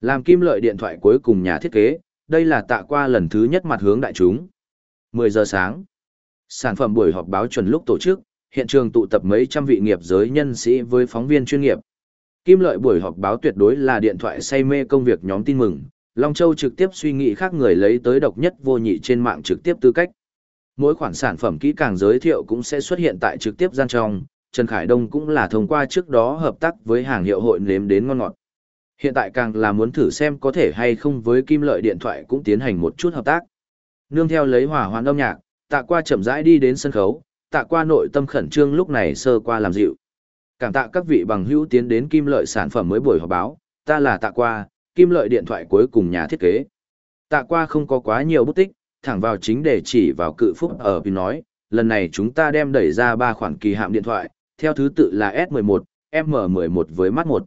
Làm kim lợi điện thoại cuối cùng nhà thiết kế, đây là tạ qua lần thứ nhất mặt hướng đại chúng. 10 giờ sáng. Sản phẩm buổi họp báo chuẩn lúc tổ chức, hiện trường tụ tập mấy trăm vị nghiệp giới nhân sĩ với phóng viên chuyên nghiệp. Kim lợi buổi họp báo tuyệt đối là điện thoại say mê công việc nhóm tin mừng, Long Châu trực tiếp suy nghĩ khác người lấy tới độc nhất vô nhị trên mạng trực tiếp tư cách. Mỗi khoản sản phẩm kỹ càng giới thiệu cũng sẽ xuất hiện tại trực tiếp gian trong, Trần Khải Đông cũng là thông qua trước đó hợp tác với hàng hiệu hội nếm đến ngon ngọt. Hiện tại càng là muốn thử xem có thể hay không với kim lợi điện thoại cũng tiến hành một chút hợp tác. Nương theo lấy hỏa hoạn âm nhạc, tạ qua chậm rãi đi đến sân khấu, tạ qua nội tâm khẩn trương lúc này sơ qua làm dịu. Cảm tạ các vị bằng hữu tiến đến kim lợi sản phẩm mới buổi họp báo, ta là tạ qua, kim lợi điện thoại cuối cùng nhà thiết kế. Tạ qua không có quá nhiều bút tích, thẳng vào chính để chỉ vào cự phúc ở vì nói, lần này chúng ta đem đẩy ra ba khoản kỳ hạm điện thoại, theo thứ tự là S11, M11 với mắt 1.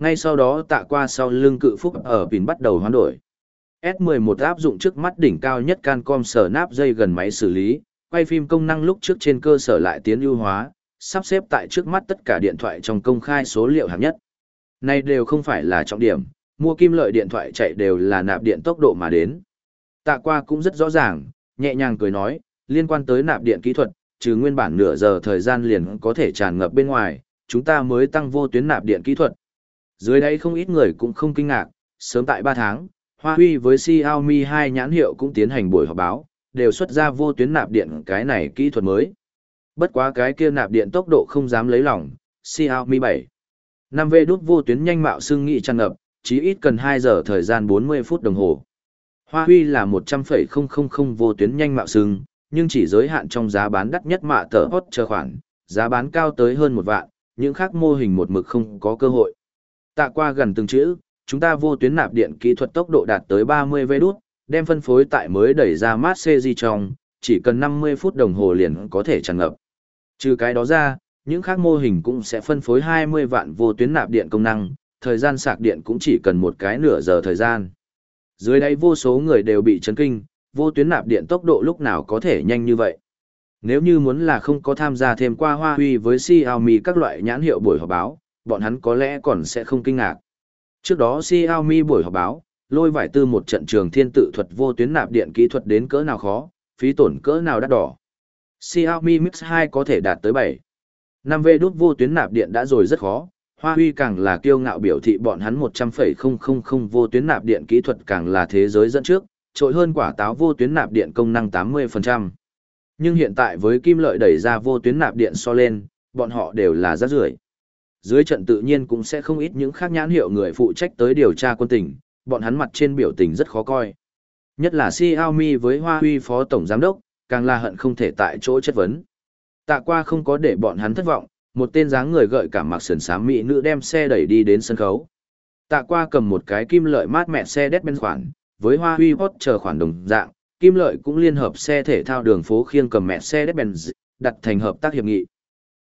Ngay sau đó tạ qua sau lưng cự phúc ở pin bắt đầu hoán đổi. S11 áp dụng trước mắt đỉnh cao nhất Cancom sở náp dây gần máy xử lý, quay phim công năng lúc trước trên cơ sở lại tiến ưu hóa, sắp xếp tại trước mắt tất cả điện thoại trong công khai số liệu hạng nhất. Này đều không phải là trọng điểm, mua kim lợi điện thoại chạy đều là nạp điện tốc độ mà đến. Tạ qua cũng rất rõ ràng, nhẹ nhàng cười nói, liên quan tới nạp điện kỹ thuật, trừ nguyên bản nửa giờ thời gian liền có thể tràn ngập bên ngoài, chúng ta mới tăng vô tuyến nạp điện kỹ thuật. Dưới đây không ít người cũng không kinh ngạc, sớm tại 3 tháng, Hoa Huy với Xiaomi hai nhãn hiệu cũng tiến hành buổi họp báo, đều xuất ra vô tuyến nạp điện cái này kỹ thuật mới. Bất quá cái kia nạp điện tốc độ không dám lấy lòng, Xiaomi 7. 5V đút vô tuyến nhanh mạo xương nghị tràn ngập, chỉ ít cần 2 giờ thời gian 40 phút đồng hồ. Hoa Huy là 100,000 vô tuyến nhanh mạo xương, nhưng chỉ giới hạn trong giá bán đắt nhất mạ tờ hot chờ khoản, giá bán cao tới hơn một vạn, những khác mô hình một mực không có cơ hội. Tạ qua gần từng chữ, chúng ta vô tuyến nạp điện kỹ thuật tốc độ đạt tới 30 v đút, đem phân phối tại mới đẩy ra mát CG trong, chỉ cần 50 phút đồng hồ liền có thể tràn ngập. Trừ cái đó ra, những khác mô hình cũng sẽ phân phối 20 vạn vô tuyến nạp điện công năng, thời gian sạc điện cũng chỉ cần một cái nửa giờ thời gian. Dưới đây vô số người đều bị chấn kinh, vô tuyến nạp điện tốc độ lúc nào có thể nhanh như vậy. Nếu như muốn là không có tham gia thêm qua Hoa Huy với Xiaomi các loại nhãn hiệu buổi họp báo, bọn hắn có lẽ còn sẽ không kinh ngạc. Trước đó Xiaomi buổi họp báo, lôi vải tư một trận trường thiên tự thuật vô tuyến nạp điện kỹ thuật đến cỡ nào khó, phí tổn cỡ nào đắt đỏ. Xiaomi Mix 2 có thể đạt tới 7. 5V đút vô tuyến nạp điện đã rồi rất khó, Hoa Huy càng là kiêu ngạo biểu thị bọn hắn 100,000 vô tuyến nạp điện kỹ thuật càng là thế giới dẫn trước, trội hơn quả táo vô tuyến nạp điện công năng 80%. Nhưng hiện tại với kim lợi đẩy ra vô tuyến nạp điện so lên, bọn họ đều là rác rưởi. Dưới trận tự nhiên cũng sẽ không ít những khác nhãn hiệu người phụ trách tới điều tra quân tình, bọn hắn mặt trên biểu tình rất khó coi. Nhất là Xiaomi với Hoa Huy phó tổng giám đốc, càng là hận không thể tại chỗ chất vấn. Tạ qua không có để bọn hắn thất vọng, một tên dáng người gợi cảm mặc sườn xám mỹ nữ đem xe đẩy đi đến sân khấu. Tạ qua cầm một cái kim lợi mát mẹ xe đét bên khoản, với Hoa Huy hot chờ khoản đồng dạng, kim lợi cũng liên hợp xe thể thao đường phố khiêng cầm mẹ xe đét Benz, đặt thành hợp tác hiệp nghị.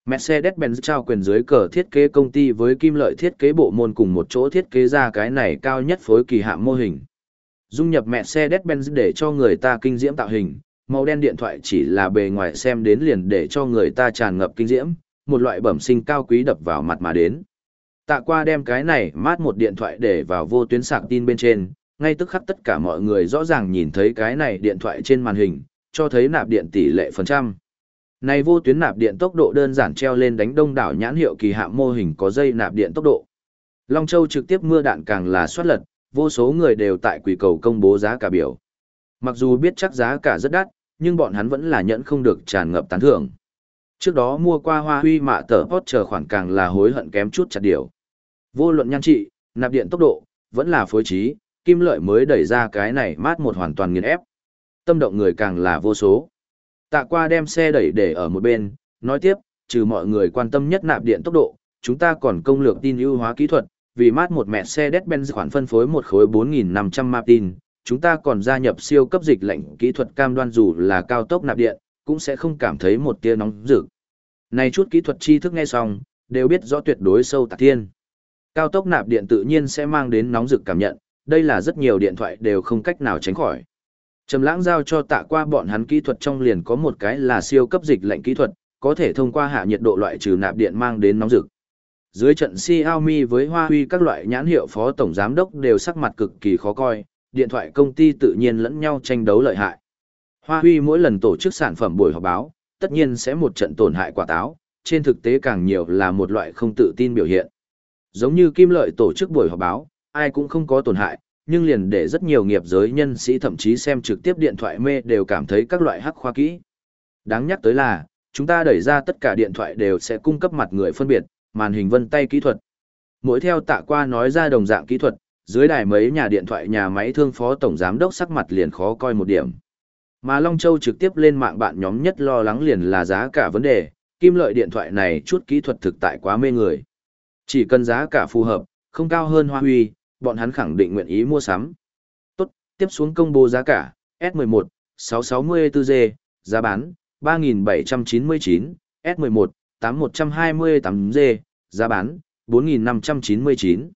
Mercedes-Benz trao quyền dưới cờ thiết kế công ty với kim lợi thiết kế bộ môn cùng một chỗ thiết kế ra cái này cao nhất phối kỳ hạm mô hình. Dung nhập Mercedes-Benz để cho người ta kinh diễm tạo hình, màu đen điện thoại chỉ là bề ngoài xem đến liền để cho người ta tràn ngập kinh diễm, một loại bẩm sinh cao quý đập vào mặt mà đến. Tạ qua đem cái này mát một điện thoại để vào vô tuyến sạc tin bên trên, ngay tức khắc tất cả mọi người rõ ràng nhìn thấy cái này điện thoại trên màn hình, cho thấy nạp điện tỷ lệ phần trăm. Này vô tuyến nạp điện tốc độ đơn giản treo lên đánh đông đảo nhãn hiệu kỳ hạm mô hình có dây nạp điện tốc độ. Long Châu trực tiếp mưa đạn càng là soát lật, vô số người đều tại quỷ cầu công bố giá cả biểu. Mặc dù biết chắc giá cả rất đắt, nhưng bọn hắn vẫn là nhẫn không được tràn ngập tán thưởng. Trước đó mua qua hoa huy mạ tờ hót chờ khoản càng là hối hận kém chút chặt điều. Vô luận nhan trị, nạp điện tốc độ, vẫn là phối trí, kim lợi mới đẩy ra cái này mát một hoàn toàn nghiền ép. Tâm động người càng là vô số. Tạ qua đem xe đẩy để ở một bên, nói tiếp, trừ mọi người quan tâm nhất nạp điện tốc độ, chúng ta còn công lược tin ưu hóa kỹ thuật, vì mát một mẹ xe Mercedes-Benz khoản phân phối một khối 4.500 Martin, chúng ta còn gia nhập siêu cấp dịch lệnh kỹ thuật cam đoan dù là cao tốc nạp điện, cũng sẽ không cảm thấy một tia nóng rực. Này chút kỹ thuật tri thức nghe xong, đều biết rõ tuyệt đối sâu tạc thiên. Cao tốc nạp điện tự nhiên sẽ mang đến nóng rực cảm nhận, đây là rất nhiều điện thoại đều không cách nào tránh khỏi. Trầm lãng giao cho tạ qua bọn hắn kỹ thuật trong liền có một cái là siêu cấp dịch lệnh kỹ thuật, có thể thông qua hạ nhiệt độ loại trừ nạp điện mang đến nóng rực. Dưới trận Xiaomi với Hoa Huy các loại nhãn hiệu phó tổng giám đốc đều sắc mặt cực kỳ khó coi, điện thoại công ty tự nhiên lẫn nhau tranh đấu lợi hại. Hoa Huy mỗi lần tổ chức sản phẩm buổi họp báo, tất nhiên sẽ một trận tổn hại quả táo, trên thực tế càng nhiều là một loại không tự tin biểu hiện. Giống như Kim Lợi tổ chức buổi họp báo, ai cũng không có tổn hại, nhưng liền để rất nhiều nghiệp giới nhân sĩ thậm chí xem trực tiếp điện thoại mê đều cảm thấy các loại hắc khoa kỹ. Đáng nhắc tới là, chúng ta đẩy ra tất cả điện thoại đều sẽ cung cấp mặt người phân biệt, màn hình vân tay kỹ thuật. Mỗi theo tạ qua nói ra đồng dạng kỹ thuật, dưới đài mấy nhà điện thoại nhà máy thương phó tổng giám đốc sắc mặt liền khó coi một điểm. Mà Long Châu trực tiếp lên mạng bạn nhóm nhất lo lắng liền là giá cả vấn đề, kim lợi điện thoại này chút kỹ thuật thực tại quá mê người. Chỉ cần giá cả phù hợp, không cao hơn Hoa Huy, bọn hắn khẳng định nguyện ý mua sắm. Tốt, tiếp xuống công bố giá cả, S11, 664G, giá bán, 3.799, S11, 8128G, giá bán, 4.599.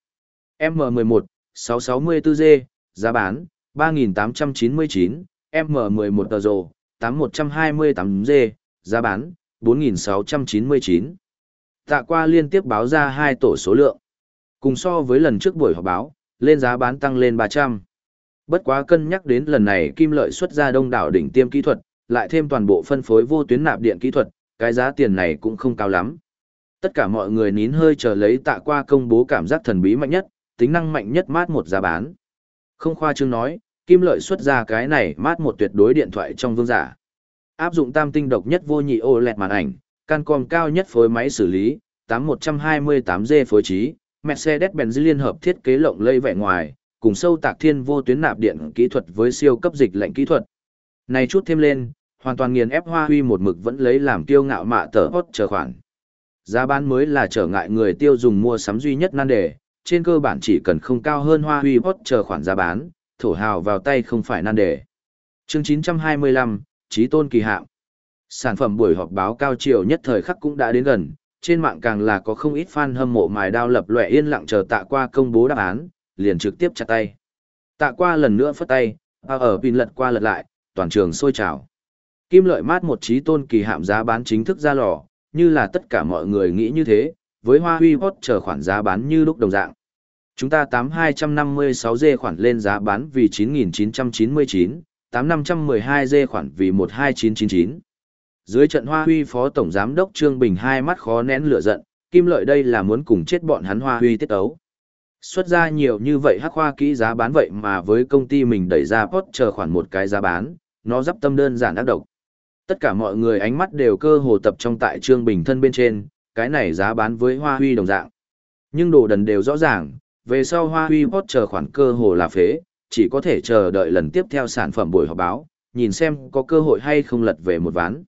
M11, 664G, giá bán, 3.899, M11 tờ rồ, 8128G, giá bán, 4.699. Tạ qua liên tiếp báo ra hai tổ số lượng. Cùng so với lần trước buổi họp báo, lên giá bán tăng lên 300. Bất quá cân nhắc đến lần này kim lợi xuất ra đông đảo đỉnh tiêm kỹ thuật, lại thêm toàn bộ phân phối vô tuyến nạp điện kỹ thuật, cái giá tiền này cũng không cao lắm. Tất cả mọi người nín hơi chờ lấy tạ qua công bố cảm giác thần bí mạnh nhất, tính năng mạnh nhất mát một giá bán. Không khoa trương nói, kim lợi xuất ra cái này mát một tuyệt đối điện thoại trong vương giả. Áp dụng tam tinh độc nhất vô nhị OLED màn ảnh, Cancom cao nhất phối máy xử lý, 8128G phối trí, Mercedes-Benz liên hợp thiết kế lộng lây vẻ ngoài, cùng sâu tạc thiên vô tuyến nạp điện kỹ thuật với siêu cấp dịch lệnh kỹ thuật. Này chút thêm lên, hoàn toàn nghiền ép Hoa Huy một mực vẫn lấy làm tiêu ngạo mạ tờ hot chờ khoản. Giá bán mới là trở ngại người tiêu dùng mua sắm duy nhất nan đề, trên cơ bản chỉ cần không cao hơn Hoa Huy hot chờ khoản giá bán, thổ hào vào tay không phải nan đề. Chương 925, Chí tôn kỳ hạm. Sản phẩm buổi họp báo cao chiều nhất thời khắc cũng đã đến gần, trên mạng càng là có không ít fan hâm mộ mài đao lập lòe yên lặng chờ tạ qua công bố đáp án, liền trực tiếp chặt tay. Tạ qua lần nữa phất tay, à, ở pin lật qua lật lại, toàn trường sôi trào. Kim lợi mát một trí tôn kỳ hạm giá bán chính thức ra lò, như là tất cả mọi người nghĩ như thế, với hoa huy hot chờ khoản giá bán như lúc đồng dạng. Chúng ta 8256G khoản lên giá bán vì 9.999, 8512G khoản vì 12999. Dưới trận Hoa Huy Phó Tổng Giám đốc Trương Bình hai mắt khó nén lửa giận, Kim Lợi đây là muốn cùng chết bọn hắn Hoa Huy tiết ấu. Xuất ra nhiều như vậy hắc hoa kỹ giá bán vậy mà với công ty mình đẩy ra post chờ khoản một cái giá bán, nó dắp tâm đơn giản ác độc. Tất cả mọi người ánh mắt đều cơ hồ tập trong tại Trương Bình thân bên trên, cái này giá bán với Hoa Huy đồng dạng. Nhưng đồ đần đều rõ ràng, về sau Hoa Huy post chờ khoản cơ hồ là phế, chỉ có thể chờ đợi lần tiếp theo sản phẩm buổi họp báo, nhìn xem có cơ hội hay không lật về một ván.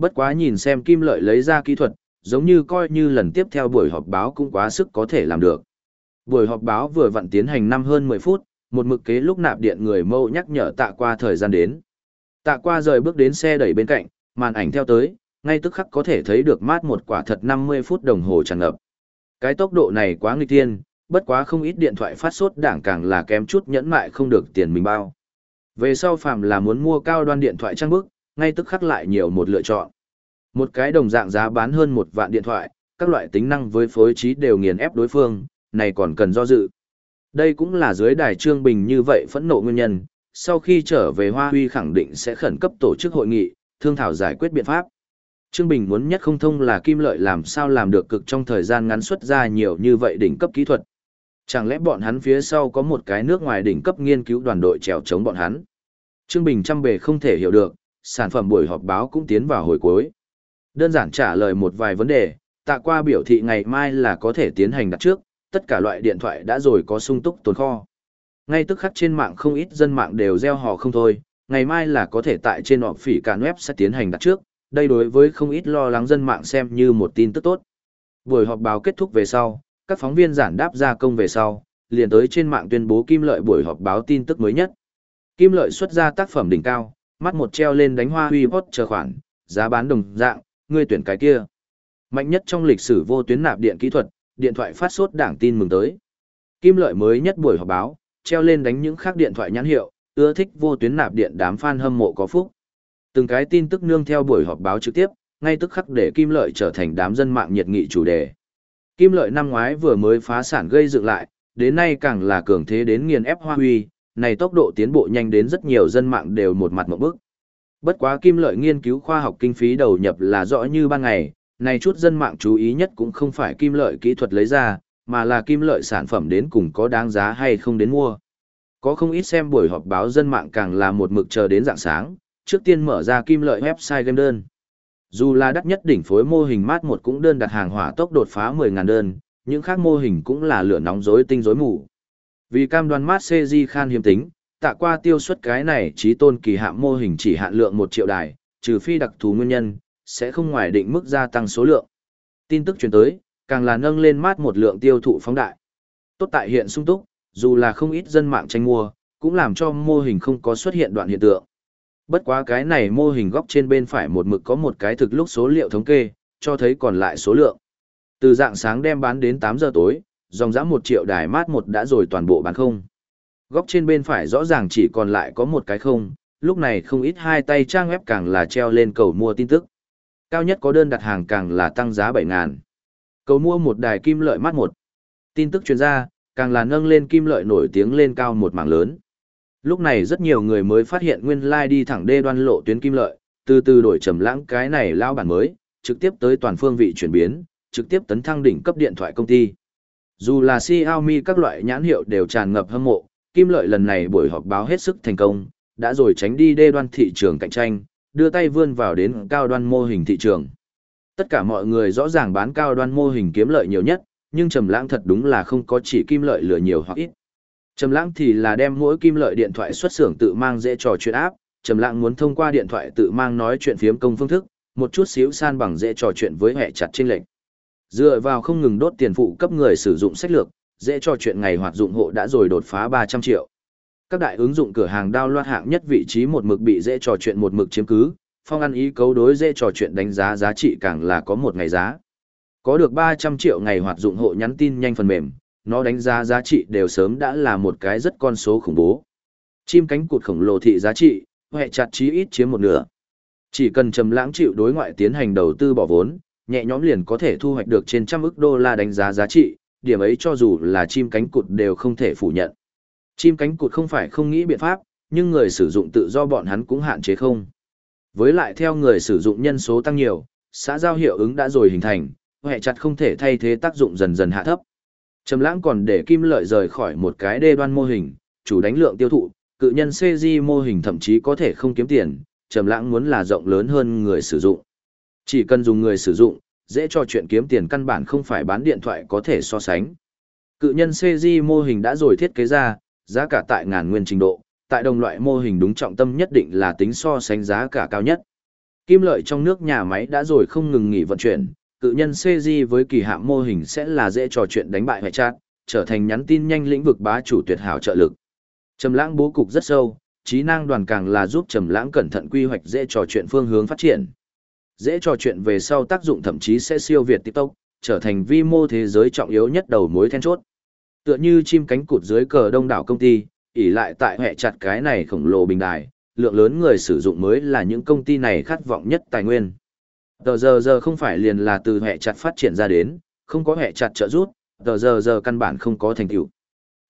Bất quá nhìn xem Kim Lợi lấy ra kỹ thuật, giống như coi như lần tiếp theo buổi họp báo cũng quá sức có thể làm được. Buổi họp báo vừa vặn tiến hành năm hơn 10 phút, một mực kế lúc nạp điện người mâu nhắc nhở tạ qua thời gian đến. Tạ qua rời bước đến xe đẩy bên cạnh, màn ảnh theo tới, ngay tức khắc có thể thấy được mát một quả thật 50 phút đồng hồ tràn ngập. Cái tốc độ này quá nguy tiên, bất quá không ít điện thoại phát sốt đảng càng là kém chút nhẫn mại không được tiền mình bao. Về sau phạm là muốn mua cao đoan điện thoại trang bức, ngay tức khắc lại nhiều một lựa chọn. Một cái đồng dạng giá bán hơn một vạn điện thoại, các loại tính năng với phối trí đều nghiền ép đối phương, này còn cần do dự. Đây cũng là dưới đài trương bình như vậy phẫn nộ nguyên nhân, sau khi trở về Hoa Huy khẳng định sẽ khẩn cấp tổ chức hội nghị, thương thảo giải quyết biện pháp. Trương Bình muốn nhất không thông là Kim Lợi làm sao làm được cực trong thời gian ngắn xuất ra nhiều như vậy đỉnh cấp kỹ thuật. Chẳng lẽ bọn hắn phía sau có một cái nước ngoài đỉnh cấp nghiên cứu đoàn đội trèo chống bọn hắn? Trương Bình chăm bề không thể hiểu được, sản phẩm buổi họp báo cũng tiến vào hồi cuối. Đơn giản trả lời một vài vấn đề, tạ qua biểu thị ngày mai là có thể tiến hành đặt trước, tất cả loại điện thoại đã rồi có sung túc tồn kho. Ngay tức khắc trên mạng không ít dân mạng đều gieo họ không thôi, ngày mai là có thể tại trên họp phỉ cản web sẽ tiến hành đặt trước, đây đối với không ít lo lắng dân mạng xem như một tin tức tốt. Buổi họp báo kết thúc về sau, các phóng viên giản đáp ra công về sau, liền tới trên mạng tuyên bố Kim Lợi buổi họp báo tin tức mới nhất. Kim Lợi xuất ra tác phẩm đỉnh cao, mắt một treo lên đánh hoa huy hot chờ khoản, giá bán đồng dạng, ngươi tuyển cái kia. Mạnh nhất trong lịch sử vô tuyến nạp điện kỹ thuật, điện thoại phát sốt đảng tin mừng tới. Kim Lợi mới nhất buổi họp báo, treo lên đánh những khác điện thoại nhãn hiệu, ưa thích vô tuyến nạp điện đám fan hâm mộ có phúc. Từng cái tin tức nương theo buổi họp báo trực tiếp, ngay tức khắc để Kim Lợi trở thành đám dân mạng nhiệt nghị chủ đề. Kim lợi năm ngoái vừa mới phá sản gây dựng lại, đến nay càng là cường thế đến nghiền ép hoa huy, này tốc độ tiến bộ nhanh đến rất nhiều dân mạng đều một mặt một bước. Bất quá kim lợi nghiên cứu khoa học kinh phí đầu nhập là rõ như ban ngày, này chút dân mạng chú ý nhất cũng không phải kim lợi kỹ thuật lấy ra, mà là kim lợi sản phẩm đến cùng có đáng giá hay không đến mua. Có không ít xem buổi họp báo dân mạng càng là một mực chờ đến dạng sáng, trước tiên mở ra kim lợi website game đơn. Dù là đắt nhất đỉnh phối mô hình mát một cũng đơn đặt hàng hỏa tốc đột phá 10.000 đơn, những khác mô hình cũng là lửa nóng rối tinh rối mù. Vì cam đoan mát CG khan hiếm tính, tạ qua tiêu suất cái này trí tôn kỳ hạn mô hình chỉ hạn lượng 1 triệu đài, trừ phi đặc thù nguyên nhân, sẽ không ngoài định mức gia tăng số lượng. Tin tức truyền tới, càng là nâng lên mát một lượng tiêu thụ phóng đại. Tốt tại hiện sung túc, dù là không ít dân mạng tranh mua, cũng làm cho mô hình không có xuất hiện đoạn hiện tượng. Bất quá cái này mô hình góc trên bên phải một mực có một cái thực lúc số liệu thống kê, cho thấy còn lại số lượng. Từ dạng sáng đem bán đến 8 giờ tối, dòng dã một triệu đài mát một đã rồi toàn bộ bán không. Góc trên bên phải rõ ràng chỉ còn lại có một cái không, lúc này không ít hai tay trang web càng là treo lên cầu mua tin tức. Cao nhất có đơn đặt hàng càng là tăng giá 7 ngàn. Cầu mua một đài kim lợi mát một. Tin tức truyền ra, càng là nâng lên kim lợi nổi tiếng lên cao một mảng lớn. Lúc này rất nhiều người mới phát hiện nguyên lai like đi thẳng đê đoan lộ tuyến kim lợi, từ từ đổi trầm lãng cái này lao bản mới, trực tiếp tới toàn phương vị chuyển biến, trực tiếp tấn thăng đỉnh cấp điện thoại công ty. Dù là Xiaomi các loại nhãn hiệu đều tràn ngập hâm mộ, kim lợi lần này buổi họp báo hết sức thành công, đã rồi tránh đi đê đoan thị trường cạnh tranh, đưa tay vươn vào đến cao đoan mô hình thị trường. Tất cả mọi người rõ ràng bán cao đoan mô hình kiếm lợi nhiều nhất, nhưng Trầm Lãng thật đúng là không có chỉ kim lợi lừa nhiều hoặc ít. Trầm Lãng thì là đem mỗi kim lợi điện thoại xuất xưởng tự mang dễ trò chuyện áp, Trầm Lãng muốn thông qua điện thoại tự mang nói chuyện phiếm công phương thức, một chút xíu san bằng dễ trò chuyện với hệ chặt trên lệnh. Dựa vào không ngừng đốt tiền phụ cấp người sử dụng sách lược, dễ trò chuyện ngày hoạt dụng hộ đã rồi đột phá 300 triệu. Các đại ứng dụng cửa hàng đao loạt hạng nhất vị trí một mực bị dễ trò chuyện một mực chiếm cứ, phong ăn ý cấu đối dễ trò chuyện đánh giá giá trị càng là có một ngày giá. Có được 300 triệu ngày hoạt dụng hộ nhắn tin nhanh phần mềm, nó đánh giá giá trị đều sớm đã là một cái rất con số khủng bố. Chim cánh cụt khổng lồ thị giá trị, hệ chặt chí ít chiếm một nửa. Chỉ cần trầm lãng chịu đối ngoại tiến hành đầu tư bỏ vốn, nhẹ nhõm liền có thể thu hoạch được trên trăm ức đô la đánh giá giá trị, điểm ấy cho dù là chim cánh cụt đều không thể phủ nhận. Chim cánh cụt không phải không nghĩ biện pháp, nhưng người sử dụng tự do bọn hắn cũng hạn chế không. Với lại theo người sử dụng nhân số tăng nhiều, xã giao hiệu ứng đã rồi hình thành, hệ chặt không thể thay thế tác dụng dần dần hạ thấp. Trầm lãng còn để kim lợi rời khỏi một cái đê đoan mô hình, chủ đánh lượng tiêu thụ, cự nhân CG mô hình thậm chí có thể không kiếm tiền, trầm lãng muốn là rộng lớn hơn người sử dụng. Chỉ cần dùng người sử dụng, dễ cho chuyện kiếm tiền căn bản không phải bán điện thoại có thể so sánh. Cự nhân CG mô hình đã rồi thiết kế ra, giá cả tại ngàn nguyên trình độ, tại đồng loại mô hình đúng trọng tâm nhất định là tính so sánh giá cả cao nhất. Kim lợi trong nước nhà máy đã rồi không ngừng nghỉ vận chuyển, cự nhân CG với kỳ hạm mô hình sẽ là dễ trò chuyện đánh bại hệ chat, trở thành nhắn tin nhanh lĩnh vực bá chủ tuyệt hảo trợ lực. Trầm lãng bố cục rất sâu, trí năng đoàn càng là giúp Trầm lãng cẩn thận quy hoạch dễ trò chuyện phương hướng phát triển. Dễ trò chuyện về sau tác dụng thậm chí sẽ siêu việt TikTok, trở thành vi mô thế giới trọng yếu nhất đầu mối then chốt. Tựa như chim cánh cụt dưới cờ đông đảo công ty, ỉ lại tại hệ chặt cái này khổng lồ bình đài, lượng lớn người sử dụng mới là những công ty này khát vọng nhất tài nguyên. Tờ giờ giờ không phải liền là từ hệ chặt phát triển ra đến, không có hệ chặt trợ giúp, tờ giờ giờ căn bản không có thành tựu.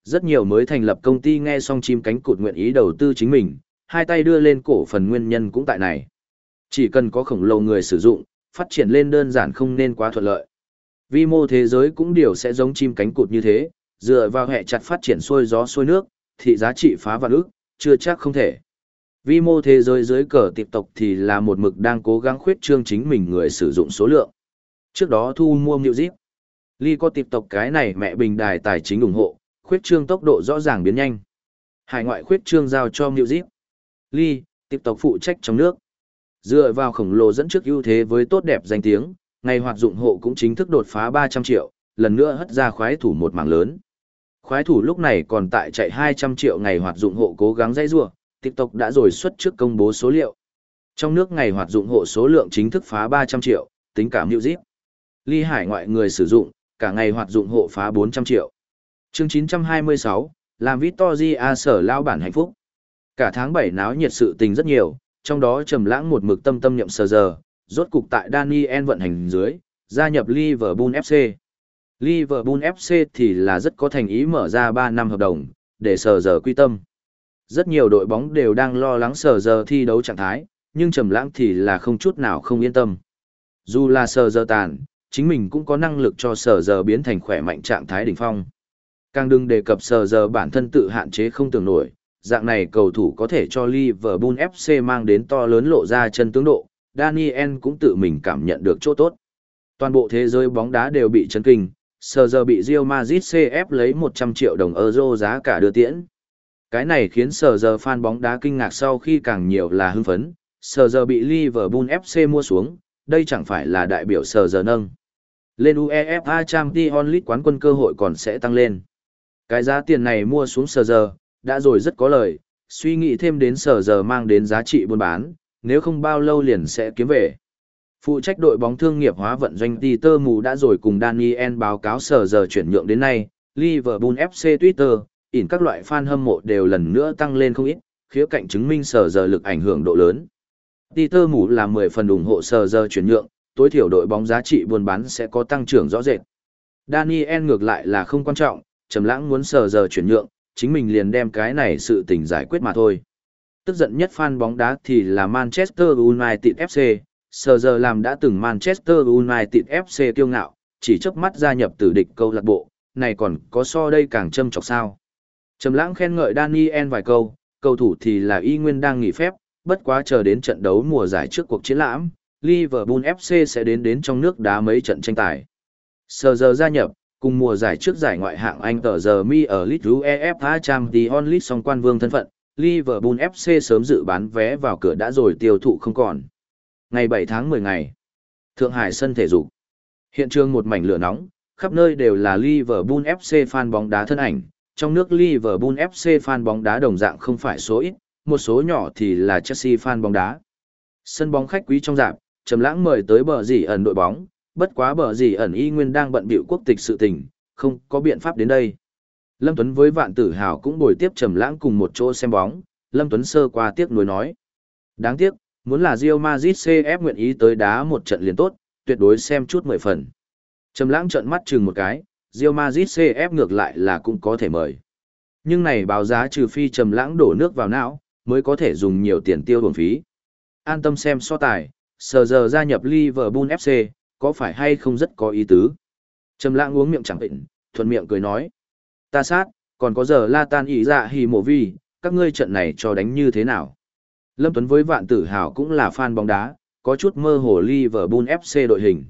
Rất nhiều mới thành lập công ty nghe xong chim cánh cụt nguyện ý đầu tư chính mình, hai tay đưa lên cổ phần nguyên nhân cũng tại này. Chỉ cần có khổng lồ người sử dụng, phát triển lên đơn giản không nên quá thuận lợi. Vi mô thế giới cũng điều sẽ giống chim cánh cụt như thế, dựa vào hệ chặt phát triển xuôi gió xuôi nước, thì giá trị phá vạn ước, chưa chắc không thể. Vi mô thế giới dưới cờ tiệp tộc thì là một mực đang cố gắng khuyết trương chính mình người sử dụng số lượng. Trước đó thu mua Music. Ly có tiệp tộc cái này mẹ bình đài tài chính ủng hộ, khuyết trương tốc độ rõ ràng biến nhanh. Hải ngoại khuyết trương giao cho Music. Ly, tiệp tộc phụ trách trong nước. Dựa vào khổng lồ dẫn trước ưu thế với tốt đẹp danh tiếng, ngày hoạt dụng hộ cũng chính thức đột phá 300 triệu, lần nữa hất ra khoái thủ một mảng lớn. Khoái thủ lúc này còn tại chạy 200 triệu ngày hoạt dụng hộ cố gắng dây rua, TikTok đã rồi xuất trước công bố số liệu. Trong nước ngày hoạt dụng hộ số lượng chính thức phá 300 triệu, tính cả Music. Ly hải ngoại người sử dụng, cả ngày hoạt dụng hộ phá 400 triệu. Chương 926, làm Victoria sở lao bản hạnh phúc. Cả tháng 7 náo nhiệt sự tình rất nhiều, trong đó trầm lãng một mực tâm tâm nhậm sờ giờ, rốt cục tại Daniel vận hành dưới, gia nhập Liverpool FC. Liverpool FC thì là rất có thành ý mở ra 3 năm hợp đồng, để sờ giờ quy tâm. Rất nhiều đội bóng đều đang lo lắng sờ giờ thi đấu trạng thái, nhưng trầm lãng thì là không chút nào không yên tâm. Dù là sờ giờ tàn, chính mình cũng có năng lực cho sờ giờ biến thành khỏe mạnh trạng thái đỉnh phong. Càng đừng đề cập sờ giờ bản thân tự hạn chế không tưởng nổi, dạng này cầu thủ có thể cho Liverpool FC mang đến to lớn lộ ra chân tướng độ, Daniel cũng tự mình cảm nhận được chỗ tốt. Toàn bộ thế giới bóng đá đều bị chấn kinh, sờ giờ bị Real Madrid CF lấy 100 triệu đồng euro giá cả đưa tiễn. Cái này khiến sờ giờ fan bóng đá kinh ngạc sau khi càng nhiều là hưng phấn, sờ giờ bị Liverpool FC mua xuống, đây chẳng phải là đại biểu sờ giờ nâng. Lên UEFA Champions League quán quân cơ hội còn sẽ tăng lên. Cái giá tiền này mua xuống sờ giờ, đã rồi rất có lời, suy nghĩ thêm đến sở giờ mang đến giá trị buôn bán, nếu không bao lâu liền sẽ kiếm về. Phụ trách đội bóng thương nghiệp hóa vận doanh Peter Mù đã rồi cùng Daniel báo cáo sở giờ chuyển nhượng đến nay, Liverpool FC Twitter, ỉn các loại fan hâm mộ đều lần nữa tăng lên không ít, khía cạnh chứng minh sở giờ lực ảnh hưởng độ lớn. Peter Mù là 10 phần ủng hộ sở giờ chuyển nhượng, tối thiểu đội bóng giá trị buôn bán sẽ có tăng trưởng rõ rệt. Daniel ngược lại là không quan trọng, trầm lãng muốn sở giờ chuyển nhượng, chính mình liền đem cái này sự tình giải quyết mà thôi. Tức giận nhất fan bóng đá thì là Manchester United FC, sờ giờ làm đã từng Manchester United FC kiêu ngạo, chỉ chớp mắt gia nhập tử địch câu lạc bộ, này còn có so đây càng châm chọc sao. Trầm lãng khen ngợi Daniel vài câu, cầu thủ thì là y nguyên đang nghỉ phép, bất quá chờ đến trận đấu mùa giải trước cuộc chiến lãm, Liverpool FC sẽ đến đến trong nước đá mấy trận tranh tài. Sờ giờ gia nhập, cùng mùa giải trước giải ngoại hạng Anh tờ giờ mi ở League UEFA Champions League song quan vương thân phận, Liverpool FC sớm dự bán vé vào cửa đã rồi tiêu thụ không còn. Ngày 7 tháng 10 ngày, Thượng Hải sân thể dục. Hiện trường một mảnh lửa nóng, khắp nơi đều là Liverpool FC fan bóng đá thân ảnh, trong nước Liverpool FC fan bóng đá đồng dạng không phải số ít, một số nhỏ thì là Chelsea fan bóng đá. Sân bóng khách quý trong dạng, Trầm Lãng mời tới bờ gì ẩn đội bóng, bất quá bờ gì ẩn y nguyên đang bận bịu quốc tịch sự tình, không có biện pháp đến đây. Lâm Tuấn với Vạn Tử Hào cũng bồi tiếp Trầm Lãng cùng một chỗ xem bóng, Lâm Tuấn sơ qua tiếc nuối nói: "Đáng tiếc, muốn là Real Madrid CF nguyện ý tới đá một trận liền tốt, tuyệt đối xem chút mười phần." Trầm Lãng trợn mắt chừng một cái, Real Madrid CF ngược lại là cũng có thể mời. Nhưng này báo giá trừ phi Trầm Lãng đổ nước vào não, mới có thể dùng nhiều tiền tiêu bổng phí. An tâm xem so tài, sờ giờ gia nhập Liverpool FC, có phải hay không rất có ý tứ. Trầm Lãng uống miệng chẳng bệnh, thuận miệng cười nói: Ta sát, còn có giờ la tan ý dạ hì mộ vi, các ngươi trận này cho đánh như thế nào? Lâm Tuấn với vạn tử hào cũng là fan bóng đá, có chút mơ hồ Liverpool FC đội hình.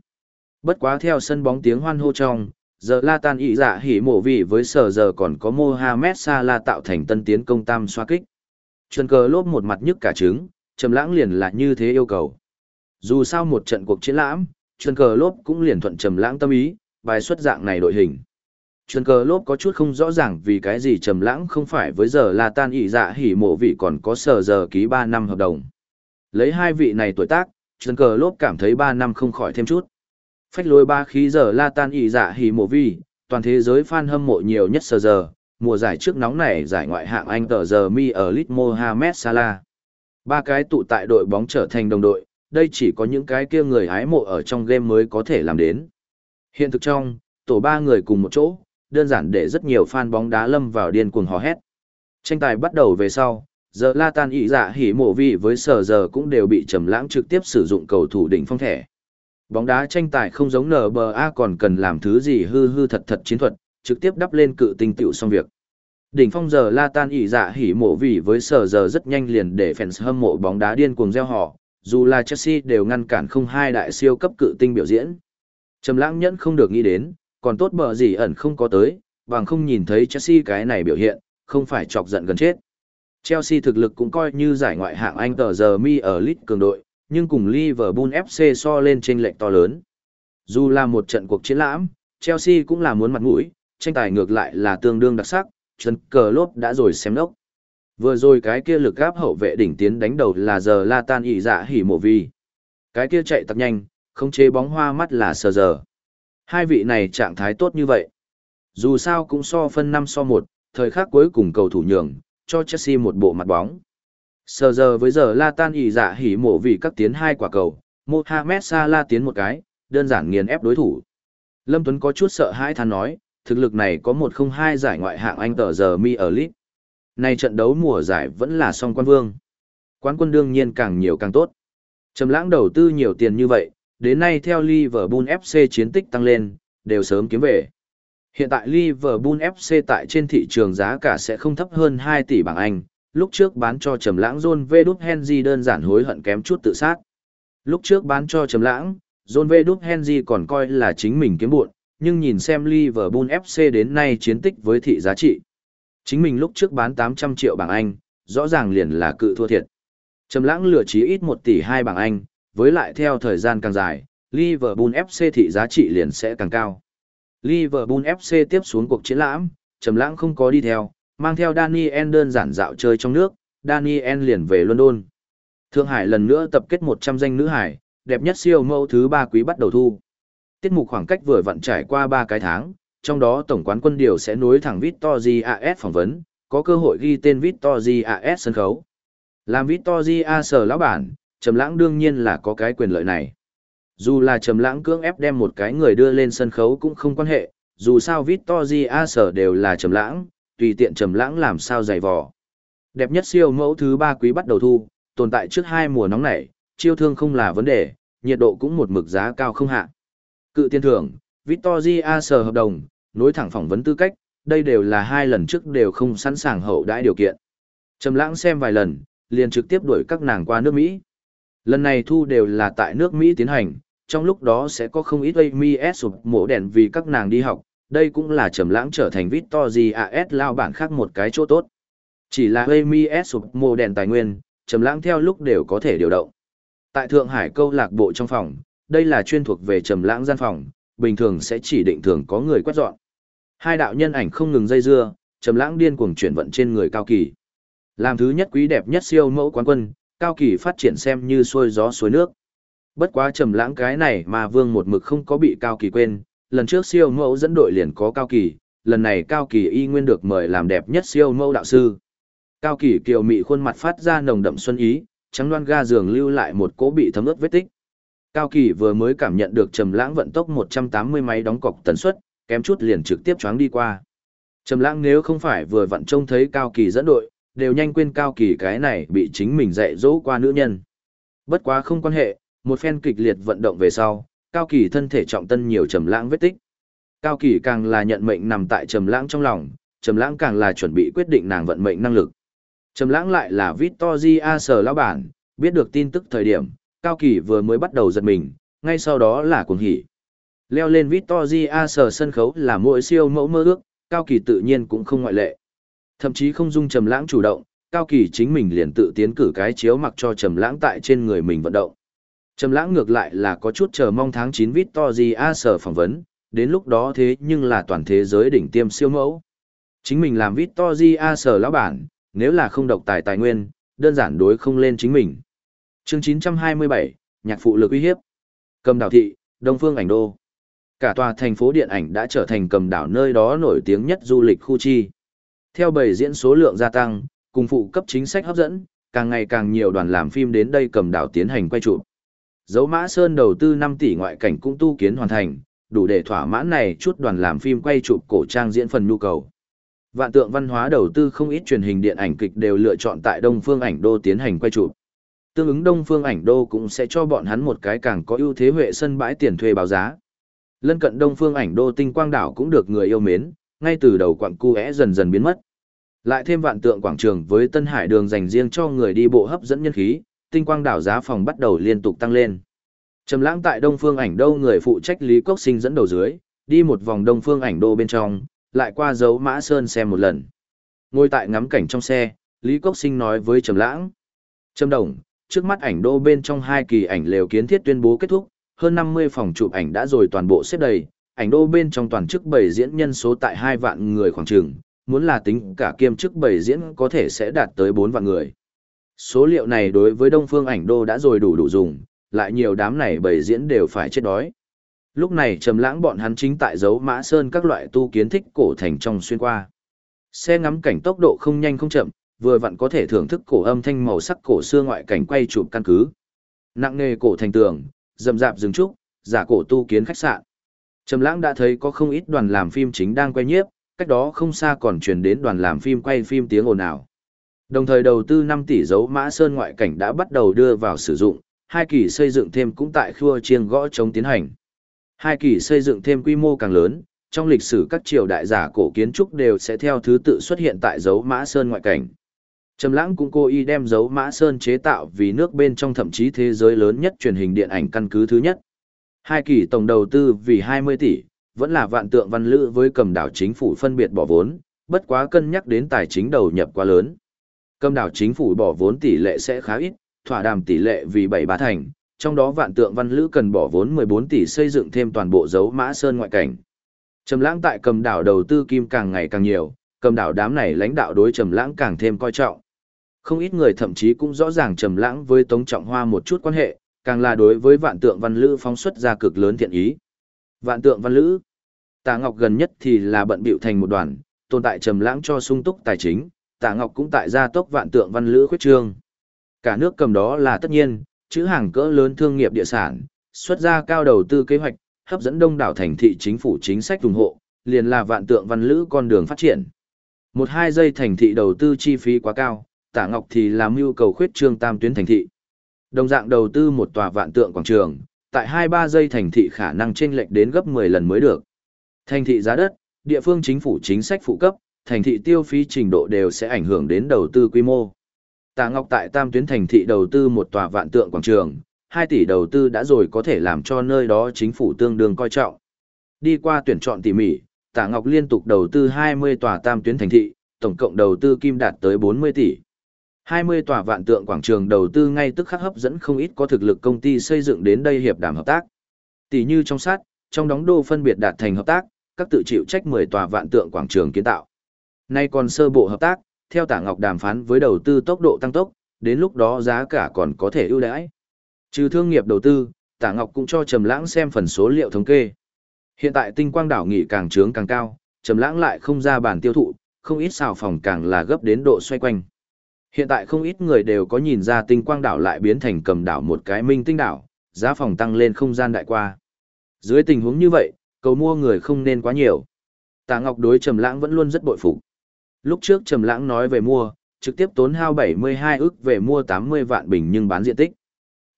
Bất quá theo sân bóng tiếng hoan hô trong, giờ la tan ý dạ hỉ mộ vi với sở giờ còn có Mohamed Salah tạo thành tân tiến công tam xoa kích. Trần cờ lốp một mặt nhức cả trứng, trầm lãng liền là như thế yêu cầu. Dù sao một trận cuộc chiến lãm, Trần cờ lốp cũng liền thuận trầm lãng tâm ý, bài xuất dạng này đội hình. Trần cờ lốp có chút không rõ ràng vì cái gì trầm lãng không phải với giờ là tan ỉ dạ hỉ mộ vị còn có sở giờ ký 3 năm hợp đồng. Lấy hai vị này tuổi tác, Trần cờ lốp cảm thấy 3 năm không khỏi thêm chút. Phách lối ba khí giờ la tan ỉ dạ hỉ mộ vị, toàn thế giới fan hâm mộ nhiều nhất sở giờ, mùa giải trước nóng này giải ngoại hạng Anh tờ giờ mi ở Lit Mohamed Salah. Ba cái tụ tại đội bóng trở thành đồng đội, đây chỉ có những cái kia người hái mộ ở trong game mới có thể làm đến. Hiện thực trong, tổ ba người cùng một chỗ, đơn giản để rất nhiều fan bóng đá lâm vào điên cuồng hò hét. Tranh tài bắt đầu về sau, giờ La Tan ý dạ hỉ mộ vị với sở giờ cũng đều bị trầm lãng trực tiếp sử dụng cầu thủ đỉnh phong thẻ. Bóng đá tranh tài không giống NBA còn cần làm thứ gì hư hư thật thật chiến thuật, trực tiếp đắp lên cự tinh tiểu xong việc. Đỉnh phong giờ La Tan ý dạ hỉ mộ vị với sở giờ rất nhanh liền để fans hâm mộ bóng đá điên cuồng reo hò, dù là Chelsea đều ngăn cản không hai đại siêu cấp cự tinh biểu diễn. Trầm lãng nhẫn không được nghĩ đến, còn tốt bờ gì ẩn không có tới, bằng không nhìn thấy Chelsea cái này biểu hiện, không phải chọc giận gần chết. Chelsea thực lực cũng coi như giải ngoại hạng Anh tờ giờ mi ở League cường đội, nhưng cùng Liverpool FC so lên chênh lệch to lớn. Dù là một trận cuộc chiến lãm, Chelsea cũng là muốn mặt mũi, tranh tài ngược lại là tương đương đặc sắc, chân cờ lốp đã rồi xem đốc. Vừa rồi cái kia lực gáp hậu vệ đỉnh tiến đánh đầu là giờ La Tan ị dạ hỉ mộ vi. Cái kia chạy tập nhanh, không chế bóng hoa mắt là sờ giờ. Hai vị này trạng thái tốt như vậy. Dù sao cũng so phân 5 so 1, thời khắc cuối cùng cầu thủ nhường, cho Chelsea một bộ mặt bóng. Sờ giờ với giờ La Tan ị dạ hỉ mộ vì các tiến hai quả cầu, Mohamed Salah tiến một cái, đơn giản nghiền ép đối thủ. Lâm Tuấn có chút sợ hãi than nói, thực lực này có một không hai giải ngoại hạng Anh tờ giờ mi ở lit nay trận đấu mùa giải vẫn là song quan vương. Quán quân đương nhiên càng nhiều càng tốt. Trầm lãng đầu tư nhiều tiền như vậy, đến nay theo Liverpool FC chiến tích tăng lên, đều sớm kiếm về. Hiện tại Liverpool FC tại trên thị trường giá cả sẽ không thấp hơn 2 tỷ bảng Anh, lúc trước bán cho Trầm Lãng John V. Đúc Henry đơn giản hối hận kém chút tự sát. Lúc trước bán cho Trầm Lãng, John V. Đúc Henry còn coi là chính mình kiếm buồn, nhưng nhìn xem Liverpool FC đến nay chiến tích với thị giá trị. Chính mình lúc trước bán 800 triệu bảng Anh, rõ ràng liền là cự thua thiệt. Trầm Lãng lừa chí ít 1 tỷ 2 bảng Anh, với lại theo thời gian càng dài, Liverpool FC thị giá trị liền sẽ càng cao. Liverpool FC tiếp xuống cuộc chiến lãm, Trầm Lãng không có đi theo, mang theo Daniel đơn giản dạo chơi trong nước, Daniel liền về London. Thượng Hải lần nữa tập kết 100 danh nữ hải, đẹp nhất siêu mẫu thứ 3 quý bắt đầu thu. Tiết mục khoảng cách vừa vặn trải qua 3 cái tháng, trong đó tổng quán quân điều sẽ nối thẳng Victory AS phỏng vấn, có cơ hội ghi tên Victory AS sân khấu. Làm Victory AS lão bản, Trầm Lãng đương nhiên là có cái quyền lợi này. Dù là Trầm Lãng cưỡng ép đem một cái người đưa lên sân khấu cũng không quan hệ, dù sao Victory AS đều là Trầm Lãng, tùy tiện Trầm Lãng làm sao dày vò. Đẹp nhất siêu mẫu thứ 3 quý bắt đầu thu, tồn tại trước hai mùa nóng nảy, chiêu thương không là vấn đề, nhiệt độ cũng một mực giá cao không hạ. Cự tiên thưởng, Victoria sở hợp đồng, nối thẳng phỏng vấn tư cách, đây đều là hai lần trước đều không sẵn sàng hậu đãi điều kiện. Trầm Lãng xem vài lần, liền trực tiếp đuổi các nàng qua nước Mỹ. Lần này thu đều là tại nước Mỹ tiến hành, trong lúc đó sẽ có không ít Amy S sụp mổ đèn vì các nàng đi học, đây cũng là trầm lãng trở thành Victoria S lao bản khác một cái chỗ tốt. Chỉ là Amy S sụp mổ đèn tài nguyên, trầm lãng theo lúc đều có thể điều động. Tại Thượng Hải câu lạc bộ trong phòng, đây là chuyên thuộc về trầm lãng gian phòng, bình thường sẽ chỉ định thường có người quét dọn. Hai đạo nhân ảnh không ngừng dây dưa, trầm lãng điên cuồng chuyển vận trên người cao kỳ. Làm thứ nhất quý đẹp nhất siêu mẫu quán quân, cao kỳ phát triển xem như xuôi gió suối nước. Bất quá trầm lãng cái này mà vương một mực không có bị cao kỳ quên, lần trước siêu mẫu dẫn đội liền có cao kỳ, lần này cao kỳ y nguyên được mời làm đẹp nhất siêu mẫu đạo sư. Cao kỳ kiều mị khuôn mặt phát ra nồng đậm xuân ý, trắng loan ga giường lưu lại một cỗ bị thấm ướt vết tích. Cao kỳ vừa mới cảm nhận được trầm lãng vận tốc 180 máy đóng cọc tần suất, kém chút liền trực tiếp choáng đi qua. Trầm lãng nếu không phải vừa vặn trông thấy cao kỳ dẫn đội, đều nhanh quên cao kỳ cái này bị chính mình dạy dỗ qua nữ nhân. Bất quá không quan hệ, một phen kịch liệt vận động về sau, cao kỳ thân thể trọng tân nhiều trầm lãng vết tích. Cao kỳ càng là nhận mệnh nằm tại trầm lãng trong lòng, trầm lãng càng là chuẩn bị quyết định nàng vận mệnh năng lực. Trầm lãng lại là Victoria sở lão bản, biết được tin tức thời điểm, cao kỳ vừa mới bắt đầu giật mình, ngay sau đó là cuồng hỉ. Leo lên Victoria sở sân khấu là mỗi siêu mẫu mơ ước, cao kỳ tự nhiên cũng không ngoại lệ. Thậm chí không dung trầm lãng chủ động, cao kỳ chính mình liền tự tiến cử cái chiếu mặc cho trầm lãng tại trên người mình vận động. Trầm lãng ngược lại là có chút chờ mong tháng 9 Victory A sở phỏng vấn, đến lúc đó thế nhưng là toàn thế giới đỉnh tiêm siêu mẫu. Chính mình làm Victory A sở lão bản, nếu là không độc tài tài nguyên, đơn giản đối không lên chính mình. Chương 927, nhạc phụ lực uy hiếp. Cầm đảo thị, Đông Phương ảnh đô. Cả tòa thành phố điện ảnh đã trở thành cầm đảo nơi đó nổi tiếng nhất du lịch khu chi. Theo bầy diễn số lượng gia tăng, cùng phụ cấp chính sách hấp dẫn, càng ngày càng nhiều đoàn làm phim đến đây cầm đảo tiến hành quay chụp. Dấu Mã Sơn đầu tư 5 tỷ ngoại cảnh cũng tu kiến hoàn thành, đủ để thỏa mãn này chút đoàn làm phim quay chụp cổ trang diễn phần nhu cầu. Vạn tượng văn hóa đầu tư không ít truyền hình điện ảnh kịch đều lựa chọn tại Đông Phương Ảnh Đô tiến hành quay chụp. Tương ứng Đông Phương Ảnh Đô cũng sẽ cho bọn hắn một cái càng có ưu thế huệ sân bãi tiền thuê báo giá. Lân cận Đông Phương Ảnh Đô Tinh Quang đảo cũng được người yêu mến, ngay từ đầu quặng cu é dần dần biến mất. Lại thêm vạn tượng quảng trường với Tân Hải đường dành riêng cho người đi bộ hấp dẫn nhân khí, tinh quang đảo giá phòng bắt đầu liên tục tăng lên. Trầm lãng tại Đông Phương ảnh đô người phụ trách Lý Cốc Sinh dẫn đầu dưới, đi một vòng Đông Phương ảnh đô bên trong, lại qua dấu Mã Sơn xem một lần. Ngồi tại ngắm cảnh trong xe, Lý Cốc Sinh nói với Trầm lãng: "Trầm Đồng, trước mắt ảnh đô bên trong hai kỳ ảnh lều kiến thiết tuyên bố kết thúc, hơn 50 phòng chụp ảnh đã rồi toàn bộ xếp đầy, ảnh đô bên trong toàn chức bảy diễn nhân số tại 2 vạn người khoảng trường, muốn là tính cả kiêm chức bảy diễn có thể sẽ đạt tới 4 vạn người. Số liệu này đối với Đông Phương ảnh đô đã rồi đủ đủ dùng, lại nhiều đám này bảy diễn đều phải chết đói. Lúc này trầm lãng bọn hắn chính tại dấu mã sơn các loại tu kiến thích cổ thành trong xuyên qua. Xe ngắm cảnh tốc độ không nhanh không chậm, vừa vặn có thể thưởng thức cổ âm thanh màu sắc cổ xưa ngoại cảnh quay chụp căn cứ. Nặng nề cổ thành tường, rậm rạp rừng trúc, giả cổ tu kiến khách sạn. Trầm Lãng đã thấy có không ít đoàn làm phim chính đang quay nhiếp, cách đó không xa còn truyền đến đoàn làm phim quay phim tiếng ồn ào. Đồng thời đầu tư 5 tỷ dấu mã sơn ngoại cảnh đã bắt đầu đưa vào sử dụng, hai kỳ xây dựng thêm cũng tại khua chiêng gõ chống tiến hành. Hai kỳ xây dựng thêm quy mô càng lớn, trong lịch sử các triều đại giả cổ kiến trúc đều sẽ theo thứ tự xuất hiện tại dấu mã sơn ngoại cảnh. Trầm Lãng cũng cố ý đem dấu mã sơn chế tạo vì nước bên trong thậm chí thế giới lớn nhất truyền hình điện ảnh căn cứ thứ nhất. Hai kỳ tổng đầu tư vì 20 tỷ, vẫn là vạn tượng văn lữ với cầm đảo chính phủ phân biệt bỏ vốn, bất quá cân nhắc đến tài chính đầu nhập quá lớn. Cầm đảo chính phủ bỏ vốn tỷ lệ sẽ khá ít, thỏa đàm tỷ lệ vì 7 ba thành, trong đó vạn tượng văn lữ cần bỏ vốn 14 tỷ xây dựng thêm toàn bộ dấu mã sơn ngoại cảnh. Trầm lãng tại cầm đảo đầu tư kim càng ngày càng nhiều, cầm đảo đám này lãnh đạo đối trầm lãng càng thêm coi trọng. Không ít người thậm chí cũng rõ ràng trầm lãng với Tống Trọng Hoa một chút quan hệ, càng là đối với vạn tượng văn lữ phóng xuất ra cực lớn thiện ý. Vạn tượng văn lữ, Tạ Ngọc gần nhất thì là bận bịu thành một đoàn, tồn tại trầm lãng cho sung túc tài chính, Tạ Ngọc cũng tại gia tốc vạn tượng văn lữ khuyết trương. Cả nước cầm đó là tất nhiên, chữ hàng cỡ lớn thương nghiệp địa sản, xuất ra cao đầu tư kế hoạch, hấp dẫn đông đảo thành thị chính phủ chính sách ủng hộ, liền là vạn tượng văn lữ con đường phát triển. Một hai giây thành thị đầu tư chi phí quá cao, Tạ Ngọc thì làm mưu cầu khuyết trương tam tuyến thành thị. Đồng dạng đầu tư một tòa vạn tượng quảng trường, tại hai ba giây thành thị khả năng chênh lệch đến gấp 10 lần mới được. Thành thị giá đất, địa phương chính phủ chính sách phụ cấp, thành thị tiêu phí trình độ đều sẽ ảnh hưởng đến đầu tư quy mô. Tạ Ngọc tại Tam Tuyến thành thị đầu tư một tòa vạn tượng quảng trường, 2 tỷ đầu tư đã rồi có thể làm cho nơi đó chính phủ tương đương coi trọng. Đi qua tuyển chọn tỉ mỉ, Tạ Ngọc liên tục đầu tư 20 tòa Tam Tuyến thành thị, tổng cộng đầu tư kim đạt tới 40 tỷ. 20 tòa vạn tượng quảng trường đầu tư ngay tức khắc hấp dẫn không ít có thực lực công ty xây dựng đến đây hiệp đàm hợp tác. Tỷ như trong sát, trong đóng đô phân biệt đạt thành hợp tác, các tự chịu trách 10 tòa vạn tượng quảng trường kiến tạo. Nay còn sơ bộ hợp tác, theo Tả Ngọc đàm phán với đầu tư tốc độ tăng tốc, đến lúc đó giá cả còn có thể ưu đãi. Trừ thương nghiệp đầu tư, Tả Ngọc cũng cho Trầm Lãng xem phần số liệu thống kê. Hiện tại tinh quang đảo nghỉ càng trướng càng cao, Trầm Lãng lại không ra bản tiêu thụ, không ít xào phòng càng là gấp đến độ xoay quanh. Hiện tại không ít người đều có nhìn ra tinh quang đảo lại biến thành cầm đảo một cái minh tinh đảo, giá phòng tăng lên không gian đại qua. Dưới tình huống như vậy, cầu mua người không nên quá nhiều. Tạ Ngọc đối Trầm Lãng vẫn luôn rất bội phục. Lúc trước Trầm Lãng nói về mua, trực tiếp tốn hao 72 ức về mua 80 vạn bình nhưng bán diện tích.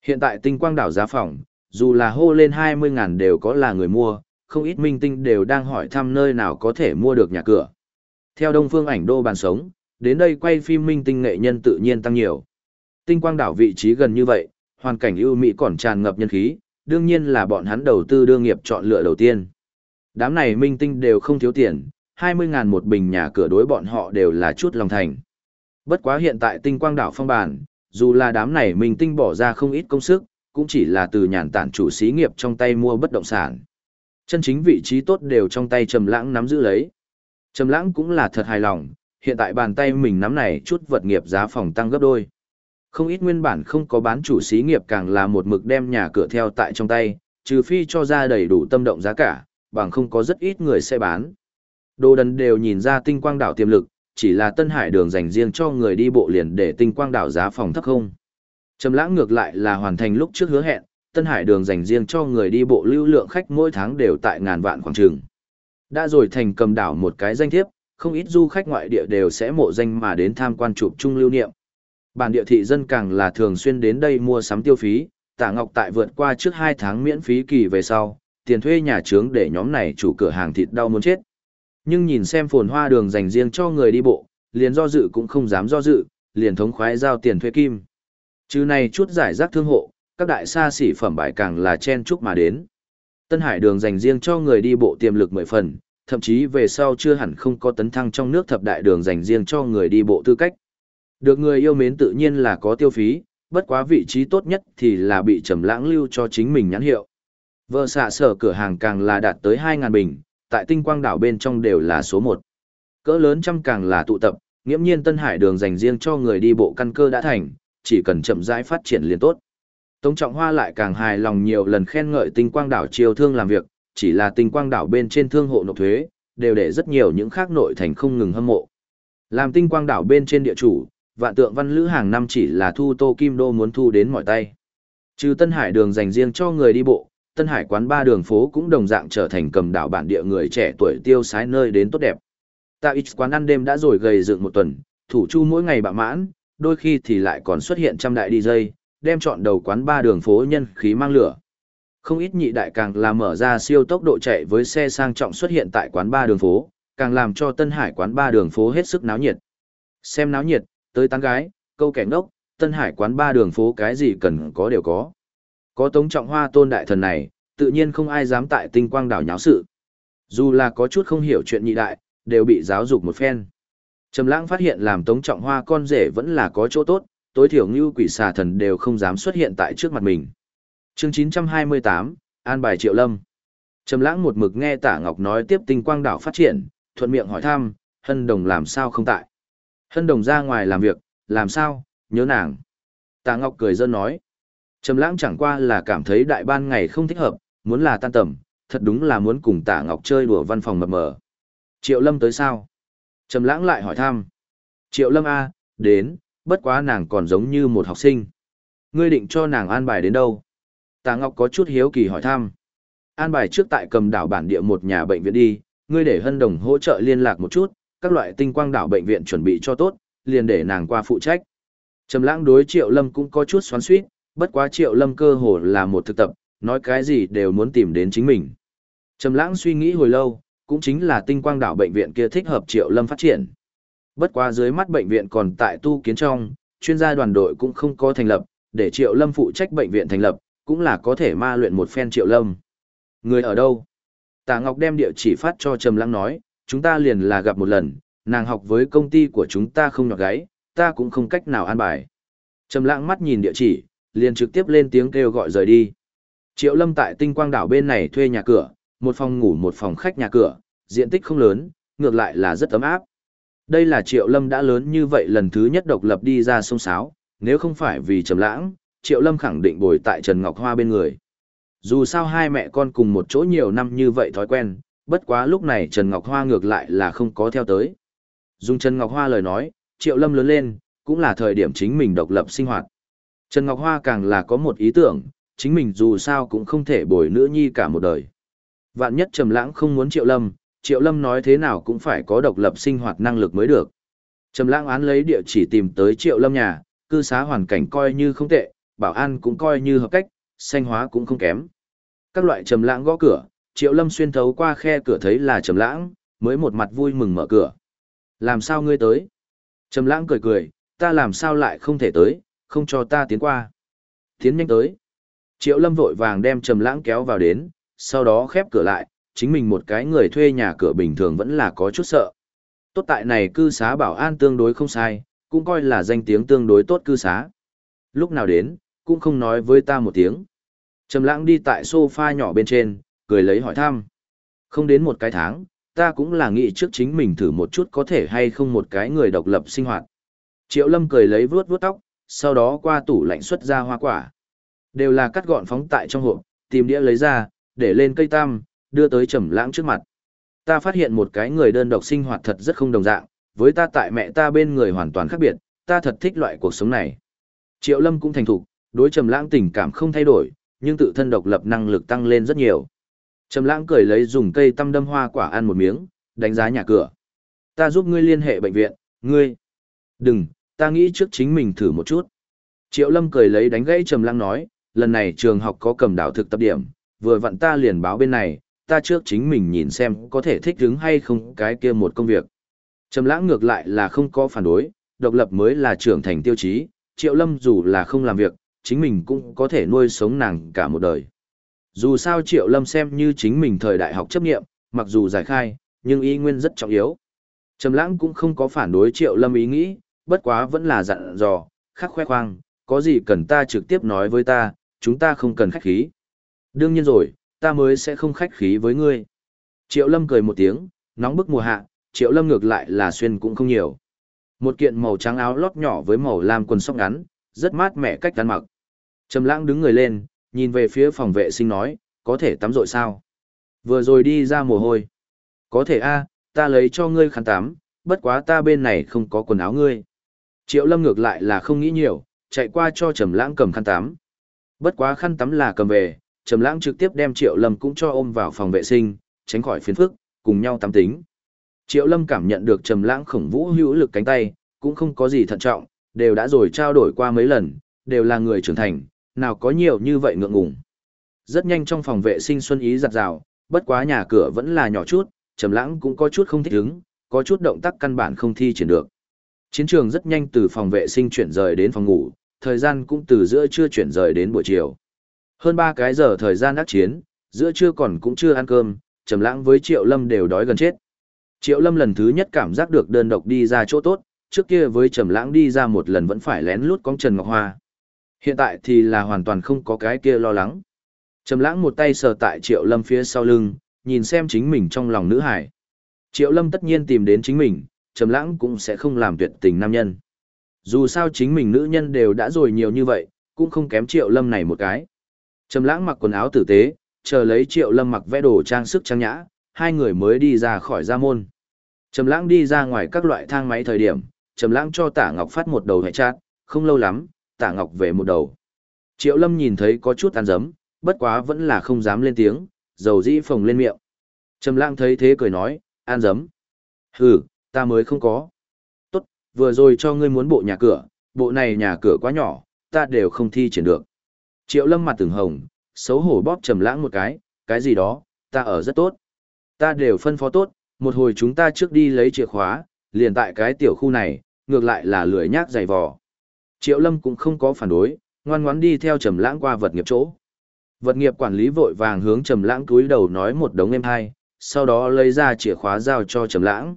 Hiện tại tinh quang đảo giá phòng, dù là hô lên 20 ngàn đều có là người mua, không ít minh tinh đều đang hỏi thăm nơi nào có thể mua được nhà cửa. Theo Đông Phương ảnh đô bàn sống, đến đây quay phim minh tinh nghệ nhân tự nhiên tăng nhiều. Tinh quang đảo vị trí gần như vậy, hoàn cảnh ưu mỹ còn tràn ngập nhân khí, đương nhiên là bọn hắn đầu tư đương nghiệp chọn lựa đầu tiên. Đám này minh tinh đều không thiếu tiền, 20 ngàn một bình nhà cửa đối bọn họ đều là chút lòng thành. Bất quá hiện tại tinh quang đảo phong bản, dù là đám này minh tinh bỏ ra không ít công sức, cũng chỉ là từ nhàn tản chủ xí nghiệp trong tay mua bất động sản. Chân chính vị trí tốt đều trong tay Trầm Lãng nắm giữ lấy. Trầm Lãng cũng là thật hài lòng, hiện tại bàn tay mình nắm này chút vật nghiệp giá phòng tăng gấp đôi. Không ít nguyên bản không có bán chủ xí nghiệp càng là một mực đem nhà cửa theo tại trong tay, trừ phi cho ra đầy đủ tâm động giá cả, bằng không có rất ít người sẽ bán. Đồ đần đều nhìn ra tinh quang đảo tiềm lực, chỉ là Tân Hải đường dành riêng cho người đi bộ liền để tinh quang đảo giá phòng thấp không. Trầm lãng ngược lại là hoàn thành lúc trước hứa hẹn, Tân Hải đường dành riêng cho người đi bộ lưu lượng khách mỗi tháng đều tại ngàn vạn khoảng trường. Đã rồi thành cầm đảo một cái danh thiếp, không ít du khách ngoại địa đều sẽ mộ danh mà đến tham quan chụp chung lưu niệm. Bản địa thị dân càng là thường xuyên đến đây mua sắm tiêu phí, Tạ Ngọc tại vượt qua trước 2 tháng miễn phí kỳ về sau, tiền thuê nhà trướng để nhóm này chủ cửa hàng thịt đau muốn chết. Nhưng nhìn xem phồn hoa đường dành riêng cho người đi bộ, liền do dự cũng không dám do dự, liền thống khoái giao tiền thuê kim. Chứ này chút giải rác thương hộ, các đại xa xỉ phẩm bài càng là chen chúc mà đến. Tân Hải đường dành riêng cho người đi bộ tiềm lực mười phần, thậm chí về sau chưa hẳn không có tấn thăng trong nước thập đại đường dành riêng cho người đi bộ tư cách. Được người yêu mến tự nhiên là có tiêu phí, bất quá vị trí tốt nhất thì là bị trầm lãng lưu cho chính mình nhãn hiệu. Vợ xạ sở cửa hàng càng là đạt tới 2.000 bình, tại tinh quang đảo bên trong đều là số 1. Cỡ lớn trăm càng là tụ tập, nghiễm nhiên Tân Hải đường dành riêng cho người đi bộ căn cơ đã thành, chỉ cần chậm rãi phát triển liền tốt. Tống Trọng Hoa lại càng hài lòng nhiều lần khen ngợi tinh quang đảo chiêu thương làm việc, chỉ là tinh quang đảo bên trên thương hộ nộp thuế, đều để rất nhiều những khác nội thành không ngừng hâm mộ. Làm tinh quang đảo bên trên địa chủ, vạn tượng văn lữ hàng năm chỉ là thu tô kim đô muốn thu đến mọi tay. Trừ Tân Hải đường dành riêng cho người đi bộ, Tân Hải quán ba đường phố cũng đồng dạng trở thành cầm đảo bản địa người trẻ tuổi tiêu sái nơi đến tốt đẹp. tạ ít quán ăn đêm đã rồi gầy dựng một tuần, thủ chu mỗi ngày bạ mãn, đôi khi thì lại còn xuất hiện trăm đại DJ, đem chọn đầu quán ba đường phố nhân khí mang lửa. Không ít nhị đại càng là mở ra siêu tốc độ chạy với xe sang trọng xuất hiện tại quán ba đường phố, càng làm cho Tân Hải quán ba đường phố hết sức náo nhiệt. Xem náo nhiệt, tới tán gái, câu kẻ ngốc, Tân Hải quán ba đường phố cái gì cần có đều có. Có tống trọng hoa tôn đại thần này, tự nhiên không ai dám tại tinh quang đảo nháo sự. Dù là có chút không hiểu chuyện nhị đại, đều bị giáo dục một phen. Trầm lãng phát hiện làm tống trọng hoa con rể vẫn là có chỗ tốt, tối thiểu như quỷ xà thần đều không dám xuất hiện tại trước mặt mình. Chương 928, An bài Triệu Lâm. Trầm lãng một mực nghe Tả Ngọc nói tiếp tinh quang đảo phát triển, thuận miệng hỏi thăm, Hân Đồng làm sao không tại. Hân Đồng ra ngoài làm việc, làm sao, nhớ nàng. Tả Ngọc cười dân nói. Trầm lãng chẳng qua là cảm thấy đại ban ngày không thích hợp, muốn là tan tầm, thật đúng là muốn cùng Tả Ngọc chơi đùa văn phòng mập mờ. Triệu Lâm tới sao? Trầm lãng lại hỏi thăm. Triệu Lâm A, đến, bất quá nàng còn giống như một học sinh. Ngươi định cho nàng an bài đến đâu? Tà Ngọc có chút hiếu kỳ hỏi thăm. An bài trước tại cầm đảo bản địa một nhà bệnh viện đi, ngươi để Hân Đồng hỗ trợ liên lạc một chút, các loại tinh quang đảo bệnh viện chuẩn bị cho tốt, liền để nàng qua phụ trách. Trầm lãng đối Triệu Lâm cũng có chút xoắn xuýt, bất quá Triệu Lâm cơ hồ là một thực tập, nói cái gì đều muốn tìm đến chính mình. Trầm lãng suy nghĩ hồi lâu, cũng chính là tinh quang đảo bệnh viện kia thích hợp Triệu Lâm phát triển. Bất quá dưới mắt bệnh viện còn tại tu kiến trong, chuyên gia đoàn đội cũng không có thành lập, để Triệu Lâm phụ trách bệnh viện thành lập, cũng là có thể ma luyện một phen Triệu Lâm. Người ở đâu? tạ Ngọc đem địa chỉ phát cho Trầm Lãng nói, chúng ta liền là gặp một lần, nàng học với công ty của chúng ta không nhọc gáy, ta cũng không cách nào an bài. Trầm Lãng mắt nhìn địa chỉ, liền trực tiếp lên tiếng kêu gọi rời đi. Triệu Lâm tại Tinh Quang đảo bên này thuê nhà cửa, một phòng ngủ một phòng khách nhà cửa, diện tích không lớn, ngược lại là rất ấm áp. Đây là Triệu Lâm đã lớn như vậy lần thứ nhất độc lập đi ra sông sáo, nếu không phải vì Trầm Lãng, Triệu Lâm khẳng định bồi tại Trần Ngọc Hoa bên người. Dù sao hai mẹ con cùng một chỗ nhiều năm như vậy thói quen, bất quá lúc này Trần Ngọc Hoa ngược lại là không có theo tới. Dùng Trần Ngọc Hoa lời nói, Triệu Lâm lớn lên, cũng là thời điểm chính mình độc lập sinh hoạt. Trần Ngọc Hoa càng là có một ý tưởng, chính mình dù sao cũng không thể bồi nữ nhi cả một đời. Vạn nhất Trầm Lãng không muốn Triệu Lâm, Triệu Lâm nói thế nào cũng phải có độc lập sinh hoạt năng lực mới được. Trầm Lãng án lấy địa chỉ tìm tới Triệu Lâm nhà, cư xá hoàn cảnh coi như không tệ, bảo an cũng coi như hợp cách, xanh hóa cũng không kém. Các loại Trầm Lãng gõ cửa, Triệu Lâm xuyên thấu qua khe cửa thấy là Trầm Lãng, mới một mặt vui mừng mở cửa. "Làm sao ngươi tới?" Trầm Lãng cười cười, "Ta làm sao lại không thể tới, không cho ta tiến qua." "Tiến nhanh tới." Triệu Lâm vội vàng đem Trầm Lãng kéo vào đến, sau đó khép cửa lại, chính mình một cái người thuê nhà cửa bình thường vẫn là có chút sợ. Tốt tại này cư xá bảo an tương đối không sai, cũng coi là danh tiếng tương đối tốt cư xá. Lúc nào đến, cũng không nói với ta một tiếng. Trầm lãng đi tại sofa nhỏ bên trên, cười lấy hỏi thăm. Không đến một cái tháng, ta cũng là nghĩ trước chính mình thử một chút có thể hay không một cái người độc lập sinh hoạt. Triệu Lâm cười lấy vuốt vuốt tóc, sau đó qua tủ lạnh xuất ra hoa quả. Đều là cắt gọn phóng tại trong hộp, tìm đĩa lấy ra, để lên cây tam, đưa tới trầm lãng trước mặt. Ta phát hiện một cái người đơn độc sinh hoạt thật rất không đồng dạng, với ta tại mẹ ta bên người hoàn toàn khác biệt, ta thật thích loại cuộc sống này. Triệu Lâm cũng thành thục, đối trầm lãng tình cảm không thay đổi, nhưng tự thân độc lập năng lực tăng lên rất nhiều. Trầm lãng cười lấy dùng cây tăm đâm hoa quả ăn một miếng, đánh giá nhà cửa. Ta giúp ngươi liên hệ bệnh viện, ngươi. Đừng, ta nghĩ trước chính mình thử một chút. Triệu Lâm cười lấy đánh gãy Trầm lãng nói, lần này trường học có cầm đạo thực tập điểm, vừa vặn ta liền báo bên này, ta trước chính mình nhìn xem có thể thích ứng hay không cái kia một công việc. Trầm lãng ngược lại là không có phản đối, độc lập mới là trưởng thành tiêu chí, Triệu Lâm dù là không làm việc, chính mình cũng có thể nuôi sống nàng cả một đời. Dù sao Triệu Lâm xem như chính mình thời đại học chấp nghiệm, mặc dù giải khai, nhưng ý nguyên rất trọng yếu. Trầm lãng cũng không có phản đối Triệu Lâm ý nghĩ, bất quá vẫn là dặn dò, khắc khoe khoang, có gì cần ta trực tiếp nói với ta, chúng ta không cần khách khí. Đương nhiên rồi, ta mới sẽ không khách khí với ngươi. Triệu Lâm cười một tiếng, nóng bức mùa hạ, Triệu Lâm ngược lại là xuyên cũng không nhiều. Một kiện màu trắng áo lót nhỏ với màu lam quần sóc ngắn, rất mát mẻ cách ăn mặc. Trầm lãng đứng người lên, nhìn về phía phòng vệ sinh nói, có thể tắm rội sao? Vừa rồi đi ra mồ hôi. Có thể a, ta lấy cho ngươi khăn tắm, bất quá ta bên này không có quần áo ngươi. Triệu Lâm ngược lại là không nghĩ nhiều, chạy qua cho Trầm lãng cầm khăn tắm. Bất quá khăn tắm là cầm về, Trầm Lãng trực tiếp đem Triệu Lâm cũng cho ôm vào phòng vệ sinh, tránh khỏi phiền phức, cùng nhau tắm tính. Triệu Lâm cảm nhận được Trầm Lãng khổng vũ hữu lực cánh tay, cũng không có gì thận trọng, đều đã rồi trao đổi qua mấy lần, đều là người trưởng thành, nào có nhiều như vậy ngượng ngùng. Rất nhanh trong phòng vệ sinh xuân ý giặt rào, bất quá nhà cửa vẫn là nhỏ chút, Trầm Lãng cũng có chút không thích ứng, có chút động tác căn bản không thi triển được. Chiến trường rất nhanh từ phòng vệ sinh chuyển rời đến phòng ngủ, thời gian cũng từ giữa trưa chuyển rời đến buổi chiều. Hơn 3 cái giờ thời gian đắc chiến, giữa trưa còn cũng chưa ăn cơm, Trầm Lãng với Triệu Lâm đều đói gần chết. Triệu Lâm lần thứ nhất cảm giác được đơn độc đi ra chỗ tốt, trước kia với Trầm Lãng đi ra một lần vẫn phải lén lút cong Trần Ngọc Hoa. Hiện tại thì là hoàn toàn không có cái kia lo lắng. Trầm Lãng một tay sờ tại Triệu Lâm phía sau lưng, nhìn xem chính mình trong lòng nữ hải. Triệu Lâm tất nhiên tìm đến chính mình, Trầm Lãng cũng sẽ không làm tuyệt tình nam nhân. Dù sao chính mình nữ nhân đều đã rồi nhiều như vậy, cũng không kém Triệu Lâm này một cái. Trầm Lãng mặc quần áo tử tế, chờ lấy Triệu Lâm mặc vẽ đồ trang sức trang nhã, hai người mới đi ra khỏi gia môn. Trầm Lãng đi ra ngoài các loại thang máy thời điểm, Trầm Lãng cho Tả Ngọc phát một đầu hệ chat, không lâu lắm, Tả Ngọc về một đầu. Triệu Lâm nhìn thấy có chút ăn dấm, bất quá vẫn là không dám lên tiếng, dầu dĩ phồng lên miệng. Trầm Lãng thấy thế cười nói, "Ăn dấm?" "Hừ, ta mới không có." "Tốt, vừa rồi cho ngươi muốn bộ nhà cửa, bộ này nhà cửa quá nhỏ, ta đều không thi triển được." Triệu Lâm mặt từng hồng, xấu hổ bóp Trầm Lãng một cái, "Cái gì đó, ta ở rất tốt. Ta đều phân phó tốt, một hồi chúng ta trước đi lấy chìa khóa, liền tại cái tiểu khu này, ngược lại là lười nhác dày vò." Triệu Lâm cũng không có phản đối, ngoan ngoãn đi theo Trầm Lãng qua vật nghiệp chỗ. Vật nghiệp quản lý vội vàng hướng Trầm Lãng cúi đầu nói một đống êm hai, sau đó lấy ra chìa khóa giao cho Trầm Lãng.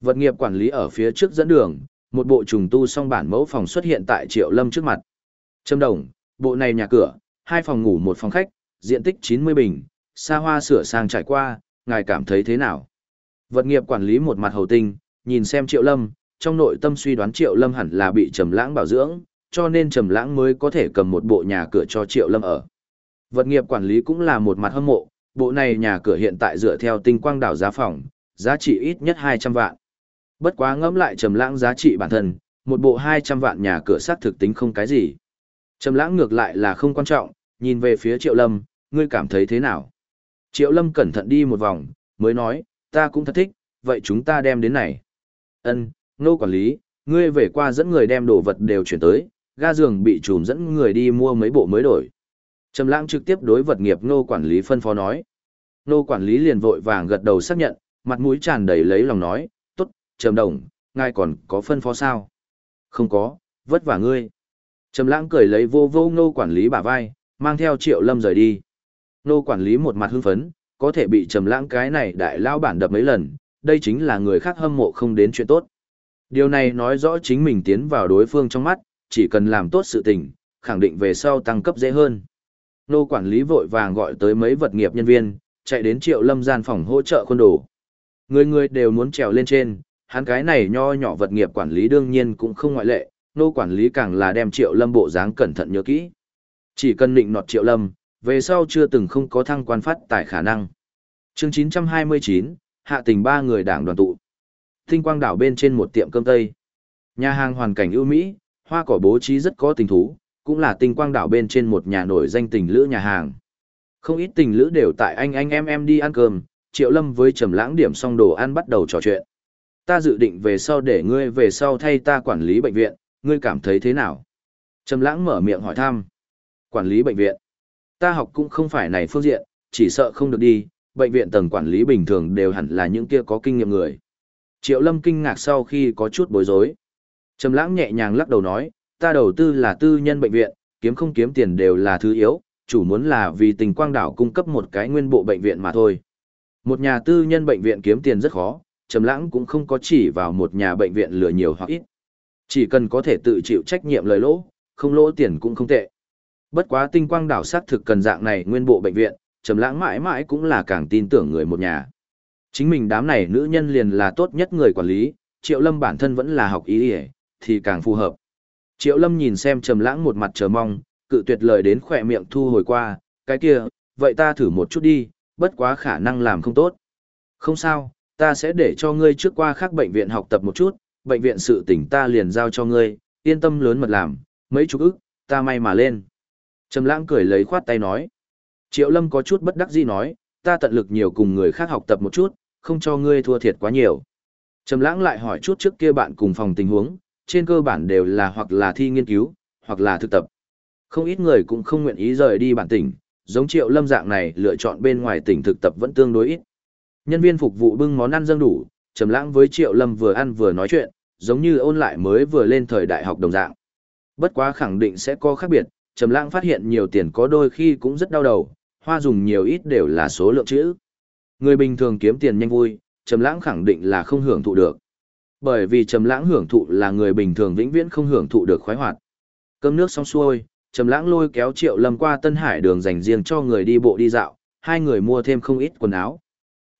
Vật nghiệp quản lý ở phía trước dẫn đường, một bộ trùng tu xong bản mẫu phòng xuất hiện tại Triệu Lâm trước mặt. Trầm Đồng, bộ này nhà cửa, hai phòng ngủ một phòng khách, diện tích 90 bình, xa hoa sửa sang trải qua, ngài cảm thấy thế nào? Vật nghiệp quản lý một mặt hầu tinh, nhìn xem Triệu Lâm, trong nội tâm suy đoán Triệu Lâm hẳn là bị Trầm Lãng bảo dưỡng, cho nên Trầm Lãng mới có thể cầm một bộ nhà cửa cho Triệu Lâm ở. Vật nghiệp quản lý cũng là một mặt hâm mộ, bộ này nhà cửa hiện tại dựa theo tinh quang đảo giá phòng, giá trị ít nhất 200 vạn. Bất quá ngẫm lại Trầm Lãng giá trị bản thân, một bộ 200 vạn nhà cửa xác thực tính không cái gì. Trầm Lãng ngược lại là không quan trọng, nhìn về phía Triệu Lâm, ngươi cảm thấy thế nào? Triệu Lâm cẩn thận đi một vòng, mới nói, ta cũng thật thích, vậy chúng ta đem đến này. Ân, nô quản lý, ngươi về qua dẫn người đem đồ vật đều chuyển tới, ga giường bị trùm dẫn người đi mua mấy bộ mới đổi. Trầm lãng trực tiếp đối vật nghiệp nô quản lý phân phó nói. Nô quản lý liền vội vàng gật đầu xác nhận, mặt mũi tràn đầy lấy lòng nói, tốt, trầm đồng, ngài còn có phân phó sao? Không có, vất vả ngươi. Trầm lãng cười lấy vô vô nô quản lý bả vai, mang theo triệu lâm rời đi. Nô quản lý một mặt hưng phấn, có thể bị trầm lãng cái này đại lao bản đập mấy lần, đây chính là người khác hâm mộ không đến chuyện tốt. Điều này nói rõ chính mình tiến vào đối phương trong mắt, chỉ cần làm tốt sự tình, khẳng định về sau tăng cấp dễ hơn. Nô quản lý vội vàng gọi tới mấy vật nghiệp nhân viên, chạy đến triệu lâm gian phòng hỗ trợ khuôn đồ. Người người đều muốn trèo lên trên, hắn cái này nho nhỏ vật nghiệp quản lý đương nhiên cũng không ngoại lệ, nô quản lý càng là đem triệu lâm bộ dáng cẩn thận nhớ kỹ. Chỉ cần định nọt triệu lâm, về sau chưa từng không có thăng quan phát tài khả năng. chương 929, hạ tình ba người đảng đoàn tụ. Tinh quang đảo bên trên một tiệm cơm tây. Nhà hàng hoàn cảnh ưu mỹ, hoa cỏ bố trí rất có tình thú, cũng là tinh quang đảo bên trên một nhà nổi danh tình lữ nhà hàng. Không ít tình lữ đều tại anh anh em em đi ăn cơm, Triệu Lâm với Trầm Lãng điểm xong đồ ăn bắt đầu trò chuyện. Ta dự định về sau để ngươi về sau thay ta quản lý bệnh viện, ngươi cảm thấy thế nào? Trầm Lãng mở miệng hỏi thăm. Quản lý bệnh viện? Ta học cũng không phải này phương diện, chỉ sợ không được đi, bệnh viện tầng quản lý bình thường đều hẳn là những kia có kinh nghiệm người. Triệu Lâm kinh ngạc sau khi có chút bối rối. Trầm Lãng nhẹ nhàng lắc đầu nói, ta đầu tư là tư nhân bệnh viện, kiếm không kiếm tiền đều là thứ yếu, chủ muốn là vì tình quang đảo cung cấp một cái nguyên bộ bệnh viện mà thôi. Một nhà tư nhân bệnh viện kiếm tiền rất khó, Trầm Lãng cũng không có chỉ vào một nhà bệnh viện lừa nhiều hoặc ít. Chỉ cần có thể tự chịu trách nhiệm lời lỗ, không lỗ tiền cũng không tệ. Bất quá tinh quang đảo xác thực cần dạng này nguyên bộ bệnh viện, Trầm Lãng mãi mãi cũng là càng tin tưởng người một nhà. Chính mình đám này nữ nhân liền là tốt nhất người quản lý, Triệu Lâm bản thân vẫn là học y, thì càng phù hợp. Triệu Lâm nhìn xem Trầm Lãng một mặt chờ mong, cự tuyệt lời đến khỏe miệng thu hồi qua, cái kia, vậy ta thử một chút đi, bất quá khả năng làm không tốt. Không sao, ta sẽ để cho ngươi trước qua khác bệnh viện học tập một chút, bệnh viện sự tỉnh ta liền giao cho ngươi, yên tâm lớn mật làm, mấy chục ức, ta may mà lên. Trầm Lãng cười lấy khoát tay nói. Triệu Lâm có chút bất đắc dĩ nói, ta tận lực nhiều cùng người khác học tập một chút, không cho ngươi thua thiệt quá nhiều. Trầm lãng lại hỏi chút trước kia bạn cùng phòng tình huống, trên cơ bản đều là hoặc là thi nghiên cứu, hoặc là thực tập. Không ít người cũng không nguyện ý rời đi bản tỉnh, giống Triệu Lâm dạng này lựa chọn bên ngoài tỉnh thực tập vẫn tương đối ít. Nhân viên phục vụ bưng món ăn dâng đủ, Trầm lãng với Triệu Lâm vừa ăn vừa nói chuyện, giống như ôn lại mới vừa lên thời đại học đồng dạng. Bất quá khẳng định sẽ có khác biệt, Trầm lãng phát hiện nhiều tiền có đôi khi cũng rất đau đầu, hoa dùng nhiều ít đều là số lượng chữ. Người bình thường kiếm tiền nhanh vui, Trầm Lãng khẳng định là không hưởng thụ được. Bởi vì Trầm Lãng hưởng thụ là người bình thường vĩnh viễn không hưởng thụ được khoái hoạt. Cơm nước xong xuôi, Trầm Lãng lôi kéo Triệu Lâm qua Tân Hải đường dành riêng cho người đi bộ đi dạo, hai người mua thêm không ít quần áo.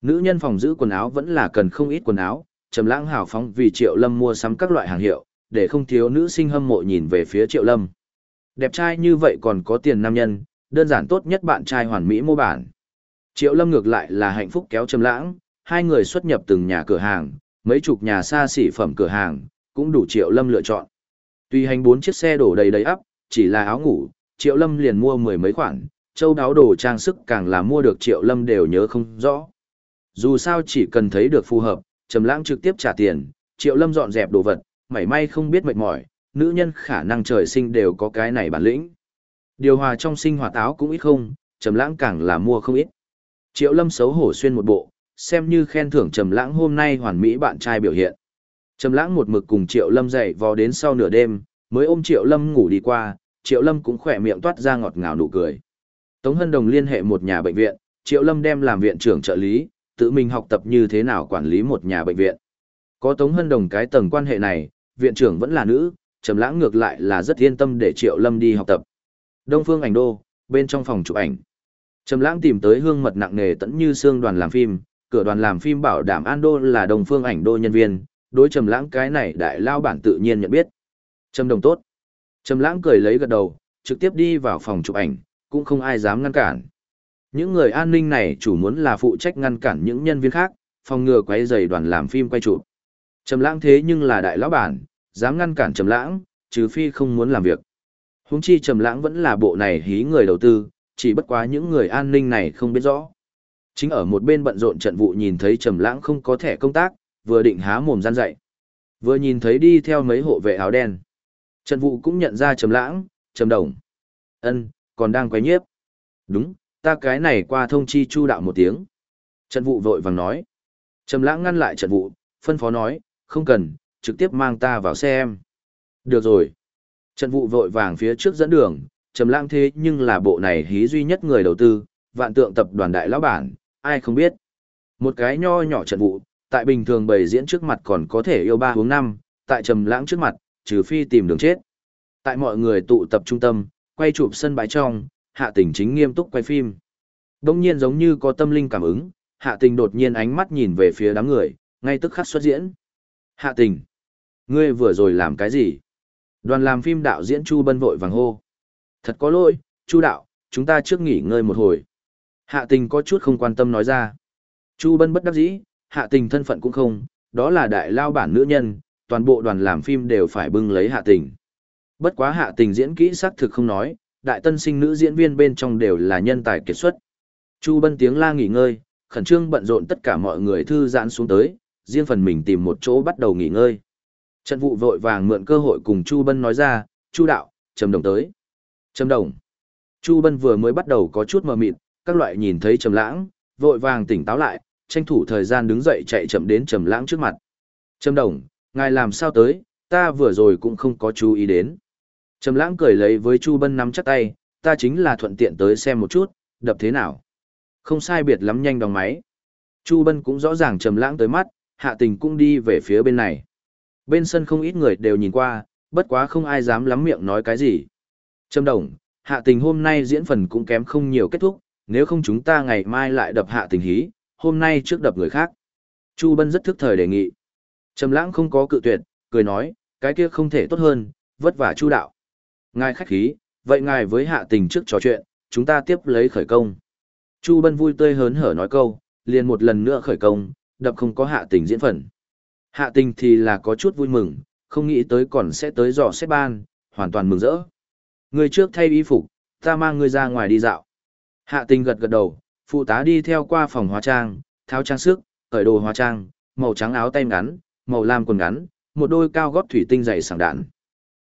Nữ nhân phòng giữ quần áo vẫn là cần không ít quần áo, Trầm Lãng hào phóng vì Triệu Lâm mua sắm các loại hàng hiệu, để không thiếu nữ sinh hâm mộ nhìn về phía Triệu Lâm. Đẹp trai như vậy còn có tiền nam nhân, đơn giản tốt nhất bạn trai hoàn mỹ mô bản. Triệu Lâm ngược lại là hạnh phúc kéo Trầm Lãng, hai người xuất nhập từng nhà cửa hàng, mấy chục nhà xa xỉ phẩm cửa hàng, cũng đủ Triệu Lâm lựa chọn. Tuy hành bốn chiếc xe đổ đầy đầy ắp, chỉ là áo ngủ, Triệu Lâm liền mua mười mấy khoản, châu đáo đồ trang sức càng là mua được Triệu Lâm đều nhớ không rõ. Dù sao chỉ cần thấy được phù hợp, Trầm Lãng trực tiếp trả tiền, Triệu Lâm dọn dẹp đồ vật, mảy may không biết mệt mỏi, nữ nhân khả năng trời sinh đều có cái này bản lĩnh. Điều hòa trong sinh hoạt áo cũng ít không, Trầm Lãng càng là mua không ít. Triệu Lâm xấu hổ xuyên một bộ, xem như khen thưởng Trầm Lãng hôm nay hoàn mỹ bạn trai biểu hiện. Trầm Lãng một mực cùng Triệu Lâm dậy vò đến sau nửa đêm, mới ôm Triệu Lâm ngủ đi qua, Triệu Lâm cũng khỏe miệng toát ra ngọt ngào nụ cười. Tống Hân Đồng liên hệ một nhà bệnh viện, Triệu Lâm đem làm viện trưởng trợ lý, tự mình học tập như thế nào quản lý một nhà bệnh viện. Có Tống Hân Đồng cái tầng quan hệ này, viện trưởng vẫn là nữ, Trầm Lãng ngược lại là rất yên tâm để Triệu Lâm đi học tập. Đông Phương Ảnh Đô, bên trong phòng chụp ảnh. Trầm Lãng tìm tới hương mật nặng nề tận như xương đoàn làm phim, cửa đoàn làm phim bảo đảm An Đô là đồng Phương Ảnh Đô nhân viên, đối Trầm Lãng cái này đại lao bản tự nhiên nhận biết. Trầm Đồng tốt. Trầm Lãng cười lấy gật đầu, trực tiếp đi vào phòng chụp ảnh, cũng không ai dám ngăn cản. Những người an ninh này chủ muốn là phụ trách ngăn cản những nhân viên khác, phòng ngừa quấy rầy đoàn làm phim quay chụp. Trầm Lãng thế nhưng là đại lão bản, dám ngăn cản Trầm Lãng, trừ phi không muốn làm việc. Huống chi Trầm Lãng vẫn là bộ này hí người đầu tư, chỉ bất quá những người an ninh này không biết rõ. Chính ở một bên bận rộn trận vụ nhìn thấy Trầm Lãng không có thẻ công tác, vừa định há mồm gian dạy. Vừa nhìn thấy đi theo mấy hộ vệ áo đen. Trận vụ cũng nhận ra Trầm Lãng, Trầm Đồng. Ân, còn đang quấy nhiếp. Đúng, ta cái này qua thông chi Chu đạo một tiếng. Trận vụ vội vàng nói. Trầm Lãng ngăn lại trận vụ, phân phó nói, không cần, trực tiếp mang ta vào xe em. Được rồi. Trận vụ vội vàng phía trước dẫn đường, trầm lãng thế nhưng là bộ này hí duy nhất người đầu tư, vạn tượng tập đoàn đại lão bản, ai không biết. Một cái nho nhỏ trận vụ, tại bình thường bày diễn trước mặt còn có thể yêu ba hướng năm, tại trầm lãng trước mặt, trừ phi tìm đường chết. Tại mọi người tụ tập trung tâm, quay chụp sân bãi trong, hạ tình chính nghiêm túc quay phim. Đông nhiên giống như có tâm linh cảm ứng, hạ tình đột nhiên ánh mắt nhìn về phía đám người, ngay tức khắc xuất diễn. Hạ tình, ngươi vừa rồi làm cái gì? Đoàn làm phim đạo diễn Chu Bân vội vàng hô. Thật có lỗi, Chu đạo, chúng ta trước nghỉ ngơi một hồi. Hạ tình có chút không quan tâm nói ra. Chu Bân bất đắc dĩ, hạ tình thân phận cũng không, đó là đại lao bản nữ nhân, toàn bộ đoàn làm phim đều phải bưng lấy hạ tình. Bất quá hạ tình diễn kỹ sắc thực không nói, đại tân sinh nữ diễn viên bên trong đều là nhân tài kiệt xuất. Chu Bân tiếng la nghỉ ngơi, khẩn trương bận rộn tất cả mọi người thư giãn xuống tới, riêng phần mình tìm một chỗ bắt đầu nghỉ ngơi. Trận vụ vội vàng mượn cơ hội cùng Chu Bân nói ra, Chu đạo, Trầm Đồng tới. Trầm Đồng. Chu Bân vừa mới bắt đầu có chút mờ mịt, các loại nhìn thấy Trầm Lãng, vội vàng tỉnh táo lại, tranh thủ thời gian đứng dậy chạy chậm đến Trầm Lãng trước mặt. Trầm Đồng, ngài làm sao tới, ta vừa rồi cũng không có chú ý đến. Trầm Lãng cười lấy với Chu Bân nắm chặt tay, ta chính là thuận tiện tới xem một chút, đập thế nào. Không sai biệt lắm nhanh đóng máy. Chu Bân cũng rõ ràng Trầm Lãng tới mắt, Hạ Tình cũng đi về phía bên này. Bên sân không ít người đều nhìn qua, bất quá không ai dám lắm miệng nói cái gì. Trâm Đồng, hạ tình hôm nay diễn phần cũng kém không nhiều kết thúc, nếu không chúng ta ngày mai lại đập hạ tình hí, hôm nay trước đập người khác. Chu Bân rất thức thời đề nghị. Trầm lãng không có cự tuyệt, cười nói, cái kia không thể tốt hơn, vất vả chu đạo. Ngài khách khí, vậy ngài với hạ tình trước trò chuyện, chúng ta tiếp lấy khởi công. Chu Bân vui tươi hớn hở nói câu, liền một lần nữa khởi công, đập không có hạ tình diễn phần. Hạ tình thì là có chút vui mừng, không nghĩ tới còn sẽ tới dò xếp ban, hoàn toàn mừng rỡ. Người trước thay y phục, ta mang ngươi ra ngoài đi dạo. Hạ tình gật gật đầu, phụ tá đi theo qua phòng hóa trang, tháo trang sức, cởi đồ hóa trang, màu trắng áo tay ngắn, màu lam quần ngắn, một đôi cao gót thủy tinh dày sảng đạn.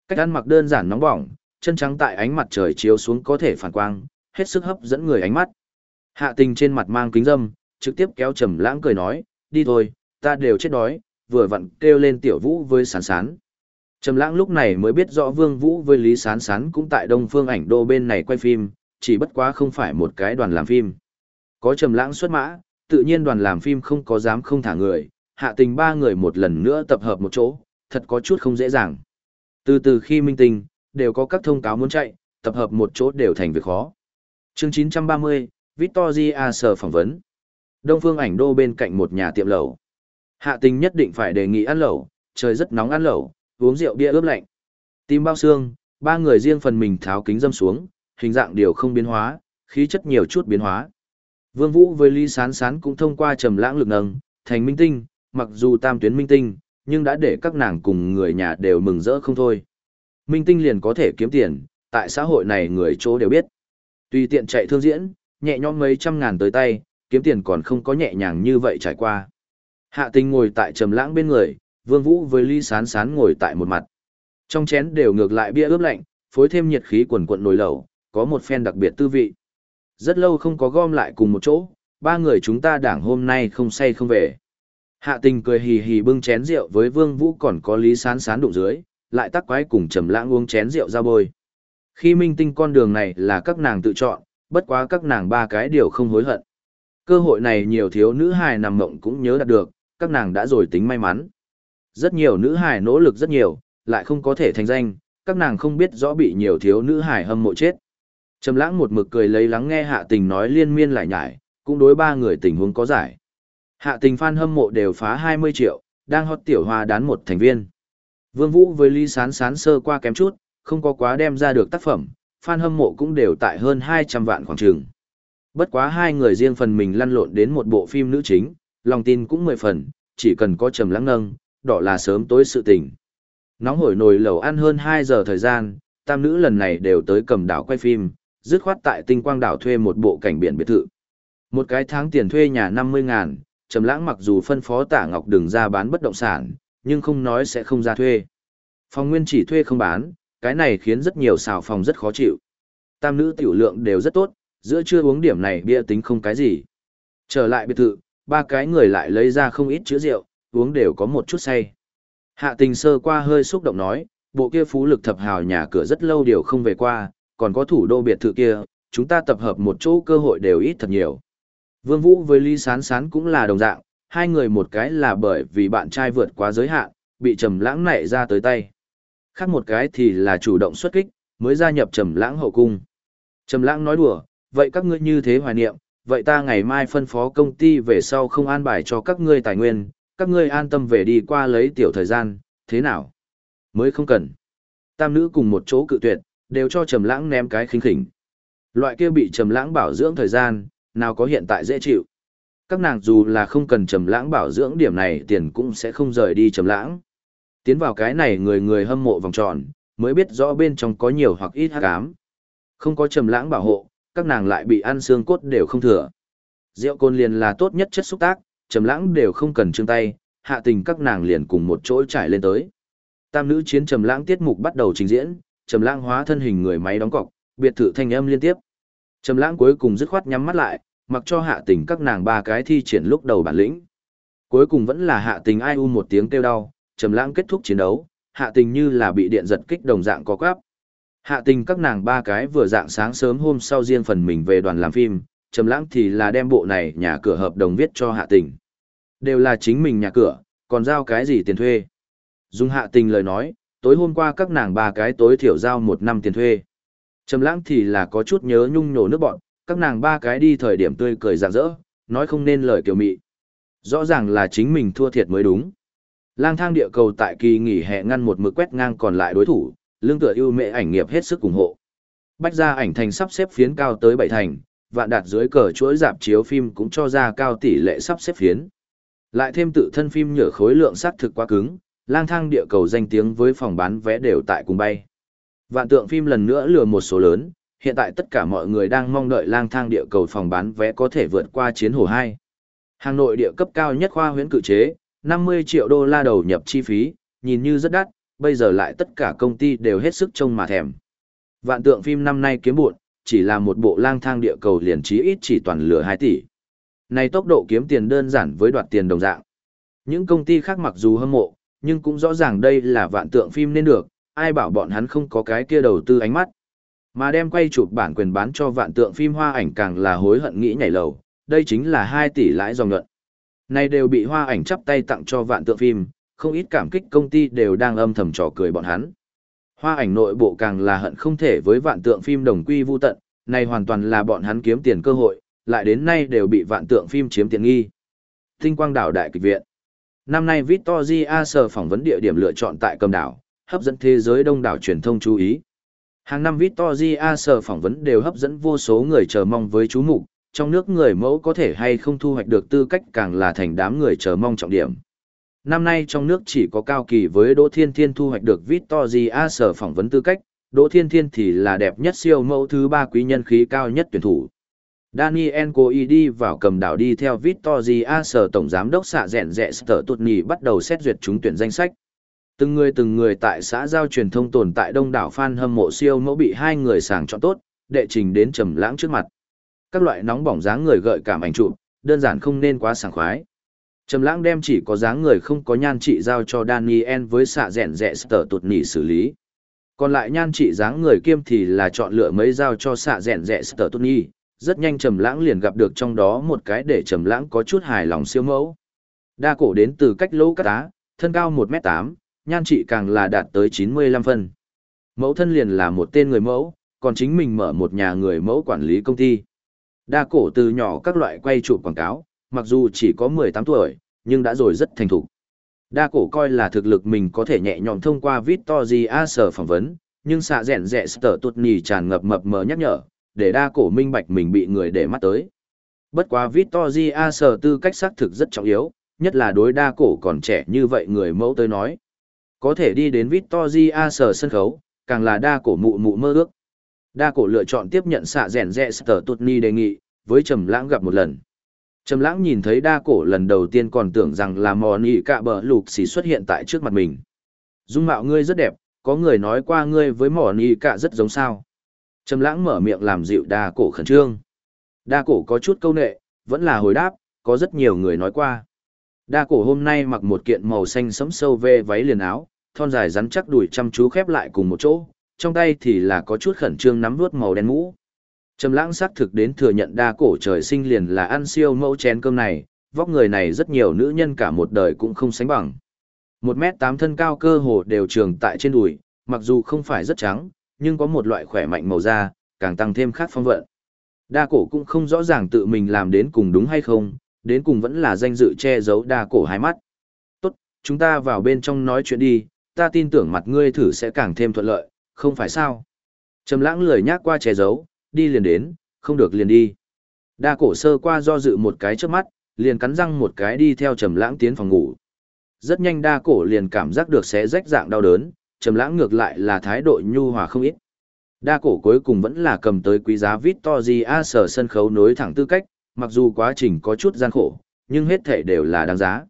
Cách ăn mặc đơn giản nóng bỏng, chân trắng tại ánh mặt trời chiếu xuống có thể phản quang, hết sức hấp dẫn người ánh mắt. Hạ tình trên mặt mang kính dâm, trực tiếp kéo trầm lãng cười nói, đi thôi, ta đều chết đói, vừa vặn kêu lên tiểu vũ với sán sán. Trầm lãng lúc này mới biết rõ Vương Vũ với Lý Sán Sán cũng tại Đông Phương ảnh đô bên này quay phim, chỉ bất quá không phải một cái đoàn làm phim. Có Trầm lãng xuất mã, tự nhiên đoàn làm phim không có dám không thả người, hạ tình ba người một lần nữa tập hợp một chỗ, thật có chút không dễ dàng. Từ từ khi minh tình, đều có các thông cáo muốn chạy, tập hợp một chỗ đều thành việc khó. Chương 930, Victoria sở phỏng vấn. Đông Phương ảnh đô bên cạnh một nhà tiệm lẩu. Hạ tình nhất định phải đề nghị ăn lẩu, trời rất nóng ăn lẩu, uống rượu bia ướp lạnh. Tim bao xương, ba người riêng phần mình tháo kính dâm xuống, hình dạng đều không biến hóa, khí chất nhiều chút biến hóa. Vương Vũ với Lý Sán Sán cũng thông qua trầm lãng lực nâng, thành minh tinh, mặc dù tam tuyến minh tinh, nhưng đã để các nàng cùng người nhà đều mừng rỡ không thôi. Minh tinh liền có thể kiếm tiền, tại xã hội này người chỗ đều biết. Tùy tiện chạy thương diễn, nhẹ nhõm mấy trăm ngàn tới tay, kiếm tiền còn không có nhẹ nhàng như vậy trải qua. Hạ tình ngồi tại trầm lãng bên người, vương vũ với ly sán sán ngồi tại một mặt. Trong chén đều ngược lại bia ướp lạnh, phối thêm nhiệt khí quần quận nồi lẩu, có một phen đặc biệt tư vị. Rất lâu không có gom lại cùng một chỗ, ba người chúng ta đảng hôm nay không say không về. Hạ tình cười hì hì bưng chén rượu với vương vũ còn có lý sán sán đụng dưới, lại tắc quái cùng trầm lãng uống chén rượu ra bôi. Khi minh tinh con đường này là các nàng tự chọn, bất quá các nàng ba cái điều không hối hận. Cơ hội này nhiều thiếu nữ hài nằm mộng cũng nhớ đạt được, các nàng đã rồi tính may mắn. Rất nhiều nữ hài nỗ lực rất nhiều, lại không có thể thành danh, các nàng không biết rõ bị nhiều thiếu nữ hài hâm mộ chết. Trầm lãng một mực cười lấy lắng nghe hạ tình nói liên miên lại nhải, cũng đối ba người tình huống có giải. Hạ tình fan hâm mộ đều phá 20 triệu, đang hot tiểu hoa đán một thành viên. Vương Vũ với Lý Sán Sán sơ qua kém chút, không có quá đem ra được tác phẩm, fan hâm mộ cũng đều tại hơn 200 vạn khoảng trường. Bất quá hai người riêng phần mình lăn lộn đến một bộ phim nữ chính, lòng tin cũng mười phần, chỉ cần có trầm lãng nâng, đỏ là sớm tối sự tình. Nóng hổi nồi lẩu ăn hơn 2 giờ thời gian, tam nữ lần này đều tới cầm đảo quay phim, dứt khoát tại tinh quang đảo thuê một bộ cảnh biển biệt thự. Một cái tháng tiền thuê nhà 50 ngàn, trầm lãng mặc dù phân phó tả ngọc đừng ra bán bất động sản, nhưng không nói sẽ không ra thuê. Phòng nguyên chỉ thuê không bán, cái này khiến rất nhiều xào phòng rất khó chịu. Tam nữ tiểu lượng đều rất tốt, giữa trưa uống điểm này bia tính không cái gì. Trở lại biệt thự, ba cái người lại lấy ra không ít chứa rượu, uống đều có một chút say. Hạ tình sơ qua hơi xúc động nói, bộ kia phú lực thập hào nhà cửa rất lâu điều không về qua, còn có thủ đô biệt thự kia, chúng ta tập hợp một chỗ cơ hội đều ít thật nhiều. Vương Vũ với Lý Sán Sán cũng là đồng dạng, hai người một cái là bởi vì bạn trai vượt quá giới hạn, bị trầm lãng nảy ra tới tay. Khác một cái thì là chủ động xuất kích, mới gia nhập trầm lãng hậu cung. Trầm lãng nói đùa, vậy các ngươi như thế hoài niệm, vậy ta ngày mai phân phó công ty về sau không an bài cho các ngươi tài nguyên, các ngươi an tâm về đi qua lấy tiểu thời gian, thế nào? Mới không cần. Tam nữ cùng một chỗ cự tuyệt, đều cho Trầm Lãng ném cái khinh khỉnh. Loại kia bị Trầm Lãng bảo dưỡng thời gian, nào có hiện tại dễ chịu. Các nàng dù là không cần Trầm Lãng bảo dưỡng điểm này tiền cũng sẽ không rời đi Trầm Lãng. Tiến vào cái này người người hâm mộ vòng tròn, mới biết rõ bên trong có nhiều hoặc ít hắc ám. Không có Trầm Lãng bảo hộ, các nàng lại bị ăn xương cốt đều không thừa. Rượu cồn liền là tốt nhất chất xúc tác, trầm lãng đều không cần trương tay, hạ tình các nàng liền cùng một chỗ trải lên tới. Tam nữ chiến trầm lãng tiết mục bắt đầu trình diễn, trầm lãng hóa thân hình người máy đóng cọc, biệt thự thanh âm liên tiếp. Trầm lãng cuối cùng dứt khoát nhắm mắt lại, mặc cho hạ tình các nàng ba cái thi triển lúc đầu bản lĩnh. Cuối cùng vẫn là hạ tình ai u một tiếng kêu đau, trầm lãng kết thúc chiến đấu, hạ tình như là bị điện giật kích đồng dạng có quắp. Hạ tình các nàng ba cái vừa dạng sáng sớm hôm sau riêng phần mình về đoàn làm phim, trầm lãng thì là đem bộ này nhà cửa hợp đồng viết cho hạ tình. Đều là chính mình nhà cửa, còn giao cái gì tiền thuê. Dung hạ tình lời nói, tối hôm qua các nàng ba cái tối thiểu giao một năm tiền thuê. Trầm lãng thì là có chút nhớ nhung nhổ nước bọn, các nàng ba cái đi thời điểm tươi cười rạng rỡ, nói không nên lời kiều mị. Rõ ràng là chính mình thua thiệt mới đúng. Lang thang địa cầu tại kỳ nghỉ hè ngăn một mực quét ngang còn lại đối thủ, lương tựa ưu mẹ ảnh nghiệp hết sức ủng hộ. Bách gia ảnh thành sắp xếp phiến cao tới bảy thành, vạn đạt dưới cờ chuỗi dạp chiếu phim cũng cho ra cao tỷ lệ sắp xếp phiến. Lại thêm tự thân phim nhở khối lượng xác thực quá cứng, lang thang địa cầu danh tiếng với phòng bán vé đều tại cùng bay. Vạn tượng phim lần nữa lừa một số lớn, hiện tại tất cả mọi người đang mong đợi lang thang địa cầu phòng bán vé có thể vượt qua chiến hồ 2. Hàng nội địa cấp cao nhất khoa huyễn cự chế, 50 triệu đô la đầu nhập chi phí, nhìn như rất đắt, bây giờ lại tất cả công ty đều hết sức trông mà thèm. Vạn tượng phim năm nay kiếm buộn, chỉ là một bộ lang thang địa cầu liền trí ít chỉ toàn lửa 2 tỷ. Này tốc độ kiếm tiền đơn giản với đoạt tiền đồng dạng. Những công ty khác mặc dù hâm mộ, nhưng cũng rõ ràng đây là vạn tượng phim nên được, ai bảo bọn hắn không có cái kia đầu tư ánh mắt. Mà đem quay chụp bản quyền bán cho vạn tượng phim hoa ảnh càng là hối hận nghĩ nhảy lầu, đây chính là 2 tỷ lãi dòng nhuận. Này đều bị hoa ảnh chắp tay tặng cho vạn tượng phim, không ít cảm kích công ty đều đang âm thầm trò cười bọn hắn. Hoa ảnh nội bộ càng là hận không thể với vạn tượng phim đồng quy vu tận, này hoàn toàn là bọn hắn kiếm tiền cơ hội, lại đến nay đều bị vạn tượng phim chiếm tiện nghi. Tinh quang đảo đại kịch viện. Năm nay Victoria sở phỏng vấn địa điểm lựa chọn tại cầm đảo, hấp dẫn thế giới đông đảo truyền thông chú ý. Hàng năm Victoria sở phỏng vấn đều hấp dẫn vô số người chờ mong với chú mục, trong nước người mẫu có thể hay không thu hoạch được tư cách càng là thành đám người chờ mong trọng điểm. Năm nay trong nước chỉ có cao kỳ với Đỗ Thiên Thiên thu hoạch được Victoria sở phỏng vấn tư cách, Đỗ Thiên Thiên thì là đẹp nhất siêu mẫu thứ ba quý nhân khí cao nhất tuyển thủ. Daniel cố ý đi vào cầm đảo đi theo Victoria sở tổng giám đốc xạ rèn rẹ sở tuột nhì bắt đầu xét duyệt trúng tuyển danh sách. Từng người từng người tại xã giao truyền thông tồn tại đông đảo fan hâm mộ siêu mẫu bị hai người sàng chọn tốt, đệ trình đến trầm lãng trước mặt. Các loại nóng bỏng dáng người gợi cảm ảnh chụp, đơn giản không nên quá sảng khoái. Trầm lãng đem chỉ có dáng người không có nhan trị giao cho Daniel với xạ rèn rẹ sở tụt nỉ xử lý. Còn lại nhan trị dáng người kiêm thì là chọn lựa mấy giao cho xạ rèn rẹ sở tụt nỉ. rất nhanh trầm lãng liền gặp được trong đó một cái để trầm lãng có chút hài lòng siêu mẫu. Đa cổ đến từ cách lỗ cát á, thân cao 1m8, nhan trị càng là đạt tới 95 phân. Mẫu thân liền là một tên người mẫu, còn chính mình mở một nhà người mẫu quản lý công ty. Đa cổ từ nhỏ các loại quay chụp quảng cáo, mặc dù chỉ có 18 tuổi, nhưng đã rồi rất thành thục. Đa cổ coi là thực lực mình có thể nhẹ nhõm thông qua Victoria sở phỏng vấn, nhưng xạ rèn rẹ sở tuột nì tràn ngập mập mờ nhắc nhở, để đa cổ minh bạch mình bị người để mắt tới. Bất quá Victoria sở tư cách xác thực rất trọng yếu, nhất là đối đa cổ còn trẻ như vậy người mẫu tới nói. Có thể đi đến Victoria sở sân khấu, càng là đa cổ mụ mụ mơ ước. Đa cổ lựa chọn tiếp nhận xạ rèn rẽ sở tuột ni đề nghị, với Trầm Lãng gặp một lần. Trầm Lãng nhìn thấy đa cổ lần đầu tiên còn tưởng rằng là mò nỉ cạ bờ lục xì xuất hiện tại trước mặt mình. Dung mạo ngươi rất đẹp, có người nói qua ngươi với mò nỉ cạ rất giống sao. Trầm lãng mở miệng làm dịu đa cổ khẩn trương. Đa cổ có chút câu nệ, vẫn là hồi đáp, có rất nhiều người nói qua. Đa cổ hôm nay mặc một kiện màu xanh sẫm sâu ve váy liền áo, thon dài rắn chắc đùi chăm chú khép lại cùng một chỗ, trong tay thì là có chút khẩn trương nắm vuốt màu đen mũ. Trầm lãng xác thực đến thừa nhận đa cổ trời sinh liền là ăn siêu mẫu chén cơm này, vóc người này rất nhiều nữ nhân cả một đời cũng không sánh bằng. Một mét tám thân cao cơ hồ đều trường tại trên đùi, mặc dù không phải rất trắng, nhưng có một loại khỏe mạnh màu da, càng tăng thêm khác phong vận. Đa cổ cũng không rõ ràng tự mình làm đến cùng đúng hay không, đến cùng vẫn là danh dự che giấu đa cổ hai mắt. Tốt, chúng ta vào bên trong nói chuyện đi, ta tin tưởng mặt ngươi thử sẽ càng thêm thuận lợi, không phải sao. Trầm lãng lười nhác qua che giấu, đi liền đến, không được liền đi. Đa cổ sơ qua do dự một cái trước mắt, liền cắn răng một cái đi theo trầm lãng tiến phòng ngủ. Rất nhanh đa cổ liền cảm giác được xé rách dạng đau đớn, trầm lãng ngược lại là thái độ nhu hòa không ít. Đa cổ cuối cùng vẫn là cầm tới quý giá Victoria sở sân khấu nối thẳng tư cách, mặc dù quá trình có chút gian khổ, nhưng hết thể đều là đáng giá.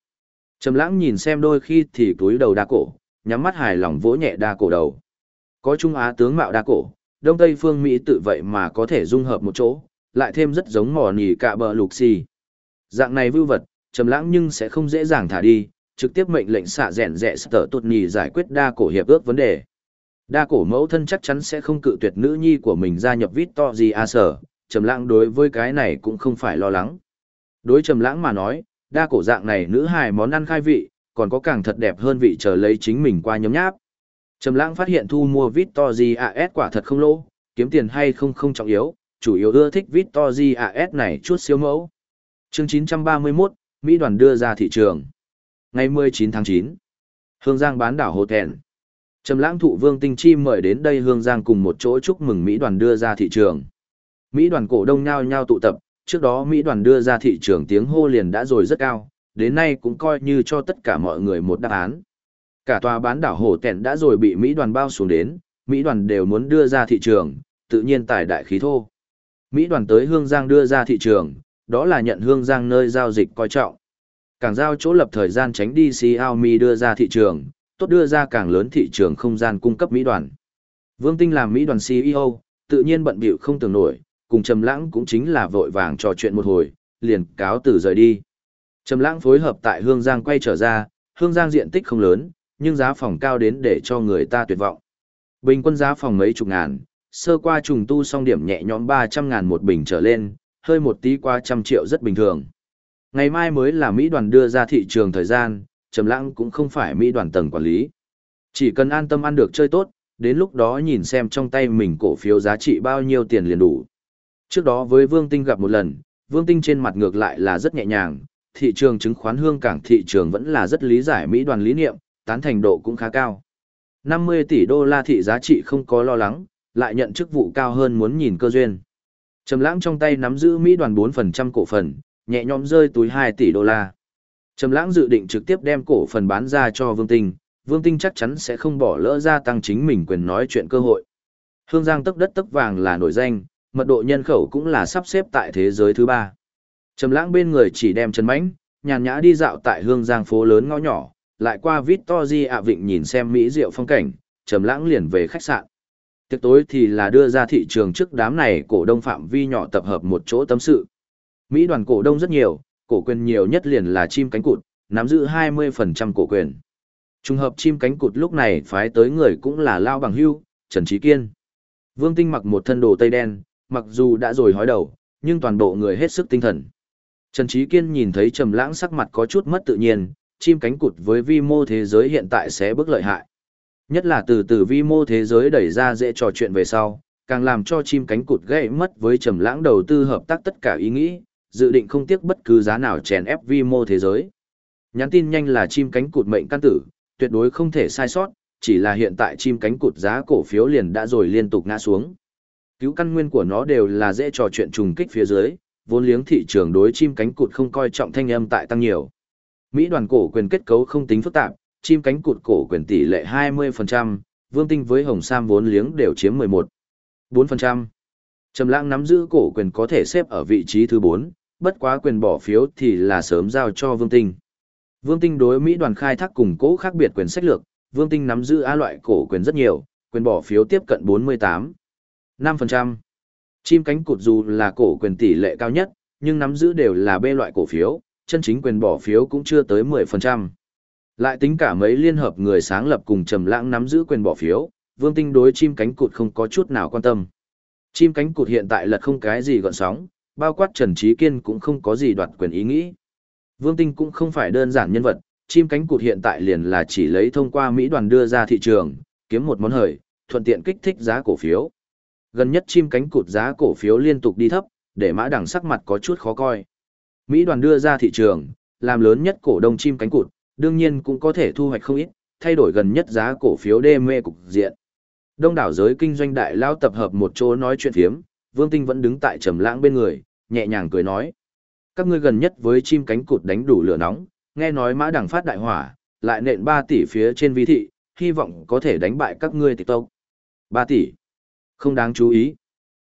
Trầm lãng nhìn xem đôi khi thì túi đầu đa cổ, nhắm mắt hài lòng vỗ nhẹ đa cổ đầu. Có Trung Á tướng mạo đa cổ, Đông Tây phương Mỹ tự vậy mà có thể dung hợp một chỗ, lại thêm rất giống mỏ nỉ cả bờ lục xì. Dạng này vưu vật, trầm lãng nhưng sẽ không dễ dàng thả đi, trực tiếp mệnh lệnh xạ rèn rẽ sở tột nhì giải quyết đa cổ hiệp ước vấn đề. Đa cổ mẫu thân chắc chắn sẽ không cự tuyệt nữ nhi của mình gia nhập vít to gì a sở, trầm lãng đối với cái này cũng không phải lo lắng. Đối trầm lãng mà nói, đa cổ dạng này nữ hài món ăn khai vị, còn có càng thật đẹp hơn vị chờ lấy chính mình qua nhóm nháp. Trầm lãng phát hiện thu mua Victory AS quả thật không lỗ, kiếm tiền hay không không trọng yếu, chủ yếu ưa thích Victory AS này chút siêu mẫu. Chương 931, Mỹ đoàn đưa ra thị trường. Ngày 19 tháng 9, Hương Giang bán đảo Hồ Tèn. Trầm lãng thụ Vương Tinh Chi mời đến đây Hương Giang cùng một chỗ chúc mừng Mỹ đoàn đưa ra thị trường. Mỹ đoàn cổ đông nhao nhao tụ tập, trước đó Mỹ đoàn đưa ra thị trường tiếng hô liền đã rồi rất cao, đến nay cũng coi như cho tất cả mọi người một đáp án. Cả tòa bán đảo Hồ Tèn đã rồi bị Mỹ đoàn bao xuống đến, Mỹ đoàn đều muốn đưa ra thị trường, tự nhiên tài đại khí thô. Mỹ đoàn tới Hương Giang đưa ra thị trường, đó là nhận Hương Giang nơi giao dịch coi trọng. Càng giao chỗ lập thời gian tránh đi Xiaomi đưa ra thị trường, tốt đưa ra càng lớn thị trường không gian cung cấp Mỹ đoàn. Vương Tinh làm Mỹ đoàn CEO, tự nhiên bận bịu không tưởng nổi, cùng Trầm Lãng cũng chính là vội vàng trò chuyện một hồi, liền cáo từ rời đi. Trầm Lãng phối hợp tại Hương Giang quay trở ra, Hương Giang diện tích không lớn, nhưng giá phòng cao đến để cho người ta tuyệt vọng. Bình quân giá phòng mấy chục ngàn, sơ qua trùng tu xong điểm nhẹ nhõm 300 ngàn một bình trở lên, hơi một tí qua trăm triệu rất bình thường. Ngày mai mới là Mỹ đoàn đưa ra thị trường thời gian, Trầm Lãng cũng không phải Mỹ đoàn tầng quản lý. Chỉ cần an tâm ăn được chơi tốt, đến lúc đó nhìn xem trong tay mình cổ phiếu giá trị bao nhiêu tiền liền đủ. Trước đó với Vương Tinh gặp một lần, Vương Tinh trên mặt ngược lại là rất nhẹ nhàng, thị trường chứng khoán hương cảng thị trường vẫn là rất lý giải Mỹ đoàn lý niệm, tán thành độ cũng khá cao. 50 tỷ đô la thị giá trị không có lo lắng, lại nhận chức vụ cao hơn muốn nhìn cơ duyên. Trầm lãng trong tay nắm giữ Mỹ đoàn 4% cổ phần, nhẹ nhõm rơi túi 2 tỷ đô la. Trầm lãng dự định trực tiếp đem cổ phần bán ra cho Vương Tinh, Vương Tinh chắc chắn sẽ không bỏ lỡ ra tăng chính mình quyền nói chuyện cơ hội. Hương Giang tốc đất tốc vàng là nổi danh, mật độ nhân khẩu cũng là sắp xếp tại thế giới thứ ba. Trầm lãng bên người chỉ đem Trần Mãnh, nhàn nhã đi dạo tại Hương Giang phố lớn ngõ nhỏ, lại qua Victory ạ vịnh nhìn xem mỹ diệu phong cảnh, Trầm lãng liền về khách sạn. Tiệc tối thì là đưa ra thị trường trước đám này cổ đông phạm vi nhỏ tập hợp một chỗ tâm sự. Mỹ đoàn cổ đông rất nhiều, cổ quyền nhiều nhất liền là chim cánh cụt, nắm giữ 20% cổ quyền. Trùng hợp chim cánh cụt lúc này phái tới người cũng là Lao Bằng Hưu, Trần Trí Kiên. Vương Tinh mặc một thân đồ tây đen, mặc dù đã rồi hói đầu, nhưng toàn bộ người hết sức tinh thần. Trần Trí Kiên nhìn thấy Trầm Lãng sắc mặt có chút mất tự nhiên, chim cánh cụt với vi mô thế giới hiện tại sẽ bước lợi hại. Nhất là từ từ vi mô thế giới đẩy ra dễ trò chuyện về sau, càng làm cho chim cánh cụt gãy mất với Trầm Lãng đầu tư hợp tác tất cả ý nghĩ, dự định không tiếc bất cứ giá nào chèn ép vi mô thế giới. Nhắn tin nhanh là chim cánh cụt mệnh căn tử, tuyệt đối không thể sai sót, chỉ là hiện tại chim cánh cụt giá cổ phiếu liền đã rồi liên tục ngã xuống. Cứu căn nguyên của nó đều là dễ trò chuyện trùng kích phía dưới, vốn liếng thị trường đối chim cánh cụt không coi trọng thanh âm tại tăng nhiều. Mỹ đoàn cổ quyền kết cấu không tính phức tạp, chim cánh cụt cổ quyền tỷ lệ 20%, Vương Tinh với Hồng Sam vốn liếng đều chiếm 11. 4%. Trầm Lãng nắm giữ cổ quyền có thể xếp ở vị trí thứ 4, bất quá quyền bỏ phiếu thì là sớm giao cho Vương Tinh. Vương Tinh đối Mỹ đoàn khai thác cùng cố khác biệt quyền sách lược, Vương Tinh nắm giữ A loại cổ quyền rất nhiều, quyền bỏ phiếu tiếp cận 48. 5%. Chim cánh cụt dù là cổ quyền tỷ lệ cao nhất, nhưng nắm giữ đều là B loại cổ phiếu, chân chính quyền bỏ phiếu cũng chưa tới 10%. Lại tính cả mấy liên hợp người sáng lập cùng Trầm Lãng nắm giữ quyền bỏ phiếu, Vương Tinh đối chim cánh cụt không có chút nào quan tâm. Chim cánh cụt hiện tại lật không cái gì gọn sóng, bao quát Trần Trí Kiên cũng không có gì đoạt quyền ý nghĩ. Vương Tinh cũng không phải đơn giản nhân vật, chim cánh cụt hiện tại liền là chỉ lấy thông qua Mỹ đoàn đưa ra thị trường, kiếm một món hời, thuận tiện kích thích giá cổ phiếu. Gần nhất chim cánh cụt giá cổ phiếu liên tục đi thấp, để mã đẳng sắc mặt có chút khó coi. Mỹ đoàn đưa ra thị trường, làm lớn nhất cổ đông chim cánh cụt, đương nhiên cũng có thể thu hoạch không ít, thay đổi gần nhất giá cổ phiếu đê mê cục diện. Đông đảo giới kinh doanh đại lao tập hợp một chỗ nói chuyện phiếm, Vương Tinh vẫn đứng tại trầm lãng bên người, nhẹ nhàng cười nói: "Các ngươi gần nhất với chim cánh cụt đánh đủ lửa nóng, nghe nói Mã Đằng phát đại hỏa, lại nện 3 tỷ phía trên vi thị, hy vọng có thể đánh bại các ngươi TikTok." 3 tỷ. Không đáng chú ý.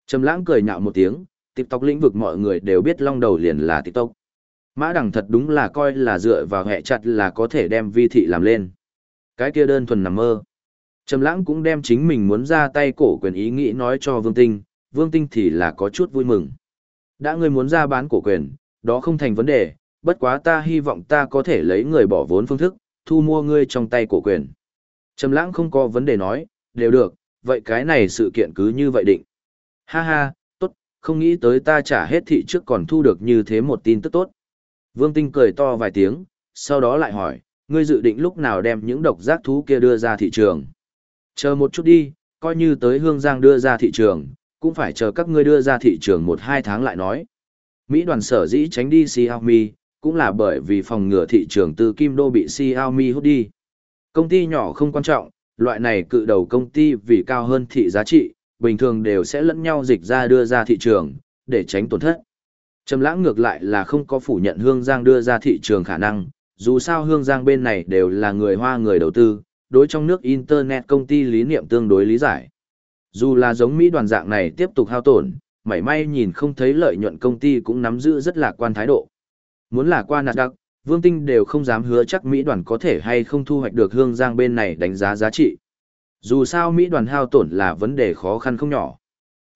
Trầm lãng cười nhạo một tiếng, TikTok lĩnh vực mọi người đều biết long đầu liền là TikTok. Mã đẳng thật đúng là coi là dựa vào hệ chặt là có thể đem vi thị làm lên. Cái kia đơn thuần nằm mơ. Trầm lãng cũng đem chính mình muốn ra tay cổ quyền ý nghĩ nói cho Vương Tinh, Vương Tinh thì là có chút vui mừng. Đã ngươi muốn ra bán cổ quyền, đó không thành vấn đề, bất quá ta hy vọng ta có thể lấy người bỏ vốn phương thức, thu mua ngươi trong tay cổ quyền. Trầm lãng không có vấn đề nói, đều được, vậy cái này sự kiện cứ như vậy định. Ha ha, không nghĩ tới ta trả hết thị trước còn thu được như thế một tin tức tốt. Vương Tinh cười to vài tiếng, sau đó lại hỏi, ngươi dự định lúc nào đem những độc giác thú kia đưa ra thị trường. Chờ một chút đi, coi như tới Hương Giang đưa ra thị trường, cũng phải chờ các ngươi đưa ra thị trường một hai tháng lại nói. Mỹ đoàn sở dĩ tránh đi Xiaomi, cũng là bởi vì phòng ngừa thị trường từ Kim Đô bị Xiaomi hút đi. Công ty nhỏ không quan trọng, loại này cự đầu công ty vì cao hơn thị giá trị, bình thường đều sẽ lẫn nhau dịch ra đưa ra thị trường, để tránh tổn thất. Trầm lãng ngược lại là không có phủ nhận Hương Giang đưa ra thị trường khả năng, dù sao Hương Giang bên này đều là người Hoa người đầu tư, đối trong nước Internet công ty lý niệm tương đối lý giải. Dù là giống Mỹ đoàn dạng này tiếp tục hao tổn, mảy may nhìn không thấy lợi nhuận công ty cũng nắm giữ rất lạc quan thái độ. Muốn là qua nạt đặc, Vương Tinh đều không dám hứa chắc Mỹ đoàn có thể hay không thu hoạch được hương giang bên này đánh giá giá trị. Dù sao Mỹ đoàn hao tổn là vấn đề khó khăn không nhỏ.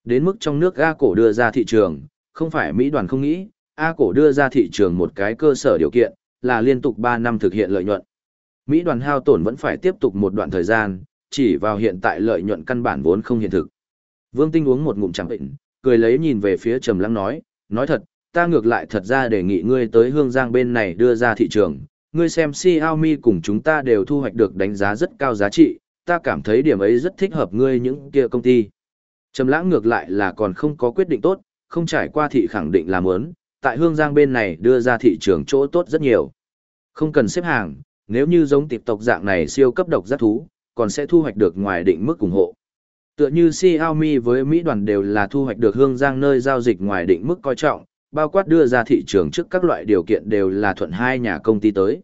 Đến mức trong nước A cổ đưa ra thị trường, không phải Mỹ đoàn không nghĩ, A cổ đưa ra thị trường một cái cơ sở điều kiện, là liên tục 3 năm thực hiện lợi nhuận. Mỹ đoàn hao tổn vẫn phải tiếp tục một đoạn thời gian, chỉ vào hiện tại lợi nhuận căn bản vốn không hiện thực. Vương Tinh uống một ngụm chẳng bệnh, cười lấy nhìn về phía Trầm Lăng nói, nói thật, ta ngược lại thật ra đề nghị ngươi tới Hương Giang bên này đưa ra thị trường, ngươi xem Xiaomi cùng chúng ta đều thu hoạch được đánh giá rất cao giá trị, ta cảm thấy điểm ấy rất thích hợp ngươi những kia công ty. Trầm Lãng ngược lại là còn không có quyết định tốt, không trải qua thị khẳng định là muốn, tại Hương Giang bên này đưa ra thị trường chỗ tốt rất nhiều. Không cần xếp hàng, nếu như giống tiệp tộc dạng này siêu cấp độc giác thú, còn sẽ thu hoạch được ngoài định mức ủng hộ. Tựa như Xiaomi với Mỹ đoàn đều là thu hoạch được Hương Giang nơi giao dịch ngoài định mức coi trọng, bao quát đưa ra thị trường trước các loại điều kiện đều là thuận hai nhà công ty tới.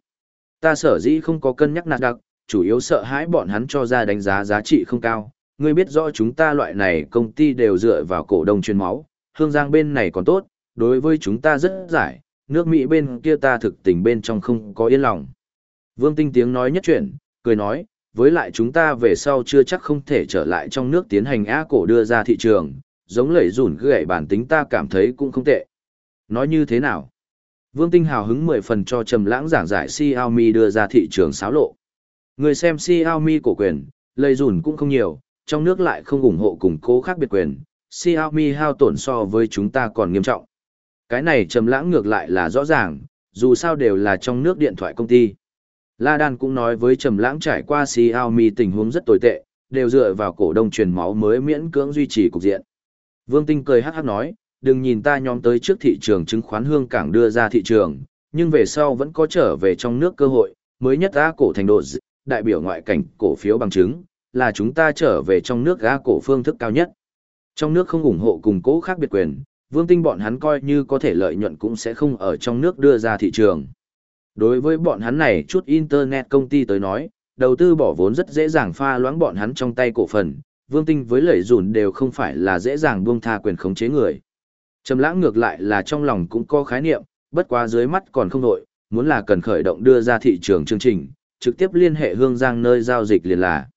Ta sở dĩ không có cân nhắc nạt đặc, chủ yếu sợ hãi bọn hắn cho ra đánh giá giá trị không cao. Ngươi biết rõ chúng ta loại này công ty đều dựa vào cổ đông chuyên máu, hương giang bên này còn tốt, đối với chúng ta rất giải, nước Mỹ bên kia ta thực tình bên trong không có yên lòng. Vương Tinh tiếng nói nhất chuyện, cười nói, với lại chúng ta về sau chưa chắc không thể trở lại trong nước tiến hành á cổ đưa ra thị trường, giống lẩy rủn gậy bản tính ta cảm thấy cũng không tệ. Nói như thế nào? Vương Tinh hào hứng mười phần cho Trầm Lãng giảng giải Xiaomi đưa ra thị trường xáo lộ. Người xem Xiaomi cổ quyền, lây rủn cũng không nhiều, trong nước lại không ủng hộ củng cố khác biệt quyền, Xiaomi hao tổn so với chúng ta còn nghiêm trọng. Cái này Trầm Lãng ngược lại là rõ ràng, dù sao đều là trong nước điện thoại công ty. La Đan cũng nói với Trầm Lãng trải qua Xiaomi tình huống rất tồi tệ, đều dựa vào cổ đông truyền máu mới miễn cưỡng duy trì cục diện. Vương Tinh cười hắc hắc nói, đừng nhìn ta nhóm tới trước thị trường chứng khoán hương cảng đưa ra thị trường, nhưng về sau vẫn có trở về trong nước cơ hội, mới nhất ta cổ thành độ đại biểu ngoại cảnh cổ phiếu bằng chứng, là chúng ta trở về trong nước A cổ phương thức cao nhất. Trong nước không ủng hộ cùng cố khác biệt quyền, vương tinh bọn hắn coi như có thể lợi nhuận cũng sẽ không ở trong nước đưa ra thị trường. Đối với bọn hắn này chút internet công ty tới nói, đầu tư bỏ vốn rất dễ dàng pha loãng bọn hắn trong tay cổ phần, vương tinh với lợi dùn đều không phải là dễ dàng buông tha quyền khống chế người. Trầm lãng ngược lại là trong lòng cũng có khái niệm, bất quá dưới mắt còn không đội, muốn là cần khởi động đưa ra thị trường chương trình, trực tiếp liên hệ Hương Giang nơi giao dịch liền là.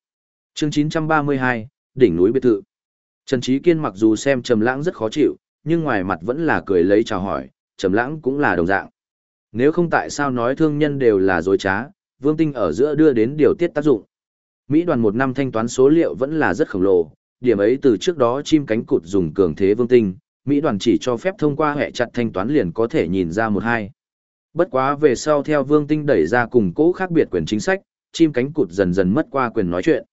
Chương 932, đỉnh núi biệt thự. Trần Trí Kiên mặc dù xem Trầm lãng rất khó chịu, nhưng ngoài mặt vẫn là cười lấy chào hỏi, Trầm lãng cũng là đồng dạng. Nếu không tại sao nói thương nhân đều là dối trá, Vương Tinh ở giữa đưa đến điều tiết tác dụng. Mỹ đoàn một năm thanh toán số liệu vẫn là rất khổng lồ, điểm ấy từ trước đó chim cánh cụt dùng cường thế Vương Tinh, Mỹ đoàn chỉ cho phép thông qua hệ chặt thanh toán liền có thể nhìn ra một hai. Bất quá về sau theo Vương Tinh đẩy ra cùng cố khác biệt quyền chính sách, chim cánh cụt dần dần mất qua quyền nói chuyện.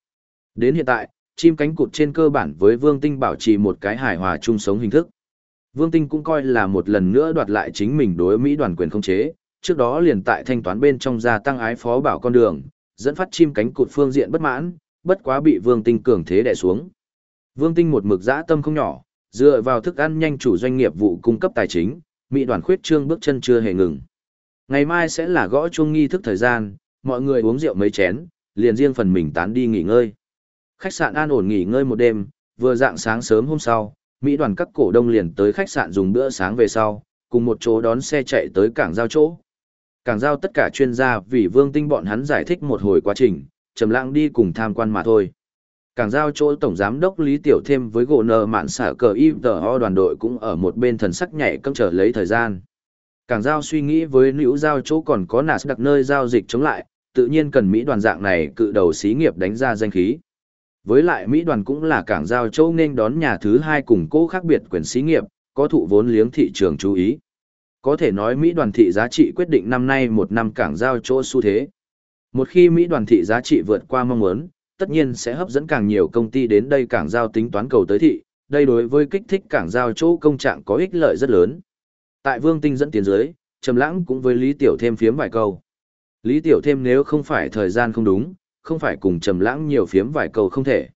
Đến hiện tại, chim cánh cụt trên cơ bản với Vương Tinh bảo trì một cái hài hòa chung sống hình thức. Vương Tinh cũng coi là một lần nữa đoạt lại chính mình đối Mỹ đoàn quyền không chế, trước đó liền tại thanh toán bên trong gia tăng ái phó bảo con đường, dẫn phát chim cánh cụt phương diện bất mãn, bất quá bị Vương Tinh cường thế đè xuống. Vương Tinh một mực dã tâm không nhỏ, Dựa vào thức ăn nhanh chủ doanh nghiệp vụ cung cấp tài chính, Mỹ đoàn khuyết trương bước chân chưa hề ngừng. Ngày mai sẽ là gõ chuông nghi thức thời gian, mọi người uống rượu mấy chén, liền riêng phần mình tán đi nghỉ ngơi. Khách sạn an ổn nghỉ ngơi một đêm, vừa dạng sáng sớm hôm sau, Mỹ đoàn các cổ đông liền tới khách sạn dùng bữa sáng về sau, cùng một chỗ đón xe chạy tới cảng giao chỗ. Cảng giao tất cả chuyên gia vì Vương Tinh bọn hắn giải thích một hồi quá trình, trầm lặng đi cùng tham quan mà thôi. Cảng giao chỗ tổng giám đốc Lý Tiểu thêm với gỗ nợ mạn xả cờ y tờ ho đoàn đội cũng ở một bên thần sắc nhảy cấm trở lấy thời gian. Càng giao suy nghĩ với nữ giao chỗ còn có nạt đặc nơi giao dịch chống lại, tự nhiên cần Mỹ đoàn dạng này cự đầu xí nghiệp đánh ra danh khí. Với lại Mỹ đoàn cũng là cảng giao châu nên đón nhà thứ hai cùng cố khác biệt quyền xí nghiệp, có thụ vốn liếng thị trường chú ý. Có thể nói Mỹ đoàn thị giá trị quyết định năm nay một năm cảng giao chỗ xu thế. Một khi Mỹ đoàn thị giá trị vượt qua mong muốn, tất nhiên sẽ hấp dẫn càng nhiều công ty đến đây cảng giao tính toán cầu tới thị, đây đối với kích thích cảng giao chỗ công trạng có ích lợi rất lớn. Tại Vương Tinh dẫn tiến dưới, Trầm Lãng cũng với Lý Tiểu thêm phiếm vài câu. Lý Tiểu thêm nếu không phải thời gian không đúng, không phải cùng Trầm Lãng nhiều phiếm vài câu không thể.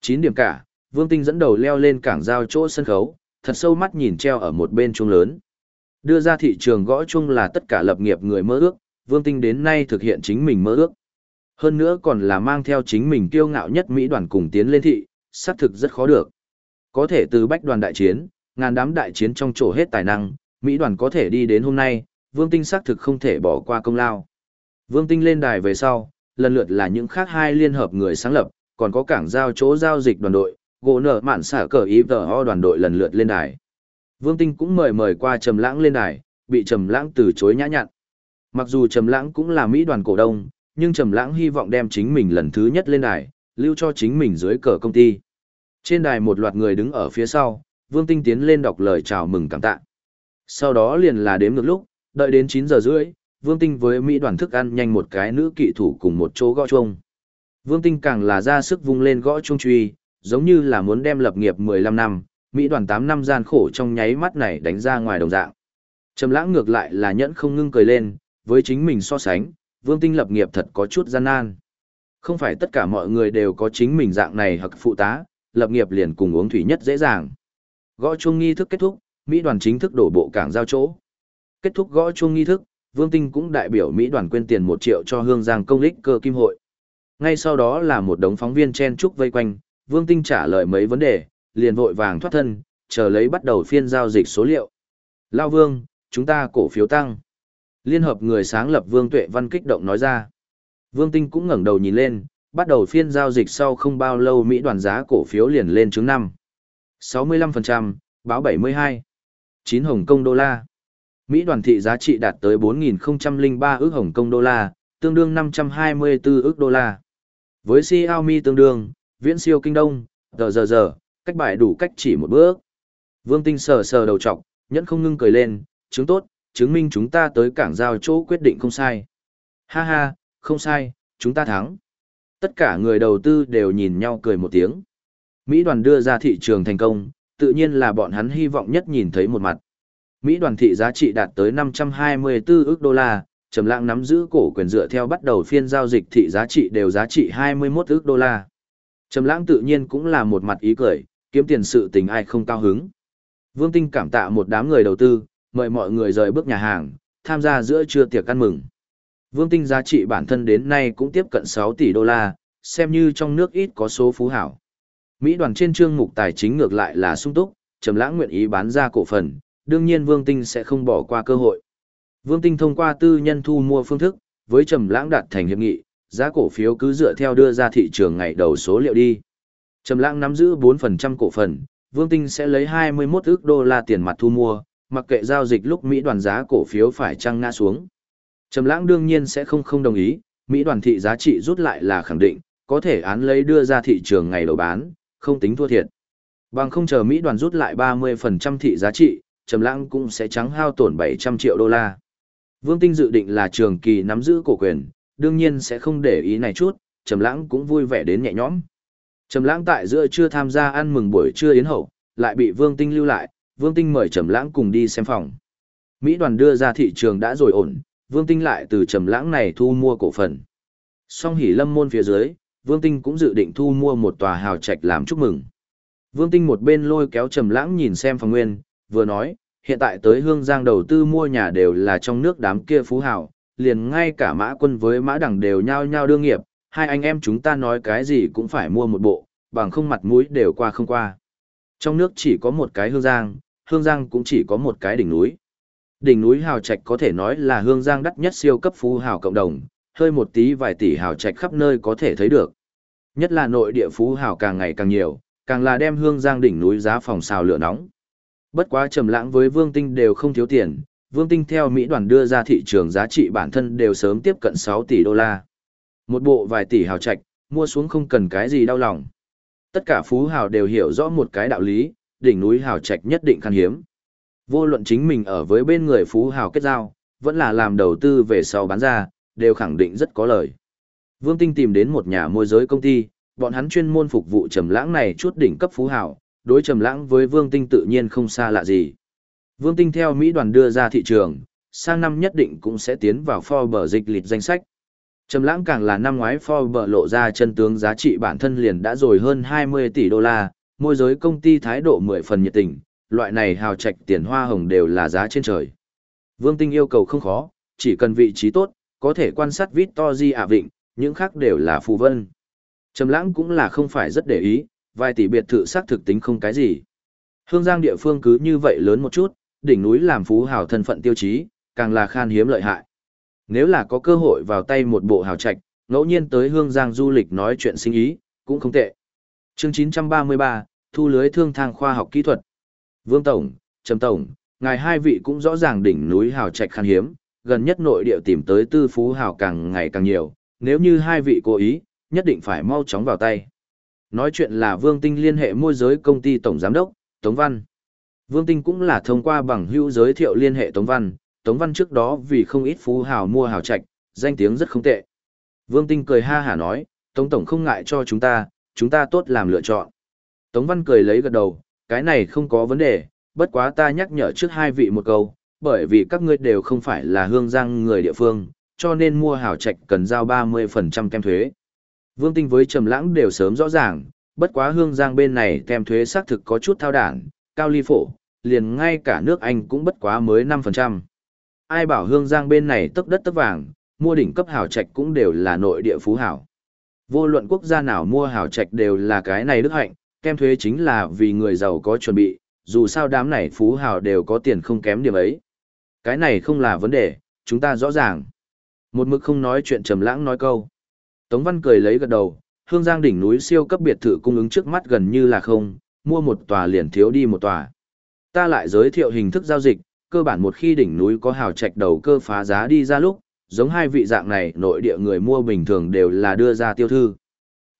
9 điểm cả, Vương Tinh dẫn đầu leo lên cảng giao chỗ sân khấu, thật sâu mắt nhìn treo ở một bên chuông lớn. Đưa ra thị trường gõ chuông là tất cả lập nghiệp người mơ ước, Vương Tinh đến nay thực hiện chính mình mơ ước. Hơn nữa còn là mang theo chính mình kiêu ngạo nhất Mỹ đoàn cùng tiến lên thị, xác thực rất khó được. Có thể từ bách đoàn đại chiến, ngàn đám đại chiến trong chỗ hết tài năng, Mỹ đoàn có thể đi đến hôm nay, Vương Tinh xác thực không thể bỏ qua công lao. Vương Tinh lên đài về sau, lần lượt là những khác hai liên hợp người sáng lập, còn có cảng giao chỗ giao dịch đoàn đội, gỗ nở mạn xả cờ ý tờ ho đoàn đội lần lượt lên đài. Vương Tinh cũng mời mời qua Trầm Lãng lên đài, bị Trầm Lãng từ chối nhã nhặn. Mặc dù Trầm Lãng cũng là Mỹ đoàn cổ đông, nhưng Trầm Lãng hy vọng đem chính mình lần thứ nhất lên đài, lưu cho chính mình dưới cờ công ty. Trên đài một loạt người đứng ở phía sau, Vương Tinh tiến lên đọc lời chào mừng cảm tạ. Sau đó liền là đếm ngược lúc, đợi đến 9 giờ rưỡi, Vương Tinh với Mỹ đoàn thức ăn nhanh một cái nữ kỵ thủ cùng một chỗ gõ chuông. Vương Tinh càng là ra sức vung lên gõ chuông truy, giống như là muốn đem lập nghiệp 15 năm, Mỹ đoàn 8 năm gian khổ trong nháy mắt này đánh ra ngoài đồng dạng. Trầm lãng ngược lại là nhẫn không ngưng cười lên, với chính mình so sánh, Vương Tinh lập nghiệp thật có chút gian nan. Không phải tất cả mọi người đều có chính mình dạng này hoặc phụ tá, lập nghiệp liền cùng uống thủy nhất dễ dàng. Gõ chuông nghi thức kết thúc, Mỹ đoàn chính thức đổ bộ cảng giao chỗ. Kết thúc gõ chuông nghi thức, Vương Tinh cũng đại biểu Mỹ đoàn quyên tiền 1 triệu cho Hương Giang công lích cơ kim hội. Ngay sau đó là một đống phóng viên chen trúc vây quanh, Vương Tinh trả lời mấy vấn đề, liền vội vàng thoát thân, chờ lấy bắt đầu phiên giao dịch số liệu. Lao Vương, chúng ta cổ phiếu tăng. Liên hợp người sáng lập Vương Tuệ Văn kích động nói ra. Vương Tinh cũng ngẩng đầu nhìn lên, bắt đầu phiên giao dịch sau không bao lâu Mỹ đoàn giá cổ phiếu liền lên chứng 5. 65%, báo 72. 9 Hồng Kông đô la. Mỹ đoàn thị giá trị đạt tới 4.003 ước Hồng Kông đô la, tương đương 524 ước đô la. Với Xiaomi tương đương, viễn siêu kinh đông, giờ giờ giờ, cách bại đủ cách chỉ một bước. Vương Tinh sờ sờ đầu trọc, nhẫn không ngưng cười lên, chứng tốt, chứng minh chúng ta tới cảng giao chỗ quyết định không sai. Ha ha, không sai, chúng ta thắng. Tất cả người đầu tư đều nhìn nhau cười một tiếng. Mỹ đoàn đưa ra thị trường thành công, tự nhiên là bọn hắn hy vọng nhất nhìn thấy một mặt. Mỹ đoàn thị giá trị đạt tới 524 ước đô la, Trầm Lãng nắm giữ cổ quyền dựa theo bắt đầu phiên giao dịch thị giá trị đều giá trị 21 ước đô la. Trầm Lãng tự nhiên cũng là một mặt ý cười, kiếm tiền sự tình ai không cao hứng. Vương Tinh cảm tạ một đám người đầu tư, mời mọi người rời bước nhà hàng, tham gia giữa trưa tiệc ăn mừng. Vương Tinh giá trị bản thân đến nay cũng tiếp cận 6 tỷ đô la, xem như trong nước ít có số phú hảo. Mỹ đoàn trên chương mục tài chính ngược lại là sung túc, Trầm Lãng nguyện ý bán ra cổ phần, đương nhiên Vương Tinh sẽ không bỏ qua cơ hội. Vương Tinh thông qua tư nhân thu mua phương thức, với Trầm Lãng đạt thành hiệp nghị, giá cổ phiếu cứ dựa theo đưa ra thị trường ngày đầu số liệu đi. Trầm Lãng nắm giữ 4% cổ phần, Vương Tinh sẽ lấy 21 ức đô la tiền mặt thu mua, mặc kệ giao dịch lúc Mỹ đoàn giá cổ phiếu phải chăng ngã xuống. Trầm Lãng đương nhiên sẽ không không đồng ý, Mỹ đoàn thị giá trị rút lại là khẳng định, có thể án lấy đưa ra thị trường ngày đầu bán, không tính thua thiệt. Bằng không chờ Mỹ đoàn rút lại 30% thị giá trị, Trầm Lãng cũng sẽ trắng hao tổn 700 triệu đô la. Vương Tinh dự định là trường kỳ nắm giữ cổ quyền, đương nhiên sẽ không để ý này chút, Trầm Lãng cũng vui vẻ đến nhẹ nhõm. Trầm Lãng tại giữa chưa tham gia ăn mừng buổi trưa yến hậu, lại bị Vương Tinh lưu lại, Vương Tinh mời Trầm Lãng cùng đi xem phòng. Mỹ đoàn đưa ra thị trường đã rồi ổn, Vương Tinh lại từ Trầm Lãng này thu mua cổ phần. Song Hỉ Lâm môn phía dưới, Vương Tinh cũng dự định thu mua một tòa hào trạch làm chúc mừng. Vương Tinh một bên lôi kéo Trầm Lãng nhìn xem phòng nguyên, vừa nói, hiện tại tới Hương Giang đầu tư mua nhà đều là trong nước đám kia phú hào, liền ngay cả Mã Quân với Mã đẳng đều nhao nhao đương nghiệp, hai anh em chúng ta nói cái gì cũng phải mua một bộ, bằng không mặt mũi đều qua không qua. Trong nước chỉ có một cái Hương Giang, Hương Giang cũng chỉ có một cái đỉnh núi. Đỉnh núi hào trạch có thể nói là Hương Giang đắt nhất siêu cấp phú hào cộng đồng, hơi một tí vài tỷ hào trạch khắp nơi có thể thấy được. Nhất là nội địa phú hào càng ngày càng nhiều, càng là đem Hương Giang đỉnh núi giá phòng xào lửa nóng. Bất quá trầm lãng với Vương Tinh đều không thiếu tiền, Vương Tinh theo Mỹ đoàn đưa ra thị trường giá trị bản thân đều sớm tiếp cận 6 tỷ đô la. Một bộ vài tỷ hào trạch, mua xuống không cần cái gì đau lòng. Tất cả phú hào đều hiểu rõ một cái đạo lý, đỉnh núi hào trạch nhất định khan hiếm. Vô luận chính mình ở với bên người phú hào kết giao, vẫn là làm đầu tư về sau bán ra, đều khẳng định rất có lời. Vương Tinh tìm đến một nhà môi giới công ty, bọn hắn chuyên môn phục vụ trầm lãng này chút đỉnh cấp phú hào, đối trầm lãng với Vương Tinh tự nhiên không xa lạ gì. Vương Tinh theo Mỹ đoàn đưa ra thị trường, sang năm nhất định cũng sẽ tiến vào Forbes dịch lịch danh sách. Trầm lãng càng là năm ngoái Forbes lộ ra chân tướng giá trị bản thân liền đã rồi hơn 20 tỷ đô la, môi giới công ty thái độ 10 phần nhiệt tình, loại này hào trạch tiền hoa hồng đều là giá trên trời. Vương Tinh yêu cầu không khó, chỉ cần vị trí tốt, có thể quan sát Victory ả vịnh, những khác đều là phù vân. Trầm lãng cũng là không phải rất để ý, vài tỷ biệt thự xác thực tính không cái gì. Hương Giang địa phương cứ như vậy lớn một chút, đỉnh núi làm phú hào thân phận tiêu chí, càng là khan hiếm lợi hại. Nếu là có cơ hội vào tay một bộ hào trạch, ngẫu nhiên tới Hương Giang du lịch nói chuyện sinh ý, cũng không tệ. Chương 933, thu lưới thương thang khoa học kỹ thuật. Vương Tổng, Trầm Tổng, ngài hai vị cũng rõ ràng đỉnh núi hào trạch khan hiếm, gần nhất nội địa tìm tới tư phú hào càng ngày càng nhiều, nếu như hai vị cố ý, nhất định phải mau chóng vào tay. Nói chuyện là Vương Tinh liên hệ môi giới công ty Tổng Giám đốc, Tống Văn. Vương Tinh cũng là thông qua bằng hữu giới thiệu liên hệ Tống Văn, Tống Văn trước đó vì không ít phú hào mua hào trạch, danh tiếng rất không tệ. Vương Tinh cười ha hả nói, Tống Tổng không ngại cho chúng ta, chúng ta tốt làm lựa chọn. Tống Văn cười lấy gật đầu, cái này không có vấn đề, bất quá ta nhắc nhở trước hai vị một câu, bởi vì các ngươi đều không phải là hương giang người địa phương, cho nên mua hảo trạch cần giao 30% kem thuế. Vương Tinh với Trầm Lãng đều sớm rõ ràng, bất quá hương giang bên này kem thuế xác thực có chút thao đản, cao ly phổ, liền ngay cả nước Anh cũng bất quá mới 5%. Ai bảo hương giang bên này tấp đất tấp vàng, mua đỉnh cấp hảo trạch cũng đều là nội địa phú hảo. Vô luận quốc gia nào mua hảo trạch đều là cái này đức hạnh, kem thuế chính là vì người giàu có chuẩn bị, dù sao đám này phú hảo đều có tiền không kém điểm ấy. Cái này không là vấn đề, chúng ta rõ ràng. Một mực không nói chuyện trầm lãng nói câu. Tống Văn cười lấy gật đầu, hương giang đỉnh núi siêu cấp biệt thự cung ứng trước mắt gần như là không, mua một tòa liền thiếu đi một tòa. Ta lại giới thiệu hình thức giao dịch, cơ bản một khi đỉnh núi có hào trạch đầu cơ phá giá đi ra lúc, giống hai vị dạng này nội địa người mua bình thường đều là đưa ra tiêu thư.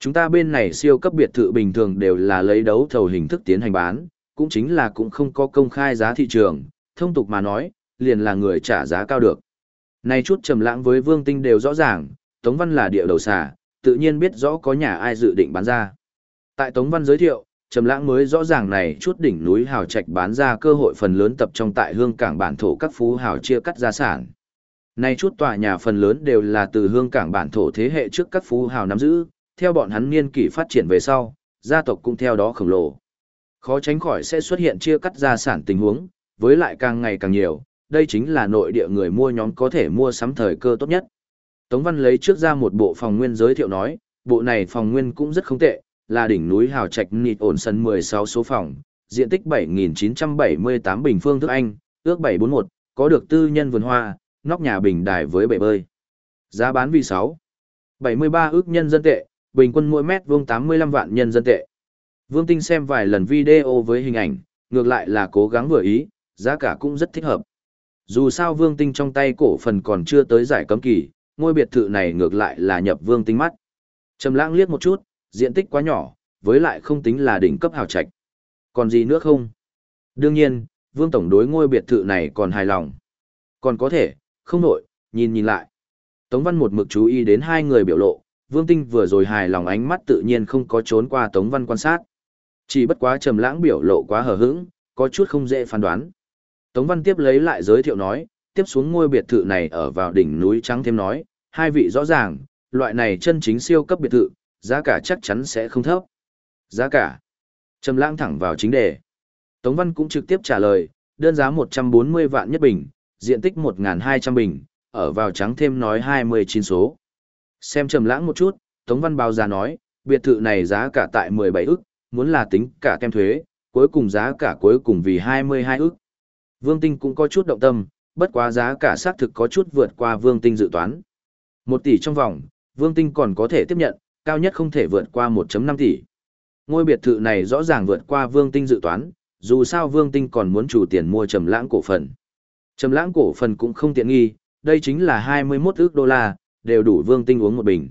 Chúng ta bên này siêu cấp biệt thự bình thường đều là lấy đấu thầu hình thức tiến hành bán, cũng chính là cũng không có công khai giá thị trường, thông tục mà nói, liền là người trả giá cao được. Này chút trầm lãng với Vương Tinh đều rõ ràng, Tống Văn là địa đầu xà, tự nhiên biết rõ có nhà ai dự định bán ra. Tại Tống Văn giới thiệu, trầm lãng mới rõ ràng này chút đỉnh núi hào trạch bán ra cơ hội phần lớn tập trong tại hương cảng bản thổ các phú hào chia cắt gia sản. Này chút tòa nhà phần lớn đều là từ hương cảng bản thổ thế hệ trước các phú hào nắm giữ, theo bọn hắn niên kỷ phát triển về sau, gia tộc cũng theo đó khổng lồ. Khó tránh khỏi sẽ xuất hiện chia cắt gia sản tình huống, với lại càng ngày càng nhiều, đây chính là nội địa người mua nhóm có thể mua sắm thời cơ tốt nhất. Tống Văn lấy trước ra một bộ phòng nguyên giới thiệu nói, bộ này phòng nguyên cũng rất không tệ, là đỉnh núi hào trạch nịt ổn sân 16 số phòng, diện tích 7.978 bình phương thức Anh, ước 741, có được tư nhân vườn hoa, nóc nhà bình đài với bể bơi. Giá bán vì 6. 73 ước nhân dân tệ, bình quân mỗi mét vuông 85 vạn nhân dân tệ. Vương Tinh xem vài lần video với hình ảnh, ngược lại là cố gắng vừa ý, giá cả cũng rất thích hợp. Dù sao Vương Tinh trong tay cổ phần còn chưa tới giải cấm kỳ, ngôi biệt thự này ngược lại là nhập Vương Tinh mắt. Trầm lãng liếc một chút, diện tích quá nhỏ, với lại không tính là đỉnh cấp hào trạch. Còn gì nữa không? Đương nhiên, Vương Tổng đối ngôi biệt thự này còn hài lòng. Còn có thể, không nổi, nhìn nhìn lại. Tống Văn một mực chú ý đến hai người biểu lộ, Vương Tinh vừa rồi hài lòng ánh mắt tự nhiên không có trốn qua Tống Văn quan sát. Chỉ bất quá trầm lãng biểu lộ quá hờ hững, có chút không dễ phán đoán. Tống Văn tiếp lấy lại giới thiệu nói, tiếp xuống ngôi biệt thự này ở vào đỉnh núi trắng thêm nói, hai vị rõ ràng, loại này chân chính siêu cấp biệt thự, giá cả chắc chắn sẽ không thấp. Giá cả. Trầm lãng thẳng vào chính đề. Tống Văn cũng trực tiếp trả lời, đơn giá 140 vạn nhất bình, diện tích 1.200 bình, ở vào trắng thêm nói 29 số. Xem trầm lãng một chút, Tống Văn báo giá nói, biệt thự này giá cả tại 17 ức, muốn là tính cả kem thuế, cuối cùng giá cả cuối cùng vì 22 ức. Vương Tinh cũng có chút động tâm, bất quá giá cả xác thực có chút vượt qua Vương Tinh dự toán. Một tỷ trong vòng, Vương Tinh còn có thể tiếp nhận, cao nhất không thể vượt qua 1.5 tỷ. Ngôi biệt thự này rõ ràng vượt qua Vương Tinh dự toán, dù sao Vương Tinh còn muốn chủ tiền mua trầm lãng cổ phần. Trầm lãng cổ phần cũng không tiện nghi, đây chính là 21 ức đô la, đều đủ Vương Tinh uống một bình.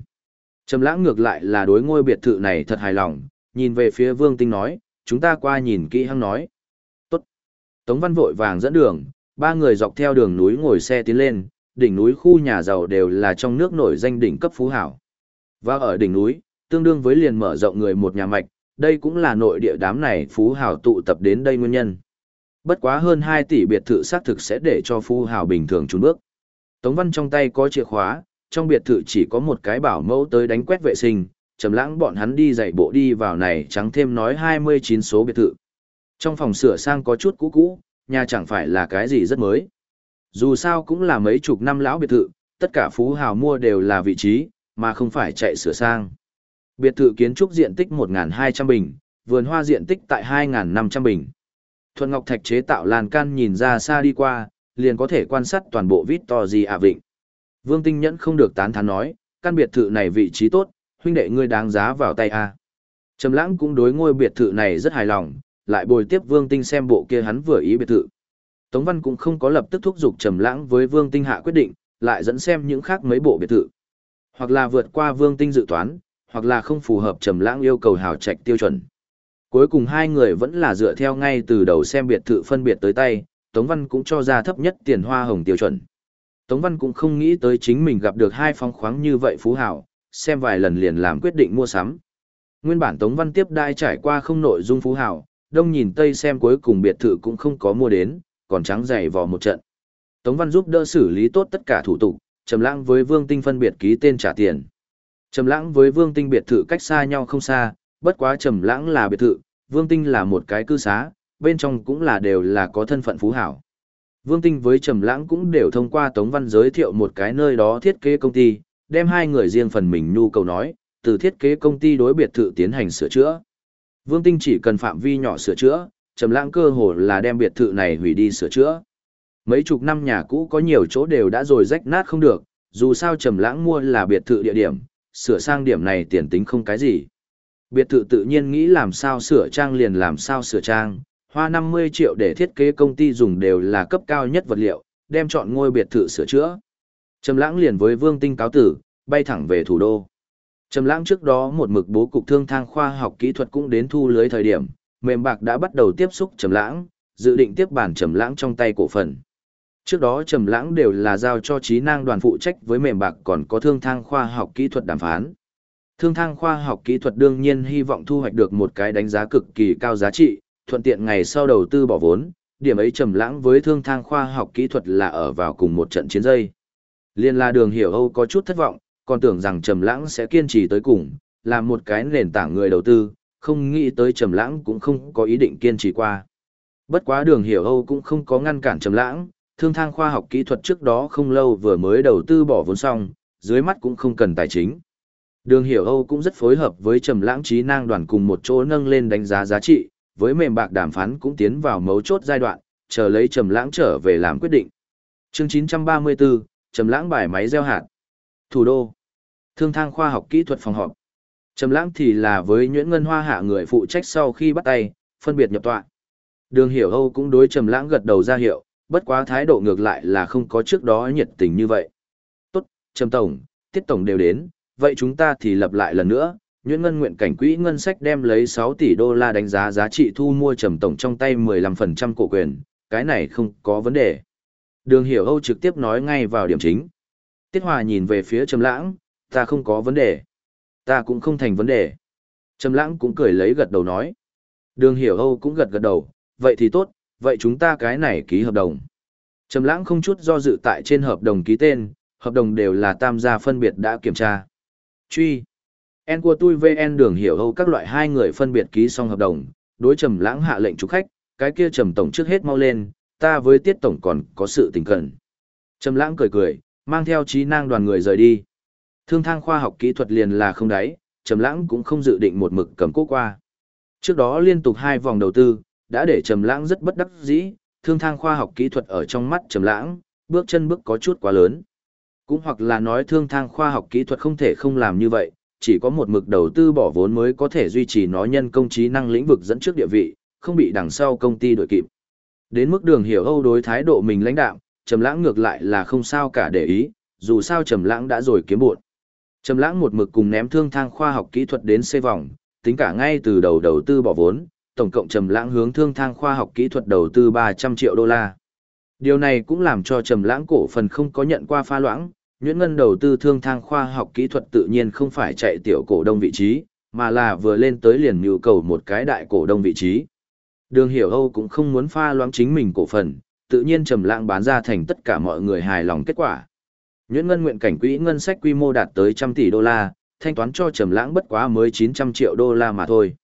Trầm lãng ngược lại là đối ngôi biệt thự này thật hài lòng, nhìn về phía Vương Tinh nói, chúng ta qua nhìn kỹ hăng nói. Tống Văn vội vàng dẫn đường, ba người dọc theo đường núi ngồi xe tiến lên, đỉnh núi khu nhà giàu đều là trong nước nổi danh đỉnh cấp phú hảo. Và ở đỉnh núi, tương đương với liền mở rộng người một nhà mạch, đây cũng là nội địa đám này phú hảo tụ tập đến đây nguyên nhân. Bất quá hơn 2 tỷ biệt thự xác thực sẽ để cho phú hảo bình thường trốn bước. Tống Văn trong tay có chìa khóa, trong biệt thự chỉ có một cái bảo mẫu tới đánh quét vệ sinh, trầm lãng bọn hắn đi dạy bộ đi vào này trắng thêm nói 29 số biệt thự. Trong phòng sửa sang có chút cũ cũ, nhà chẳng phải là cái gì rất mới. Dù sao cũng là mấy chục năm lão biệt thự, tất cả phú hào mua đều là vị trí, mà không phải chạy sửa sang. Biệt thự kiến trúc diện tích 1.200 bình, vườn hoa diện tích tại 2.500 bình. Thuận Ngọc Thạch chế tạo lan can nhìn ra xa đi qua, liền có thể quan sát toàn bộ vít to gì ạ vịnh. Vương Tinh Nhẫn không được tán thán nói, căn biệt thự này vị trí tốt, huynh đệ ngươi đáng giá vào tay a. Trầm Lãng cũng đối ngôi biệt thự này rất hài lòng, lại bồi tiếp Vương Tinh xem bộ kia hắn vừa ý biệt thự. Tống Văn cũng không có lập tức thúc giục Trầm Lãng với Vương Tinh hạ quyết định, lại dẫn xem những khác mấy bộ biệt thự. Hoặc là vượt qua Vương Tinh dự toán, hoặc là không phù hợp Trầm Lãng yêu cầu hào trạch tiêu chuẩn. Cuối cùng hai người vẫn là dựa theo ngay từ đầu xem biệt thự phân biệt tới tay, Tống Văn cũng cho ra thấp nhất tiền hoa hồng tiêu chuẩn. Tống Văn cũng không nghĩ tới chính mình gặp được hai phong khoáng như vậy phú hảo, xem vài lần liền làm quyết định mua sắm. Nguyên bản Tống Văn tiếp đai trải qua không nội dung phú hảo, đông nhìn tây xem cuối cùng biệt thự cũng không có mua đến, còn trắng dày vò một trận. Tống Văn giúp đỡ xử lý tốt tất cả thủ tục, Trầm Lãng với Vương Tinh phân biệt ký tên trả tiền. Trầm Lãng với Vương Tinh biệt thự cách xa nhau không xa, bất quá Trầm Lãng là biệt thự, Vương Tinh là một cái cư xá, bên trong cũng là đều là có thân phận phú hảo. Vương Tinh với Trầm Lãng cũng đều thông qua Tống Văn giới thiệu một cái nơi đó thiết kế công ty, đem hai người riêng phần mình nhu cầu nói, từ thiết kế công ty đối biệt thự tiến hành sửa chữa. Vương Tinh chỉ cần phạm vi nhỏ sửa chữa, Trầm Lãng cơ hồ là đem biệt thự này hủy đi sửa chữa. Mấy chục năm nhà cũ có nhiều chỗ đều đã rồi rách nát không được, dù sao Trầm Lãng mua là biệt thự địa điểm, sửa sang điểm này tiền tính không cái gì. Biệt thự tự nhiên nghĩ làm sao sửa trang liền làm sao sửa trang, hoa 50 triệu để thiết kế công ty dùng đều là cấp cao nhất vật liệu, đem chọn ngôi biệt thự sửa chữa. Trầm Lãng liền với Vương Tinh cáo tử, bay thẳng về thủ đô. Trầm Lãng trước đó một mực bố cục thương thang khoa học kỹ thuật cũng đến thu lưới thời điểm, mềm bạc đã bắt đầu tiếp xúc Trầm Lãng, dự định tiếp bản Trầm Lãng trong tay cổ phần. Trước đó Trầm Lãng đều là giao cho trí năng đoàn phụ trách với mềm bạc còn có thương thang khoa học kỹ thuật đàm phán. Thương thang khoa học kỹ thuật đương nhiên hy vọng thu hoạch được một cái đánh giá cực kỳ cao giá trị, thuận tiện ngày sau đầu tư bỏ vốn, điểm ấy trầm lãng với thương thang khoa học kỹ thuật là ở vào cùng một trận chiến dây. Liên la đường hiểu Âu có chút thất vọng, còn tưởng rằng trầm lãng sẽ kiên trì tới cùng, làm một cái nền tảng người đầu tư, không nghĩ tới trầm lãng cũng không có ý định kiên trì qua. Bất quá đường hiểu Âu cũng không có ngăn cản trầm lãng, thương thang khoa học kỹ thuật trước đó không lâu vừa mới đầu tư bỏ vốn xong, dưới mắt cũng không cần tài chính. Đường Hiểu Âu cũng rất phối hợp với Trầm Lãng Trí năng đoàn cùng một chỗ nâng lên đánh giá giá trị, với mềm bạc đàm phán cũng tiến vào mấu chốt giai đoạn, chờ lấy Trầm Lãng trở về làm quyết định. Chương 934, Trầm Lãng bài máy gieo hạt. Thủ đô. Thương thang khoa học kỹ thuật phòng họp. Trầm Lãng thì là với Nhuyễn Ngân Hoa hạ người phụ trách sau khi bắt tay, phân biệt nhập tọa. Đường Hiểu Âu cũng đối Trầm Lãng gật đầu ra hiệu, bất quá thái độ ngược lại là không có trước đó nhiệt tình như vậy. "Tốt, Trầm tổng, Tiết tổng đều đến, vậy chúng ta thì lập lại lần nữa, Nhuyễn Ngân nguyện cảnh quỹ ngân sách đem lấy 6 tỷ đô la đánh giá giá trị thu mua trầm tổng trong tay 15% cổ quyền, cái này không có vấn đề. Đường Hiểu Âu trực tiếp nói ngay vào điểm chính. Tiết Hòa nhìn về phía Trầm Lãng, ta không có vấn đề. Ta cũng không thành vấn đề. Trầm Lãng cũng cười lấy gật đầu nói. Đường Hiểu Âu cũng gật gật đầu, vậy thì tốt, vậy chúng ta cái này ký hợp đồng. Trầm Lãng không chút do dự tại trên hợp đồng ký tên, hợp đồng đều là tam gia phân biệt đã kiểm tra truy en của tôi vn đường hiểu âu các loại hai người phân biệt ký xong hợp đồng đối trầm lãng hạ lệnh chủ khách cái kia trầm tổng trước hết mau lên ta với tiết tổng còn có sự tình cần. trầm lãng cười cười mang theo trí năng đoàn người rời đi thương thang khoa học kỹ thuật liền là không đáy trầm lãng cũng không dự định một mực cầm cố qua trước đó liên tục hai vòng đầu tư đã để trầm lãng rất bất đắc dĩ thương thang khoa học kỹ thuật ở trong mắt trầm lãng bước chân bước có chút quá lớn cũng hoặc là nói thương thang khoa học kỹ thuật không thể không làm như vậy, chỉ có một mực đầu tư bỏ vốn mới có thể duy trì nó nhân công trí năng lĩnh vực dẫn trước địa vị, không bị đằng sau công ty đổi kịp. Đến mức đường hiểu Âu đối thái độ mình lãnh đạo, Trầm Lãng ngược lại là không sao cả để ý, dù sao Trầm Lãng đã rồi kiếm bộn. Trầm Lãng một mực cùng ném thương thang khoa học kỹ thuật đến xây vòng, tính cả ngay từ đầu đầu tư bỏ vốn, tổng cộng Trầm Lãng hướng thương thang khoa học kỹ thuật đầu tư 300 triệu đô la. Điều này cũng làm cho Trầm Lãng cổ phần không có nhận qua pha loãng, Nhuyễn Ngân đầu tư thương thang khoa học kỹ thuật tự nhiên không phải chạy tiểu cổ đông vị trí, mà là vừa lên tới liền nhu cầu một cái đại cổ đông vị trí. Đường Hiểu Âu cũng không muốn pha loãng chính mình cổ phần, tự nhiên trầm lãng bán ra thành tất cả mọi người hài lòng kết quả. Nhuyễn Ngân nguyện cảnh quỹ ngân sách quy mô đạt tới trăm tỷ đô la, thanh toán cho trầm lãng bất quá mới 900 triệu đô la mà thôi.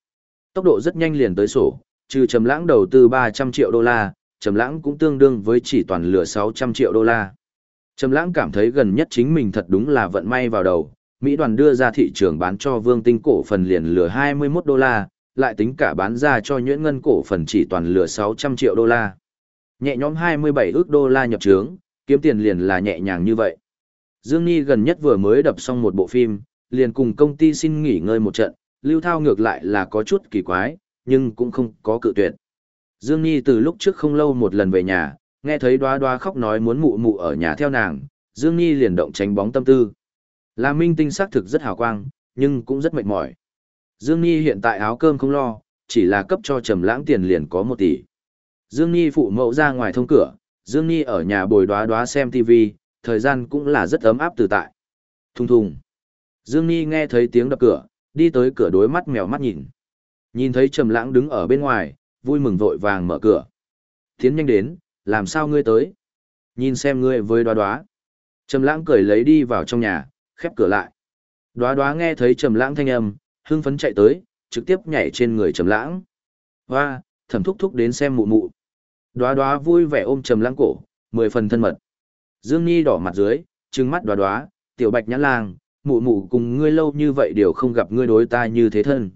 Tốc độ rất nhanh liền tới sổ, trừ trầm lãng đầu tư 300 triệu đô la, trầm lãng cũng tương đương với chỉ toàn lửa 600 triệu đô la. Trầm lãng cảm thấy gần nhất chính mình thật đúng là vận may vào đầu, Mỹ đoàn đưa ra thị trường bán cho Vương Tinh cổ phần liền lừa 21 đô la, lại tính cả bán ra cho nhuyễn ngân cổ phần chỉ toàn lửa 600 triệu đô la. Nhẹ nhõm 27 ước đô la nhập trướng, kiếm tiền liền là nhẹ nhàng như vậy. Dương Nhi gần nhất vừa mới đập xong một bộ phim, liền cùng công ty xin nghỉ ngơi một trận, lưu thao ngược lại là có chút kỳ quái, nhưng cũng không có cự tuyệt. Dương Nhi từ lúc trước không lâu một lần về nhà, nghe thấy đoá đoá khóc nói muốn mụ mụ ở nhà theo nàng, Dương Nhi liền động tránh bóng tâm tư. Là minh tinh xác thực rất hào quang, nhưng cũng rất mệt mỏi. Dương Nhi hiện tại áo cơm không lo, chỉ là cấp cho trầm lãng tiền liền có một tỷ. Dương Nhi phụ mẫu ra ngoài thông cửa, Dương Nhi ở nhà bồi đoá đoá xem TV, thời gian cũng là rất ấm áp từ tại. Thùng thùng. Dương Nhi nghe thấy tiếng đập cửa, đi tới cửa đối mắt mèo mắt nhìn. Nhìn thấy Trầm Lãng đứng ở bên ngoài, vui mừng vội vàng mở cửa. Tiến nhanh đến, làm sao ngươi tới? Nhìn xem ngươi với đoá đoá. Trầm Lãng cười lấy đi vào trong nhà, khép cửa lại. Đoá đoá nghe thấy Trầm Lãng thanh âm, hưng phấn chạy tới, trực tiếp nhảy trên người Trầm Lãng. Hoa, thầm thúc thúc đến xem mụ mụ. Đoá đoá vui vẻ ôm Trầm Lãng cổ, mười phần thân mật. Dương Nhi đỏ mặt dưới, trừng mắt đoá đoá, tiểu bạch nhãn lang, mụ mụ cùng ngươi lâu như vậy đều không gặp ngươi đối ta như thế thân.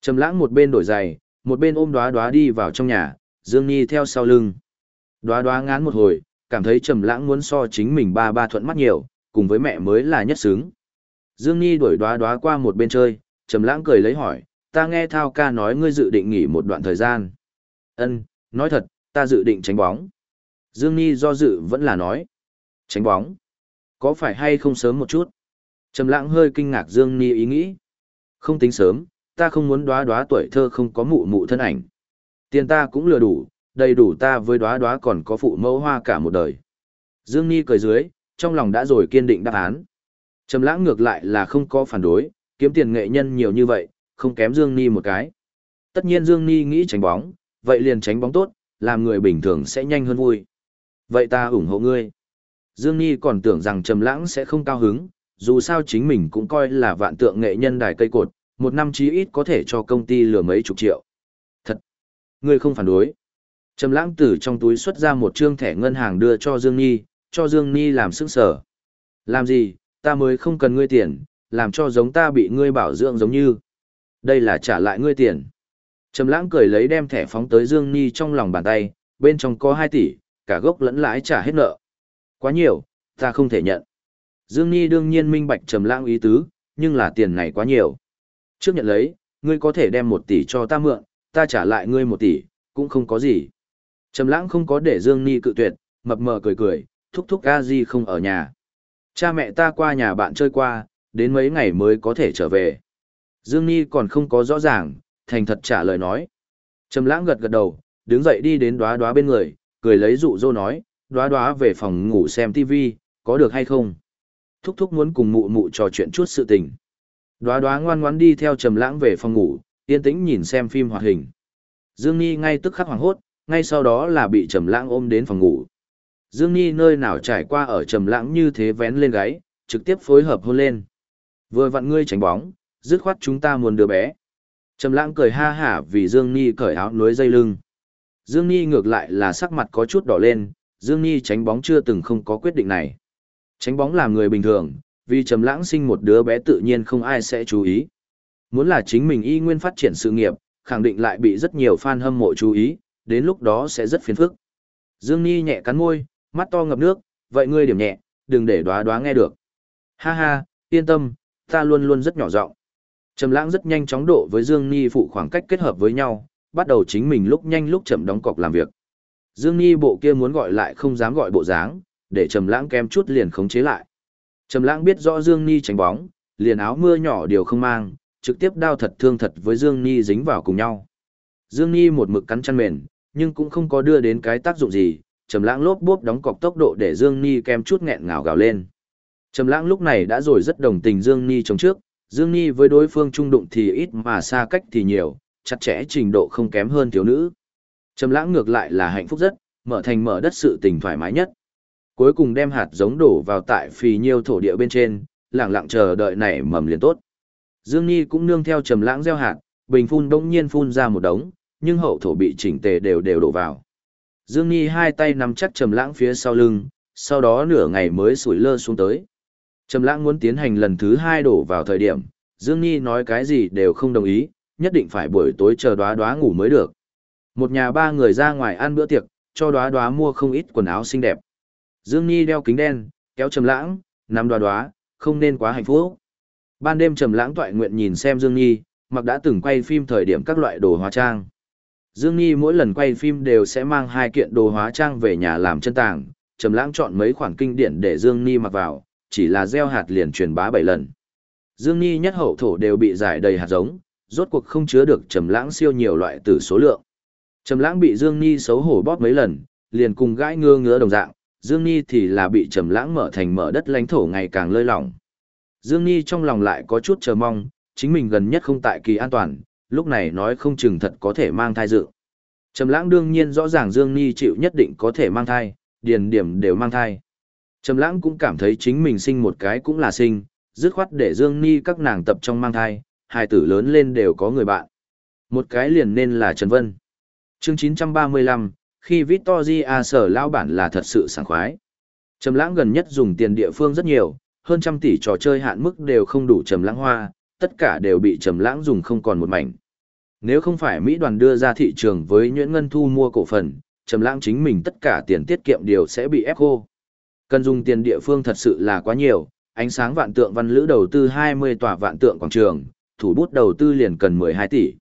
Trầm lãng một bên đổi giày, một bên ôm đoá đoá đi vào trong nhà, Dương Nhi theo sau lưng. Đoá đoá ngán một hồi, cảm thấy trầm lãng muốn so chính mình ba ba thuận mắt nhiều, cùng với mẹ mới là nhất xứng. Dương Nhi đuổi đoá đoá qua một bên chơi, trầm lãng cười lấy hỏi, ta nghe Thao ca nói ngươi dự định nghỉ một đoạn thời gian. Ân, nói thật, ta dự định tránh bóng. Dương Nhi do dự vẫn là nói. Tránh bóng. Có phải hay không sớm một chút? Trầm lãng hơi kinh ngạc Dương Ni ý nghĩ. Không tính sớm, ta không muốn đoá đoá tuổi thơ không có mụ mụ thân ảnh. Tiền ta cũng lừa đủ, đầy đủ ta với đoá đoá còn có phụ mẫu hoa cả một đời. Dương Ni cười dưới, trong lòng đã rồi kiên định đáp án. Trầm lãng ngược lại là không có phản đối, kiếm tiền nghệ nhân nhiều như vậy, không kém Dương Ni một cái. Tất nhiên Dương Ni nghĩ tránh bóng, vậy liền tránh bóng tốt, làm người bình thường sẽ nhanh hơn vui. Vậy ta ủng hộ ngươi. Dương Nhi còn tưởng rằng Trầm lãng sẽ không cao hứng, dù sao chính mình cũng coi là vạn tượng nghệ nhân đài cây cột, một năm chí ít có thể cho công ty lừa mấy chục triệu. Thật! Ngươi không phản đối. Trầm lãng từ trong túi xuất ra một trương thẻ ngân hàng đưa cho Dương Nhi, cho Dương Nhi làm sững sở. Làm gì, ta mới không cần ngươi tiền, làm cho giống ta bị ngươi bảo dưỡng giống như. Đây là trả lại ngươi tiền. Trầm lãng cười lấy đem thẻ phóng tới Dương Nhi trong lòng bàn tay, bên trong có 2 tỷ, cả gốc lẫn lãi trả hết nợ. Quá nhiều, ta không thể nhận. Dương Nhi đương nhiên minh bạch trầm lãng ý tứ, nhưng là tiền này quá nhiều. Trước nhận lấy, ngươi có thể đem một tỷ cho ta mượn, ta trả lại ngươi một tỷ, cũng không có gì. Trầm lãng không có để Dương Nhi cự tuyệt, mập mờ cười cười, thúc thúc a di không ở nhà. Cha mẹ ta qua nhà bạn chơi qua, đến mấy ngày mới có thể trở về. Dương Nhi còn không có rõ ràng, thành thật trả lời nói. Trầm lãng gật gật đầu, đứng dậy đi đến đóa đóa bên người, cười lấy dụ dỗ nói, đoá đoá về phòng ngủ xem tivi, có được hay không? Thúc thúc muốn cùng mụ mụ trò chuyện chút sự tình. đoá đoá ngoan ngoãn đi theo Trầm Lãng về phòng ngủ, yên tĩnh nhìn xem phim hoạt hình. Dương Nhi ngay tức khắc hoảng hốt, ngay sau đó là bị Trầm Lãng ôm đến phòng ngủ. Dương Nhi nơi nào trải qua ở Trầm Lãng như thế vén lên gáy, trực tiếp phối hợp hôn lên. Vừa vặn ngươi tránh bóng, dứt khoát chúng ta muốn đứa bé. Trầm Lãng cười ha hả vì Dương Nhi cởi áo nối dây lưng. Dương Nhi ngược lại là sắc mặt có chút đỏ lên, Dương Nhi tránh bóng chưa từng không có quyết định này. Tránh bóng làm người bình thường, vì trầm lãng sinh một đứa bé tự nhiên không ai sẽ chú ý. Muốn là chính mình y nguyên phát triển sự nghiệp, khẳng định lại bị rất nhiều fan hâm mộ chú ý, đến lúc đó sẽ rất phiền phức. Dương Nhi nhẹ cắn môi, mắt to ngập nước, vậy ngươi điểm nhẹ, đừng để đóa đóa nghe được. Ha ha, yên tâm, ta luôn luôn rất nhỏ giọng. Trầm lãng rất nhanh chóng độ với Dương Nhi phụ khoảng cách kết hợp với nhau, bắt đầu chính mình lúc nhanh lúc chậm đóng cọc làm việc. Dương Nhi bộ kia muốn gọi lại không dám gọi bộ dáng, để Trầm Lãng kem chút liền khống chế lại. Trầm Lãng biết rõ Dương Nhi tránh bóng, liền áo mưa nhỏ điều không mang, trực tiếp đao thật thương thật với Dương Nhi dính vào cùng nhau. Dương Nhi một mực cắn chăn mền, nhưng cũng không có đưa đến cái tác dụng gì, Trầm Lãng lốp bốp đóng cọc tốc độ để Dương Nhi kem chút nghẹn ngào gào lên. Trầm Lãng lúc này đã rồi rất đồng tình Dương Nhi trong trước, Dương Nhi với đối phương trung đụng thì ít mà xa cách thì nhiều, chặt chẽ trình độ không kém hơn thiếu nữ. Trầm Lãng ngược lại là hạnh phúc rất, mở thành mở đất sự tình thoải mái nhất cuối cùng đem hạt giống đổ vào tại phì nhiêu thổ địa bên trên, lặng lặng chờ đợi nảy mầm liền tốt. Dương Nhi cũng nương theo trầm lãng gieo hạt, bình phun bỗng nhiên phun ra một đống, nhưng hậu thổ bị chỉnh tề đều đều đổ vào. Dương Nhi hai tay nắm chắc trầm lãng phía sau lưng, sau đó nửa ngày mới sủi lơ xuống tới. Trầm lãng muốn tiến hành lần thứ hai đổ vào thời điểm, Dương Nhi nói cái gì đều không đồng ý, nhất định phải buổi tối chờ đóa đóa ngủ mới được. Một nhà ba người ra ngoài ăn bữa tiệc, cho đóa đóa mua không ít quần áo xinh đẹp. Dương Nhi đeo kính đen, kéo trầm lãng, nắm đóa đóa, không nên quá hạnh phúc. Ban đêm trầm lãng toại nguyện nhìn xem Dương Nhi, mặc đã từng quay phim thời điểm các loại đồ hóa trang. Dương Nhi mỗi lần quay phim đều sẽ mang hai kiện đồ hóa trang về nhà làm chân tàng, trầm lãng chọn mấy khoản kinh điển để Dương Nhi mặc vào, chỉ là gieo hạt liền truyền bá bảy lần. Dương Nhi nhất hậu thổ đều bị giải đầy hạt giống, rốt cuộc không chứa được trầm lãng siêu nhiều loại tử số lượng. Trầm lãng bị Dương Nhi xấu hổ bóp mấy lần, liền cùng gãi ngơ ngứa đồng dạng, Dương Nhi thì là bị trầm lãng mở thành mở đất lãnh thổ ngày càng lơi lỏng. Dương Nhi trong lòng lại có chút chờ mong, chính mình gần nhất không tại kỳ an toàn, lúc này nói không chừng thật có thể mang thai dự. Trầm lãng đương nhiên rõ ràng Dương Nhi chịu nhất định có thể mang thai, điền điểm đều mang thai. Trầm lãng cũng cảm thấy chính mình sinh một cái cũng là sinh, dứt khoát để Dương Nhi các nàng tập trong mang thai, hai tử lớn lên đều có người bạn. Một cái liền nên là Trần Vân. Chương 935, khi Victoria sở lao bản là thật sự sảng khoái. Trầm lãng gần nhất dùng tiền địa phương rất nhiều, hơn trăm tỷ trò chơi hạn mức đều không đủ trầm lãng hoa, tất cả đều bị trầm lãng dùng không còn một mảnh. Nếu không phải Mỹ đoàn đưa ra thị trường với nhuyễn ngân thu mua cổ phần, trầm lãng chính mình tất cả tiền tiết kiệm đều sẽ bị ép khô. Cần dùng tiền địa phương thật sự là quá nhiều, ánh sáng vạn tượng văn lữ đầu tư 20 tòa vạn tượng quảng trường, thủ bút đầu tư liền cần 12 tỷ.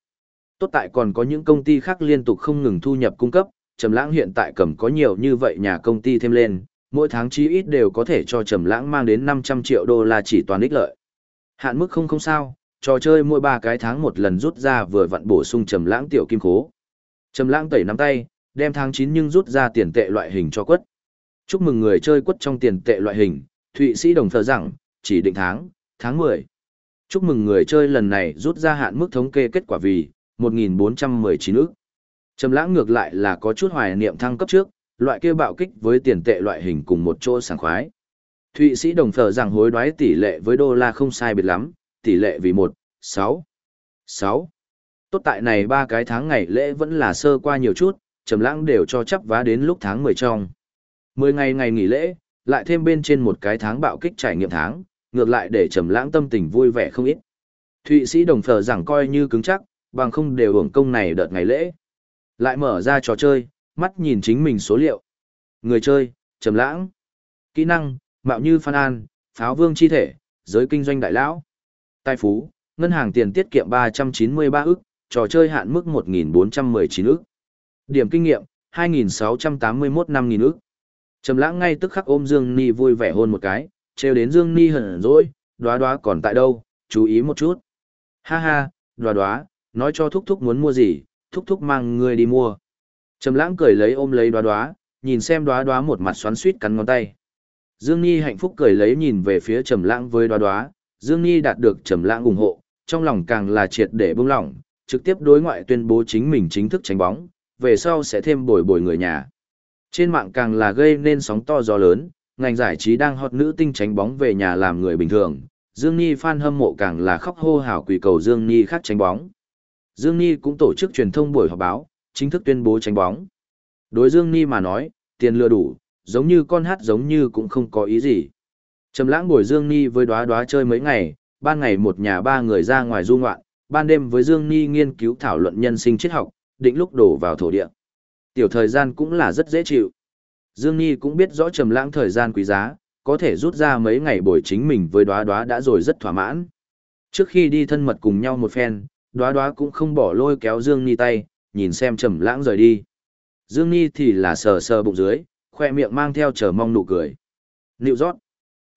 Tốt tại còn có những công ty khác liên tục không ngừng thu nhập cung cấp, Trầm Lãng hiện tại cầm có nhiều như vậy nhà công ty thêm lên, mỗi tháng chí ít đều có thể cho Trầm Lãng mang đến 500 triệu đô la chỉ toàn ích lợi. Hạn mức không không sao, trò chơi mỗi 3 cái tháng một lần rút ra vừa vặn bổ sung Trầm Lãng tiểu kim khố. Trầm Lãng tẩy nắm tay, đem tháng 9 nhưng rút ra tiền tệ loại hình cho quất. Chúc mừng người chơi quất trong tiền tệ loại hình, Thụy Sĩ đồng thờ rằng, chỉ định tháng, tháng 10. Chúc mừng người chơi lần này rút ra hạn mức thống kê kết quả vì 1.419 ức. Trầm lãng ngược lại là có chút hoài niệm thăng cấp trước, loại kia bạo kích với tiền tệ loại hình cùng một chỗ sảng khoái. Thụy Sĩ đồng thờ rằng hối đoái tỷ lệ với đô la không sai biệt lắm, tỷ lệ vì 1, 6, 6. Tốt tại này ba cái tháng ngày lễ vẫn là sơ qua nhiều chút, trầm lãng đều cho chấp vá đến lúc tháng 10 trong. 10 ngày ngày nghỉ lễ, lại thêm bên trên một cái tháng bạo kích trải nghiệm tháng, ngược lại để trầm lãng tâm tình vui vẻ không ít. Thụy Sĩ đồng phở rằng coi như cứng chắc, bằng không đều hưởng công này đợt ngày lễ. Lại mở ra trò chơi, mắt nhìn chính mình số liệu. Người chơi, trầm lãng. Kỹ năng, mạo như Phan An, pháo vương chi thể, giới kinh doanh đại lão. Tài phú, ngân hàng tiền tiết kiệm 393 ức, trò chơi hạn mức 1419 ức. Điểm kinh nghiệm, 2681 5000 ức. Trầm lãng ngay tức khắc ôm Dương Ni vui vẻ hôn một cái, trêu đến Dương Ni hờn dỗi, đoá đoá còn tại đâu, chú ý một chút. Ha ha, đoá đoá, nói cho thúc thúc muốn mua gì, thúc thúc mang người đi mua. Trầm lãng cười lấy ôm lấy đoá đoá, nhìn xem đoá đoá một mặt xoắn suýt cắn ngón tay. Dương Nhi hạnh phúc cười lấy nhìn về phía Trầm lãng với đoá đoá, Dương Nhi đạt được Trầm lãng ủng hộ, trong lòng càng là triệt để bông lỏng, trực tiếp đối ngoại tuyên bố chính mình chính thức tránh bóng, về sau sẽ thêm bồi bồi người nhà. Trên mạng càng là gây nên sóng to gió lớn, ngành giải trí đang hot nữ tinh tránh bóng về nhà làm người bình thường, Dương Nhi fan hâm mộ càng là khóc hô hào quỳ cầu Dương Nhi khác tránh bóng. Dương Nhi cũng tổ chức truyền thông buổi họp báo, chính thức tuyên bố tránh bóng. Đối Dương Nhi mà nói, tiền lừa đủ, giống như con hát giống như cũng không có ý gì. Trầm lãng bồi Dương Nhi với đóa đóa chơi mấy ngày, ban ngày một nhà ba người ra ngoài du ngoạn, ban đêm với Dương Nhi nghiên cứu thảo luận nhân sinh triết học, định lúc đổ vào thổ địa. Tiểu thời gian cũng là rất dễ chịu. Dương Nhi cũng biết rõ trầm lãng thời gian quý giá, có thể rút ra mấy ngày bồi chính mình với đóa đóa đã rồi rất thỏa mãn. Trước khi đi thân mật cùng nhau một phen, đoá đoá cũng không bỏ lôi kéo Dương Nhi tay, nhìn xem trầm lãng rời đi. Dương Nhi thì là sờ sờ bụng dưới, khoe miệng mang theo chờ mong nụ cười. Liệu rót.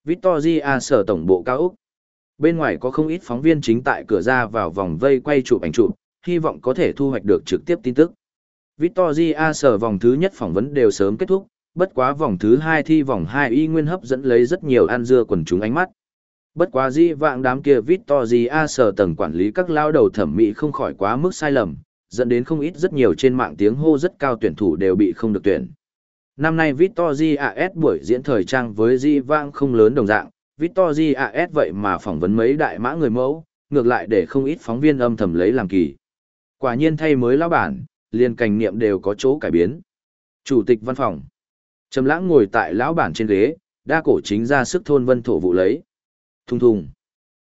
Victoria sở tổng bộ cao Úc. Bên ngoài có không ít phóng viên chính tại cửa ra vào vòng vây quay chụp ảnh chụp, hy vọng có thể thu hoạch được trực tiếp tin tức. Victoria sở vòng thứ nhất phỏng vấn đều sớm kết thúc, bất quá vòng thứ hai thi vòng hai y nguyên hấp dẫn lấy rất nhiều ăn dưa quần chúng ánh mắt. Bất quá di vạng đám kia Victoria sở tầng quản lý các lao đầu thẩm mỹ không khỏi quá mức sai lầm, dẫn đến không ít rất nhiều trên mạng tiếng hô rất cao tuyển thủ đều bị không được tuyển. Năm nay Victory S buổi diễn thời trang với di vang không lớn đồng dạng, Victory S vậy mà phỏng vấn mấy đại mã người mẫu, ngược lại để không ít phóng viên âm thầm lấy làm kỳ. Quả nhiên thay mới lão bản, liền cảnh niệm đều có chỗ cải biến. Chủ tịch văn phòng. Trầm lãng ngồi tại lão bản trên ghế, đa cổ chính ra sức thôn vân thổ vụ lấy. Thùng thùng.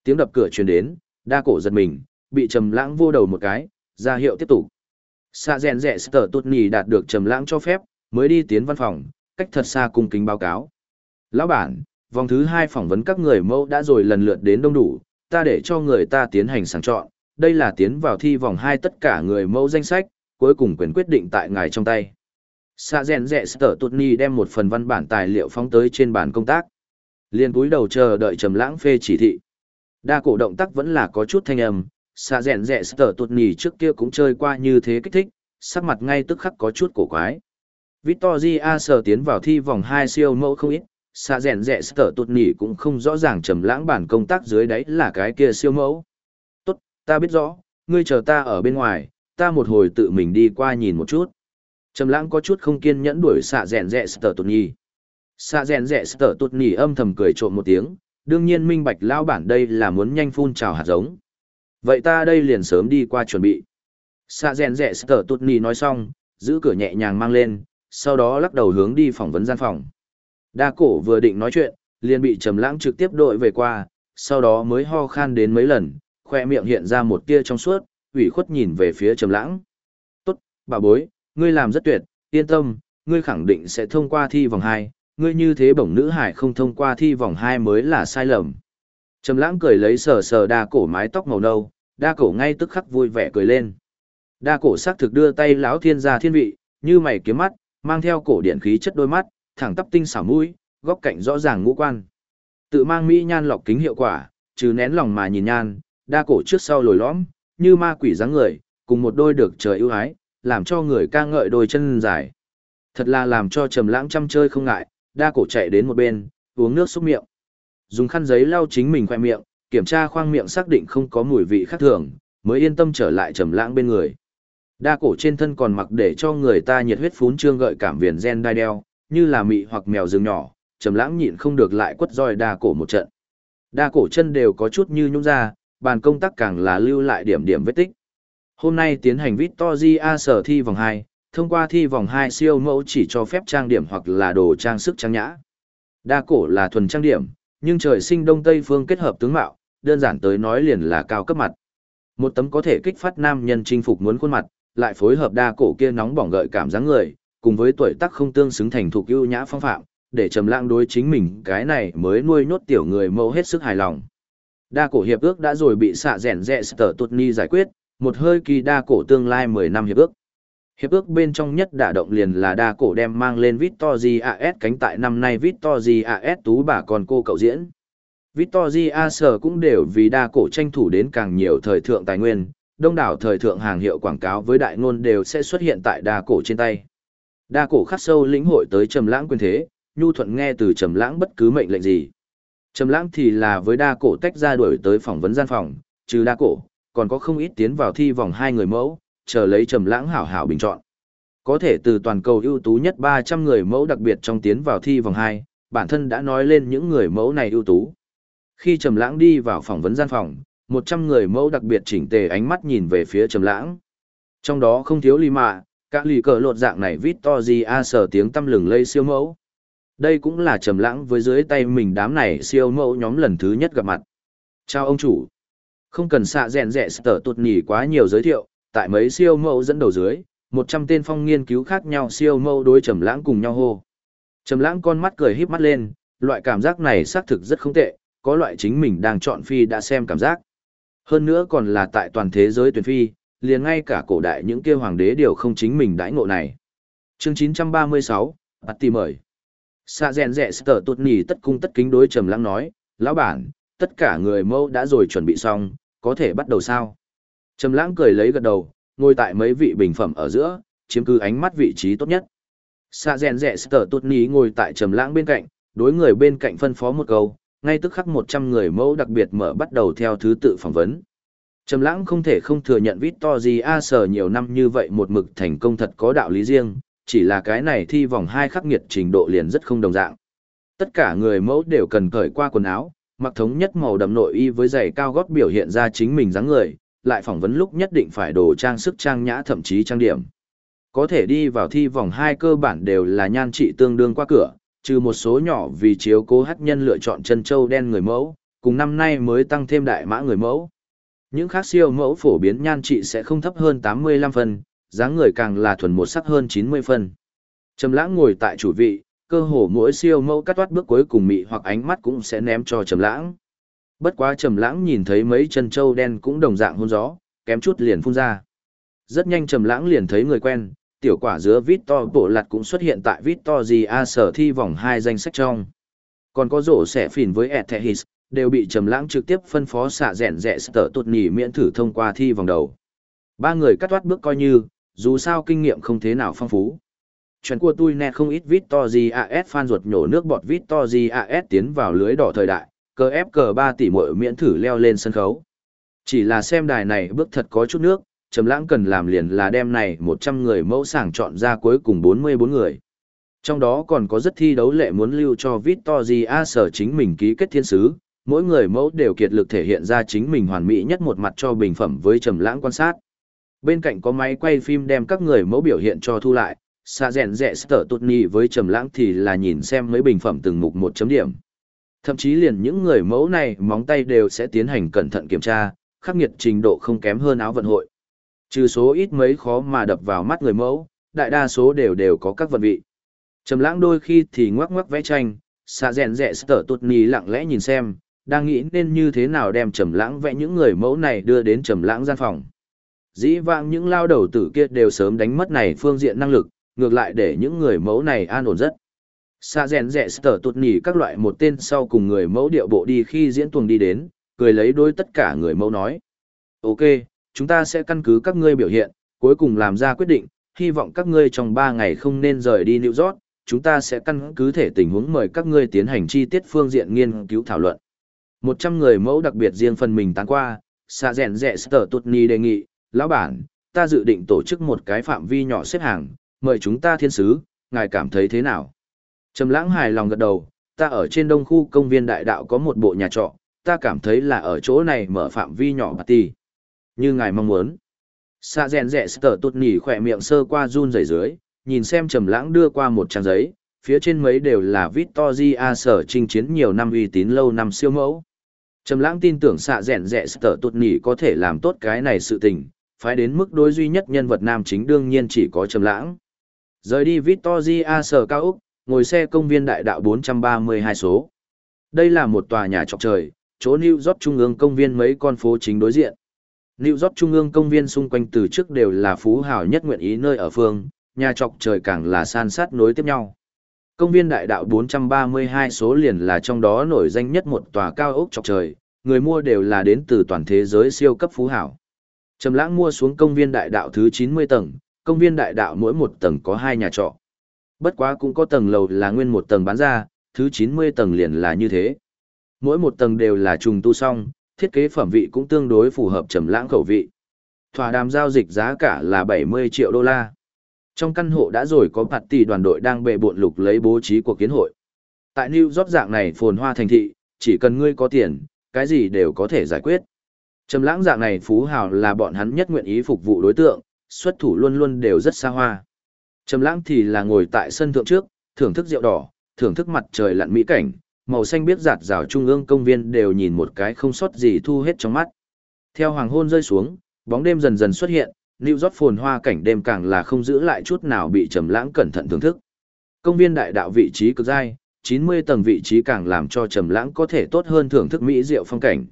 Tiếng đập cửa truyền đến, đa cổ giật mình, bị trầm lãng vô đầu một cái, ra hiệu tiếp tục. Xạ rèn rẻ sở tốt nhì đạt được trầm lãng cho phép, mới đi tiến văn phòng, cách thật xa cung kính báo cáo. Lão bản, vòng thứ hai phỏng vấn các người mẫu đã rồi lần lượt đến đông đủ, ta để cho người ta tiến hành sàng chọn, đây là tiến vào thi vòng hai tất cả người mẫu danh sách, cuối cùng quyền quyết định tại ngài trong tay. Xạ rèn rẻ sở tốt nhì đem một phần văn bản tài liệu phóng tới trên bàn công tác. Liên cúi đầu chờ đợi trầm lãng phê chỉ thị. Đa cổ động tác vẫn là có chút thanh âm, xạ rèn rẽ sờ tụt nhì trước kia cũng chơi qua như thế kích thích, sắc mặt ngay tức khắc có chút cổ quái. Victoria sở tiến vào thi vòng hai siêu mẫu không ít, xạ rèn rẽ sờ tụt nhì cũng không rõ ràng trầm lãng bản công tác dưới đáy là cái kia siêu mẫu. Tốt, ta biết rõ, ngươi chờ ta ở bên ngoài, ta một hồi tự mình đi qua nhìn một chút. Trầm lãng có chút không kiên nhẫn đuổi xạ rèn rẽ sờ tụt nhì. Xạ rèn rẽ sờ tụt nỉ âm thầm cười trộm một tiếng, đương nhiên minh bạch lao bản đây là muốn nhanh phun trào hạt giống. Vậy ta đây liền sớm đi qua chuẩn bị. Xạ rèn rẽ sở tụt nỉ nói xong, giữ cửa nhẹ nhàng mang lên, sau đó lắc đầu hướng đi phỏng vấn gian phòng. Đa cổ vừa định nói chuyện, liền bị trầm lãng trực tiếp đội về qua, sau đó mới ho khan đến mấy lần, khoe miệng hiện ra một tia trong suốt, ủy khuất nhìn về phía trầm lãng. Tốt, bà bối, ngươi làm rất tuyệt, yên tâm, ngươi khẳng định sẽ thông qua thi vòng 2, ngươi như thế bổng nữ hải không thông qua thi vòng hai mới là sai lầm. Trầm lãng cười lấy sờ sờ đa cổ mái tóc màu nâu, đa cổ ngay tức khắc vui vẻ cười lên. Đa cổ sắc thực đưa tay lão thiên gia thiên vị, như mày kiếm mắt, mang theo cổ điện khí chất đôi mắt, thẳng tắp tinh xảo mũi, góc cạnh rõ ràng ngũ quan. Tự mang mỹ nhan lọc kính hiệu quả, trừ nén lòng mà nhìn nhan, đa cổ trước sau lồi lõm, như ma quỷ dáng người, cùng một đôi được trời ưu ái, làm cho người ca ngợi đôi chân dài. Thật là làm cho trầm lãng chăm chơi không ngại, đa cổ chạy đến một bên, uống nước xúc miệng. Dùng khăn giấy lau chính mình khoe miệng, kiểm tra khoang miệng xác định không có mùi vị khác thường, mới yên tâm trở lại trầm lãng bên người. Đa cổ trên thân còn mặc để cho người ta nhiệt huyết phún trương gợi cảm viền gen đai đeo, như là mị hoặc mèo rừng nhỏ, trầm lãng nhịn không được lại quất roi đa cổ một trận. Đa cổ chân đều có chút như nhũn ra, bàn công tác càng là lưu lại điểm điểm vết tích. Hôm nay tiến hành Victoria sở thi vòng 2, thông qua thi vòng hai siêu mẫu chỉ cho phép trang điểm hoặc là đồ trang sức trang nhã. Đa cổ là thuần trang điểm, nhưng trời sinh đông tây phương kết hợp tướng mạo, đơn giản tới nói liền là cao cấp mặt. Một tấm có thể kích phát nam nhân chinh phục muốn khuôn mặt, lại phối hợp đa cổ kia nóng bỏng gợi cảm dáng người, cùng với tuổi tác không tương xứng thành thục ưu nhã phong phạm, để trầm lãng đối chính mình cái này mới nuôi nhốt tiểu người mẫu hết sức hài lòng. Đa cổ hiệp ước đã rồi bị xạ rèn rẹ sở tuột ni giải quyết, một hơi kỳ đa cổ tương lai 10 năm hiệp ước. Hiệp ước bên trong nhất đả động liền là đa cổ đem mang lên Victory AS cánh tại năm nay Victory AS tú bà còn cô cậu diễn. Victory AS cũng đều vì đa cổ tranh thủ đến càng nhiều thời thượng tài nguyên, đông đảo thời thượng hàng hiệu quảng cáo với đại ngôn đều sẽ xuất hiện tại đa cổ trên tay. Đa cổ khắc sâu lĩnh hội tới trầm lãng quyền thế, nhu thuận nghe từ trầm lãng bất cứ mệnh lệnh gì. Trầm lãng thì là với đa cổ tách ra đuổi tới phỏng vấn gian phòng, trừ đa cổ, còn có không ít tiến vào thi vòng hai người mẫu, chờ lấy trầm lãng hảo hảo bình chọn. Có thể từ toàn cầu ưu tú nhất 300 người mẫu đặc biệt trong tiến vào thi vòng 2, bản thân đã nói lên những người mẫu này ưu tú. Khi trầm lãng đi vào phỏng vấn gian phòng, 100 người mẫu đặc biệt chỉnh tề ánh mắt nhìn về phía trầm lãng. Trong đó không thiếu lì mạ, các lì cờ lột dạng này Victoria sở tiếng tâm lừng lây siêu mẫu. Đây cũng là trầm lãng với dưới tay mình đám này siêu mẫu nhóm lần thứ nhất gặp mặt. Chào ông chủ. Không cần xạ rèn rẻ sở tụt nhỉ quá nhiều giới thiệu, tại mấy siêu mẫu dẫn đầu dưới, 100 tên phong nghiên cứu khác nhau siêu mẫu đối trầm lãng cùng nhau hô. Trầm lãng con mắt cười híp mắt lên, loại cảm giác này xác thực rất không tệ, có loại chính mình đang chọn phi đã xem cảm giác. Hơn nữa còn là tại toàn thế giới tuyển phi, liền ngay cả cổ đại những kia hoàng đế đều không chính mình đãi ngộ này. Chương 936, bắt tìm mời. Sa rèn rẻ sở tụt nỉ tất cung tất kính đối trầm lãng nói, lão bản, tất cả người mẫu đã rồi chuẩn bị xong, có thể bắt đầu sao? Trầm lãng cười lấy gật đầu, ngồi tại mấy vị bình phẩm ở giữa, chiếm cứ ánh mắt vị trí tốt nhất. Sạ rèn rẻ sở tốt ní ngồi tại trầm lãng bên cạnh, đối người bên cạnh phân phó một câu, ngay tức khắc 100 người mẫu đặc biệt mở bắt đầu theo thứ tự phỏng vấn. Trầm lãng không thể không thừa nhận Victory A sở nhiều năm như vậy một mực thành công thật có đạo lý riêng, chỉ là cái này thi vòng hai khắc nghiệt trình độ liền rất không đồng dạng. Tất cả người mẫu đều cần cởi qua quần áo, mặc thống nhất màu đậm nội y với giày cao gót biểu hiện ra chính mình dáng người, lại phỏng vấn lúc nhất định phải đồ trang sức trang nhã thậm chí trang điểm. Có thể đi vào thi vòng hai cơ bản đều là nhan trị tương đương qua cửa, trừ một số nhỏ vì chiếu cố hát nhân lựa chọn chân châu đen người mẫu, cùng năm nay mới tăng thêm đại mã người mẫu. Những khác siêu mẫu phổ biến nhan trị sẽ không thấp hơn 85 phần, dáng người càng là thuần một sắc hơn 90 phần. Trầm lãng ngồi tại chủ vị, cơ hồ mỗi siêu mẫu cắt toát bước cuối cùng mị hoặc ánh mắt cũng sẽ ném cho Trầm lãng. Bất quá Trầm lãng nhìn thấy mấy chân trâu đen cũng đồng dạng hôn gió, kém chút liền phun ra. Rất nhanh Trầm lãng liền thấy người quen, tiểu quả dứa Victor bộ Lật cũng xuất hiện tại Victor A sở thi vòng 2 danh sách trong. Còn có rổ xẻ phỉn với Ethehis, đều bị Trầm lãng trực tiếp phân phó xạ rèn rẽ sở tụt nhỉ miễn thử thông qua thi vòng đầu. Ba người cắt toát bước coi như, dù sao kinh nghiệm không thế nào phong phú. Chuyện của tôi nè không ít Victor AS fan ruột nhổ nước bọt Victor AS tiến vào lưới đỏ thời đại, cờ ép cờ 3 tỷ muội miễn thử leo lên sân khấu. Chỉ là xem đài này bước thật có chút nước, Trầm Lãng cần làm liền là đem này 100 người mẫu sàng chọn ra cuối cùng 44 người. Trong đó còn có rất thi đấu lệ muốn lưu cho Vittorio A sở chính mình ký kết thiên sứ, mỗi người mẫu đều kiệt lực thể hiện ra chính mình hoàn mỹ nhất một mặt cho bình phẩm với Trầm Lãng quan sát. Bên cạnh có máy quay phim đem các người mẫu biểu hiện cho thu lại, xa rèn rẽ sở tụt ni với trầm lãng thì là nhìn xem mấy bình phẩm từng mục một chấm điểm. Thậm chí liền những người mẫu này móng tay đều sẽ tiến hành cẩn thận kiểm tra, khắc nghiệt trình độ không kém hơn áo vận hội. Trừ số ít mấy khó mà đập vào mắt người mẫu, đại đa số đều đều có các vận vị. Trầm lãng đôi khi thì ngoắc ngoắc vẽ tranh, xạ rèn rẽ sở tốt ni lặng lẽ nhìn xem, đang nghĩ nên như thế nào đem trầm lãng vẽ những người mẫu này đưa đến trầm lãng gian phòng. Dĩ vãng những lao đầu tử kia đều sớm đánh mất này phương diện năng lực, ngược lại để những người mẫu này an ổn rất. Sa rèn rẻ sở tụt nỉ các loại một tên sau cùng người mẫu điệu bộ đi khi diễn tuồng đi đến, cười lấy đôi tất cả người mẫu nói. Ok, chúng ta sẽ căn cứ các ngươi biểu hiện, cuối cùng làm ra quyết định, hy vọng các ngươi trong 3 ngày không nên rời đi New York, chúng ta sẽ căn cứ thể tình huống mời các ngươi tiến hành chi tiết phương diện nghiên cứu thảo luận. 100 người mẫu đặc biệt riêng phần mình tán qua, xa rèn rẻ sở tụt nỉ đề nghị, lão bản, ta dự định tổ chức một cái phạm vi nhỏ xếp hàng, mời chúng ta thiên sứ, ngài cảm thấy thế nào? Trầm lãng hài lòng gật đầu, ta ở trên đông khu công viên đại đạo có một bộ nhà trọ, ta cảm thấy là ở chỗ này mở phạm vi nhỏ party. Như ngài mong muốn. Sa rèn rẻ sở tụt nỉ khỏe miệng sơ qua run rẩy dưới, nhìn xem trầm lãng đưa qua một trang giấy, phía trên mấy đều là Victoria sở trinh chiến nhiều năm uy tín lâu năm siêu mẫu. Trầm lãng tin tưởng xạ rèn rẻ sở tụt nỉ có thể làm tốt cái này sự tình, phải đến mức đối duy nhất nhân vật nam chính đương nhiên chỉ có trầm lãng. Rời đi Victoria sở cao Úc, ngồi xe công viên đại đạo 432 số. Đây là một tòa nhà trọc trời, chỗ New York Trung ương công viên mấy con phố chính đối diện. New York Trung ương công viên xung quanh từ trước đều là phú hào nhất nguyện ý nơi ở phương, nhà trọc trời càng là san sát nối tiếp nhau. Công viên đại đạo 432 số liền là trong đó nổi danh nhất một tòa cao ốc trọc trời, người mua đều là đến từ toàn thế giới siêu cấp phú hảo. Trầm lãng mua xuống công viên đại đạo thứ 90 tầng, công viên đại đạo mỗi một tầng có hai nhà trọ. Bất quá cũng có tầng lầu là nguyên một tầng bán ra, thứ 90 tầng liền là như thế. Mỗi một tầng đều là trùng tu xong, thiết kế phẩm vị cũng tương đối phù hợp trầm lãng khẩu vị. Thỏa đàm giao dịch giá cả là 70 triệu đô la. Trong căn hộ đã rồi có bạt tỷ đoàn đội đang bệ bộn lục lấy bố trí của kiến hội. Tại New York dạng này phồn hoa thành thị, chỉ cần ngươi có tiền, cái gì đều có thể giải quyết. Trầm lãng dạng này phú hào là bọn hắn nhất nguyện ý phục vụ đối tượng, xuất thủ luôn luôn đều rất xa hoa. Trầm lãng thì là ngồi tại sân thượng trước, thưởng thức rượu đỏ, thưởng thức mặt trời lặn mỹ cảnh, màu xanh biết giạt rào trung ương công viên đều nhìn một cái không sót gì thu hết trong mắt. Theo hoàng hôn rơi xuống, bóng đêm dần dần xuất hiện, lưu rót phồn hoa cảnh đêm càng là không giữ lại chút nào bị trầm lãng cẩn thận thưởng thức. Công viên đại đạo vị trí cực dai, 90 tầng vị trí càng làm cho trầm lãng có thể tốt hơn thưởng thức mỹ diệu phong cảnh.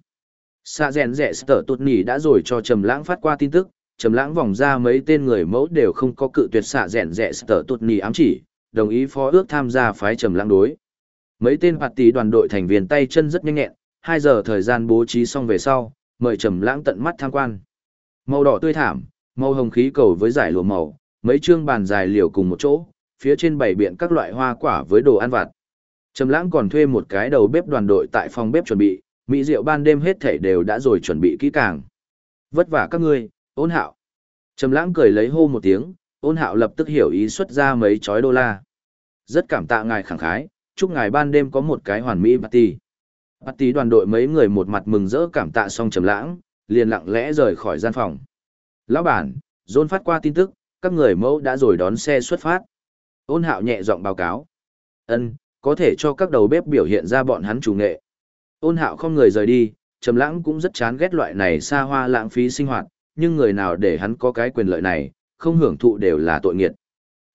Sa rèn rẻ sở tụt nỉ đã rồi cho trầm lãng phát qua tin tức, trầm lãng vòng ra mấy tên người mẫu đều không có cự tuyệt xạ rèn rẻ sở tụt nỉ ám chỉ, đồng ý phó ước tham gia phái trầm lãng đối. Mấy tên hoạt tỷ đoàn đội thành viên tay chân rất nhanh nhẹn, 2 giờ thời gian bố trí xong về sau, mời trầm lãng tận mắt tham quan. Màu đỏ tươi thảm, màu hồng khí cầu với giải lụa màu, mấy trương bàn dài liều cùng một chỗ, phía trên bày biện các loại hoa quả với đồ ăn vặt. Trầm lãng còn thuê một cái đầu bếp đoàn đội tại phòng bếp chuẩn bị, mỹ rượu ban đêm hết thảy đều đã rồi chuẩn bị kỹ càng. Vất vả các ngươi, ôn hạo. Trầm lãng cười lấy hô một tiếng, ôn hạo lập tức hiểu ý xuất ra mấy chói đô la. Rất cảm tạ ngài khẳng khái, chúc ngài ban đêm có một cái hoàn mỹ party. Party đoàn đội mấy người một mặt mừng rỡ cảm tạ xong trầm lãng, liền lặng lẽ rời khỏi gian phòng. Lão bản, John phát qua tin tức, các người mẫu đã rồi đón xe xuất phát. Ôn hạo nhẹ giọng báo cáo. Ân, có thể cho các đầu bếp biểu hiện ra bọn hắn chủ nghệ. Ôn hạo không người rời đi, Trầm Lãng cũng rất chán ghét loại này xa hoa lãng phí sinh hoạt, nhưng người nào để hắn có cái quyền lợi này, không hưởng thụ đều là tội nghiệt.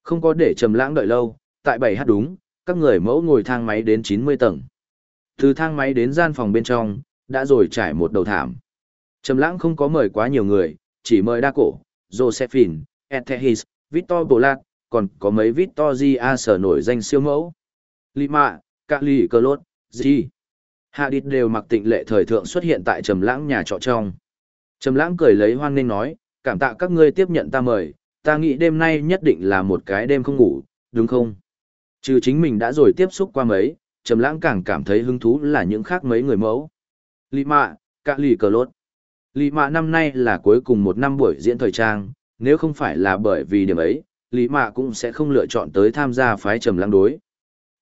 Không có để Trầm Lãng đợi lâu, tại 7h đúng, các người mẫu ngồi thang máy đến 90 tầng. Từ thang máy đến gian phòng bên trong, đã rồi trải một đầu thảm. Trầm Lãng không có mời quá nhiều người, chỉ mời đa cổ, Josephine, Ethehis, Victor Bolat, còn có mấy Victor Gia sở nổi danh siêu mẫu. Lima, Cạ Lì Cờ Lốt, Gì. Hạ Địch đều mặc tịnh lệ thời thượng xuất hiện tại Trầm Lãng nhà trọ trong. Trầm Lãng cười lấy hoan nghênh nói, cảm tạ các ngươi tiếp nhận ta mời, ta nghĩ đêm nay nhất định là một cái đêm không ngủ, đúng không? Trừ chính mình đã rồi tiếp xúc qua mấy, Trầm Lãng càng cảm thấy hứng thú là những khác mấy người mẫu. Lý mạ, Cạ Lì Cờ Lốt. Lý Mạ năm nay là cuối cùng một năm buổi diễn thời trang, nếu không phải là bởi vì điểm ấy, Lý Mạ cũng sẽ không lựa chọn tới tham gia phái trầm lãng đối.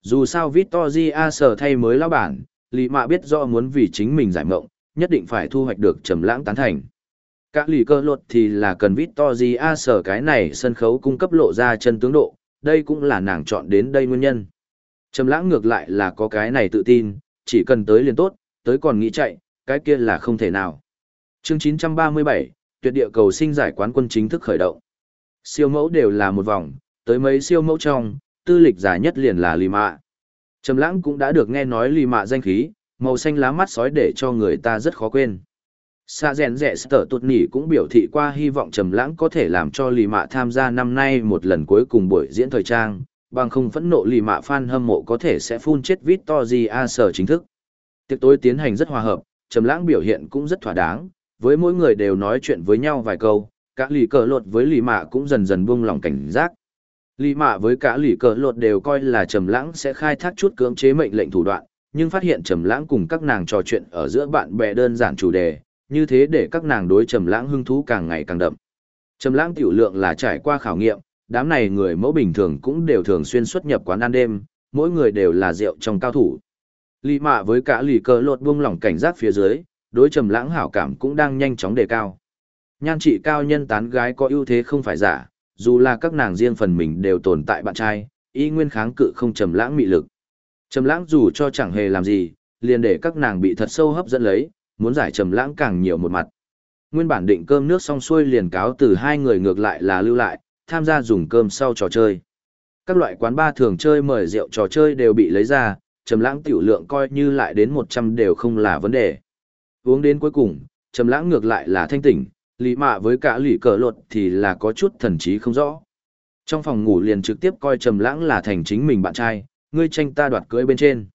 Dù sao Victoria sở thay mới lão bản, Lý Mạ biết rõ muốn vì chính mình giải mộng, nhất định phải thu hoạch được trầm lãng tán thành. Cả lì cơ luật thì là cần vít to gì a sở cái này sân khấu cung cấp lộ ra chân tướng độ, đây cũng là nàng chọn đến đây nguyên nhân. Trầm lãng ngược lại là có cái này tự tin, chỉ cần tới liền tốt, tới còn nghĩ chạy, cái kia là không thể nào. Chương 937, tuyệt địa cầu sinh giải quán quân chính thức khởi động. Siêu mẫu đều là một vòng, tới mấy siêu mẫu trong, tư lịch giải nhất liền là lì mạ. Trầm lãng cũng đã được nghe nói lì mạ danh khí, màu xanh lá mắt sói để cho người ta rất khó quên. Sa rèn rẻ sở tụt nỉ cũng biểu thị qua hy vọng trầm lãng có thể làm cho lì mạ tham gia năm nay một lần cuối cùng buổi diễn thời trang, bằng không phẫn nộ lì mạ fan hâm mộ có thể sẽ phun chết Victory A sở chính thức. Tiệc tối tiến hành rất hòa hợp, trầm lãng biểu hiện cũng rất thỏa đáng, với mỗi người đều nói chuyện với nhau vài câu, cả lì cờ lột với lì mạ cũng dần dần buông lòng cảnh giác. Lì mạ với cả lì cờ lột đều coi là trầm lãng sẽ khai thác chút cưỡng chế mệnh lệnh thủ đoạn, nhưng phát hiện trầm lãng cùng các nàng trò chuyện ở giữa bạn bè đơn giản chủ đề, như thế để các nàng đối trầm lãng hứng thú càng ngày càng đậm. Trầm lãng tiểu lượng là trải qua khảo nghiệm, đám này người mẫu bình thường cũng đều thường xuyên xuất nhập quán ăn đêm, mỗi người đều là rượu trong cao thủ. Lý mạ với cả lì Cơ lột buông lỏng cảnh giác phía dưới, đối trầm lãng hảo cảm cũng đang nhanh chóng đề cao. Nhan trị cao nhân tán gái có ưu thế không phải giả, dù là các nàng riêng phần mình đều tồn tại bạn trai, y nguyên kháng cự không trầm lãng mị lực. Trầm lãng dù cho chẳng hề làm gì, liền để các nàng bị thật sâu hấp dẫn lấy, muốn giải trầm lãng càng nhiều một mặt. Nguyên bản định cơm nước xong xuôi liền cáo từ hai người ngược lại là lưu lại, tham gia dùng cơm sau trò chơi. Các loại quán bar thường chơi mời rượu trò chơi đều bị lấy ra, trầm lãng tiểu lượng coi như lại đến 100 đều không là vấn đề. Uống đến cuối cùng, trầm lãng ngược lại là thanh tỉnh, lý mạ với cả lỷ cờ lột thì là có chút thần trí không rõ. Trong phòng ngủ liền trực tiếp coi trầm lãng là thành chính mình bạn trai, ngươi tranh ta đoạt cưỡi bên trên.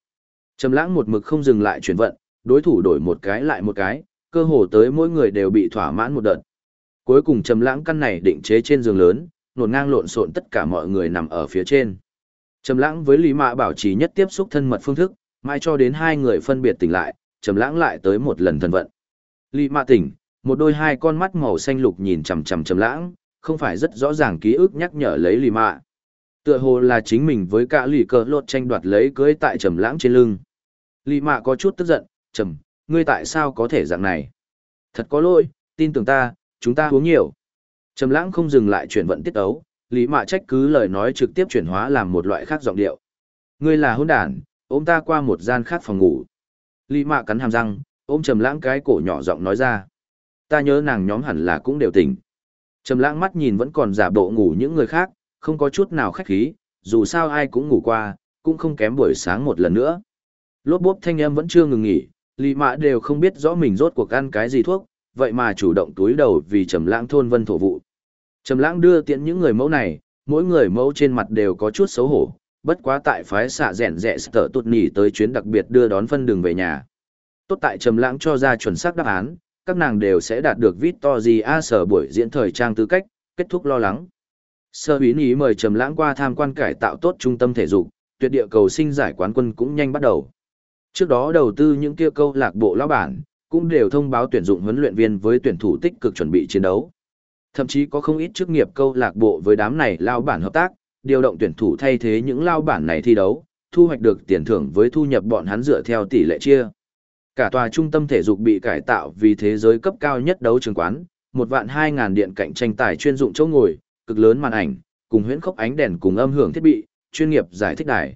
Trầm lãng một mực không dừng lại chuyển vận, đối thủ đổi một cái lại một cái, cơ hồ tới mỗi người đều bị thỏa mãn một đợt. Cuối cùng trầm lãng căn này định chế trên giường lớn, nổn ngang lộn xộn tất cả mọi người nằm ở phía trên. Trầm lãng với Lý Mạ bảo trì nhất tiếp xúc thân mật phương thức, mai cho đến hai người phân biệt tỉnh lại, trầm lãng lại tới một lần thần vận. Lý Mạ tỉnh, một đôi hai con mắt màu xanh lục nhìn chằm chằm trầm lãng, không phải rất rõ ràng ký ức nhắc nhở lấy Lý Mạ. Tựa hồ là chính mình với cả lì cờ lột tranh đoạt lấy cưới tại trầm lãng trên lưng. Lý Mạ có chút tức giận, "Trầm, ngươi tại sao có thể dạng này? Thật có lỗi, tin tưởng ta, chúng ta uống nhiều." Trầm lãng không dừng lại chuyển vận tiết tấu, Lý Mạ trách cứ lời nói trực tiếp chuyển hóa làm một loại khác giọng điệu. "Ngươi là hôn đản, ôm ta qua một gian khác phòng ngủ." Lý Mạ cắn hàm răng, ôm Trầm Lãng cái cổ nhỏ giọng nói ra. Ta nhớ nàng nhóm hẳn là cũng đều tỉnh. Trầm Lãng mắt nhìn vẫn còn giả bộ ngủ những người khác, không có chút nào khách khí, dù sao ai cũng ngủ qua, cũng không kém buổi sáng một lần nữa. Lốp bốp thanh âm vẫn chưa ngừng nghỉ, Lý Mạ đều không biết rõ mình rốt cuộc ăn cái gì thuốc, vậy mà chủ động túi đầu vì Trầm Lãng thôn vân thổ vụ. Trầm Lãng đưa tiễn những người mẫu này, mỗi người mẫu trên mặt đều có chút xấu hổ, bất quá tại phái xạ rèn rẹ sở tụt nỉ tới chuyến đặc biệt đưa đón phân đường về nhà. Tốt tại trầm lãng cho ra chuẩn xác đáp án, các nàng đều sẽ đạt được Victory A sở buổi diễn thời trang tư cách, kết thúc lo lắng. Sơ bí ý mời trầm lãng qua tham quan cải tạo tốt trung tâm thể dục, tuyệt địa cầu sinh giải quán quân cũng nhanh bắt đầu. Trước đó đầu tư những kia câu lạc bộ lão bản, cũng đều thông báo tuyển dụng huấn luyện viên với tuyển thủ tích cực chuẩn bị chiến đấu. Thậm chí có không ít chức nghiệp câu lạc bộ với đám này lão bản hợp tác, điều động tuyển thủ thay thế những lão bản này thi đấu, thu hoạch được tiền thưởng với thu nhập bọn hắn dựa theo tỷ lệ chia. Cả tòa trung tâm thể dục bị cải tạo vì thế giới cấp cao nhất đấu trường quán, một vạn hai ngàn điện cạnh tranh tài chuyên dụng chỗ ngồi, cực lớn màn ảnh, cùng huyễn khốc ánh đèn cùng âm hưởng thiết bị, chuyên nghiệp giải thích đài.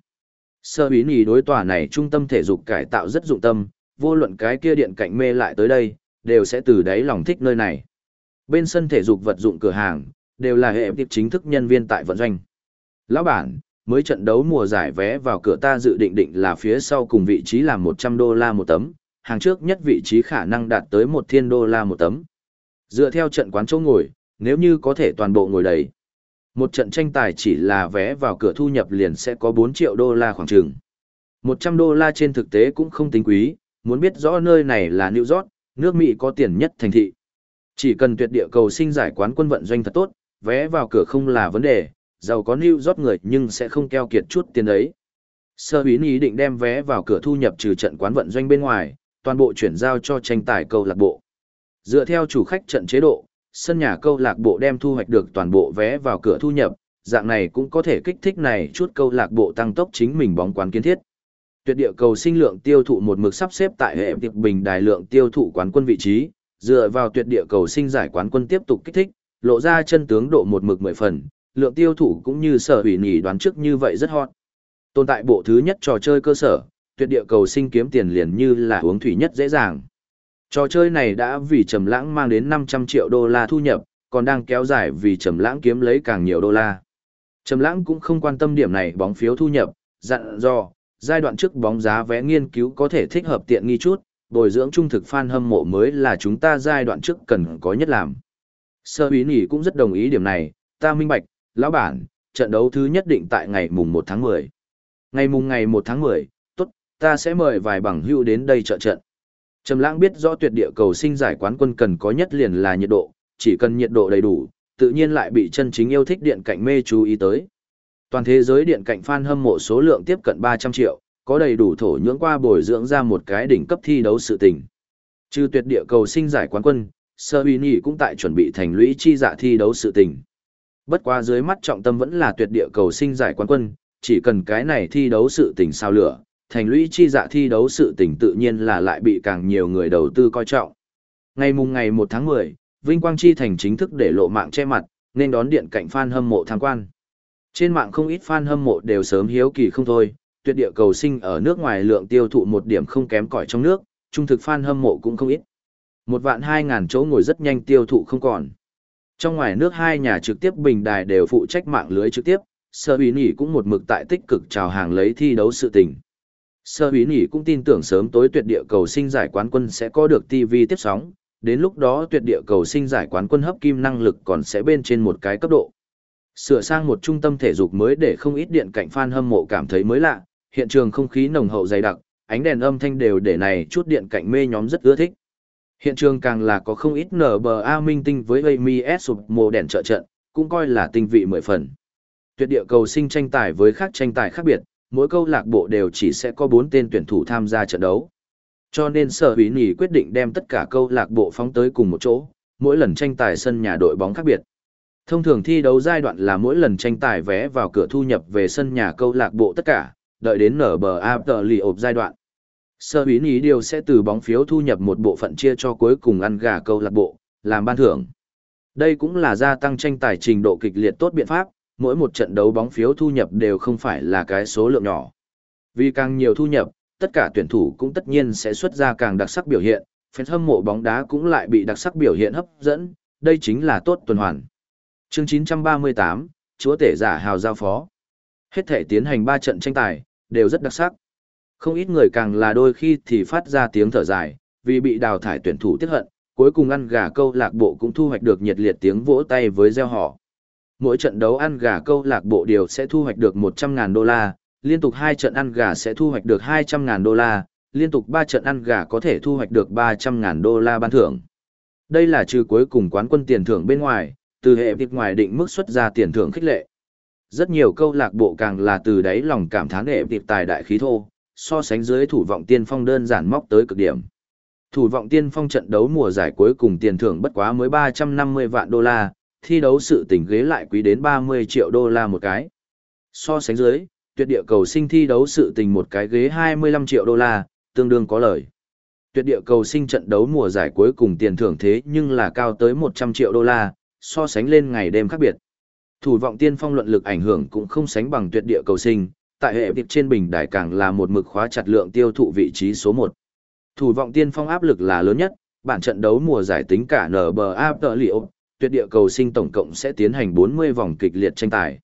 Sơ bí nì đối tòa này trung tâm thể dục cải tạo rất dụng tâm, vô luận cái kia điện cạnh mê lại tới đây, đều sẽ từ đáy lòng thích nơi này. Bên sân thể dục vật dụng cửa hàng, đều là hệ tiệp chính thức nhân viên tại vận doanh. Lão bản, mới trận đấu mùa giải vé vào cửa ta dự định định là phía sau cùng vị trí là 100 đô la một tấm, hàng trước nhất vị trí khả năng đạt tới 1 thiên đô la một tấm. Dựa theo trận quán chỗ ngồi, nếu như có thể toàn bộ ngồi đầy. Một trận tranh tài chỉ là vé vào cửa thu nhập liền sẽ có 4 triệu đô la khoảng trường. 100 đô la trên thực tế cũng không tính quý, muốn biết rõ nơi này là New York, nước Mỹ có tiền nhất thành thị. Chỉ cần tuyệt địa cầu sinh giải quán quân vận doanh thật tốt, vé vào cửa không là vấn đề, giàu có New York người nhưng sẽ không keo kiệt chút tiền ấy. Sơ Bín ý định đem vé vào cửa thu nhập trừ trận quán vận doanh bên ngoài, toàn bộ chuyển giao cho tranh tài câu lạc bộ. Dựa theo chủ khách trận chế độ, sân nhà câu lạc bộ đem thu hoạch được toàn bộ vé vào cửa thu nhập, dạng này cũng có thể kích thích này chút câu lạc bộ tăng tốc chính mình bóng quán kiến thiết. Tuyệt địa cầu sinh lượng tiêu thụ một mực sắp xếp tại hệ tiệp bình đài lượng tiêu thụ quán quân vị trí, dựa vào tuyệt địa cầu sinh giải quán quân tiếp tục kích thích, lộ ra chân tướng độ một mực mười phần, lượng tiêu thụ cũng như sở hủy nhỉ đoán trước như vậy rất hot. Tồn tại bộ thứ nhất trò chơi cơ sở, tuyệt địa cầu sinh kiếm tiền liền như là uống thủy nhất dễ dàng. Trò chơi này đã vì Trầm Lãng mang đến 500 triệu đô la thu nhập, còn đang kéo dài vì Trầm Lãng kiếm lấy càng nhiều đô la. Trầm Lãng cũng không quan tâm điểm này bóng phiếu thu nhập, dặn dò, giai đoạn trước bóng giá vé nghiên cứu có thể thích hợp tiện nghi chút, bồi dưỡng trung thực fan hâm mộ mới là chúng ta giai đoạn trước cần có nhất làm. Sơ Úy Nghị cũng rất đồng ý điểm này, ta minh bạch, lão bản, trận đấu thứ nhất định tại ngày mùng 1 tháng 10. Ngày mùng ngày 1 tháng 10, tốt, ta sẽ mời vài bằng hữu đến đây trợ trận. Trầm Lãng biết rõ tuyệt địa cầu sinh giải quán quân cần có nhất liền là nhiệt độ, chỉ cần nhiệt độ đầy đủ, tự nhiên lại bị chân chính yêu thích điện cạnh mê chú ý tới. Toàn thế giới điện cạnh fan hâm mộ số lượng tiếp cận 300 triệu, có đầy đủ thổ nhưỡng qua bồi dưỡng ra một cái đỉnh cấp thi đấu sự tình. Trừ tuyệt địa cầu sinh giải quán quân, Sơ Bini cũng tại chuẩn bị thành lũy chi dạ thi đấu sự tình. Bất quá dưới mắt trọng tâm vẫn là tuyệt địa cầu sinh giải quán quân, chỉ cần cái này thi đấu sự tình sao lửa, thành lũy chi dạ thi đấu sự tình tự nhiên là lại bị càng nhiều người đầu tư coi trọng. Ngày mùng ngày 1 tháng 10, Vinh Quang Chi thành chính thức để lộ mạng che mặt, nên đón điện cạnh fan hâm mộ tham quan. Trên mạng không ít fan hâm mộ đều sớm hiếu kỳ không thôi, tuyệt địa cầu sinh ở nước ngoài lượng tiêu thụ một điểm không kém cỏi trong nước, trung thực fan hâm mộ cũng không ít. Một vạn hai ngàn chỗ ngồi rất nhanh tiêu thụ không còn. Trong ngoài nước hai nhà trực tiếp bình đài đều phụ trách mạng lưới trực tiếp, sở ủy Nỉ cũng một mực tại tích cực chào hàng lấy thi đấu sự tình. Sơ Bí Nỉ cũng tin tưởng sớm tối tuyệt địa cầu sinh giải quán quân sẽ có được TV tiếp sóng, đến lúc đó tuyệt địa cầu sinh giải quán quân hấp kim năng lực còn sẽ bên trên một cái cấp độ. Sửa sang một trung tâm thể dục mới để không ít điện cạnh fan hâm mộ cảm thấy mới lạ, hiện trường không khí nồng hậu dày đặc, ánh đèn âm thanh đều để này chút điện cạnh mê nhóm rất ưa thích. Hiện trường càng là có không ít nở bờ A minh tinh với Amy S sụp mồ đèn trợ trận, cũng coi là tinh vị mười phần. Tuyệt địa cầu sinh tranh tài với khác tranh tài khác biệt, mỗi câu lạc bộ đều chỉ sẽ có 4 tên tuyển thủ tham gia trận đấu. Cho nên sở hủy nỉ quyết định đem tất cả câu lạc bộ phóng tới cùng một chỗ, mỗi lần tranh tài sân nhà đội bóng khác biệt. Thông thường thi đấu giai đoạn là mỗi lần tranh tài vé vào cửa thu nhập về sân nhà câu lạc bộ tất cả, đợi đến nở bờ after lì ộp giai đoạn. sở bí ý điều sẽ từ bóng phiếu thu nhập một bộ phận chia cho cuối cùng ăn gà câu lạc bộ, làm ban thưởng. Đây cũng là gia tăng tranh tài trình độ kịch liệt tốt biện pháp, mỗi một trận đấu bóng phiếu thu nhập đều không phải là cái số lượng nhỏ. Vì càng nhiều thu nhập, tất cả tuyển thủ cũng tất nhiên sẽ xuất ra càng đặc sắc biểu hiện, fan hâm mộ bóng đá cũng lại bị đặc sắc biểu hiện hấp dẫn, đây chính là tốt tuần hoàn. Chương 938, Chúa tể giả hào giao phó. Hết thể tiến hành 3 trận tranh tài, đều rất đặc sắc. Không ít người càng là đôi khi thì phát ra tiếng thở dài, vì bị đào thải tuyển thủ tiếc hận, cuối cùng ăn gà câu lạc bộ cũng thu hoạch được nhiệt liệt tiếng vỗ tay với gieo họ. Mỗi trận đấu ăn gà câu lạc bộ đều sẽ thu hoạch được 100.000 đô la, liên tục 2 trận ăn gà sẽ thu hoạch được 200.000 đô la, liên tục 3 trận ăn gà có thể thu hoạch được 300.000 đô la ban thưởng. Đây là trừ cuối cùng quán quân tiền thưởng bên ngoài, từ hệ việc ngoài định mức xuất ra tiền thưởng khích lệ. Rất nhiều câu lạc bộ càng là từ đáy lòng cảm thán hệ việc tài đại khí thô, so sánh dưới thủ vọng tiên phong đơn giản móc tới cực điểm. Thủ vọng tiên phong trận đấu mùa giải cuối cùng tiền thưởng bất quá mới 350 vạn đô la, thi đấu sự tỉnh ghế lại quý đến 30 triệu đô la một cái. So sánh dưới, tuyệt địa cầu sinh thi đấu sự tình một cái ghế 25 triệu đô la, tương đương có lời. Tuyệt địa cầu sinh trận đấu mùa giải cuối cùng tiền thưởng thế nhưng là cao tới 100 triệu đô la, so sánh lên ngày đêm khác biệt. Thủ vọng tiên phong luận lực ảnh hưởng cũng không sánh bằng tuyệt địa cầu sinh, tại hệ tiệp trên bình đài càng là một mực khóa chặt lượng tiêu thụ vị trí số 1. Thủ vọng tiên phong áp lực là lớn nhất, bản trận đấu mùa giải tính cả NBA tợ liệu, tuyệt địa cầu sinh tổng cộng sẽ tiến hành 40 vòng kịch liệt tranh tài.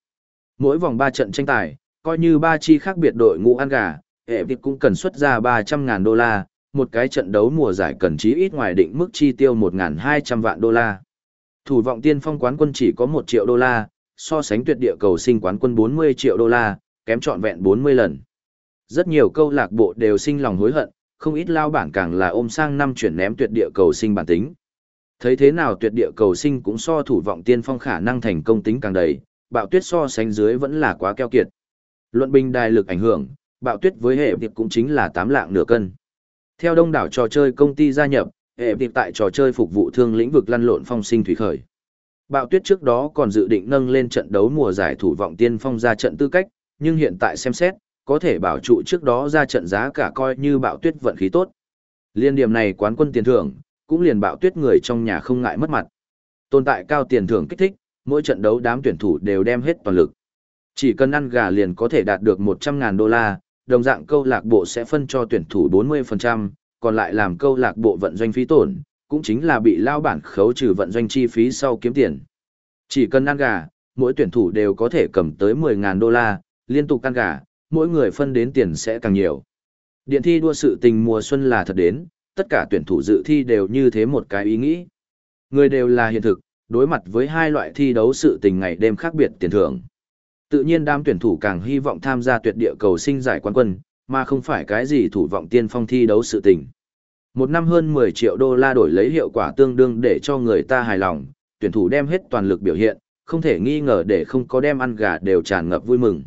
Mỗi vòng 3 trận tranh tài, coi như ba chi khác biệt đội ngũ ăn gà, hệ việc cũng cần xuất ra 300.000 đô la, một cái trận đấu mùa giải cần chí ít ngoài định mức chi tiêu 1.200 vạn đô la. Thủ vọng tiên phong quán quân chỉ có 1 triệu đô la, so sánh tuyệt địa cầu sinh quán quân 40 triệu đô la, kém trọn vẹn 40 lần. Rất nhiều câu lạc bộ đều sinh lòng hối hận, không ít lao bảng càng là ôm sang năm chuyển ném tuyệt địa cầu sinh bản tính. Thấy thế nào tuyệt địa cầu sinh cũng so thủ vọng tiên phong khả năng thành công tính càng đầy, bạo tuyết so sánh dưới vẫn là quá keo kiệt. Luận bình đài lực ảnh hưởng, bạo tuyết với hệ tiệp cũng chính là 8 lạng nửa cân. Theo đông đảo trò chơi công ty gia nhập, hệ tiệp tại trò chơi phục vụ thương lĩnh vực lăn lộn phong sinh thủy khởi. Bạo tuyết trước đó còn dự định nâng lên trận đấu mùa giải thủ vọng tiên phong ra trận tư cách, nhưng hiện tại xem xét, có thể bảo trụ trước đó ra trận giá cả coi như bạo tuyết vận khí tốt. Liên điểm này quán quân tiền thưởng, cũng liền bạo tuyết người trong nhà không ngại mất mặt. Tồn tại cao tiền thưởng kích thích, mỗi trận đấu đám tuyển thủ đều đem hết toàn lực. Chỉ cần ăn gà liền có thể đạt được 100.000 đô la, đồng dạng câu lạc bộ sẽ phân cho tuyển thủ 40%, còn lại làm câu lạc bộ vận doanh phí tổn, cũng chính là bị lao bản khấu trừ vận doanh chi phí sau kiếm tiền. Chỉ cần ăn gà, mỗi tuyển thủ đều có thể cầm tới 10.000 đô la, liên tục ăn gà, mỗi người phân đến tiền sẽ càng nhiều. Điện thi đua sự tình mùa xuân là thật đến, tất cả tuyển thủ dự thi đều như thế một cái ý nghĩ. Người đều là hiện thực, đối mặt với hai loại thi đấu sự tình ngày đêm khác biệt tiền thưởng. Tự nhiên đám tuyển thủ càng hy vọng tham gia tuyệt địa cầu sinh giải quán quân, mà không phải cái gì thủ vọng tiên phong thi đấu sự tình. Một năm hơn 10 triệu đô la đổi lấy hiệu quả tương đương để cho người ta hài lòng, tuyển thủ đem hết toàn lực biểu hiện, không thể nghi ngờ để không có đem ăn gà đều tràn ngập vui mừng.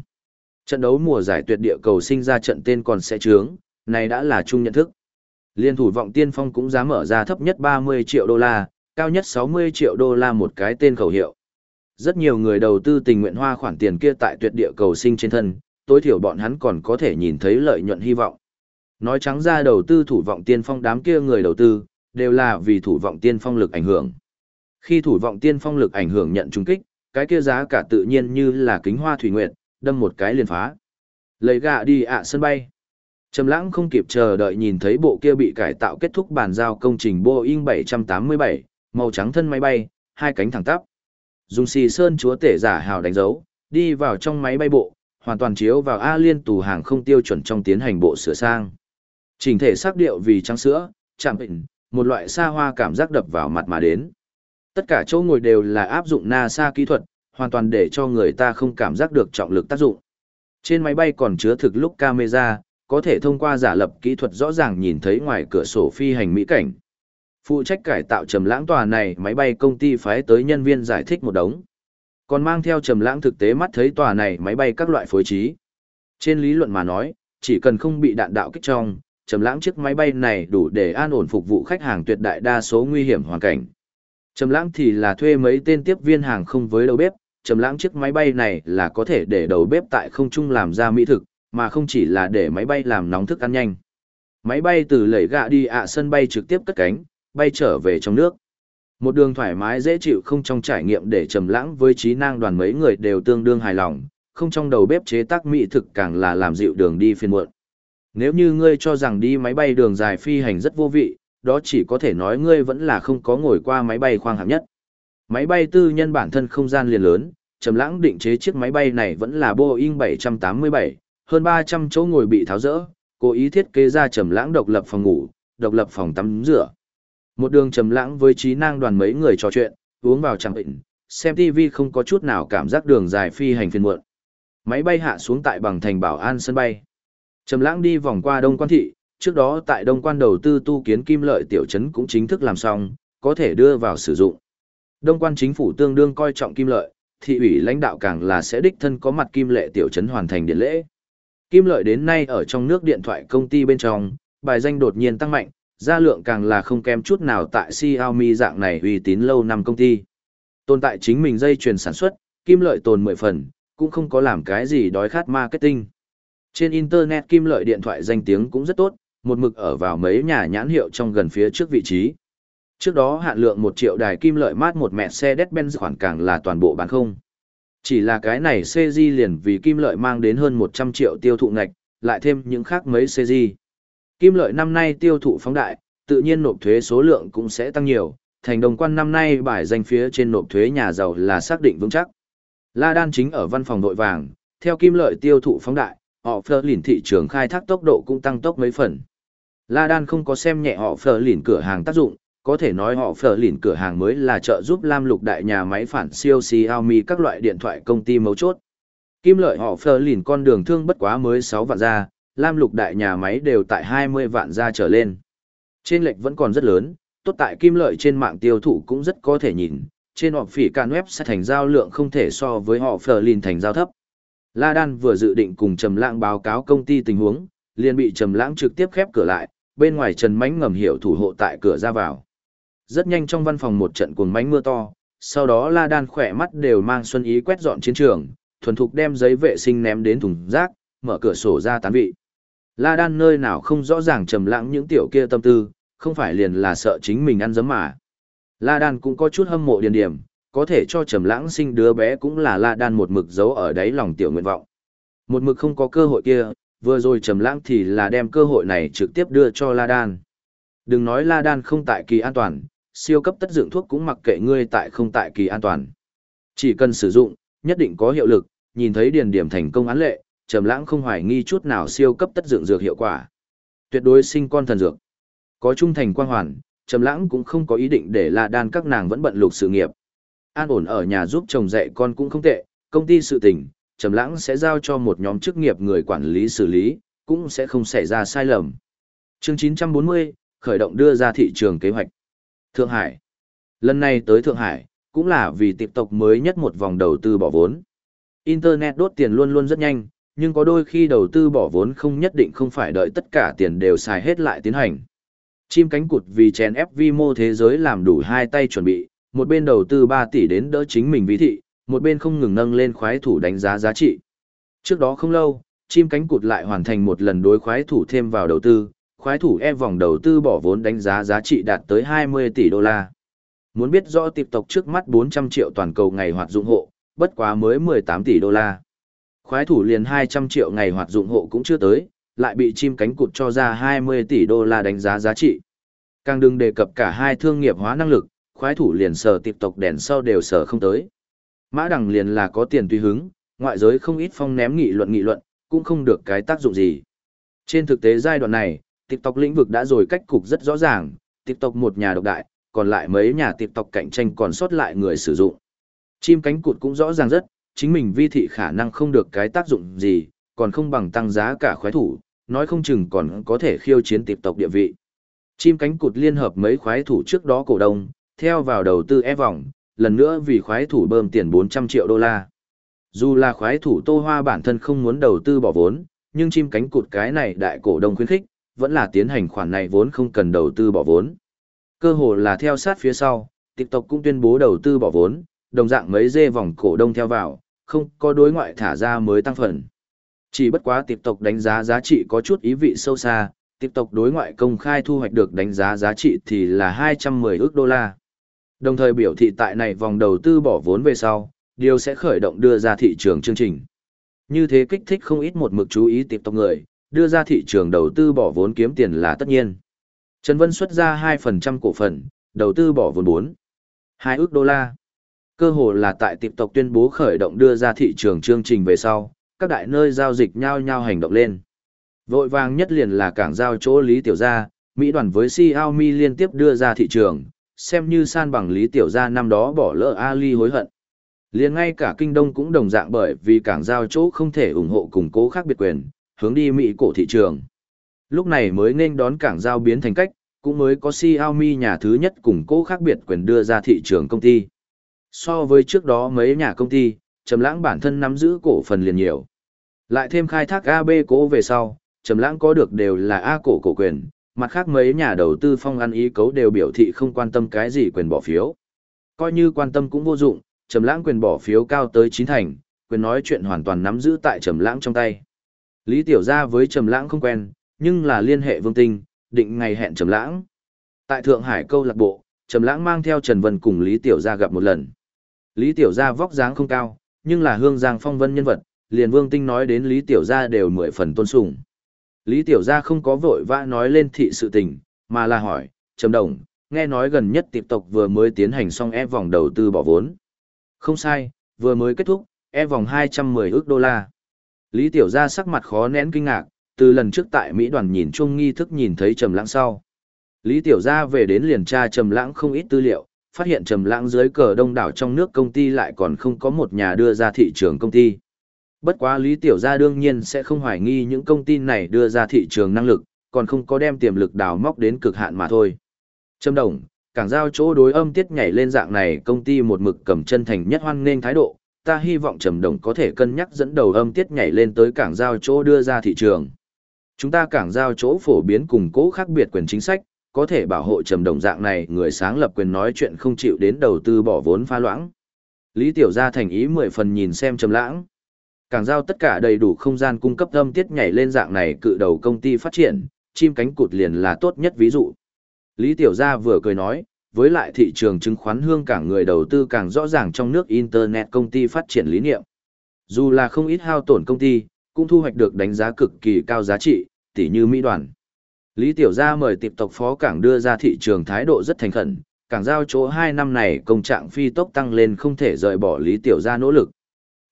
Trận đấu mùa giải tuyệt địa cầu sinh ra trận tên còn sẽ trướng, này đã là chung nhận thức. Liên thủ vọng tiên phong cũng dám mở ra thấp nhất 30 triệu đô la, cao nhất 60 triệu đô la một cái tên khẩu hiệu. Rất nhiều người đầu tư tình nguyện hoa khoản tiền kia tại tuyệt địa cầu sinh trên thân, tối thiểu bọn hắn còn có thể nhìn thấy lợi nhuận hy vọng. Nói trắng ra đầu tư thủ vọng tiên phong đám kia người đầu tư, đều là vì thủ vọng tiên phong lực ảnh hưởng. Khi thủ vọng tiên phong lực ảnh hưởng nhận trúng kích, cái kia giá cả tự nhiên như là kính hoa thủy nguyệt, đâm một cái liền phá. Lấy gạ đi ạ sân bay. Trầm lãng không kịp chờ đợi nhìn thấy bộ kia bị cải tạo kết thúc bàn giao công trình Boeing 787, màu trắng thân máy bay, hai cánh thẳng tắp. Dùng xì sơn chúa tể giả hào đánh dấu, đi vào trong máy bay bộ, hoàn toàn chiếu vào A liên tù hàng không tiêu chuẩn trong tiến hành bộ sửa sang. Trình thể sắc điệu vì trắng sữa, chạm bệnh, một loại xa hoa cảm giác đập vào mặt mà đến. Tất cả chỗ ngồi đều là áp dụng NASA kỹ thuật, hoàn toàn để cho người ta không cảm giác được trọng lực tác dụng. Trên máy bay còn chứa thực lúc camera, có thể thông qua giả lập kỹ thuật rõ ràng nhìn thấy ngoài cửa sổ phi hành mỹ cảnh. Phụ trách cải tạo trầm lãng tòa này máy bay công ty phái tới nhân viên giải thích một đống. Còn mang theo trầm lãng thực tế mắt thấy tòa này máy bay các loại phối trí. Trên lý luận mà nói, chỉ cần không bị đạn đạo kích trong, trầm lãng chiếc máy bay này đủ để an ổn phục vụ khách hàng tuyệt đại đa số nguy hiểm hoàn cảnh. Trầm lãng thì là thuê mấy tên tiếp viên hàng không với đầu bếp, trầm lãng chiếc máy bay này là có thể để đầu bếp tại không trung làm ra mỹ thực, mà không chỉ là để máy bay làm nóng thức ăn nhanh. Máy bay từ lẩy gạ đi ạ sân bay trực tiếp cất cánh, bay trở về trong nước. Một đường thoải mái dễ chịu không trong trải nghiệm để trầm lãng với trí năng đoàn mấy người đều tương đương hài lòng, không trong đầu bếp chế tác mỹ thực càng là làm dịu đường đi phiền muộn. Nếu như ngươi cho rằng đi máy bay đường dài phi hành rất vô vị, đó chỉ có thể nói ngươi vẫn là không có ngồi qua máy bay khoang hạng nhất. Máy bay tư nhân bản thân không gian liền lớn, Trầm Lãng định chế chiếc máy bay này vẫn là Boeing 787, hơn 300 chỗ ngồi bị tháo rỡ, cố ý thiết kế ra Trầm Lãng độc lập phòng ngủ, độc lập phòng tắm rửa. Một đường Trầm Lãng với trí năng đoàn mấy người trò chuyện, uống vào chẳng bệnh, xem TV không có chút nào cảm giác đường dài phi hành phiền muộn. Máy bay hạ xuống tại bằng thành bảo an sân bay. Trầm Lãng đi vòng qua Đông Quan thị, trước đó tại Đông Quan đầu tư tu kiến Kim Lợi tiểu trấn cũng chính thức làm xong, có thể đưa vào sử dụng. Đông quan chính phủ tương đương coi trọng kim lợi, thị ủy lãnh đạo càng là sẽ đích thân có mặt kim lệ tiểu trấn hoàn thành điện lễ. Kim lợi đến nay ở trong nước điện thoại công ty bên trong, bài danh đột nhiên tăng mạnh, gia lượng càng là không kém chút nào tại Xiaomi dạng này uy tín lâu năm công ty. Tồn tại chính mình dây chuyền sản xuất, kim lợi tồn 10 phần, cũng không có làm cái gì đói khát marketing. Trên Internet kim lợi điện thoại danh tiếng cũng rất tốt, một mực ở vào mấy nhà nhãn hiệu trong gần phía trước vị trí. Trước đó hạn lượng 1 triệu đài kim lợi mát một mẹ xe Mercedes-Benz khoảng càng là toàn bộ bán không. Chỉ là cái này CG liền vì kim lợi mang đến hơn 100 triệu tiêu thụ ngạch, lại thêm những khác mấy CG. Kim lợi năm nay tiêu thụ phóng đại, tự nhiên nộp thuế số lượng cũng sẽ tăng nhiều, thành đồng quan năm nay bài danh phía trên nộp thuế nhà giàu là xác định vững chắc. La Đan chính ở văn phòng đội vàng, theo kim lợi tiêu thụ phóng đại, họ phơ lìn thị trường khai thác tốc độ cũng tăng tốc mấy phần. La Đan không có xem nhẹ họ phở lìn cửa hàng tác dụng, có thể nói họ phở lìn cửa hàng mới là trợ giúp Lam Lục đại nhà máy phản siêu Xiaomi các loại điện thoại công ty mấu chốt. Kim lợi họ phở lìn con đường thương bất quá mới 6 vạn ra, Lam Lục đại nhà máy đều tại 20 vạn ra trở lên. Trên lệch vẫn còn rất lớn, tốt tại kim lợi trên mạng tiêu thụ cũng rất có thể nhìn, trên họ phỉ can web sẽ thành giao lượng không thể so với họ phở lìn thành giao thấp. La Đan vừa dự định cùng Trầm Lãng báo cáo công ty tình huống, liền bị Trầm Lãng trực tiếp khép cửa lại, bên ngoài Trần Mánh ngầm hiểu thủ hộ tại cửa ra vào. Rất nhanh trong văn phòng một trận cuồng mánh mưa to, sau đó La Đan khỏe mắt đều mang xuân ý quét dọn chiến trường, thuần thục đem giấy vệ sinh ném đến thùng rác, mở cửa sổ ra tán vị. La Đan nơi nào không rõ ràng trầm lãng những tiểu kia tâm tư, không phải liền là sợ chính mình ăn dấm mà. La Đan cũng có chút hâm mộ điền điểm, có thể cho trầm lãng sinh đứa bé cũng là La Đan một mực giấu ở đáy lòng tiểu nguyện vọng. Một mực không có cơ hội kia, vừa rồi trầm lãng thì là đem cơ hội này trực tiếp đưa cho La Đan. Đừng nói La Đan không tại kỳ an toàn, siêu cấp tất dựng thuốc cũng mặc kệ ngươi tại không tại kỳ an toàn. Chỉ cần sử dụng, nhất định có hiệu lực, nhìn thấy điền điểm thành công án lệ, trầm lãng không hoài nghi chút nào siêu cấp tất dựng dược hiệu quả. Tuyệt đối sinh con thần dược. Có trung thành quang hoàn, trầm lãng cũng không có ý định để La Đan các nàng vẫn bận lục sự nghiệp. An ổn ở nhà giúp chồng dạy con cũng không tệ, công ty sự tình, Trầm Lãng sẽ giao cho một nhóm chức nghiệp người quản lý xử lý, cũng sẽ không xảy ra sai lầm. Chương 940, khởi động đưa ra thị trường kế hoạch. Thượng Hải. Lần này tới Thượng Hải, cũng là vì tiệp tục mới nhất một vòng đầu tư bỏ vốn. Internet đốt tiền luôn luôn rất nhanh, nhưng có đôi khi đầu tư bỏ vốn không nhất định không phải đợi tất cả tiền đều xài hết lại tiến hành. Chim cánh cụt vì chèn ép vi mô thế giới làm đủ hai tay chuẩn bị, một bên đầu tư 3 tỷ đến đỡ chính mình vi thị, một bên không ngừng nâng lên khoái thủ đánh giá giá trị. Trước đó không lâu, chim cánh cụt lại hoàn thành một lần đối khoái thủ thêm vào đầu tư, khoái thủ e vòng đầu tư bỏ vốn đánh giá giá trị đạt tới 20 tỷ đô la. Muốn biết rõ tiệp tộc trước mắt 400 triệu toàn cầu ngày hoạt dụng hộ, bất quá mới 18 tỷ đô la. Khoái thủ liền 200 triệu ngày hoạt dụng hộ cũng chưa tới, lại bị chim cánh cụt cho ra 20 tỷ đô la đánh giá giá trị. Càng đừng đề cập cả hai thương nghiệp hóa năng lực, khoái thủ liền sở tiệp tộc đèn sau đều sở không tới. Mã đằng liền là có tiền tùy hứng, ngoại giới không ít phong ném nghị luận nghị luận, cũng không được cái tác dụng gì. Trên thực tế giai đoạn này, TikTok lĩnh vực đã rồi cách cục rất rõ ràng, TikTok một nhà độc đại, còn lại mấy nhà TikTok cạnh tranh còn sót lại người sử dụng. Chim cánh cụt cũng rõ ràng rất, chính mình vi thị khả năng không được cái tác dụng gì, còn không bằng tăng giá cả khoái thủ, nói không chừng còn có thể khiêu chiến TikTok địa vị. Chim cánh cụt liên hợp mấy khoái thủ trước đó cổ đông, theo vào đầu tư e vòng, lần nữa vì khoái thủ bơm tiền 400 triệu đô la. Dù là khoái thủ Tô Hoa bản thân không muốn đầu tư bỏ vốn, nhưng chim cánh cụt cái này đại cổ đông khuyến khích, vẫn là tiến hành khoản này vốn không cần đầu tư bỏ vốn. Cơ hồ là theo sát phía sau, TikTok cũng tuyên bố đầu tư bỏ vốn, đồng dạng mấy dê vòng cổ đông theo vào, không có đối ngoại thả ra mới tăng phần. Chỉ bất quá TikTok đánh giá giá trị có chút ý vị sâu xa, TikTok đối ngoại công khai thu hoạch được đánh giá giá trị thì là 210 ước đô la. Đồng thời biểu thị tại này vòng đầu tư bỏ vốn về sau, điều sẽ khởi động đưa ra thị trường chương trình. Như thế kích thích không ít một mực chú ý TikTok người, đưa ra thị trường đầu tư bỏ vốn kiếm tiền là tất nhiên. Trần Vân xuất ra 2% cổ phần, đầu tư bỏ vốn 4. 2 ước đô la. Cơ hồ là tại tiệp tộc tuyên bố khởi động đưa ra thị trường chương trình về sau, các đại nơi giao dịch nhau nhau hành động lên. Vội vàng nhất liền là cảng giao chỗ Lý Tiểu Gia, Mỹ đoàn với Xiaomi liên tiếp đưa ra thị trường, xem như san bằng Lý Tiểu Gia năm đó bỏ lỡ Ali hối hận. liền ngay cả Kinh Đông cũng đồng dạng bởi vì cảng giao chỗ không thể ủng hộ củng cố khác biệt quyền, hướng đi Mỹ cổ thị trường. Lúc này mới nên đón cảng giao biến thành cách, cũng mới có Xiaomi nhà thứ nhất củng cố khác biệt quyền đưa ra thị trường công ty. So với trước đó mấy nhà công ty, Trầm Lãng bản thân nắm giữ cổ phần liền nhiều. Lại thêm khai thác AB cố về sau, Trầm Lãng có được đều là A cổ cổ quyền, mặt khác mấy nhà đầu tư phong ăn ý cấu đều biểu thị không quan tâm cái gì quyền bỏ phiếu. Coi như quan tâm cũng vô dụng, Trầm Lãng quyền bỏ phiếu cao tới chín thành, quyền nói chuyện hoàn toàn nắm giữ tại Trầm Lãng trong tay. Lý Tiểu Gia với Trầm Lãng không quen, nhưng là liên hệ Vương Tinh, định ngày hẹn Trầm Lãng. Tại Thượng Hải câu lạc bộ, Trầm Lãng mang theo Trần Vân cùng Lý Tiểu Gia gặp một lần. Lý Tiểu Gia vóc dáng không cao, nhưng là hương giang phong vân nhân vật, liền Vương Tinh nói đến Lý Tiểu Gia đều mười phần tôn sùng. Lý Tiểu Gia không có vội vã nói lên thị sự tình, mà là hỏi, Trầm Đồng, nghe nói gần nhất tiệp tộc vừa mới tiến hành xong e vòng đầu tư bỏ vốn. Không sai, vừa mới kết thúc, e vòng 210 ức đô la. Lý Tiểu Gia sắc mặt khó nén kinh ngạc, từ lần trước tại Mỹ đoàn nhìn chung nghi thức nhìn thấy Trầm Lãng sau. Lý Tiểu Gia về đến liền tra Trầm Lãng không ít tư liệu, phát hiện Trầm Lãng dưới cờ đông đảo trong nước công ty lại còn không có một nhà đưa ra thị trường công ty. Bất quá Lý Tiểu Gia đương nhiên sẽ không hoài nghi những công ty này đưa ra thị trường năng lực, còn không có đem tiềm lực đào móc đến cực hạn mà thôi. Trầm Đồng, cảng giao chỗ đối âm tiết nhảy lên dạng này công ty một mực cầm chân thành nhất hoan nghênh thái độ, ta hy vọng Trầm Đồng có thể cân nhắc dẫn đầu âm tiết nhảy lên tới cảng giao chỗ đưa ra thị trường. Chúng ta cảng giao chỗ phổ biến cùng cố khác biệt quyền chính sách, có thể bảo hộ Trầm Đồng dạng này người sáng lập quyền nói chuyện không chịu đến đầu tư bỏ vốn pha loãng. Lý Tiểu Gia thành ý mười phần nhìn xem Trầm Lãng. Cảng giao tất cả đầy đủ không gian cung cấp âm tiết nhảy lên dạng này cự đầu công ty phát triển, chim cánh cụt liền là tốt nhất ví dụ. Lý Tiểu Gia vừa cười nói, với lại thị trường chứng khoán hương cảng người đầu tư càng rõ ràng trong nước Internet công ty phát triển lý niệm. Dù là không ít hao tổn công ty, cũng thu hoạch được đánh giá cực kỳ cao giá trị, tỉ như Mỹ đoàn. Lý Tiểu Gia mời tiệp tộc phó cảng đưa ra thị trường thái độ rất thành khẩn, cảng giao chỗ 2 năm này công trạng phi tốc tăng lên không thể rời bỏ Lý Tiểu Gia nỗ lực.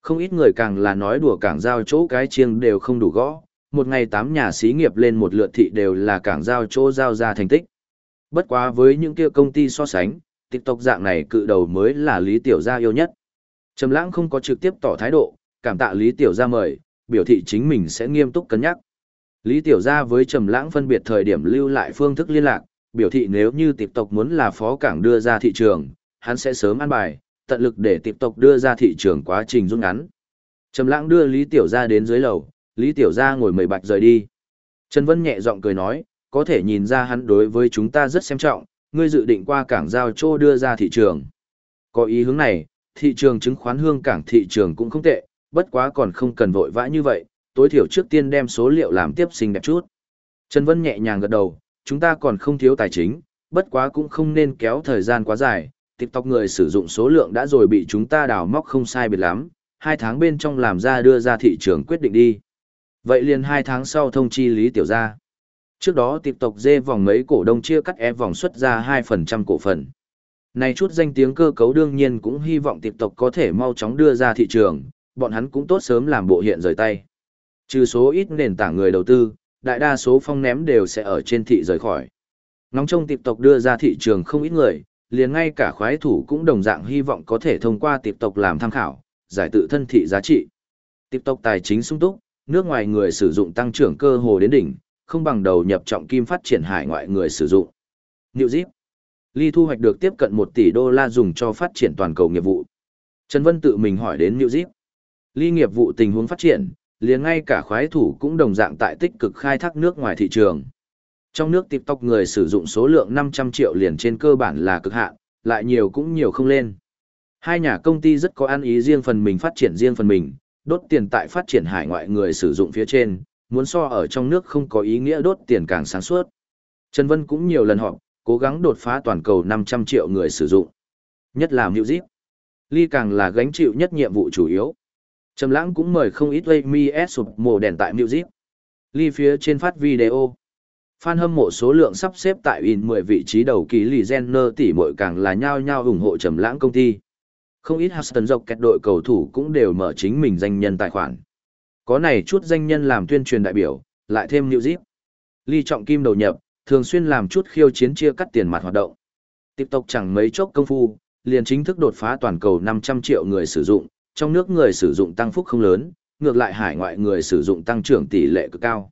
Không ít người càng là nói đùa cảng giao chỗ cái chiêng đều không đủ gõ, một ngày tám nhà xí nghiệp lên một lượt thị đều là cảng giao chỗ giao ra thành tích. Bất quá với những kia công ty so sánh, TikTok dạng này cự đầu mới là Lý Tiểu Gia yêu nhất. Trầm Lãng không có trực tiếp tỏ thái độ, cảm tạ Lý Tiểu Gia mời, biểu thị chính mình sẽ nghiêm túc cân nhắc. Lý Tiểu Gia với Trầm Lãng phân biệt thời điểm lưu lại phương thức liên lạc, biểu thị nếu như TikTok muốn là phó cảng đưa ra thị trường, hắn sẽ sớm an bài, tận lực để TikTok đưa ra thị trường quá trình rút ngắn. Trầm Lãng đưa Lý Tiểu Gia đến dưới lầu, Lý Tiểu Gia ngồi mời bạch rời đi. Trần Vân nhẹ giọng cười nói, có thể nhìn ra hắn đối với chúng ta rất xem trọng, ngươi dự định qua cảng giao trô đưa ra thị trường. Có ý hướng này, thị trường chứng khoán hương cảng thị trường cũng không tệ, bất quá còn không cần vội vã như vậy, tối thiểu trước tiên đem số liệu làm tiếp xinh đẹp chút. Trần Vân nhẹ nhàng gật đầu, chúng ta còn không thiếu tài chính, bất quá cũng không nên kéo thời gian quá dài, TikTok người sử dụng số lượng đã rồi bị chúng ta đào móc không sai biệt lắm, hai tháng bên trong làm ra đưa ra thị trường quyết định đi. Vậy liền hai tháng sau thông chi Lý Tiểu gia. Trước đó TikTok dê vòng mấy cổ đông chia cắt e vòng xuất ra 2% cổ phần. Này chút danh tiếng cơ cấu đương nhiên cũng hy vọng TikTok có thể mau chóng đưa ra thị trường, bọn hắn cũng tốt sớm làm bộ hiện rời tay. Trừ số ít nền tảng người đầu tư, đại đa số phong ném đều sẽ ở trên thị rời khỏi. Nóng trong tộc đưa ra thị trường không ít người, liền ngay cả khoái thủ cũng đồng dạng hy vọng có thể thông qua TikTok làm tham khảo, giải tự thân thị giá trị. TikTok tài chính sung túc, nước ngoài người sử dụng tăng trưởng cơ hồ đến đỉnh, không bằng đầu nhập trọng kim phát triển hải ngoại người sử dụng. New Zip Ly thu hoạch được tiếp cận 1 tỷ đô la dùng cho phát triển toàn cầu nghiệp vụ. Trần Vân tự mình hỏi đến New Zip. Ly nghiệp vụ tình huống phát triển, liền ngay cả khoái thủ cũng đồng dạng tại tích cực khai thác nước ngoài thị trường. Trong nước TikTok người sử dụng số lượng 500 triệu liền trên cơ bản là cực hạn, lại nhiều cũng nhiều không lên. Hai nhà công ty rất có ăn ý riêng phần mình phát triển riêng phần mình, đốt tiền tại phát triển hải ngoại người sử dụng phía trên, muốn so ở trong nước không có ý nghĩa đốt tiền càng sáng suốt. Trần Vân cũng nhiều lần họp, cố gắng đột phá toàn cầu 500 triệu người sử dụng. Nhất là Music. Ly càng là gánh chịu nhất nhiệm vụ chủ yếu. Trầm Lãng cũng mời không ít Mi S sụp mồ đèn tại Music. Ly phía trên phát video. Fan hâm mộ số lượng sắp xếp tại in 10 vị trí đầu kỳ lì Jenner tỷ muội càng là nhao nhao ủng hộ Trầm Lãng công ty. Không ít Huston dọc kẹt đội cầu thủ cũng đều mở chính mình danh nhân tài khoản. Có này chút danh nhân làm tuyên truyền đại biểu, lại thêm New Zip. Ly trọng kim đầu nhập, thường xuyên làm chút khiêu chiến chia cắt tiền mặt hoạt động. TikTok chẳng mấy chốc công phu, liền chính thức đột phá toàn cầu 500 triệu người sử dụng, trong nước người sử dụng tăng phúc không lớn, ngược lại hải ngoại người sử dụng tăng trưởng tỷ lệ cực cao.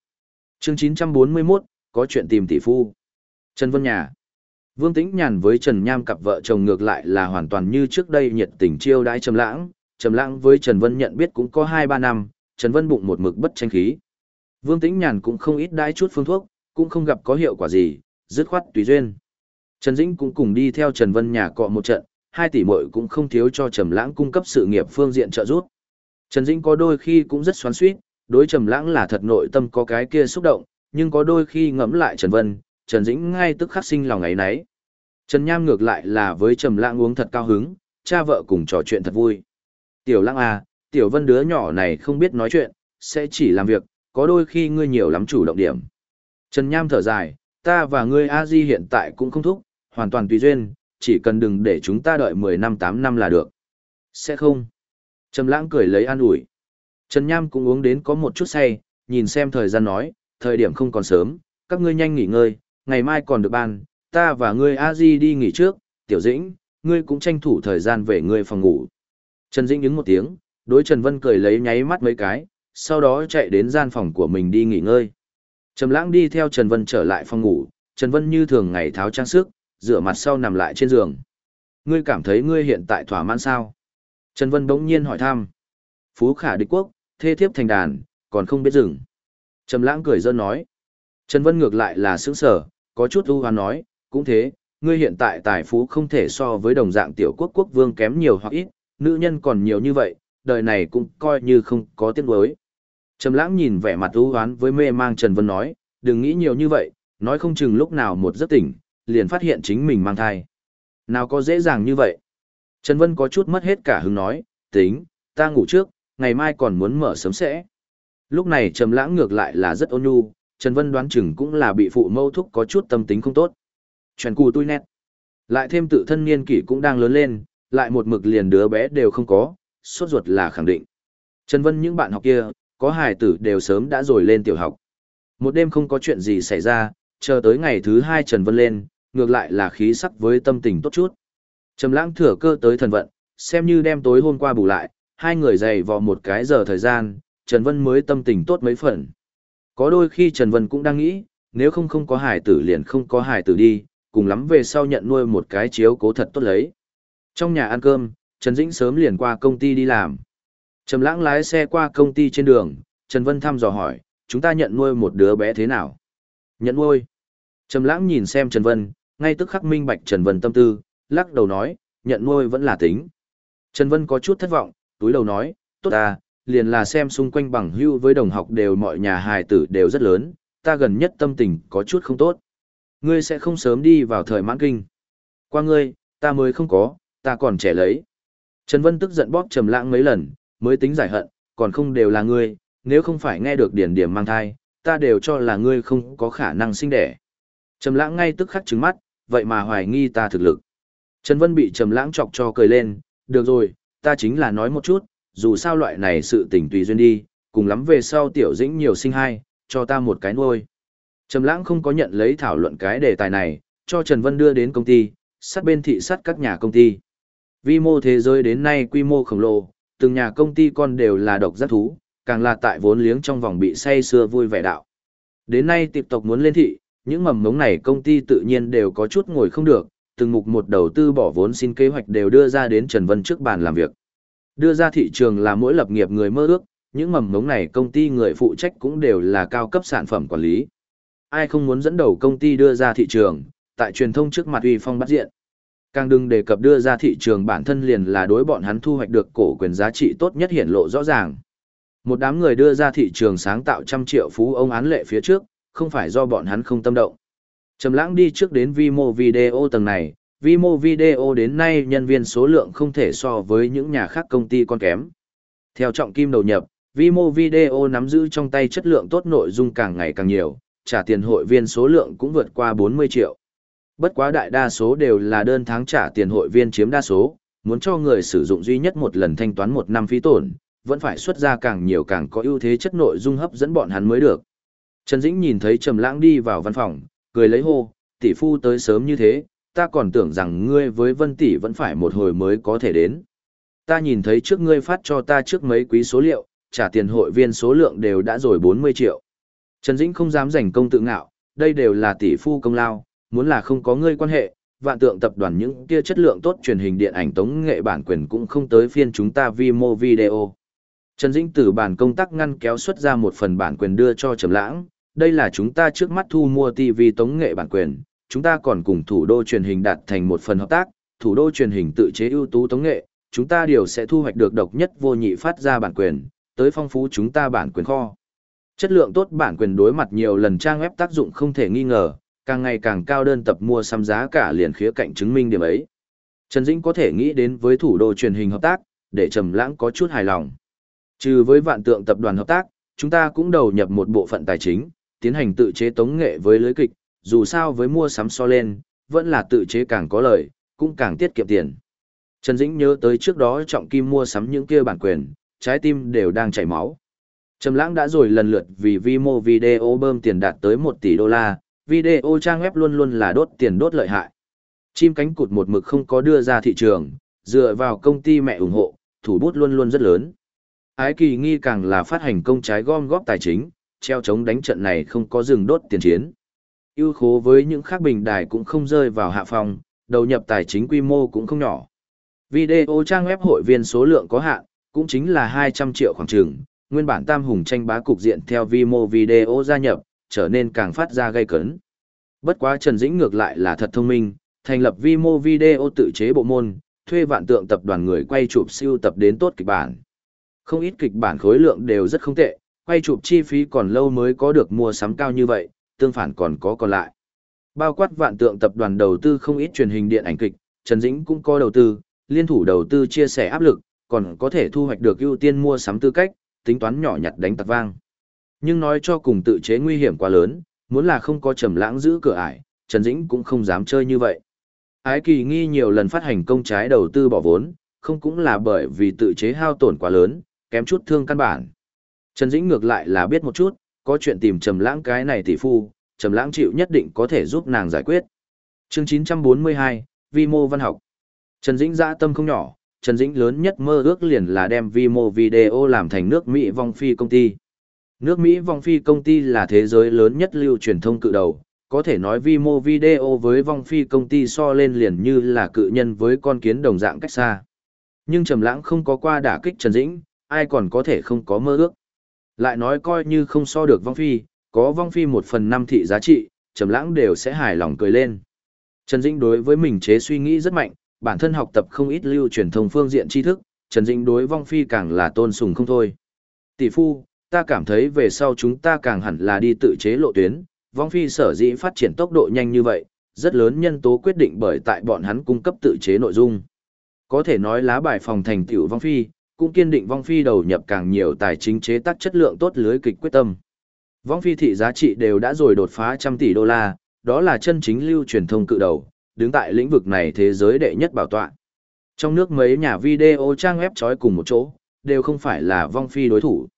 Chương 941, có chuyện tìm tỷ phu. Trần Vân Nhà Vương Tĩnh Nhàn với Trần Nham cặp vợ chồng ngược lại là hoàn toàn như trước đây nhiệt tình chiêu đãi Trầm Lãng, Trầm Lãng với Trần Vân nhận biết cũng có 2-3 năm, Trần Vân bụng một mực bất tranh khí. Vương Tĩnh Nhàn cũng không ít đãi chút phương thuốc, cũng không gặp có hiệu quả gì, dứt khoát tùy duyên. Trần Dĩnh cũng cùng đi theo Trần Vân nhà cọ một trận, hai tỷ muội cũng không thiếu cho Trầm Lãng cung cấp sự nghiệp phương diện trợ giúp. Trần Dĩnh có đôi khi cũng rất xoắn xuýt, đối Trầm Lãng là thật nội tâm có cái kia xúc động, nhưng có đôi khi ngẫm lại Trần Vân, Trần Dĩnh ngay tức khắc sinh lòng ấy nấy. Trần Nham ngược lại là với Trầm Lãng uống thật cao hứng, cha vợ cùng trò chuyện thật vui. Tiểu Lãng à, Tiểu Vân đứa nhỏ này không biết nói chuyện, sẽ chỉ làm việc, có đôi khi ngươi nhiều lắm chủ động điểm. Trần Nham thở dài, ta và ngươi a di hiện tại cũng không thúc, hoàn toàn tùy duyên, chỉ cần đừng để chúng ta đợi 10 năm 8 năm là được. Sẽ không. Trầm lãng cười lấy an ủi. Trần Nham cũng uống đến có một chút say, nhìn xem thời gian nói, thời điểm không còn sớm, các ngươi nhanh nghỉ ngơi, ngày mai còn được ban, ta và ngươi a di đi nghỉ trước, tiểu dĩnh, ngươi cũng tranh thủ thời gian về ngươi phòng ngủ. Trần Dĩnh đứng một tiếng, đối Trần Vân cười lấy nháy mắt mấy cái, sau đó chạy đến gian phòng của mình đi nghỉ ngơi. Trầm lãng đi theo Trần Vân trở lại phòng ngủ, Trần Vân như thường ngày tháo trang sức, rửa mặt sau nằm lại trên giường. Ngươi cảm thấy ngươi hiện tại thỏa mãn sao? Trần Vân bỗng nhiên hỏi thăm. Phú khả địch quốc, thê thiếp thành đàn, còn không biết dừng. Trầm lãng cười giỡn nói. Trần Vân ngược lại là sững sờ, có chút u hoán nói, cũng thế, ngươi hiện tại tài phú không thể so với đồng dạng tiểu quốc quốc vương kém nhiều hoặc ít, nữ nhân còn nhiều như vậy, đời này cũng coi như không có tiếc nuối. Trầm lãng nhìn vẻ mặt u hoán với mê mang Trần Vân nói, đừng nghĩ nhiều như vậy, nói không chừng lúc nào một giấc tỉnh, liền phát hiện chính mình mang thai. Nào có dễ dàng như vậy. Trần Vân có chút mất hết cả hứng nói, tính, ta ngủ trước, ngày mai còn muốn mở sớm sẽ. Lúc này Trầm lãng ngược lại là rất ôn nhu, Trần Vân đoán chừng cũng là bị phụ mâu thúc có chút tâm tính không tốt. Chuyện cù tôi nét. Lại thêm tự thân niên kỷ cũng đang lớn lên, lại một mực liền đứa bé đều không có, sốt ruột là khẳng định. Trần Vân những bạn học kia, có hài tử đều sớm đã rồi lên tiểu học. Một đêm không có chuyện gì xảy ra, chờ tới ngày thứ hai Trần Vân lên, ngược lại là khí sắc với tâm tình tốt chút. Trầm lãng thừa cơ tới thần vận, xem như đem tối hôm qua bù lại, hai người dày vò một cái giờ thời gian, Trần Vân mới tâm tình tốt mấy phần. Có đôi khi Trần Vân cũng đang nghĩ, nếu không không có hài tử liền không có hài tử đi, cùng lắm về sau nhận nuôi một cái chiếu cố thật tốt lấy. Trong nhà ăn cơm, Trần Dĩnh sớm liền qua công ty đi làm. Trầm lãng lái xe qua công ty trên đường, Trần Vân thăm dò hỏi, chúng ta nhận nuôi một đứa bé thế nào? Nhận nuôi. Trầm lãng nhìn xem Trần Vân, ngay tức khắc minh bạch Trần Vân tâm tư, lắc đầu nói, nhận nuôi vẫn là tính. Trần Vân có chút thất vọng, túi đầu nói, tốt à, liền là xem xung quanh bằng hưu với đồng học đều mọi nhà hài tử đều rất lớn, ta gần nhất tâm tình có chút không tốt. Ngươi sẽ không sớm đi vào thời mãn kinh. Qua ngươi, ta mới không có, ta còn trẻ lấy. Trần Vân tức giận bóp trầm lãng mấy lần, mới tính giải hận, còn không đều là ngươi, nếu không phải nghe được điển điểm mang thai, ta đều cho là ngươi không có khả năng sinh đẻ. Trầm lãng ngay tức khắc trừng mắt, vậy mà hoài nghi ta thực lực. Trần Vân bị trầm lãng chọc cho cười lên, được rồi, ta chính là nói một chút, dù sao loại này sự tình tùy duyên đi, cùng lắm về sau tiểu dĩnh nhiều sinh hai, cho ta một cái nuôi. Trầm lãng không có nhận lấy thảo luận cái đề tài này, cho Trần Vân đưa đến công ty, sát bên thị sát các nhà công ty. Vi mô thế giới đến nay quy mô khổng lồ, từng nhà công ty con đều là độc giác thú, càng là tại vốn liếng trong vòng bị say xưa vui vẻ đạo. Đến nay tiếp tộc muốn lên thị, những mầm mống này công ty tự nhiên đều có chút ngồi không được, từng mục một đầu tư bỏ vốn xin kế hoạch đều đưa ra đến Trần Vân trước bàn làm việc. Đưa ra thị trường là mỗi lập nghiệp người mơ ước, những mầm mống này công ty người phụ trách cũng đều là cao cấp sản phẩm quản lý. Ai không muốn dẫn đầu công ty đưa ra thị trường, tại truyền thông trước mặt uy phong bắt diện. Càng đừng đề cập đưa ra thị trường bản thân liền là đối bọn hắn thu hoạch được cổ quyền giá trị tốt nhất hiển lộ rõ ràng. Một đám người đưa ra thị trường sáng tạo trăm triệu phú ông án lệ phía trước, không phải do bọn hắn không tâm động. Trầm lãng đi trước đến Vimo Video tầng này, Vimo Video đến nay nhân viên số lượng không thể so với những nhà khác công ty con kém. Theo trọng kim đầu nhập, Vimo Video nắm giữ trong tay chất lượng tốt nội dung càng ngày càng nhiều, trả tiền hội viên số lượng cũng vượt qua 40 triệu. Bất quá đại đa số đều là đơn tháng trả tiền hội viên chiếm đa số, muốn cho người sử dụng duy nhất một lần thanh toán một năm phí tổn, vẫn phải xuất ra càng nhiều càng có ưu thế chất nội dung hấp dẫn bọn hắn mới được. Trần Dĩnh nhìn thấy Trầm Lãng đi vào văn phòng, cười lấy hô, tỷ phu tới sớm như thế, ta còn tưởng rằng ngươi với Vân tỷ vẫn phải một hồi mới có thể đến. Ta nhìn thấy trước ngươi phát cho ta trước mấy quý số liệu, trả tiền hội viên số lượng đều đã rồi 40 triệu. Trần Dĩnh không dám giành công tự ngạo, đây đều là tỷ phu công lao, muốn là không có ngươi quan hệ, vạn tượng tập đoàn những kia chất lượng tốt truyền hình điện ảnh tống nghệ bản quyền cũng không tới phiên chúng ta vi mô video. Trần Dĩnh từ bản công tác ngăn kéo xuất ra một phần bản quyền đưa cho Trầm Lãng, đây là chúng ta trước mắt thu mua TV tống nghệ bản quyền, chúng ta còn cùng thủ đô truyền hình đạt thành một phần hợp tác, thủ đô truyền hình tự chế ưu tú tống nghệ, chúng ta điều sẽ thu hoạch được độc nhất vô nhị phát ra bản quyền, tới phong phú chúng ta bản quyền kho. Chất lượng tốt bản quyền đối mặt nhiều lần trang web tác dụng không thể nghi ngờ, càng ngày càng cao đơn tập mua xăm giá cả liền khía cạnh chứng minh điểm ấy. Trần Dĩnh có thể nghĩ đến với thủ đô truyền hình hợp tác, để Trầm Lãng có chút hài lòng. Trừ với vạn tượng tập đoàn hợp tác, chúng ta cũng đầu nhập một bộ phận tài chính, tiến hành tự chế tống nghệ với lưới kịch, dù sao với mua sắm so lên, vẫn là tự chế càng có lợi, cũng càng tiết kiệm tiền. Trần Dĩnh nhớ tới trước đó Trọng Kim mua sắm những kia bản quyền, trái tim đều đang chảy máu. Trầm Lãng đã rồi lần lượt vì Vimo Video bơm tiền đạt tới 1 tỷ đô la, video trang web luôn luôn là đốt tiền đốt lợi hại. Chim cánh cụt một mực không có đưa ra thị trường, dựa vào công ty mẹ ủng hộ, thủ bút luôn luôn rất lớn. Ái kỳ nghi càng là phát hành công trái gom góp tài chính, treo chống đánh trận này không có dừng đốt tiền chiến. Yêu khố với những khác bình đài cũng không rơi vào hạ phòng, đầu nhập tài chính quy mô cũng không nhỏ. Video trang web hội viên số lượng có hạn, cũng chính là 200 triệu khoảng trường, nguyên bản tam hùng tranh bá cục diện theo vi mô Video gia nhập, trở nên càng phát ra gây cấn. Bất quá Trần Dĩnh ngược lại là thật thông minh, thành lập Vimo Video tự chế bộ môn, thuê vạn tượng tập đoàn người quay chụp siêu tập đến tốt kịch bản. Không ít kịch bản khối lượng đều rất không tệ, quay chụp chi phí còn lâu mới có được mua sắm cao như vậy, tương phản còn có còn lại. Bao quát vạn tượng tập đoàn đầu tư không ít truyền hình điện ảnh kịch, Trần Dĩnh cũng có đầu tư, liên thủ đầu tư chia sẻ áp lực, còn có thể thu hoạch được ưu tiên mua sắm tư cách, tính toán nhỏ nhặt đánh tạc vang. Nhưng nói cho cùng tự chế nguy hiểm quá lớn, muốn là không có trầm lãng giữ cửa ải, Trần Dĩnh cũng không dám chơi như vậy. Ái kỳ nghi nhiều lần phát hành công trái đầu tư bỏ vốn, không cũng là bởi vì tự chế hao tổn quá lớn, kém chút thương căn bản. Trần Dĩnh ngược lại là biết một chút, có chuyện tìm trầm lãng cái này tỷ phu, trầm lãng chịu nhất định có thể giúp nàng giải quyết. Chương 942, Vi mô văn học. Trần Dĩnh dã tâm không nhỏ, Trần Dĩnh lớn nhất mơ ước liền là đem vi mô video làm thành nước Mỹ vong phi công ty. Nước Mỹ vong phi công ty là thế giới lớn nhất lưu truyền thông cự đầu, có thể nói vi mô video với vong phi công ty so lên liền như là cự nhân với con kiến đồng dạng cách xa. Nhưng Trầm Lãng không có qua đả kích Trần Dĩnh, ai còn có thể không có mơ ước. Lại nói coi như không so được vong phi, có vong phi một phần năm thị giá trị, Trầm Lãng đều sẽ hài lòng cười lên. Trần Dĩnh đối với mình chế suy nghĩ rất mạnh, bản thân học tập không ít lưu truyền thông phương diện tri thức, Trần Dĩnh đối vong phi càng là tôn sùng không thôi. Tỷ phu, ta cảm thấy về sau chúng ta càng hẳn là đi tự chế lộ tuyến, vong phi sở dĩ phát triển tốc độ nhanh như vậy, rất lớn nhân tố quyết định bởi tại bọn hắn cung cấp tự chế nội dung. Có thể nói lá bài phòng thành tiểu vong phi, cũng kiên định vong phi đầu nhập càng nhiều tài chính chế tác chất lượng tốt lưới kịch quyết tâm. Vong phi thị giá trị đều đã rồi đột phá trăm tỷ đô la, đó là chân chính lưu truyền thông cự đầu, đứng tại lĩnh vực này thế giới đệ nhất bảo tọa. Trong nước mấy nhà video trang web chói cùng một chỗ, đều không phải là vong phi đối thủ.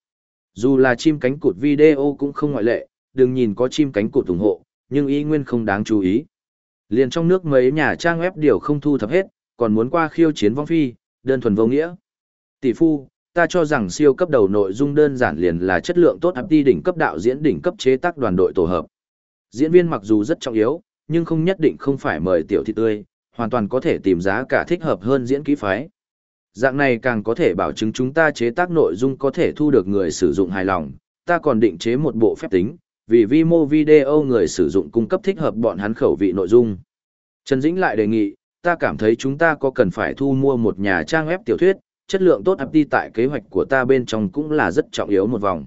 Dù là chim cánh cụt video cũng không ngoại lệ, đừng nhìn có chim cánh cụt ủng hộ, nhưng ý nguyên không đáng chú ý. Liền trong nước mấy nhà trang web điều không thu thập hết, còn muốn qua khiêu chiến vong phi, đơn thuần vô nghĩa. Tỷ phu, ta cho rằng siêu cấp đầu nội dung đơn giản liền là chất lượng tốt hấp đi đỉnh cấp đạo diễn đỉnh cấp chế tác đoàn đội tổ hợp. Diễn viên mặc dù rất trọng yếu, nhưng không nhất định không phải mời tiểu thị tươi, hoàn toàn có thể tìm giá cả thích hợp hơn diễn kỹ phái. Dạng này càng có thể bảo chứng chúng ta chế tác nội dung có thể thu được người sử dụng hài lòng, ta còn định chế một bộ phép tính, vì vi mô video người sử dụng cung cấp thích hợp bọn hắn khẩu vị nội dung. Trần Dĩnh lại đề nghị, ta cảm thấy chúng ta có cần phải thu mua một nhà trang web tiểu thuyết, chất lượng tốt áp đi tại kế hoạch của ta bên trong cũng là rất trọng yếu một vòng.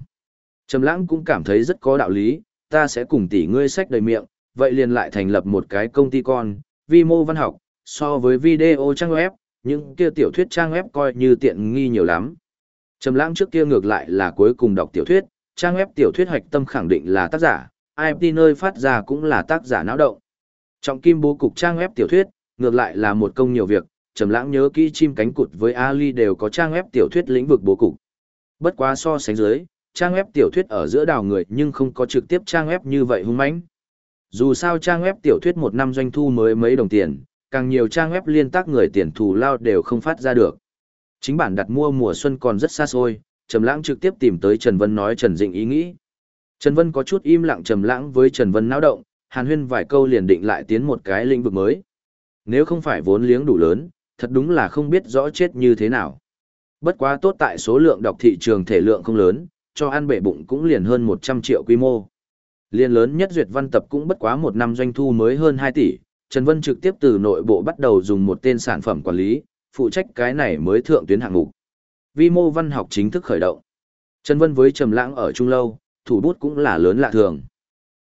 Trầm Lãng cũng cảm thấy rất có đạo lý, ta sẽ cùng tỷ ngươi sách đầy miệng, vậy liền lại thành lập một cái công ty con, vi mô văn học, so với video trang web, những kia tiểu thuyết trang web coi như tiện nghi nhiều lắm. Trầm lãng trước kia ngược lại là cuối cùng đọc tiểu thuyết, trang web tiểu thuyết hoạch tâm khẳng định là tác giả, IP nơi phát ra cũng là tác giả não động. Trọng kim bố cục trang web tiểu thuyết, ngược lại là một công nhiều việc, Trầm lãng nhớ kỹ chim cánh cụt với Ali đều có trang web tiểu thuyết lĩnh vực bố cục. Bất quá so sánh dưới, trang web tiểu thuyết ở giữa đào người nhưng không có trực tiếp trang web như vậy hung mãnh. Dù sao trang web tiểu thuyết một năm doanh thu mới mấy đồng tiền, càng nhiều trang web liên tác người tiền thù lao đều không phát ra được. Chính bản đặt mua mùa xuân còn rất xa xôi, Trầm Lãng trực tiếp tìm tới Trần Vân nói Trần Dĩnh ý nghĩ. Trần Vân có chút im lặng trầm lãng với Trần Vân náo động, Hàn Huyên vài câu liền định lại tiến một cái lĩnh vực mới. Nếu không phải vốn liếng đủ lớn, thật đúng là không biết rõ chết như thế nào. Bất quá tốt tại số lượng đọc thị trường thể lượng không lớn, cho ăn bể bụng cũng liền hơn 100 triệu quy mô. Liên lớn nhất duyệt văn tập cũng bất quá một năm doanh thu mới hơn 2 tỷ, Trần Vân trực tiếp từ nội bộ bắt đầu dùng một tên sản phẩm quản lý, phụ trách cái này mới thượng tuyến hạng mục. Vi mô văn học chính thức khởi động. Trần Vân với Trầm Lãng ở trung lâu, thủ bút cũng là lớn lạ thường.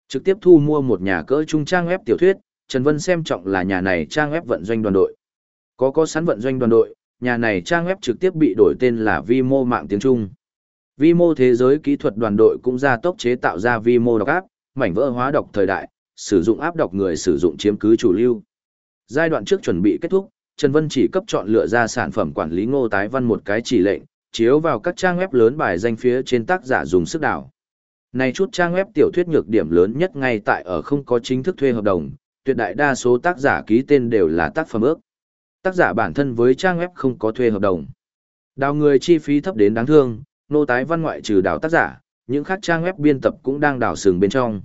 Trực tiếp thu mua một nhà cỡ trung trang web tiểu thuyết, Trần Vân xem trọng là nhà này trang web vận doanh đoàn đội. Có có sẵn vận doanh đoàn đội, nhà này trang web trực tiếp bị đổi tên là Vi mô mạng tiếng Trung. Vi mô thế giới kỹ thuật đoàn đội cũng ra tốc chế tạo ra vi mô độc áp, mảnh vỡ hóa độc thời đại, sử dụng áp độc người sử dụng chiếm cứ chủ lưu. Giai đoạn trước chuẩn bị kết thúc, Trần Vân chỉ cấp chọn lựa ra sản phẩm quản lý Ngô Tái Văn một cái chỉ lệnh, chiếu vào các trang web lớn bài danh phía trên tác giả dùng sức đảo. Này chút trang web tiểu thuyết nhược điểm lớn nhất ngay tại ở không có chính thức thuê hợp đồng, tuyệt đại đa số tác giả ký tên đều là tác phẩm ước. Tác giả bản thân với trang web không có thuê hợp đồng. Đào người chi phí thấp đến đáng thương, nô tái văn ngoại trừ đào tác giả, những khác trang web biên tập cũng đang đào sừng bên trong.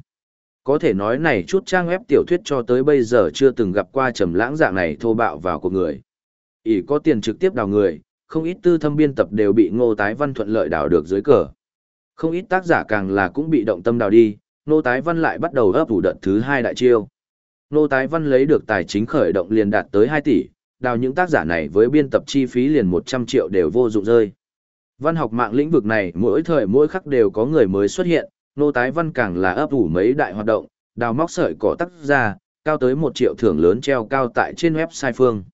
Có thể nói này chút trang web tiểu thuyết cho tới bây giờ chưa từng gặp qua trầm lãng dạng này thô bạo vào cuộc người. ỷ có tiền trực tiếp đào người, không ít tư thâm biên tập đều bị ngô tái văn thuận lợi đào được dưới cờ. Không ít tác giả càng là cũng bị động tâm đào đi, ngô tái văn lại bắt đầu ấp ủ đợt thứ hai đại chiêu. Ngô tái văn lấy được tài chính khởi động liền đạt tới 2 tỷ, đào những tác giả này với biên tập chi phí liền 100 triệu đều vô dụng rơi. Văn học mạng lĩnh vực này mỗi thời mỗi khắc đều có người mới xuất hiện, nô tái văn càng là ấp ủ mấy đại hoạt động, đào móc sợi cỏ tác ra, cao tới 1 triệu thưởng lớn treo cao tại trên website phương.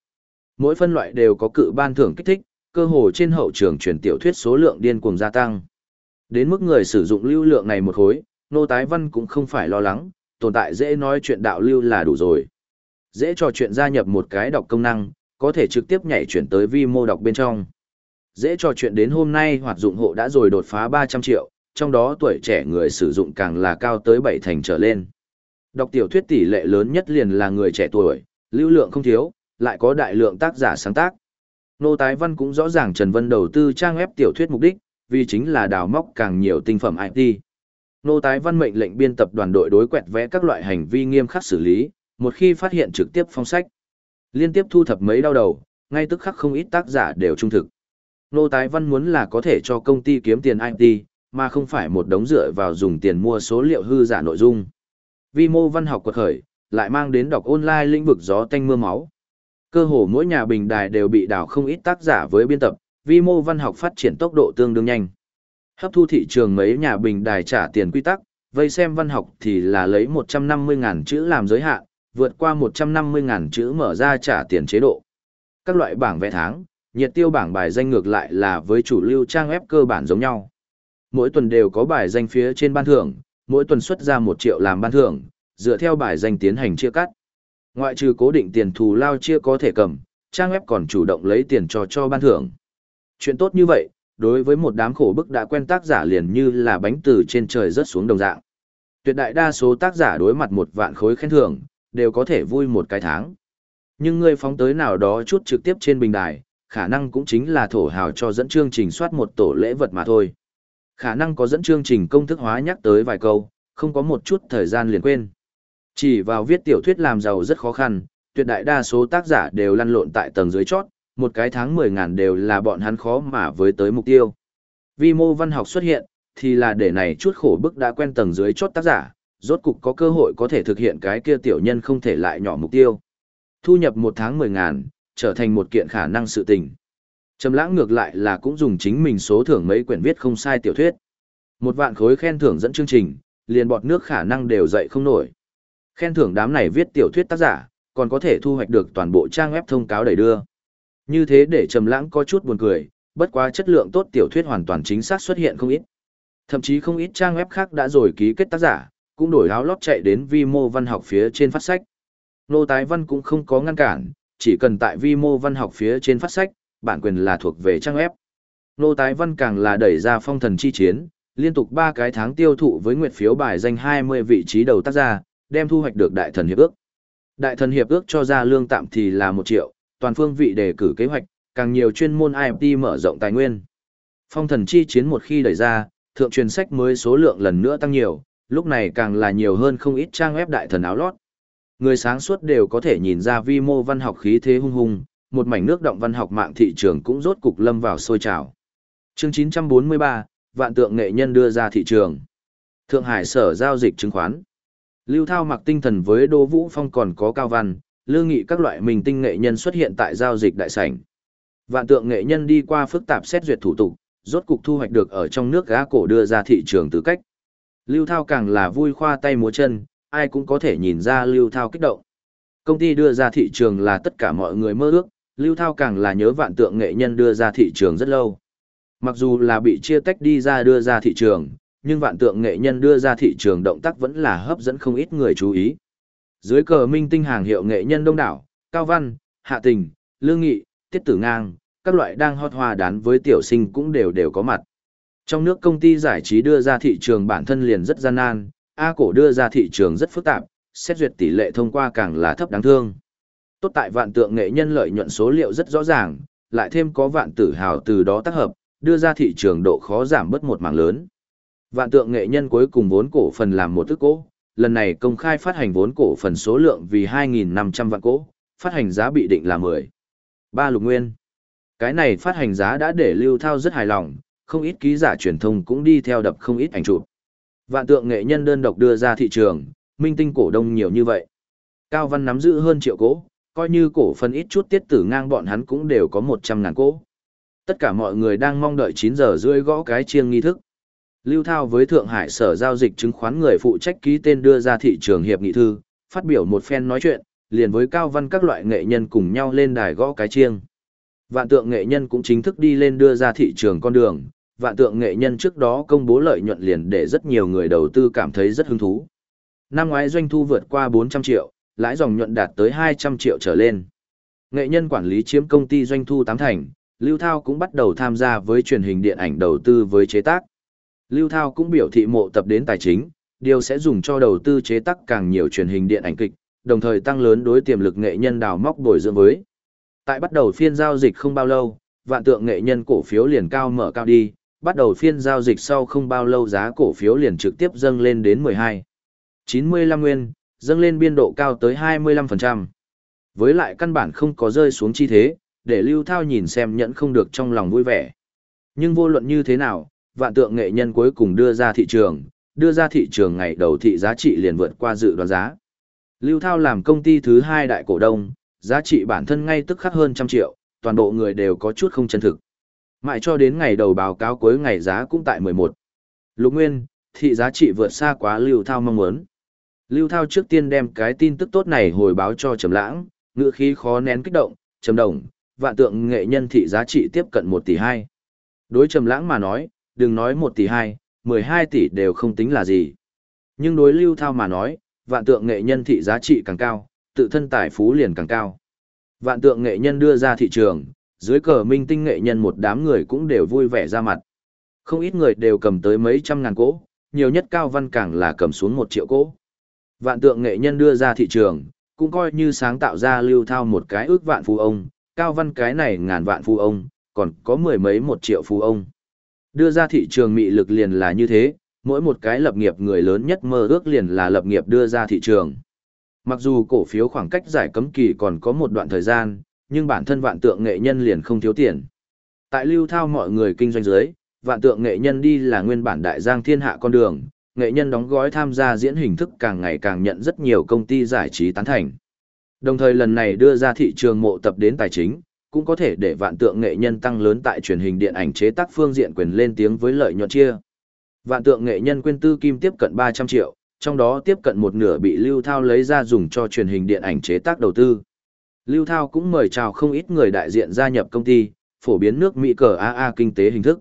Mỗi phân loại đều có cự ban thưởng kích thích, cơ hồ trên hậu trường truyền tiểu thuyết số lượng điên cuồng gia tăng. Đến mức người sử dụng lưu lượng này một khối, nô tái văn cũng không phải lo lắng, tồn tại dễ nói chuyện đạo lưu là đủ rồi. Dễ trò chuyện gia nhập một cái đọc công năng, có thể trực tiếp nhảy chuyển tới vi mô đọc bên trong. Dễ trò chuyện đến hôm nay hoạt dụng hộ đã rồi đột phá 300 triệu, trong đó tuổi trẻ người sử dụng càng là cao tới 7 thành trở lên. Đọc tiểu thuyết tỷ lệ lớn nhất liền là người trẻ tuổi, lưu lượng không thiếu, lại có đại lượng tác giả sáng tác. Nô Tái Văn cũng rõ ràng Trần Vân đầu tư trang web tiểu thuyết mục đích, vì chính là đào móc càng nhiều tinh phẩm IT. Nô Tái Văn mệnh lệnh biên tập đoàn đội đối quẹt vẽ các loại hành vi nghiêm khắc xử lý, một khi phát hiện trực tiếp phong sách. Liên tiếp thu thập mấy đau đầu, ngay tức khắc không ít tác giả đều trung thực. Nô Tái Văn muốn là có thể cho công ty kiếm tiền IT, mà không phải một đống dựa vào dùng tiền mua số liệu hư giả nội dung. Vi mô văn học quật khởi, lại mang đến đọc online lĩnh vực gió tanh mưa máu. Cơ hồ mỗi nhà bình đài đều bị đào không ít tác giả với biên tập, vi mô văn học phát triển tốc độ tương đương nhanh. Hấp thu thị trường mấy nhà bình đài trả tiền quy tắc, vây xem văn học thì là lấy 150.000 chữ làm giới hạn, vượt qua 150.000 chữ mở ra trả tiền chế độ. Các loại bảng vẽ tháng, nhiệt tiêu bảng bài danh ngược lại là với chủ lưu trang web cơ bản giống nhau. Mỗi tuần đều có bài danh phía trên ban thưởng, mỗi tuần xuất ra 1 triệu làm ban thưởng, dựa theo bài danh tiến hành chia cắt. Ngoại trừ cố định tiền thù lao chia có thể cầm, trang web còn chủ động lấy tiền cho cho ban thưởng. Chuyện tốt như vậy, đối với một đám khổ bức đã quen tác giả liền như là bánh từ trên trời rớt xuống đồng dạng. Tuyệt đại đa số tác giả đối mặt một vạn khối khen thưởng, đều có thể vui một cái tháng. Nhưng ngươi phóng tới nào đó chút trực tiếp trên bình đài, khả năng cũng chính là thổ hào cho dẫn chương trình soát một tổ lễ vật mà thôi. Khả năng có dẫn chương trình công thức hóa nhắc tới vài câu, không có một chút thời gian liền quên. Chỉ vào viết tiểu thuyết làm giàu rất khó khăn, tuyệt đại đa số tác giả đều lăn lộn tại tầng dưới chót, một cái tháng 10 ngàn đều là bọn hắn khó mà với tới mục tiêu. Vi mô văn học xuất hiện, thì là để này chút khổ bức đã quen tầng dưới chót tác giả, rốt cục có cơ hội có thể thực hiện cái kia tiểu nhân không thể lại nhỏ mục tiêu. Thu nhập một tháng 10 ngàn, trở thành một kiện khả năng sự tình. Trầm lãng ngược lại là cũng dùng chính mình số thưởng mấy quyển viết không sai tiểu thuyết. Một vạn khối khen thưởng dẫn chương trình, liền bọt nước khả năng đều dậy không nổi. Khen thưởng đám này viết tiểu thuyết tác giả, còn có thể thu hoạch được toàn bộ trang web thông cáo đầy đưa. Như thế để Trầm Lãng có chút buồn cười, bất quá chất lượng tốt tiểu thuyết hoàn toàn chính xác xuất hiện không ít. Thậm chí không ít trang web khác đã rồi ký kết tác giả, cũng đổi áo lót chạy đến vi mô văn học phía trên phát sách. Nô tái văn cũng không có ngăn cản, chỉ cần tại vi mô văn học phía trên phát sách, bản quyền là thuộc về trang web. Nô tái văn càng là đẩy ra phong thần chi chiến, liên tục 3 cái tháng tiêu thụ với nguyệt phiếu bài danh 20 vị trí đầu tác giả, đem thu hoạch được đại thần hiệp ước. Đại thần hiệp ước cho ra lương tạm thì là 1 triệu, toàn phương vị đề cử kế hoạch, càng nhiều chuyên môn IMT mở rộng tài nguyên. Phong thần chi chiến một khi đẩy ra, thượng truyền sách mới số lượng lần nữa tăng nhiều, lúc này càng là nhiều hơn không ít trang web đại thần áo lót. Người sáng suốt đều có thể nhìn ra vi mô văn học khí thế hung hùng, một mảnh nước động văn học mạng thị trường cũng rốt cục lâm vào sôi trào. Chương 943, vạn tượng nghệ nhân đưa ra thị trường. Thượng Hải Sở giao dịch chứng khoán. Lưu Thao mặc tinh thần với Đỗ Vũ Phong còn có Cao Văn, lương nghị các loại mình tinh nghệ nhân xuất hiện tại giao dịch đại sảnh. Vạn tượng nghệ nhân đi qua phức tạp xét duyệt thủ tục, rốt cục thu hoạch được ở trong nước gá cổ đưa ra thị trường tư cách. Lưu Thao càng là vui khoa tay múa chân, ai cũng có thể nhìn ra Lưu Thao kích động. Công ty đưa ra thị trường là tất cả mọi người mơ ước, Lưu Thao càng là nhớ vạn tượng nghệ nhân đưa ra thị trường rất lâu. Mặc dù là bị chia tách đi ra đưa ra thị trường, nhưng vạn tượng nghệ nhân đưa ra thị trường động tác vẫn là hấp dẫn không ít người chú ý. Dưới cờ minh tinh hàng hiệu nghệ nhân đông đảo, Cao Văn, Hạ Tình, Lương Nghị, Tiết Tử Ngang, các loại đang hot hoa đán với tiểu sinh cũng đều đều có mặt. Trong nước công ty giải trí đưa ra thị trường bản thân liền rất gian nan, A cổ đưa ra thị trường rất phức tạp, xét duyệt tỷ lệ thông qua càng là thấp đáng thương. Tốt tại vạn tượng nghệ nhân lợi nhuận số liệu rất rõ ràng, lại thêm có vạn tử hào từ đó tác hợp, đưa ra thị trường độ khó giảm bớt một mảng lớn. Vạn tượng nghệ nhân cuối cùng vốn cổ phần làm một thức cố, lần này công khai phát hành vốn cổ phần số lượng vì 2.500 vạn cổ, phát hành giá bị định là 10. ba lục nguyên. Cái này phát hành giá đã để Lưu Thao rất hài lòng, không ít ký giả truyền thông cũng đi theo đập không ít ảnh chụp. Vạn tượng nghệ nhân đơn độc đưa ra thị trường, minh tinh cổ đông nhiều như vậy. Cao Văn nắm giữ hơn triệu cổ, coi như cổ phần ít chút tiết tử ngang bọn hắn cũng đều có 100 ngàn cổ. Tất cả mọi người đang mong đợi 9 giờ rưỡi gõ cái chiêng nghi thức. Lưu Thao với Thượng Hải Sở Giao dịch chứng khoán người phụ trách ký tên đưa ra thị trường hiệp nghị thư, phát biểu một phen nói chuyện, liền với Cao Văn các loại nghệ nhân cùng nhau lên đài gõ cái chiêng. Vạn tượng nghệ nhân cũng chính thức đi lên đưa ra thị trường con đường, vạn tượng nghệ nhân trước đó công bố lợi nhuận liền để rất nhiều người đầu tư cảm thấy rất hứng thú. Năm ngoái doanh thu vượt qua 400 triệu, lãi dòng nhuận đạt tới 200 triệu trở lên. Nghệ nhân quản lý chiếm công ty doanh thu tám thành, Lưu Thao cũng bắt đầu tham gia với truyền hình điện ảnh đầu tư với chế tác. Lưu Thao cũng biểu thị mộ tập đến tài chính, điều sẽ dùng cho đầu tư chế tác càng nhiều truyền hình điện ảnh kịch, đồng thời tăng lớn đối tiềm lực nghệ nhân đào móc bồi dưỡng với. Tại bắt đầu phiên giao dịch không bao lâu, vạn tượng nghệ nhân cổ phiếu liền cao mở cao đi, bắt đầu phiên giao dịch sau không bao lâu giá cổ phiếu liền trực tiếp dâng lên đến 12. 95 nguyên, dâng lên biên độ cao tới 25%. Với lại căn bản không có rơi xuống chi thế, để Lưu Thao nhìn xem nhẫn không được trong lòng vui vẻ. Nhưng vô luận như thế nào, vạn tượng nghệ nhân cuối cùng đưa ra thị trường, đưa ra thị trường ngày đầu thị giá trị liền vượt qua dự đoán giá. Lưu Thao làm công ty thứ hai đại cổ đông, giá trị bản thân ngay tức khắc hơn trăm triệu, toàn bộ người đều có chút không chân thực. Mãi cho đến ngày đầu báo cáo cuối ngày giá cũng tại 11. Lục Nguyên, thị giá trị vượt xa quá Lưu Thao mong muốn. Lưu Thao trước tiên đem cái tin tức tốt này hồi báo cho Trầm Lãng, ngữ khí khó nén kích động, Trầm Đồng, vạn tượng nghệ nhân thị giá trị tiếp cận 1 tỷ 2. Đối Trầm Lãng mà nói, đừng nói 1 tỷ 2, 12 tỷ đều không tính là gì. Nhưng đối Lưu Thao mà nói, vạn tượng nghệ nhân thị giá trị càng cao, tự thân tài phú liền càng cao. Vạn tượng nghệ nhân đưa ra thị trường, dưới cờ minh tinh nghệ nhân một đám người cũng đều vui vẻ ra mặt. Không ít người đều cầm tới mấy trăm ngàn cỗ, nhiều nhất cao văn càng là cầm xuống một triệu cỗ. Vạn tượng nghệ nhân đưa ra thị trường, cũng coi như sáng tạo ra lưu thao một cái ước vạn phú ông, cao văn cái này ngàn vạn phú ông, còn có mười mấy một triệu phú ông. Đưa ra thị trường mị lực liền là như thế, mỗi một cái lập nghiệp người lớn nhất mơ ước liền là lập nghiệp đưa ra thị trường. Mặc dù cổ phiếu khoảng cách giải cấm kỳ còn có một đoạn thời gian, nhưng bản thân vạn tượng nghệ nhân liền không thiếu tiền. Tại lưu thao mọi người kinh doanh dưới, vạn tượng nghệ nhân đi là nguyên bản đại giang thiên hạ con đường, nghệ nhân đóng gói tham gia diễn hình thức càng ngày càng nhận rất nhiều công ty giải trí tán thành. Đồng thời lần này đưa ra thị trường mộ tập đến tài chính, cũng có thể để vạn tượng nghệ nhân tăng lớn tại truyền hình điện ảnh chế tác phương diện quyền lên tiếng với lợi nhuận chia. Vạn tượng nghệ nhân quyên tư kim tiếp cận 300 triệu, trong đó tiếp cận một nửa bị Lưu Thao lấy ra dùng cho truyền hình điện ảnh chế tác đầu tư. Lưu Thao cũng mời chào không ít người đại diện gia nhập công ty, phổ biến nước Mỹ cờ AA kinh tế hình thức.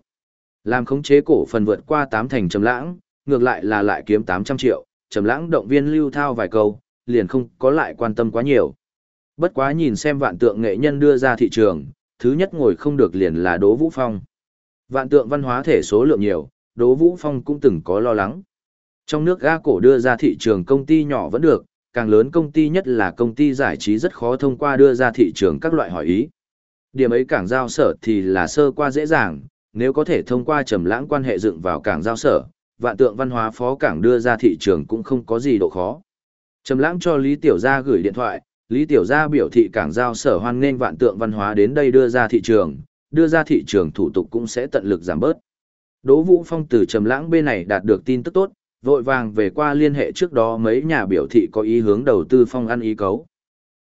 Làm khống chế cổ phần vượt qua 8 thành trầm lãng, ngược lại là lại kiếm 800 triệu, trầm lãng động viên Lưu Thao vài câu, liền không có lại quan tâm quá nhiều. Bất quá nhìn xem vạn tượng nghệ nhân đưa ra thị trường, thứ nhất ngồi không được liền là Đỗ Vũ Phong. Vạn tượng văn hóa thể số lượng nhiều, Đỗ Vũ Phong cũng từng có lo lắng. Trong nước ga cổ đưa ra thị trường công ty nhỏ vẫn được, càng lớn công ty nhất là công ty giải trí rất khó thông qua đưa ra thị trường các loại hỏi ý. Điểm ấy cảng giao sở thì là sơ qua dễ dàng, nếu có thể thông qua trầm lãng quan hệ dựng vào cảng giao sở, vạn tượng văn hóa phó cảng đưa ra thị trường cũng không có gì độ khó. Trầm lãng cho Lý Tiểu Gia gửi điện thoại, Lý Tiểu Gia biểu thị cảng giao sở hoan nghênh vạn tượng văn hóa đến đây đưa ra thị trường, đưa ra thị trường thủ tục cũng sẽ tận lực giảm bớt. Đỗ Vũ Phong từ Trầm lãng bên này đạt được tin tức tốt, vội vàng về qua liên hệ trước đó mấy nhà biểu thị có ý hướng đầu tư phong ăn ý cấu.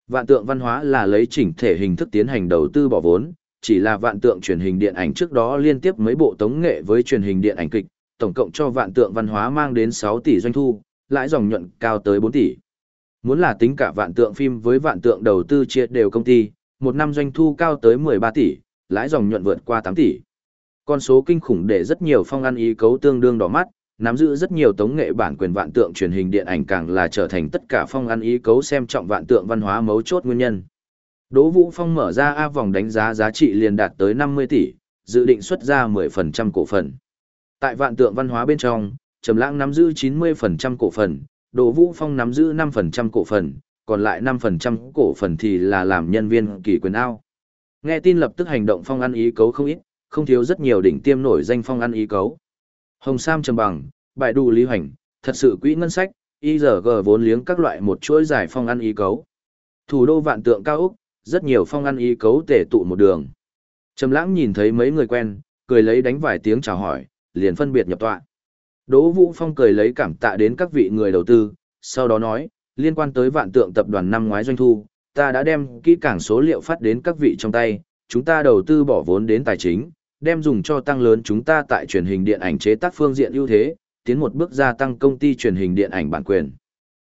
Vạn tượng văn hóa là lấy chỉnh thể hình thức tiến hành đầu tư bỏ vốn, chỉ là vạn tượng truyền hình điện ảnh trước đó liên tiếp mấy bộ tống nghệ với truyền hình điện ảnh kịch, tổng cộng cho vạn tượng văn hóa mang đến 6 tỷ doanh thu, lãi dòng nhuận cao tới 4 tỷ. Muốn là tính cả vạn tượng phim với vạn tượng đầu tư chia đều công ty, một năm doanh thu cao tới 13 tỷ, lãi dòng nhuận vượt qua 8 tỷ. Con số kinh khủng để rất nhiều phong ăn ý cấu tương đương đỏ mắt, nắm giữ rất nhiều tống nghệ bản quyền vạn tượng truyền hình điện ảnh càng là trở thành tất cả phong ăn ý cấu xem trọng vạn tượng văn hóa mấu chốt nguyên nhân. Đỗ Vũ Phong mở ra A vòng đánh giá giá trị liền đạt tới 50 tỷ, dự định xuất ra 10% cổ phần. Tại vạn tượng văn hóa bên trong, Trầm Lãng nắm giữ 90% cổ phần, Đỗ Vũ Phong nắm giữ 5% cổ phần, còn lại 5% cổ phần thì là làm nhân viên kỳ quyền ao. Nghe tin lập tức hành động phong ăn ý cấu không ít, không thiếu rất nhiều đỉnh tiêm nổi danh phong ăn ý cấu. Hồng Sam trầm bằng, bại đủ lý hoành, thật sự quỹ ngân sách, IRG vốn liếng các loại một chuỗi giải phong ăn ý cấu. Thủ đô vạn tượng cao Úc, rất nhiều phong ăn ý cấu tể tụ một đường. Trầm lãng nhìn thấy mấy người quen, cười lấy đánh vài tiếng chào hỏi, liền phân biệt nhập tọa. Đỗ Vũ Phong cười lấy cảm tạ đến các vị người đầu tư, sau đó nói, liên quan tới vạn tượng tập đoàn năm ngoái doanh thu, ta đã đem kỹ càng số liệu phát đến các vị trong tay, chúng ta đầu tư bỏ vốn đến tài chính, đem dùng cho tăng lớn chúng ta tại truyền hình điện ảnh chế tác phương diện ưu thế, tiến một bước gia tăng công ty truyền hình điện ảnh bản quyền.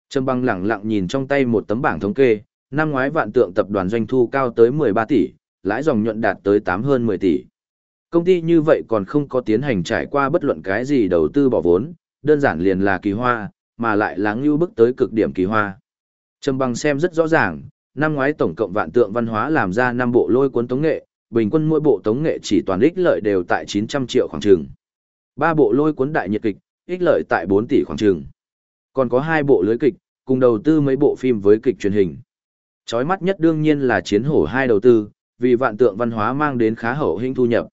Trầm băng lẳng lặng nhìn trong tay một tấm bảng thống kê, năm ngoái vạn tượng tập đoàn doanh thu cao tới 13 tỷ, lãi dòng nhuận đạt tới 8 hơn 10 tỷ. Công ty như vậy còn không có tiến hành trải qua bất luận cái gì đầu tư bỏ vốn, đơn giản liền là kỳ hoa, mà lại láng ngưu bước tới cực điểm kỳ hoa. Trầm băng xem rất rõ ràng, năm ngoái tổng cộng vạn tượng văn hóa làm ra 5 bộ lôi cuốn tống nghệ, bình quân mỗi bộ tống nghệ chỉ toàn ích lợi đều tại 900 triệu khoảng trường. Ba bộ lôi cuốn đại nhiệt kịch, ích lợi tại 4 tỷ khoảng trường. Còn có hai bộ lưới kịch, cùng đầu tư mấy bộ phim với kịch truyền hình. Chói mắt nhất đương nhiên là chiến hổ hai đầu tư, vì vạn tượng văn hóa mang đến khá hậu hình thu nhập.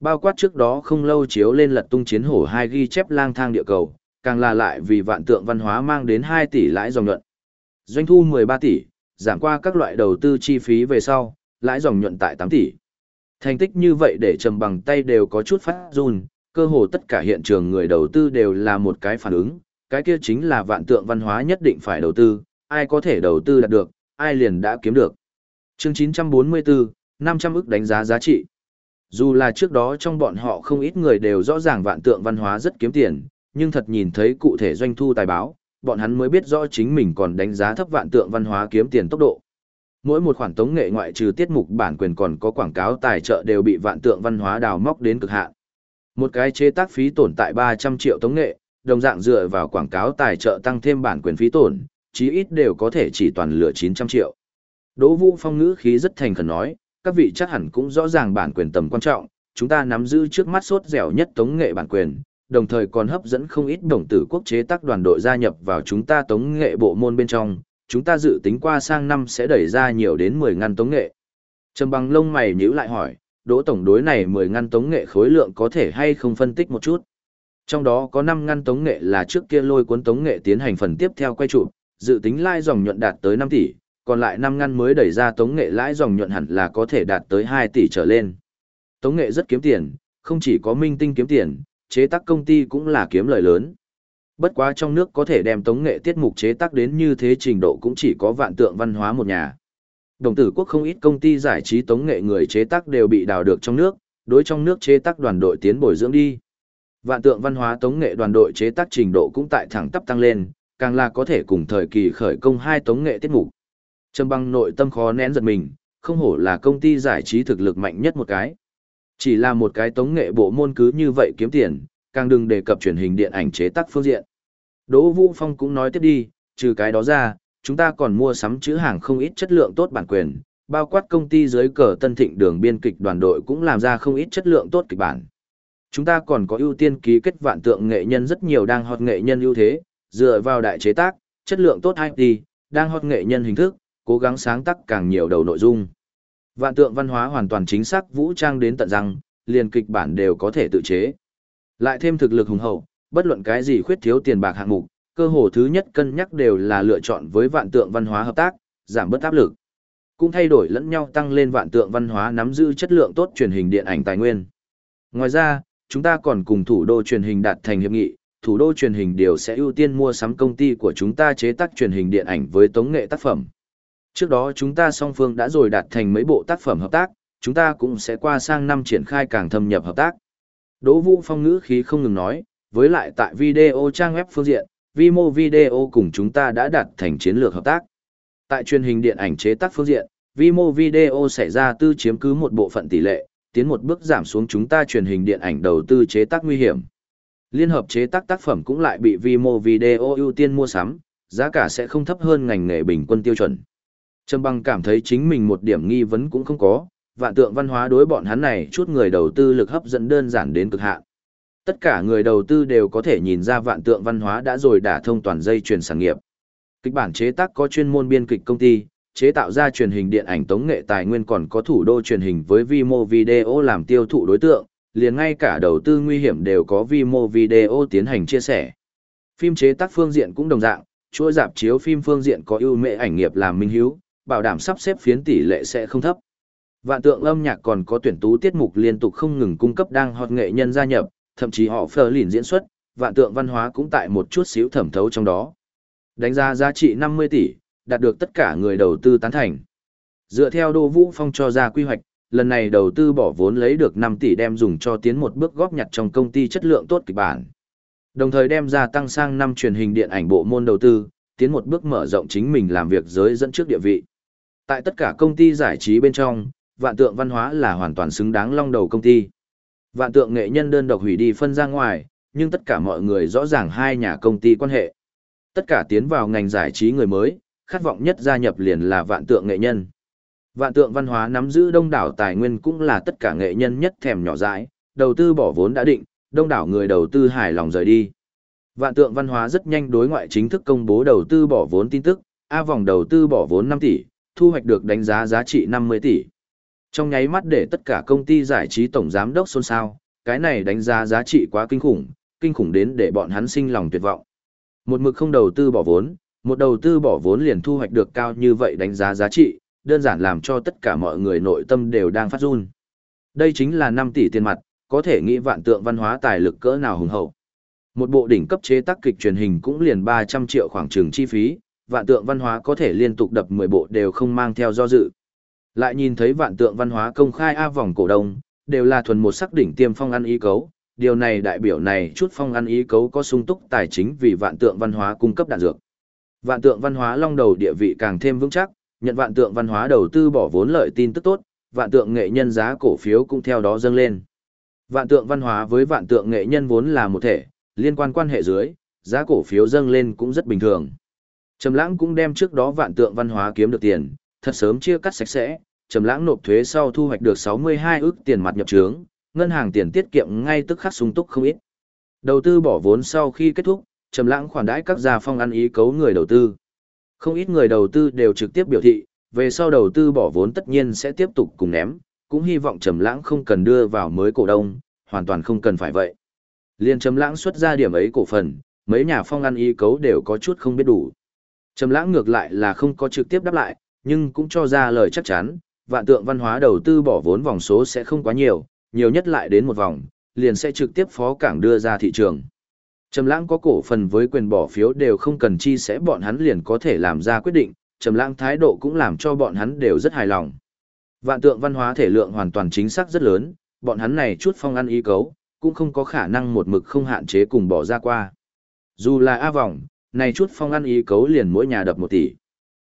Bao quát trước đó không lâu chiếu lên lật tung chiến hổ hai ghi chép lang thang địa cầu, càng là lại vì vạn tượng văn hóa mang đến 2 tỷ lãi dòng nhuận. Doanh thu 13 tỷ, giảm qua các loại đầu tư chi phí về sau, lãi dòng nhuận tại 8 tỷ. Thành tích như vậy để trầm bằng tay đều có chút phát run, cơ hồ tất cả hiện trường người đầu tư đều là một cái phản ứng, cái kia chính là vạn tượng văn hóa nhất định phải đầu tư, ai có thể đầu tư đạt được, ai liền đã kiếm được. Chương 944, 500 ức đánh giá giá trị. Dù là trước đó trong bọn họ không ít người đều rõ ràng vạn tượng văn hóa rất kiếm tiền, nhưng thật nhìn thấy cụ thể doanh thu tài báo, bọn hắn mới biết rõ chính mình còn đánh giá thấp vạn tượng văn hóa kiếm tiền tốc độ. Mỗi một khoản tống nghệ ngoại trừ tiết mục bản quyền còn có quảng cáo tài trợ đều bị vạn tượng văn hóa đào móc đến cực hạn. Một cái chế tác phí tổn tại 300 triệu tống nghệ, đồng dạng dựa vào quảng cáo tài trợ tăng thêm bản quyền phí tổn, chí ít đều có thể chỉ toàn lựa 900 triệu. Đỗ Vũ Phong ngữ khí rất thành khẩn nói, các vị chắc hẳn cũng rõ ràng bản quyền tầm quan trọng, chúng ta nắm giữ trước mắt sốt dẻo nhất tống nghệ bản quyền, đồng thời còn hấp dẫn không ít đồng tử quốc chế tác đoàn đội gia nhập vào chúng ta tống nghệ bộ môn bên trong, chúng ta dự tính qua sang năm sẽ đẩy ra nhiều đến 10 ngăn tống nghệ. Trầm bằng lông mày nhíu lại hỏi, đỗ tổng đối này 10 ngăn tống nghệ khối lượng có thể hay không phân tích một chút. Trong đó có 5 ngăn tống nghệ là trước kia lôi cuốn tống nghệ tiến hành phần tiếp theo quay trụ, dự tính lãi dòng nhuận đạt tới 5 tỷ, còn lại 5 ngăn mới đẩy ra tống nghệ lãi dòng nhuận hẳn là có thể đạt tới 2 tỷ trở lên. Tống nghệ rất kiếm tiền, không chỉ có minh tinh kiếm tiền, chế tác công ty cũng là kiếm lợi lớn. Bất quá trong nước có thể đem tống nghệ tiết mục chế tác đến như thế trình độ cũng chỉ có vạn tượng văn hóa một nhà. Đồng tử quốc không ít công ty giải trí tống nghệ người chế tác đều bị đào được trong nước, đối trong nước chế tác đoàn đội tiến bồi dưỡng đi. Vạn tượng văn hóa tống nghệ đoàn đội chế tác trình độ cũng tại thẳng tắp tăng lên, càng là có thể cùng thời kỳ khởi công hai tống nghệ tiết mục. Trầm băng nội tâm khó nén giật mình, không hổ là công ty giải trí thực lực mạnh nhất một cái. Chỉ là một cái tống nghệ bộ môn cứ như vậy kiếm tiền, càng đừng đề cập truyền hình điện ảnh chế tác phương diện. Đỗ Vũ Phong cũng nói tiếp đi, trừ cái đó ra, chúng ta còn mua sắm chữ hàng không ít chất lượng tốt bản quyền, bao quát công ty dưới cờ Tân Thịnh Đường biên kịch đoàn đội cũng làm ra không ít chất lượng tốt kịch bản. Chúng ta còn có ưu tiên ký kết vạn tượng nghệ nhân rất nhiều đang hot nghệ nhân ưu thế, dựa vào đại chế tác, chất lượng tốt IT, đang hot nghệ nhân hình thức, cố gắng sáng tác càng nhiều đầu nội dung. Vạn tượng văn hóa hoàn toàn chính xác vũ trang đến tận răng, liền kịch bản đều có thể tự chế. Lại thêm thực lực hùng hậu, bất luận cái gì khuyết thiếu tiền bạc hạng mục, cơ hồ thứ nhất cân nhắc đều là lựa chọn với vạn tượng văn hóa hợp tác, giảm bớt áp lực. Cũng thay đổi lẫn nhau tăng lên vạn tượng văn hóa nắm giữ chất lượng tốt truyền hình điện ảnh tài nguyên. Ngoài ra, chúng ta còn cùng thủ đô truyền hình đạt thành hiệp nghị, thủ đô truyền hình đều sẽ ưu tiên mua sắm công ty của chúng ta chế tác truyền hình điện ảnh với tống nghệ tác phẩm. Trước đó chúng ta song phương đã rồi đạt thành mấy bộ tác phẩm hợp tác, chúng ta cũng sẽ qua sang năm triển khai càng thâm nhập hợp tác. Đỗ Vũ Phong ngữ khí không ngừng nói, với lại tại video trang web phương diện, Vimo Video cùng chúng ta đã đạt thành chiến lược hợp tác. Tại truyền hình điện ảnh chế tác phương diện, Vimo Video xảy ra tư chiếm cứ một bộ phận tỷ lệ, tiến một bước giảm xuống chúng ta truyền hình điện ảnh đầu tư chế tác nguy hiểm. Liên hợp chế tác tác phẩm cũng lại bị Vimo Video ưu tiên mua sắm, giá cả sẽ không thấp hơn ngành nghề bình quân tiêu chuẩn. Trầm Băng cảm thấy chính mình một điểm nghi vấn cũng không có, vạn tượng văn hóa đối bọn hắn này chút người đầu tư lực hấp dẫn đơn giản đến cực hạn. Tất cả người đầu tư đều có thể nhìn ra vạn tượng văn hóa đã rồi đả thông toàn dây truyền sản nghiệp. Kịch bản chế tác có chuyên môn biên kịch công ty, chế tạo ra truyền hình điện ảnh tống nghệ tài nguyên còn có thủ đô truyền hình với Vimo Video làm tiêu thụ đối tượng, liền ngay cả đầu tư nguy hiểm đều có Vimo Video tiến hành chia sẻ. Phim chế tác phương diện cũng đồng dạng, chuỗi dạp chiếu phim phương diện có ưu mệ ảnh nghiệp làm minh hiếu, bảo đảm sắp xếp phiến tỷ lệ sẽ không thấp. Vạn tượng âm nhạc còn có tuyển tú tiết mục liên tục không ngừng cung cấp đang hot nghệ nhân gia nhập, thậm chí họ phờ lìn diễn xuất, vạn tượng văn hóa cũng tại một chút xíu thẩm thấu trong đó. Đánh giá giá trị 50 tỷ, đạt được tất cả người đầu tư tán thành. Dựa theo Đô Vũ Phong cho ra quy hoạch, lần này đầu tư bỏ vốn lấy được 5 tỷ đem dùng cho tiến một bước góp nhặt trong công ty chất lượng tốt kịch bản. Đồng thời đem ra tăng sang năm truyền hình điện ảnh bộ môn đầu tư, tiến một bước mở rộng chính mình làm việc giới dẫn trước địa vị. Tại tất cả công ty giải trí bên trong, vạn tượng văn hóa là hoàn toàn xứng đáng long đầu công ty. Vạn tượng nghệ nhân đơn độc hủy đi phân ra ngoài, nhưng tất cả mọi người rõ ràng hai nhà công ty quan hệ. Tất cả tiến vào ngành giải trí người mới, khát vọng nhất gia nhập liền là vạn tượng nghệ nhân. Vạn tượng văn hóa nắm giữ đông đảo tài nguyên cũng là tất cả nghệ nhân nhất thèm nhỏ dãi, đầu tư bỏ vốn đã định, đông đảo người đầu tư hài lòng rời đi. Vạn tượng văn hóa rất nhanh đối ngoại chính thức công bố đầu tư bỏ vốn tin tức, A vòng đầu tư bỏ vốn 5 tỷ, thu hoạch được đánh giá giá trị 50 tỷ. Trong nháy mắt để tất cả công ty giải trí tổng giám đốc xôn xao, cái này đánh giá giá trị quá kinh khủng, kinh khủng đến để bọn hắn sinh lòng tuyệt vọng. Một mực không đầu tư bỏ vốn, một đầu tư bỏ vốn liền thu hoạch được cao như vậy đánh giá giá trị, đơn giản làm cho tất cả mọi người nội tâm đều đang phát run. Đây chính là 5 tỷ tiền mặt, có thể nghĩ vạn tượng văn hóa tài lực cỡ nào hùng hậu. Một bộ đỉnh cấp chế tác kịch truyền hình cũng liền 300 triệu khoảng trường chi phí, vạn tượng văn hóa có thể liên tục đập 10 bộ đều không mang theo do dự. Lại nhìn thấy vạn tượng văn hóa công khai A vòng cổ đông, đều là thuần một sắc đỉnh tiêm phong ăn ý cấu. Điều này đại biểu này chút phong ăn ý cấu có sung túc tài chính vì vạn tượng văn hóa cung cấp đạn dược. Vạn tượng văn hóa long đầu địa vị càng thêm vững chắc, nhận vạn tượng văn hóa đầu tư bỏ vốn lợi tin tức tốt, vạn tượng nghệ nhân giá cổ phiếu cũng theo đó dâng lên. Vạn tượng văn hóa với vạn tượng nghệ nhân vốn là một thể, liên quan quan hệ dưới, giá cổ phiếu dâng lên cũng rất bình thường. Trầm Lãng cũng đem trước đó vạn tượng văn hóa kiếm được tiền, thật sớm chia cắt sạch sẽ, Trầm Lãng nộp thuế sau thu hoạch được 62 ức tiền mặt nhập trướng, ngân hàng tiền tiết kiệm ngay tức khắc sung túc không ít. Đầu tư bỏ vốn sau khi kết thúc, Trầm Lãng khoản đãi các gia phong ăn ý cấu người đầu tư. Không ít người đầu tư đều trực tiếp biểu thị, về sau đầu tư bỏ vốn tất nhiên sẽ tiếp tục cùng ném, cũng hy vọng Trầm Lãng không cần đưa vào mới cổ đông, hoàn toàn không cần phải vậy. Liên Trầm Lãng xuất ra điểm ấy cổ phần, mấy nhà phong ăn ý cấu đều có chút không biết đủ. Trầm Lãng ngược lại là không có trực tiếp đáp lại, nhưng cũng cho ra lời chắc chắn, vạn tượng văn hóa đầu tư bỏ vốn vòng số sẽ không quá nhiều, nhiều nhất lại đến một vòng, liền sẽ trực tiếp phó cảng đưa ra thị trường. Trầm lãng có cổ phần với quyền bỏ phiếu đều không cần chi sẽ bọn hắn liền có thể làm ra quyết định, trầm lãng thái độ cũng làm cho bọn hắn đều rất hài lòng. Vạn tượng văn hóa thể lượng hoàn toàn chính xác rất lớn, bọn hắn này chút phong ăn ý cấu, cũng không có khả năng một mực không hạn chế cùng bỏ ra qua. Dù là A vòng, này chút phong ăn ý cấu liền mỗi nhà đập một tỷ.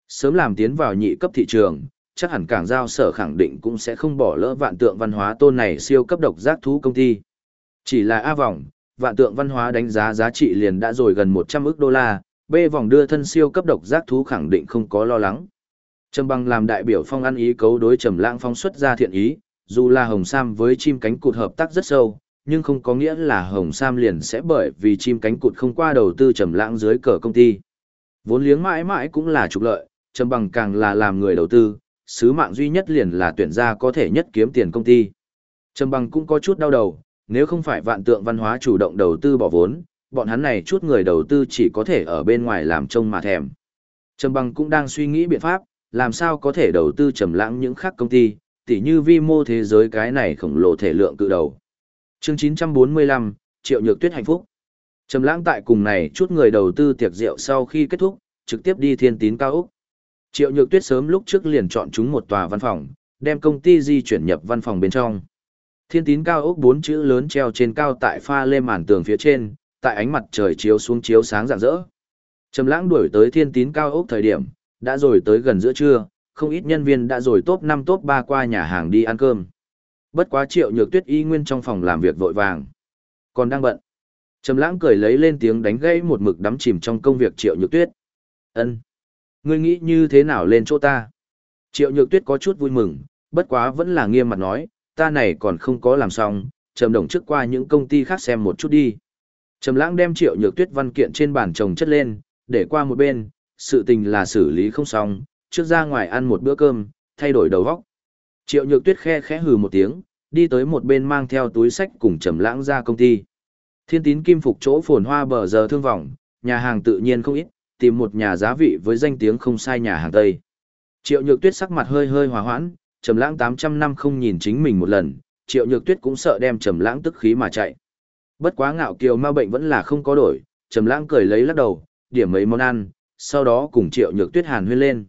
Sớm làm tiến vào nhị cấp thị trường, chắc hẳn cảng giao sở khẳng định cũng sẽ không bỏ lỡ vạn tượng văn hóa tôn này siêu cấp độc giác thú công ty. Chỉ là A vòng, vạn tượng văn hóa đánh giá giá trị liền đã rồi gần 100 ức đô la, B vòng đưa thân siêu cấp độc giác thú khẳng định không có lo lắng. Trầm băng làm đại biểu phong ăn ý cấu đối trầm lãng phong xuất ra thiện ý, dù là Hồng Sam với chim cánh cụt hợp tác rất sâu, nhưng không có nghĩa là Hồng Sam liền sẽ bởi vì chim cánh cụt không qua đầu tư trầm lãng dưới cờ công ty. Vốn liếng mãi mãi cũng là trục lợi, trầm bằng càng là làm người đầu tư, sứ mạng duy nhất liền là tuyển ra có thể nhất kiếm tiền công ty. Trầm bằng cũng có chút đau đầu, nếu không phải vạn tượng văn hóa chủ động đầu tư bỏ vốn, bọn hắn này chút người đầu tư chỉ có thể ở bên ngoài làm trông mà thèm. Trầm bằng cũng đang suy nghĩ biện pháp, làm sao có thể đầu tư trầm lãng những khác công ty, tỉ như vi mô thế giới cái này khổng lồ thể lượng cự đầu. Chương 945, Triệu Nhược Tuyết hạnh phúc. Trầm lãng tại cùng này chút người đầu tư tiệc rượu sau khi kết thúc, trực tiếp đi thiên tín cao Úc. Triệu Nhược Tuyết sớm lúc trước liền chọn chúng một tòa văn phòng, đem công ty di chuyển nhập văn phòng bên trong. Thiên tín cao ốc bốn chữ lớn treo trên cao tại pha lê màn tường phía trên, tại ánh mặt trời chiếu xuống chiếu sáng rạng rỡ. Trầm lãng đuổi tới thiên tín cao ốc thời điểm, đã rồi tới gần giữa trưa, không ít nhân viên đã rồi top 5 top 3 qua nhà hàng đi ăn cơm. Bất quá triệu nhược tuyết y nguyên trong phòng làm việc vội vàng. Còn đang bận. Trầm lãng cười lấy lên tiếng đánh gây một mực đắm chìm trong công việc triệu nhược tuyết. ân Ngươi nghĩ như thế nào lên chỗ ta? Triệu nhược tuyết có chút vui mừng, bất quá vẫn là nghiêm mặt nói, ta này còn không có làm xong, trầm đồng trước qua những công ty khác xem một chút đi. Trầm lãng đem triệu nhược tuyết văn kiện trên bàn chồng chất lên, để qua một bên, sự tình là xử lý không xong, trước ra ngoài ăn một bữa cơm, thay đổi đầu óc. Triệu nhược tuyết khe khẽ hừ một tiếng, đi tới một bên mang theo túi sách cùng trầm lãng ra công ty. Thiên tín kim phục chỗ phồn hoa bờ giờ thương vọng, nhà hàng tự nhiên không ít, tìm một nhà giá vị với danh tiếng không sai nhà hàng Tây. Triệu nhược tuyết sắc mặt hơi hơi hòa hoãn, trầm lãng 800 năm không nhìn chính mình một lần, triệu nhược tuyết cũng sợ đem trầm lãng tức khí mà chạy. Bất quá ngạo kiều ma bệnh vẫn là không có đổi, trầm lãng cười lấy lắc đầu, điểm mấy món ăn, sau đó cùng triệu nhược tuyết hàn huyên lên.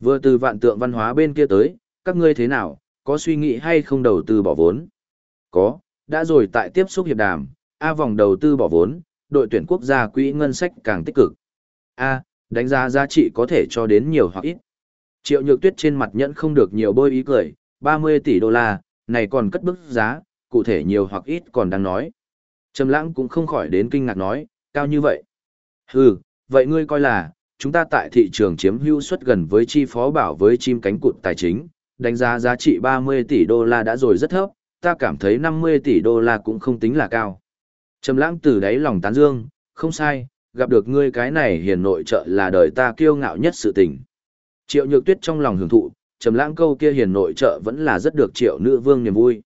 Vừa từ vạn tượng văn hóa bên kia tới, các ngươi thế nào, có suy nghĩ hay không đầu tư bỏ vốn? Có, đã rồi tại tiếp xúc hiệp đàm, A vòng đầu tư bỏ vốn, đội tuyển quốc gia quỹ ngân sách càng tích cực. A, đánh giá giá trị có thể cho đến nhiều hoặc ít. Triệu Nhược Tuyết trên mặt nhẫn không được nhiều bôi ý cười, 30 tỷ đô la, này còn cất bức giá, cụ thể nhiều hoặc ít còn đang nói. Trầm Lãng cũng không khỏi đến kinh ngạc nói, cao như vậy. Hừ, vậy ngươi coi là, chúng ta tại thị trường chiếm hữu suất gần với chi phó bảo với chim cánh cụt tài chính, đánh giá giá trị 30 tỷ đô la đã rồi rất thấp, ta cảm thấy 50 tỷ đô la cũng không tính là cao. Trầm lãng từ đáy lòng tán dương, không sai, gặp được ngươi cái này hiền nội trợ là đời ta kiêu ngạo nhất sự tình. Triệu Nhược Tuyết trong lòng hưởng thụ, Trầm lãng câu kia hiền nội trợ vẫn là rất được Triệu Nữ Vương niềm vui.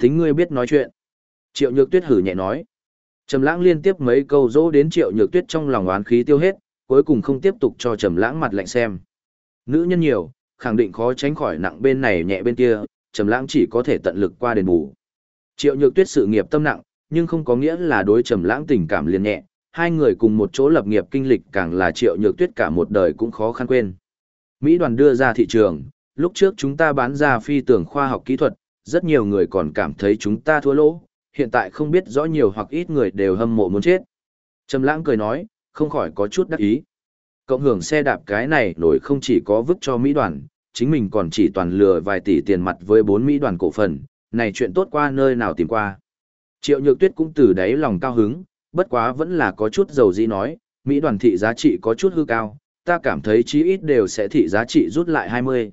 Tính ngươi biết nói chuyện. Triệu Nhược Tuyết hử nhẹ nói. Trầm lãng liên tiếp mấy câu dỗ đến Triệu Nhược Tuyết trong lòng oán khí tiêu hết, cuối cùng không tiếp tục cho Trầm lãng mặt lạnh xem. Nữ nhân nhiều, khẳng định khó tránh khỏi nặng bên này nhẹ bên kia, Trầm lãng chỉ có thể tận lực qua đền bù. Triệu Nhược Tuyết sự nghiệp tâm nặng, nhưng không có nghĩa là đối trầm lãng tình cảm liền nhẹ, hai người cùng một chỗ lập nghiệp kinh lịch càng là triệu nhược tuyết cả một đời cũng khó khăn quên. Mỹ đoàn đưa ra thị trường, lúc trước chúng ta bán ra phi tưởng khoa học kỹ thuật, rất nhiều người còn cảm thấy chúng ta thua lỗ, hiện tại không biết rõ nhiều hoặc ít người đều hâm mộ muốn chết. Trầm lãng cười nói, không khỏi có chút đắc ý. Cộng hưởng xe đạp cái này nổi không chỉ có vứt cho Mỹ đoàn, chính mình còn chỉ toàn lừa vài tỷ tiền mặt với bốn Mỹ đoàn cổ phần, này chuyện tốt qua nơi nào tìm qua. Triệu Nhược Tuyết cũng từ đáy lòng cao hứng, bất quá vẫn là có chút dầu dĩ nói, Mỹ đoàn thị giá trị có chút hư cao, ta cảm thấy chí ít đều sẽ thị giá trị rút lại 20.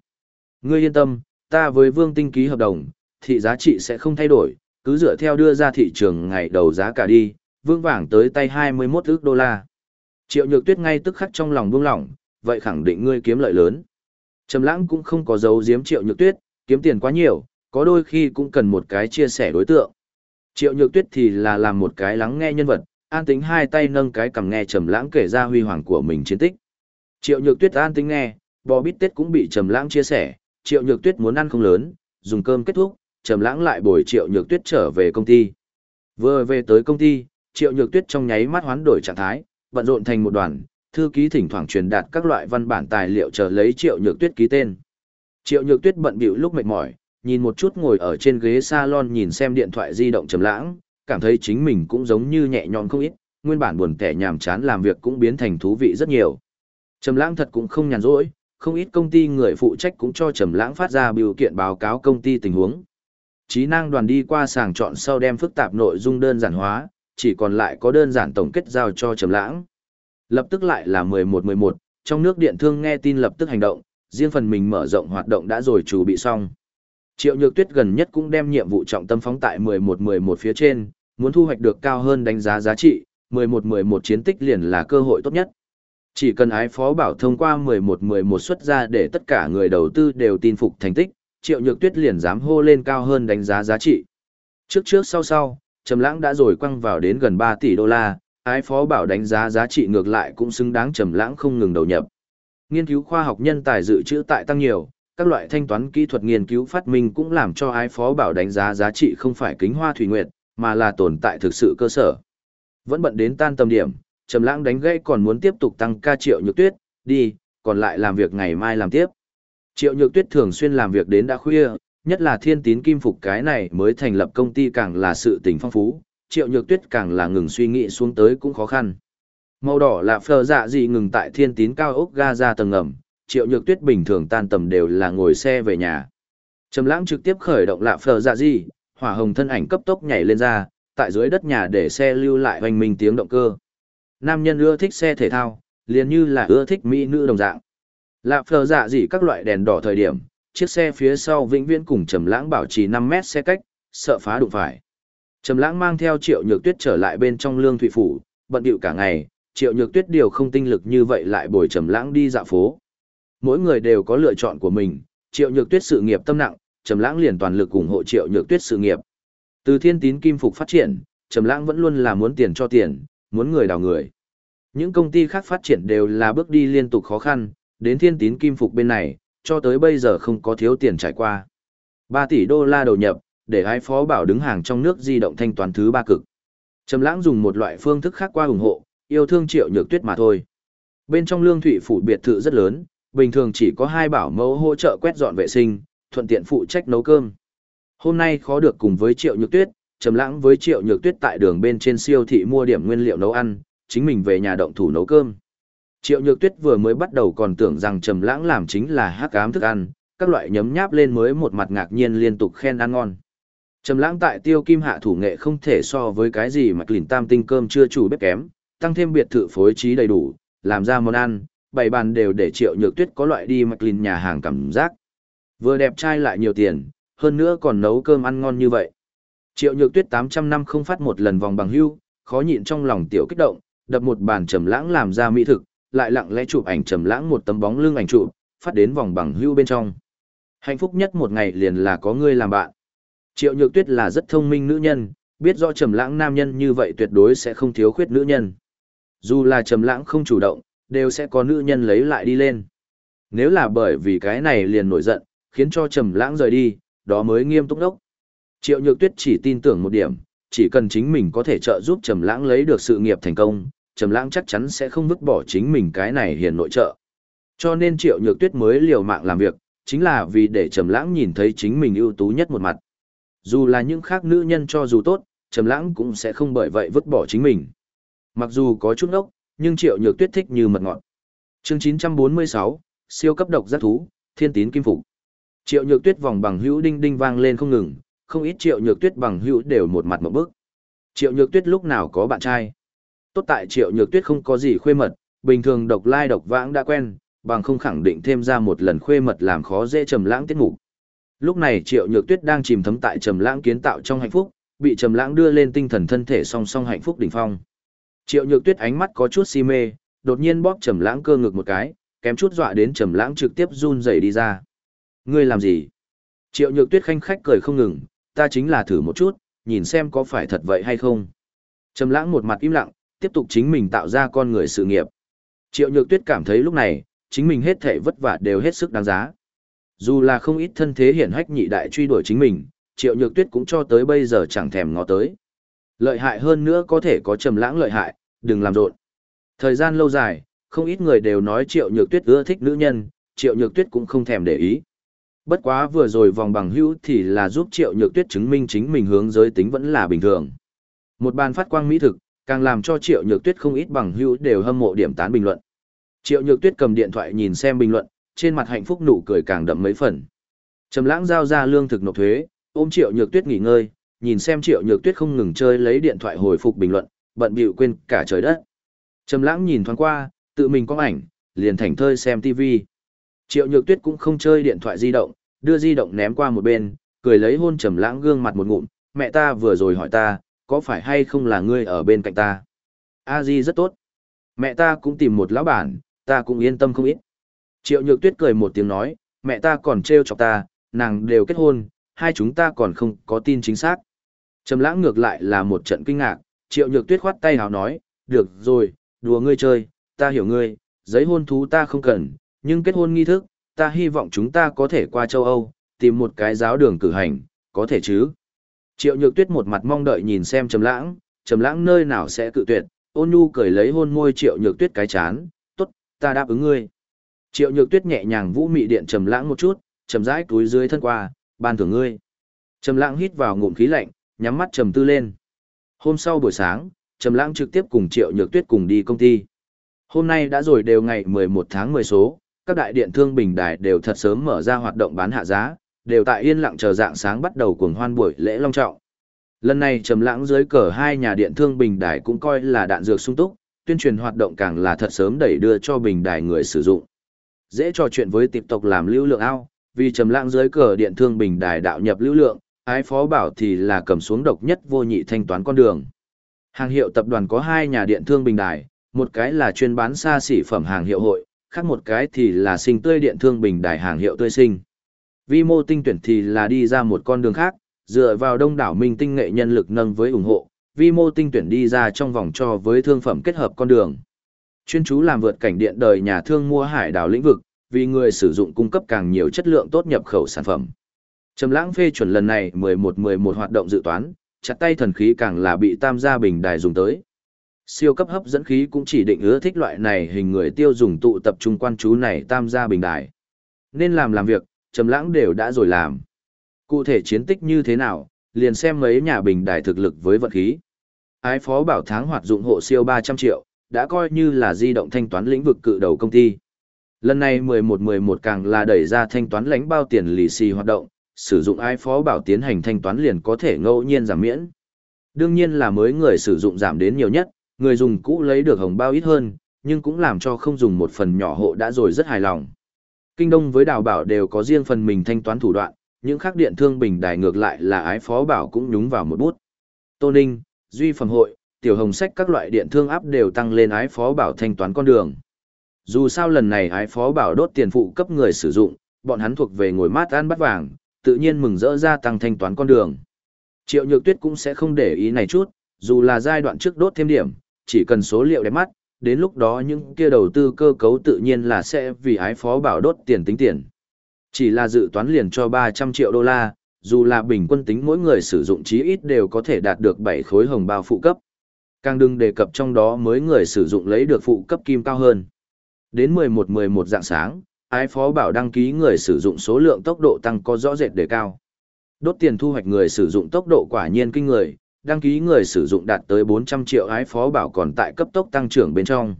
Ngươi yên tâm, ta với Vương Tinh ký hợp đồng, thị giá trị sẽ không thay đổi, cứ dựa theo đưa ra thị trường ngày đầu giá cả đi, vương vàng tới tay 21 ức đô la. Triệu Nhược Tuyết ngay tức khắc trong lòng buông lỏng, vậy khẳng định ngươi kiếm lợi lớn. Trầm Lãng cũng không có giấu giếm Triệu Nhược Tuyết, kiếm tiền quá nhiều, có đôi khi cũng cần một cái chia sẻ đối tượng. Triệu Nhược Tuyết thì là làm một cái lắng nghe nhân vật, an tính hai tay nâng cái cằm nghe trầm lãng kể ra huy hoàng của mình chiến tích. Triệu Nhược Tuyết an tính nghe, bò bít tết cũng bị trầm lãng chia sẻ, Triệu Nhược Tuyết muốn ăn không lớn, dùng cơm kết thúc, trầm lãng lại bồi Triệu Nhược Tuyết trở về công ty. Vừa về tới công ty, Triệu Nhược Tuyết trong nháy mắt hoán đổi trạng thái, bận rộn thành một đoàn, thư ký thỉnh thoảng truyền đạt các loại văn bản tài liệu chờ lấy Triệu Nhược Tuyết ký tên. Triệu Nhược Tuyết bận bịu lúc mệt mỏi, nhìn một chút ngồi ở trên ghế salon nhìn xem điện thoại di động trầm lãng, cảm thấy chính mình cũng giống như nhẹ nhõm không ít, nguyên bản buồn tẻ nhàm chán làm việc cũng biến thành thú vị rất nhiều. Trầm lãng thật cũng không nhàn rỗi, không ít công ty người phụ trách cũng cho Trầm lãng phát ra biểu kiện báo cáo công ty tình huống. Chí năng đoàn đi qua sàng chọn sau đem phức tạp nội dung đơn giản hóa, chỉ còn lại có đơn giản tổng kết giao cho Trầm lãng. Lập tức lại là 1111, trong nước điện thương nghe tin lập tức hành động, riêng phần mình mở rộng hoạt động đã rồi chủ bị xong. Triệu Nhược Tuyết gần nhất cũng đem nhiệm vụ trọng tâm phóng tại 11-11 phía trên, muốn thu hoạch được cao hơn đánh giá giá trị, 11-11 chiến tích liền là cơ hội tốt nhất. Chỉ cần ái phó bảo thông qua 11-11 xuất ra để tất cả người đầu tư đều tin phục thành tích, Triệu Nhược Tuyết liền dám hô lên cao hơn đánh giá giá trị. Trước trước sau sau, Trầm Lãng đã rồi quăng vào đến gần 3 tỷ đô la, ái phó bảo đánh giá giá trị ngược lại cũng xứng đáng Trầm Lãng không ngừng đầu nhập. Nghiên cứu khoa học nhân tài dự trữ tại tăng nhiều, các loại thanh toán kỹ thuật nghiên cứu phát minh cũng làm cho ái phó bảo đánh giá giá trị không phải kính hoa thủy nguyệt, mà là tồn tại thực sự cơ sở. Vẫn bận đến tan tầm điểm, Trầm Lãng đánh gãy còn muốn tiếp tục tăng ca Triệu Nhược Tuyết, đi, còn lại làm việc ngày mai làm tiếp. Triệu Nhược Tuyết thường xuyên làm việc đến đã khuya, nhất là Thiên Tín Kim Phục cái này mới thành lập công ty càng là sự tình phong phú, Triệu Nhược Tuyết càng là ngừng suy nghĩ xuống tới cũng khó khăn. Màu đỏ là phờ dạ gì ngừng tại Thiên Tín cao ốc ga ra tầng ngầm, triệu nhược tuyết bình thường tan tầm đều là ngồi xe về nhà. Trầm lãng trực tiếp khởi động lạ phờ dạ gì, hỏa hồng thân ảnh cấp tốc nhảy lên ra, tại dưới đất nhà để xe lưu lại hoành minh tiếng động cơ. Nam nhân ưa thích xe thể thao, liền như là ưa thích mỹ nữ đồng dạng. Lạ phờ dạ gì các loại đèn đỏ thời điểm, chiếc xe phía sau vĩnh viễn cùng Trầm lãng bảo trì 5 mét xe cách, sợ phá đụng phải. Trầm lãng mang theo triệu nhược tuyết trở lại bên trong lương Thụy phủ, bận điệu cả ngày, triệu nhược tuyết điều không tinh lực như vậy lại bồi trầm lãng đi dạo phố. Mỗi người đều có lựa chọn của mình, triệu nhược tuyết sự nghiệp tâm nặng, trầm lãng liền toàn lực ủng hộ triệu nhược tuyết sự nghiệp. Từ thiên tín kim phục phát triển, trầm lãng vẫn luôn là muốn tiền cho tiền, muốn người đào người. Những công ty khác phát triển đều là bước đi liên tục khó khăn, đến thiên tín kim phục bên này, cho tới bây giờ không có thiếu tiền trải qua. 3 tỷ đô la đầu nhập, để hai phó bảo đứng hàng trong nước di động thanh toán thứ ba cực. Trầm lãng dùng một loại phương thức khác qua ủng hộ, yêu thương triệu nhược tuyết mà thôi. Bên trong lương thủy phủ biệt thự rất lớn, bình thường chỉ có hai bảo mẫu hỗ trợ quét dọn vệ sinh, thuận tiện phụ trách nấu cơm. Hôm nay khó được cùng với triệu nhược tuyết, trầm lãng với triệu nhược tuyết tại đường bên trên siêu thị mua điểm nguyên liệu nấu ăn, chính mình về nhà động thủ nấu cơm. Triệu nhược tuyết vừa mới bắt đầu còn tưởng rằng trầm lãng làm chính là hắc ám thức ăn, các loại nhấm nháp lên mới một mặt ngạc nhiên liên tục khen ăn ngon. Trầm lãng tại tiêu kim hạ thủ nghệ không thể so với cái gì mà lìn tam tinh cơm chưa chủ bếp kém, tăng thêm biệt thự phối trí đầy đủ, làm ra món ăn, bày bàn đều để triệu nhược tuyết có loại đi mặc lìn nhà hàng cảm giác. Vừa đẹp trai lại nhiều tiền, hơn nữa còn nấu cơm ăn ngon như vậy. Triệu nhược tuyết 800 năm không phát một lần vòng bằng hưu, khó nhịn trong lòng tiểu kích động, đập một bàn trầm lãng làm ra mỹ thực, lại lặng lẽ chụp ảnh trầm lãng một tấm bóng lưng ảnh chụp, phát đến vòng bằng hưu bên trong. Hạnh phúc nhất một ngày liền là có ngươi làm bạn. Triệu Nhược Tuyết là rất thông minh nữ nhân, biết rõ trầm lãng nam nhân như vậy tuyệt đối sẽ không thiếu khuyết nữ nhân. Dù là trầm lãng không chủ động, đều sẽ có nữ nhân lấy lại đi lên. Nếu là bởi vì cái này liền nổi giận, khiến cho trầm lãng rời đi, đó mới nghiêm túc đốc. Triệu Nhược Tuyết chỉ tin tưởng một điểm, chỉ cần chính mình có thể trợ giúp trầm lãng lấy được sự nghiệp thành công, trầm lãng chắc chắn sẽ không vứt bỏ chính mình cái này hiền nội trợ. Cho nên Triệu Nhược Tuyết mới liều mạng làm việc, chính là vì để trầm lãng nhìn thấy chính mình ưu tú nhất một mặt. Dù là những khác nữ nhân cho dù tốt, trầm lãng cũng sẽ không bởi vậy vứt bỏ chính mình. Mặc dù có chút độc, nhưng Triệu Nhược Tuyết thích như mật ngọt. Chương 946, siêu cấp độc giác thú, thiên tín kim phục. Triệu Nhược Tuyết vòng bằng hữu đinh đinh vang lên không ngừng, không ít Triệu Nhược Tuyết bằng hữu đều một mặt một bức. Triệu Nhược Tuyết lúc nào có bạn trai? Tốt tại Triệu Nhược Tuyết không có gì khuê mật, bình thường độc lai độc vãng đã quen, bằng không khẳng định thêm ra một lần khuê mật làm khó dễ trầm lãng tiết mục. Lúc này Triệu Nhược Tuyết đang chìm thấm tại trầm lãng kiến tạo trong hạnh phúc, bị trầm lãng đưa lên tinh thần thân thể song song hạnh phúc đỉnh phong. Triệu Nhược Tuyết ánh mắt có chút si mê, đột nhiên bóp trầm lãng cơ ngực một cái, kém chút dọa đến trầm lãng trực tiếp run rẩy đi ra. Ngươi làm gì? Triệu Nhược Tuyết khanh khách cười không ngừng, ta chính là thử một chút, nhìn xem có phải thật vậy hay không. Trầm lãng một mặt im lặng, tiếp tục chính mình tạo ra con người sự nghiệp. Triệu Nhược Tuyết cảm thấy lúc này, chính mình hết thể vất vả đều hết sức đáng giá. Dù là không ít thân thế hiển hách nhị đại truy đuổi chính mình, Triệu Nhược Tuyết cũng cho tới bây giờ chẳng thèm ngó tới. Lợi hại hơn nữa có thể có trầm lãng lợi hại, đừng làm rộn. Thời gian lâu dài, không ít người đều nói Triệu Nhược Tuyết ưa thích nữ nhân, Triệu Nhược Tuyết cũng không thèm để ý. Bất quá vừa rồi vòng bằng hữu thì là giúp Triệu Nhược Tuyết chứng minh chính mình hướng giới tính vẫn là bình thường. Một bàn phát quang mỹ thực, càng làm cho Triệu Nhược Tuyết không ít bằng hữu đều hâm mộ điểm tán bình luận. Triệu Nhược Tuyết cầm điện thoại nhìn xem bình luận, trên mặt hạnh phúc nụ cười càng đậm mấy phần. Trầm Lãng giao ra lương thực nộp thuế, ôm Triệu Nhược Tuyết nghỉ ngơi, nhìn xem Triệu Nhược Tuyết không ngừng chơi lấy điện thoại hồi phục bình luận, bận bịu quên cả trời đất. Trầm Lãng nhìn thoáng qua, tự mình có ảnh, liền thảnh thơi xem TV. Triệu Nhược Tuyết cũng không chơi điện thoại di động, đưa di động ném qua một bên, cười lấy hôn Trầm Lãng gương mặt một ngụm, "Mẹ ta vừa rồi hỏi ta, có phải hay không là ngươi ở bên cạnh ta?" "A Di rất tốt. Mẹ ta cũng tìm một lão bản, ta cũng yên tâm không ít." Triệu Nhược Tuyết cười một tiếng nói, "Mẹ ta còn trêu chọc ta, nàng đều kết hôn, hai chúng ta còn không có tin chính xác." Trầm Lãng ngược lại là một trận kinh ngạc, Triệu Nhược Tuyết khoát tay hào nói, "Được rồi, đùa ngươi chơi, ta hiểu ngươi, giấy hôn thú ta không cần, nhưng kết hôn nghi thức, ta hy vọng chúng ta có thể qua châu Âu, tìm một cái giáo đường cử hành, có thể chứ?" Triệu Nhược Tuyết một mặt mong đợi nhìn xem Trầm Lãng, Trầm Lãng nơi nào sẽ cự tuyệt, ôn nhu cười lấy hôn môi Triệu Nhược Tuyết cái chán, "Tốt, ta đáp ứng ngươi." Triệu Nhược Tuyết nhẹ nhàng vũ mị điện Trầm Lãng một chút, chậm rãi túi dưới thân qua, "Ban thưởng ngươi." Trầm Lãng hít vào ngụm khí lạnh, nhắm mắt trầm tư lên. Hôm sau buổi sáng, Trầm Lãng trực tiếp cùng Triệu Nhược Tuyết cùng đi công ty. Hôm nay đã rồi đều ngày 11 tháng 10 số, các đại điện thương bình đài đều thật sớm mở ra hoạt động bán hạ giá, đều tại yên lặng chờ dạng sáng bắt đầu cuồng hoan buổi lễ long trọng. Lần này trầm lãng dưới cờ hai nhà điện thương bình đài cũng coi là đạn dược sung túc, tuyên truyền hoạt động càng là thật sớm đẩy đưa cho bình đài người sử dụng. Dễ trò chuyện với tiếp tục làm lưu lượng ao, vì trầm lãng dưới cờ điện thương bình đài đạo nhập lưu lượng, ái phó bảo thì là cầm xuống độc nhất vô nhị thanh toán con đường. Hàng hiệu tập đoàn có hai nhà điện thương bình đài, một cái là chuyên bán xa xỉ phẩm hàng hiệu hội, khác một cái thì là sinh tươi điện thương bình đài hàng hiệu tươi sinh. Vi mô tinh tuyển thì là đi ra một con đường khác, dựa vào đông đảo minh tinh nghệ nhân lực nâng với ủng hộ, vi mô tinh tuyển đi ra trong vòng cho với thương phẩm kết hợp con đường. Chuyên chú làm vượt cảnh điện đời nhà thương mua hải đảo lĩnh vực, vì người sử dụng cung cấp càng nhiều chất lượng tốt nhập khẩu sản phẩm. Trầm lãng phê chuẩn lần này 11-11 hoạt động dự toán, chặt tay thần khí càng là bị tam gia bình đài dùng tới. Siêu cấp hấp dẫn khí cũng chỉ định ưa thích loại này hình người tiêu dùng tụ tập trung quan chú này tam gia bình đài. Nên làm làm việc, trầm lãng đều đã rồi làm. Cụ thể chiến tích như thế nào, liền xem mấy nhà bình đài thực lực với vận khí. Ái phó bảo tháng hoạt dụng hộ siêu 300 triệu, đã coi như là di động thanh toán lĩnh vực cự đầu công ty. Lần này 11-11 càng là đẩy ra thanh toán lãnh bao tiền lì xì hoạt động, sử dụng ái phó bảo tiến hành thanh toán liền có thể ngẫu nhiên giảm miễn. Đương nhiên là mới người sử dụng giảm đến nhiều nhất, người dùng cũ lấy được hồng bao ít hơn, nhưng cũng làm cho không dùng một phần nhỏ hộ đã rồi rất hài lòng. Kinh Đông với đào bảo đều có riêng phần mình thanh toán thủ đoạn, những khác điện thương bình đài ngược lại là ái phó bảo cũng nhúng vào một bút. Tô Ninh, Duy Phẩm Hội, Tiểu Hồng Sách các loại điện thương áp đều tăng lên ái phó bảo thanh toán con đường. Dù sao lần này ái phó bảo đốt tiền phụ cấp người sử dụng, bọn hắn thuộc về ngồi mát ăn bắt vàng, tự nhiên mừng rỡ ra tăng thanh toán con đường. Triệu Nhược Tuyết cũng sẽ không để ý này chút, dù là giai đoạn trước đốt thêm điểm, chỉ cần số liệu đẹp mắt, đến lúc đó những kia đầu tư cơ cấu tự nhiên là sẽ vì ái phó bảo đốt tiền tính tiền. Chỉ là dự toán liền cho 300 triệu đô la, dù là bình quân tính mỗi người sử dụng chí ít đều có thể đạt được 7 khối hồng bao phụ cấp. Càng đừng đề cập trong đó mới người sử dụng lấy được phụ cấp kim cao hơn. Đến 11-11 dạng sáng, ái phó bảo đăng ký người sử dụng số lượng tốc độ tăng có rõ rệt đề cao. Đốt tiền thu hoạch người sử dụng tốc độ quả nhiên kinh người, đăng ký người sử dụng đạt tới 400 triệu ái phó bảo còn tại cấp tốc tăng trưởng bên trong.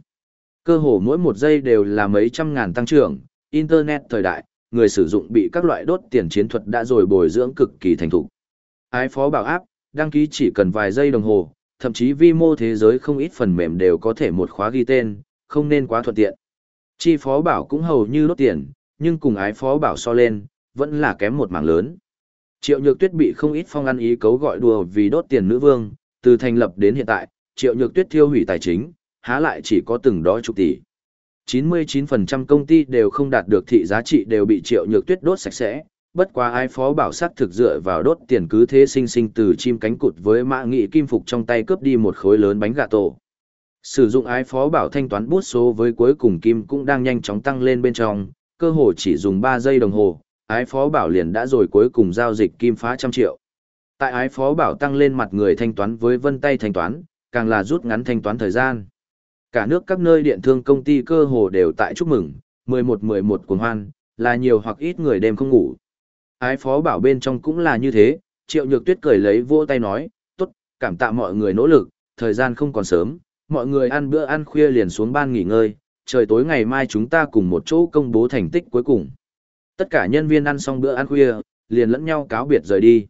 Cơ hồ mỗi một giây đều là mấy trăm ngàn tăng trưởng, Internet thời đại, người sử dụng bị các loại đốt tiền chiến thuật đã rồi bồi dưỡng cực kỳ thành thục. Ái phó bảo áp, đăng ký chỉ cần vài giây đồng hồ, thậm chí vi mô thế giới không ít phần mềm đều có thể một khóa ghi tên, không nên quá thuận tiện. Chi phó bảo cũng hầu như đốt tiền, nhưng cùng ái phó bảo so lên, vẫn là kém một mảng lớn. Triệu Nhược Tuyết bị không ít phong ăn ý cấu gọi đùa vì đốt tiền nữ vương, từ thành lập đến hiện tại, Triệu Nhược Tuyết thiêu hủy tài chính, há lại chỉ có từng đó chục tỷ. 99% công ty đều không đạt được thị giá trị đều bị Triệu Nhược Tuyết đốt sạch sẽ, bất quá ai phó bảo sát thực dựa vào đốt tiền cứ thế sinh sinh từ chim cánh cụt với mã nghị kim phục trong tay cướp đi một khối lớn bánh gà tổ. Sử dụng ái phó bảo thanh toán bút số với cuối cùng kim cũng đang nhanh chóng tăng lên bên trong, cơ hồ chỉ dùng 3 giây đồng hồ, ái phó bảo liền đã rồi cuối cùng giao dịch kim phá trăm triệu. Tại ái phó bảo tăng lên mặt người thanh toán với vân tay thanh toán, càng là rút ngắn thanh toán thời gian. Cả nước các nơi điện thương công ty cơ hồ đều tại chúc mừng, 11-11 cuồng hoan, là nhiều hoặc ít người đêm không ngủ. Ái phó bảo bên trong cũng là như thế, triệu nhược tuyết cười lấy vỗ tay nói, tốt, cảm tạ mọi người nỗ lực, thời gian không còn sớm, mọi người ăn bữa ăn khuya liền xuống ban nghỉ ngơi, trời tối ngày mai chúng ta cùng một chỗ công bố thành tích cuối cùng. Tất cả nhân viên ăn xong bữa ăn khuya, liền lẫn nhau cáo biệt rời đi.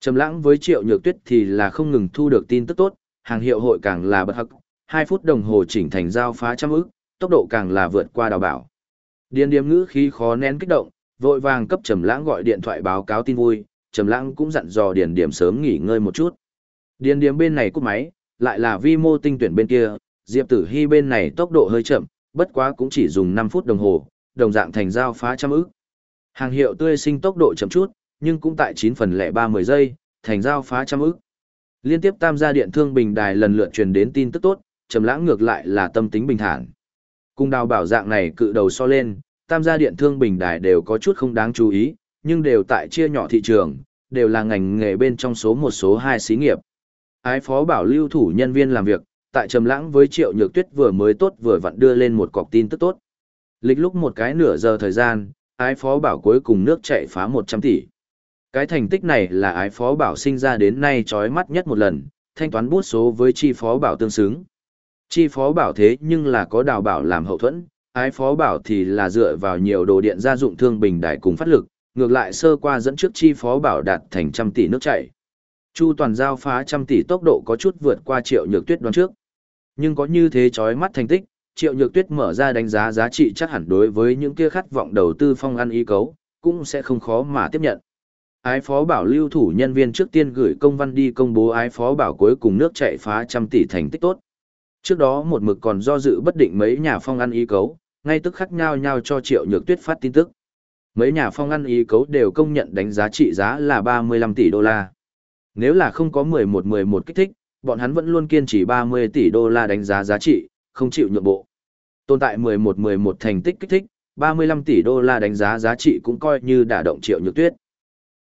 Trầm lãng với triệu nhược tuyết thì là không ngừng thu được tin tức tốt, hàng hiệu hội càng là bật hắc, 2 phút đồng hồ chỉnh thành giao phá trăm ức, tốc độ càng là vượt qua đào bảo. Điền điếm ngữ khí khó nén kích động, vội vàng cấp Trầm lãng gọi điện thoại báo cáo tin vui, Trầm lãng cũng dặn dò điền điểm sớm nghỉ ngơi một chút. Điền điểm bên này cúp máy, lại là vi mô tinh tuyển bên kia, Diệp Tử Hi bên này tốc độ hơi chậm, bất quá cũng chỉ dùng 5 phút đồng hồ, đồng dạng thành giao phá trăm ức. Hàng hiệu tươi sinh tốc độ chậm chút, nhưng cũng tại 9 phần lẻ 30 giây, thành giao phá trăm ức. Liên tiếp tam gia điện thương bình đài lần lượt truyền đến tin tức tốt, trầm lãng ngược lại là tâm tính bình thản. Cung đào bảo dạng này cự đầu so lên, tam gia điện thương bình đài đều có chút không đáng chú ý, nhưng đều tại chia nhỏ thị trường, đều là ngành nghề bên trong số một số hai xí nghiệp. Ái phó bảo lưu thủ nhân viên làm việc, tại trầm lãng với triệu nhược tuyết vừa mới tốt vừa vặn đưa lên một cọc tin tức tốt. Lịch lúc một cái nửa giờ thời gian, ái phó bảo cuối cùng nước chạy phá 100 tỷ. Cái thành tích này là ái phó bảo sinh ra đến nay chói mắt nhất một lần, thanh toán bút số với chi phó bảo tương xứng. Chi phó bảo thế nhưng là có đào bảo làm hậu thuẫn, ái phó bảo thì là dựa vào nhiều đồ điện gia dụng thương bình đại cùng phát lực, ngược lại sơ qua dẫn trước chi phó bảo đạt thành trăm tỷ nước chảy. Chu toàn giao phá trăm tỷ tốc độ có chút vượt qua triệu nhược tuyết đoán trước. Nhưng có như thế chói mắt thành tích, triệu nhược tuyết mở ra đánh giá giá trị chắc hẳn đối với những kia khát vọng đầu tư phong ăn ý cấu, cũng sẽ không khó mà tiếp nhận. Ái phó bảo lưu thủ nhân viên trước tiên gửi công văn đi công bố ái phó bảo cuối cùng nước chạy phá trăm tỷ thành tích tốt. Trước đó một mực còn do dự bất định mấy nhà phong ăn ý cấu, ngay tức khắc nhau nhau cho triệu nhược tuyết phát tin tức. Mấy nhà phong ăn ý cấu đều công nhận đánh giá trị giá là 35 tỷ đô la. Nếu là không có 11-11 kích thích, bọn hắn vẫn luôn kiên trì 30 tỷ đô la đánh giá giá trị, không chịu nhượng bộ. Tồn tại 11-11 thành tích kích thích, 35 tỷ đô la đánh giá giá trị cũng coi như đả động triệu nhược tuyết.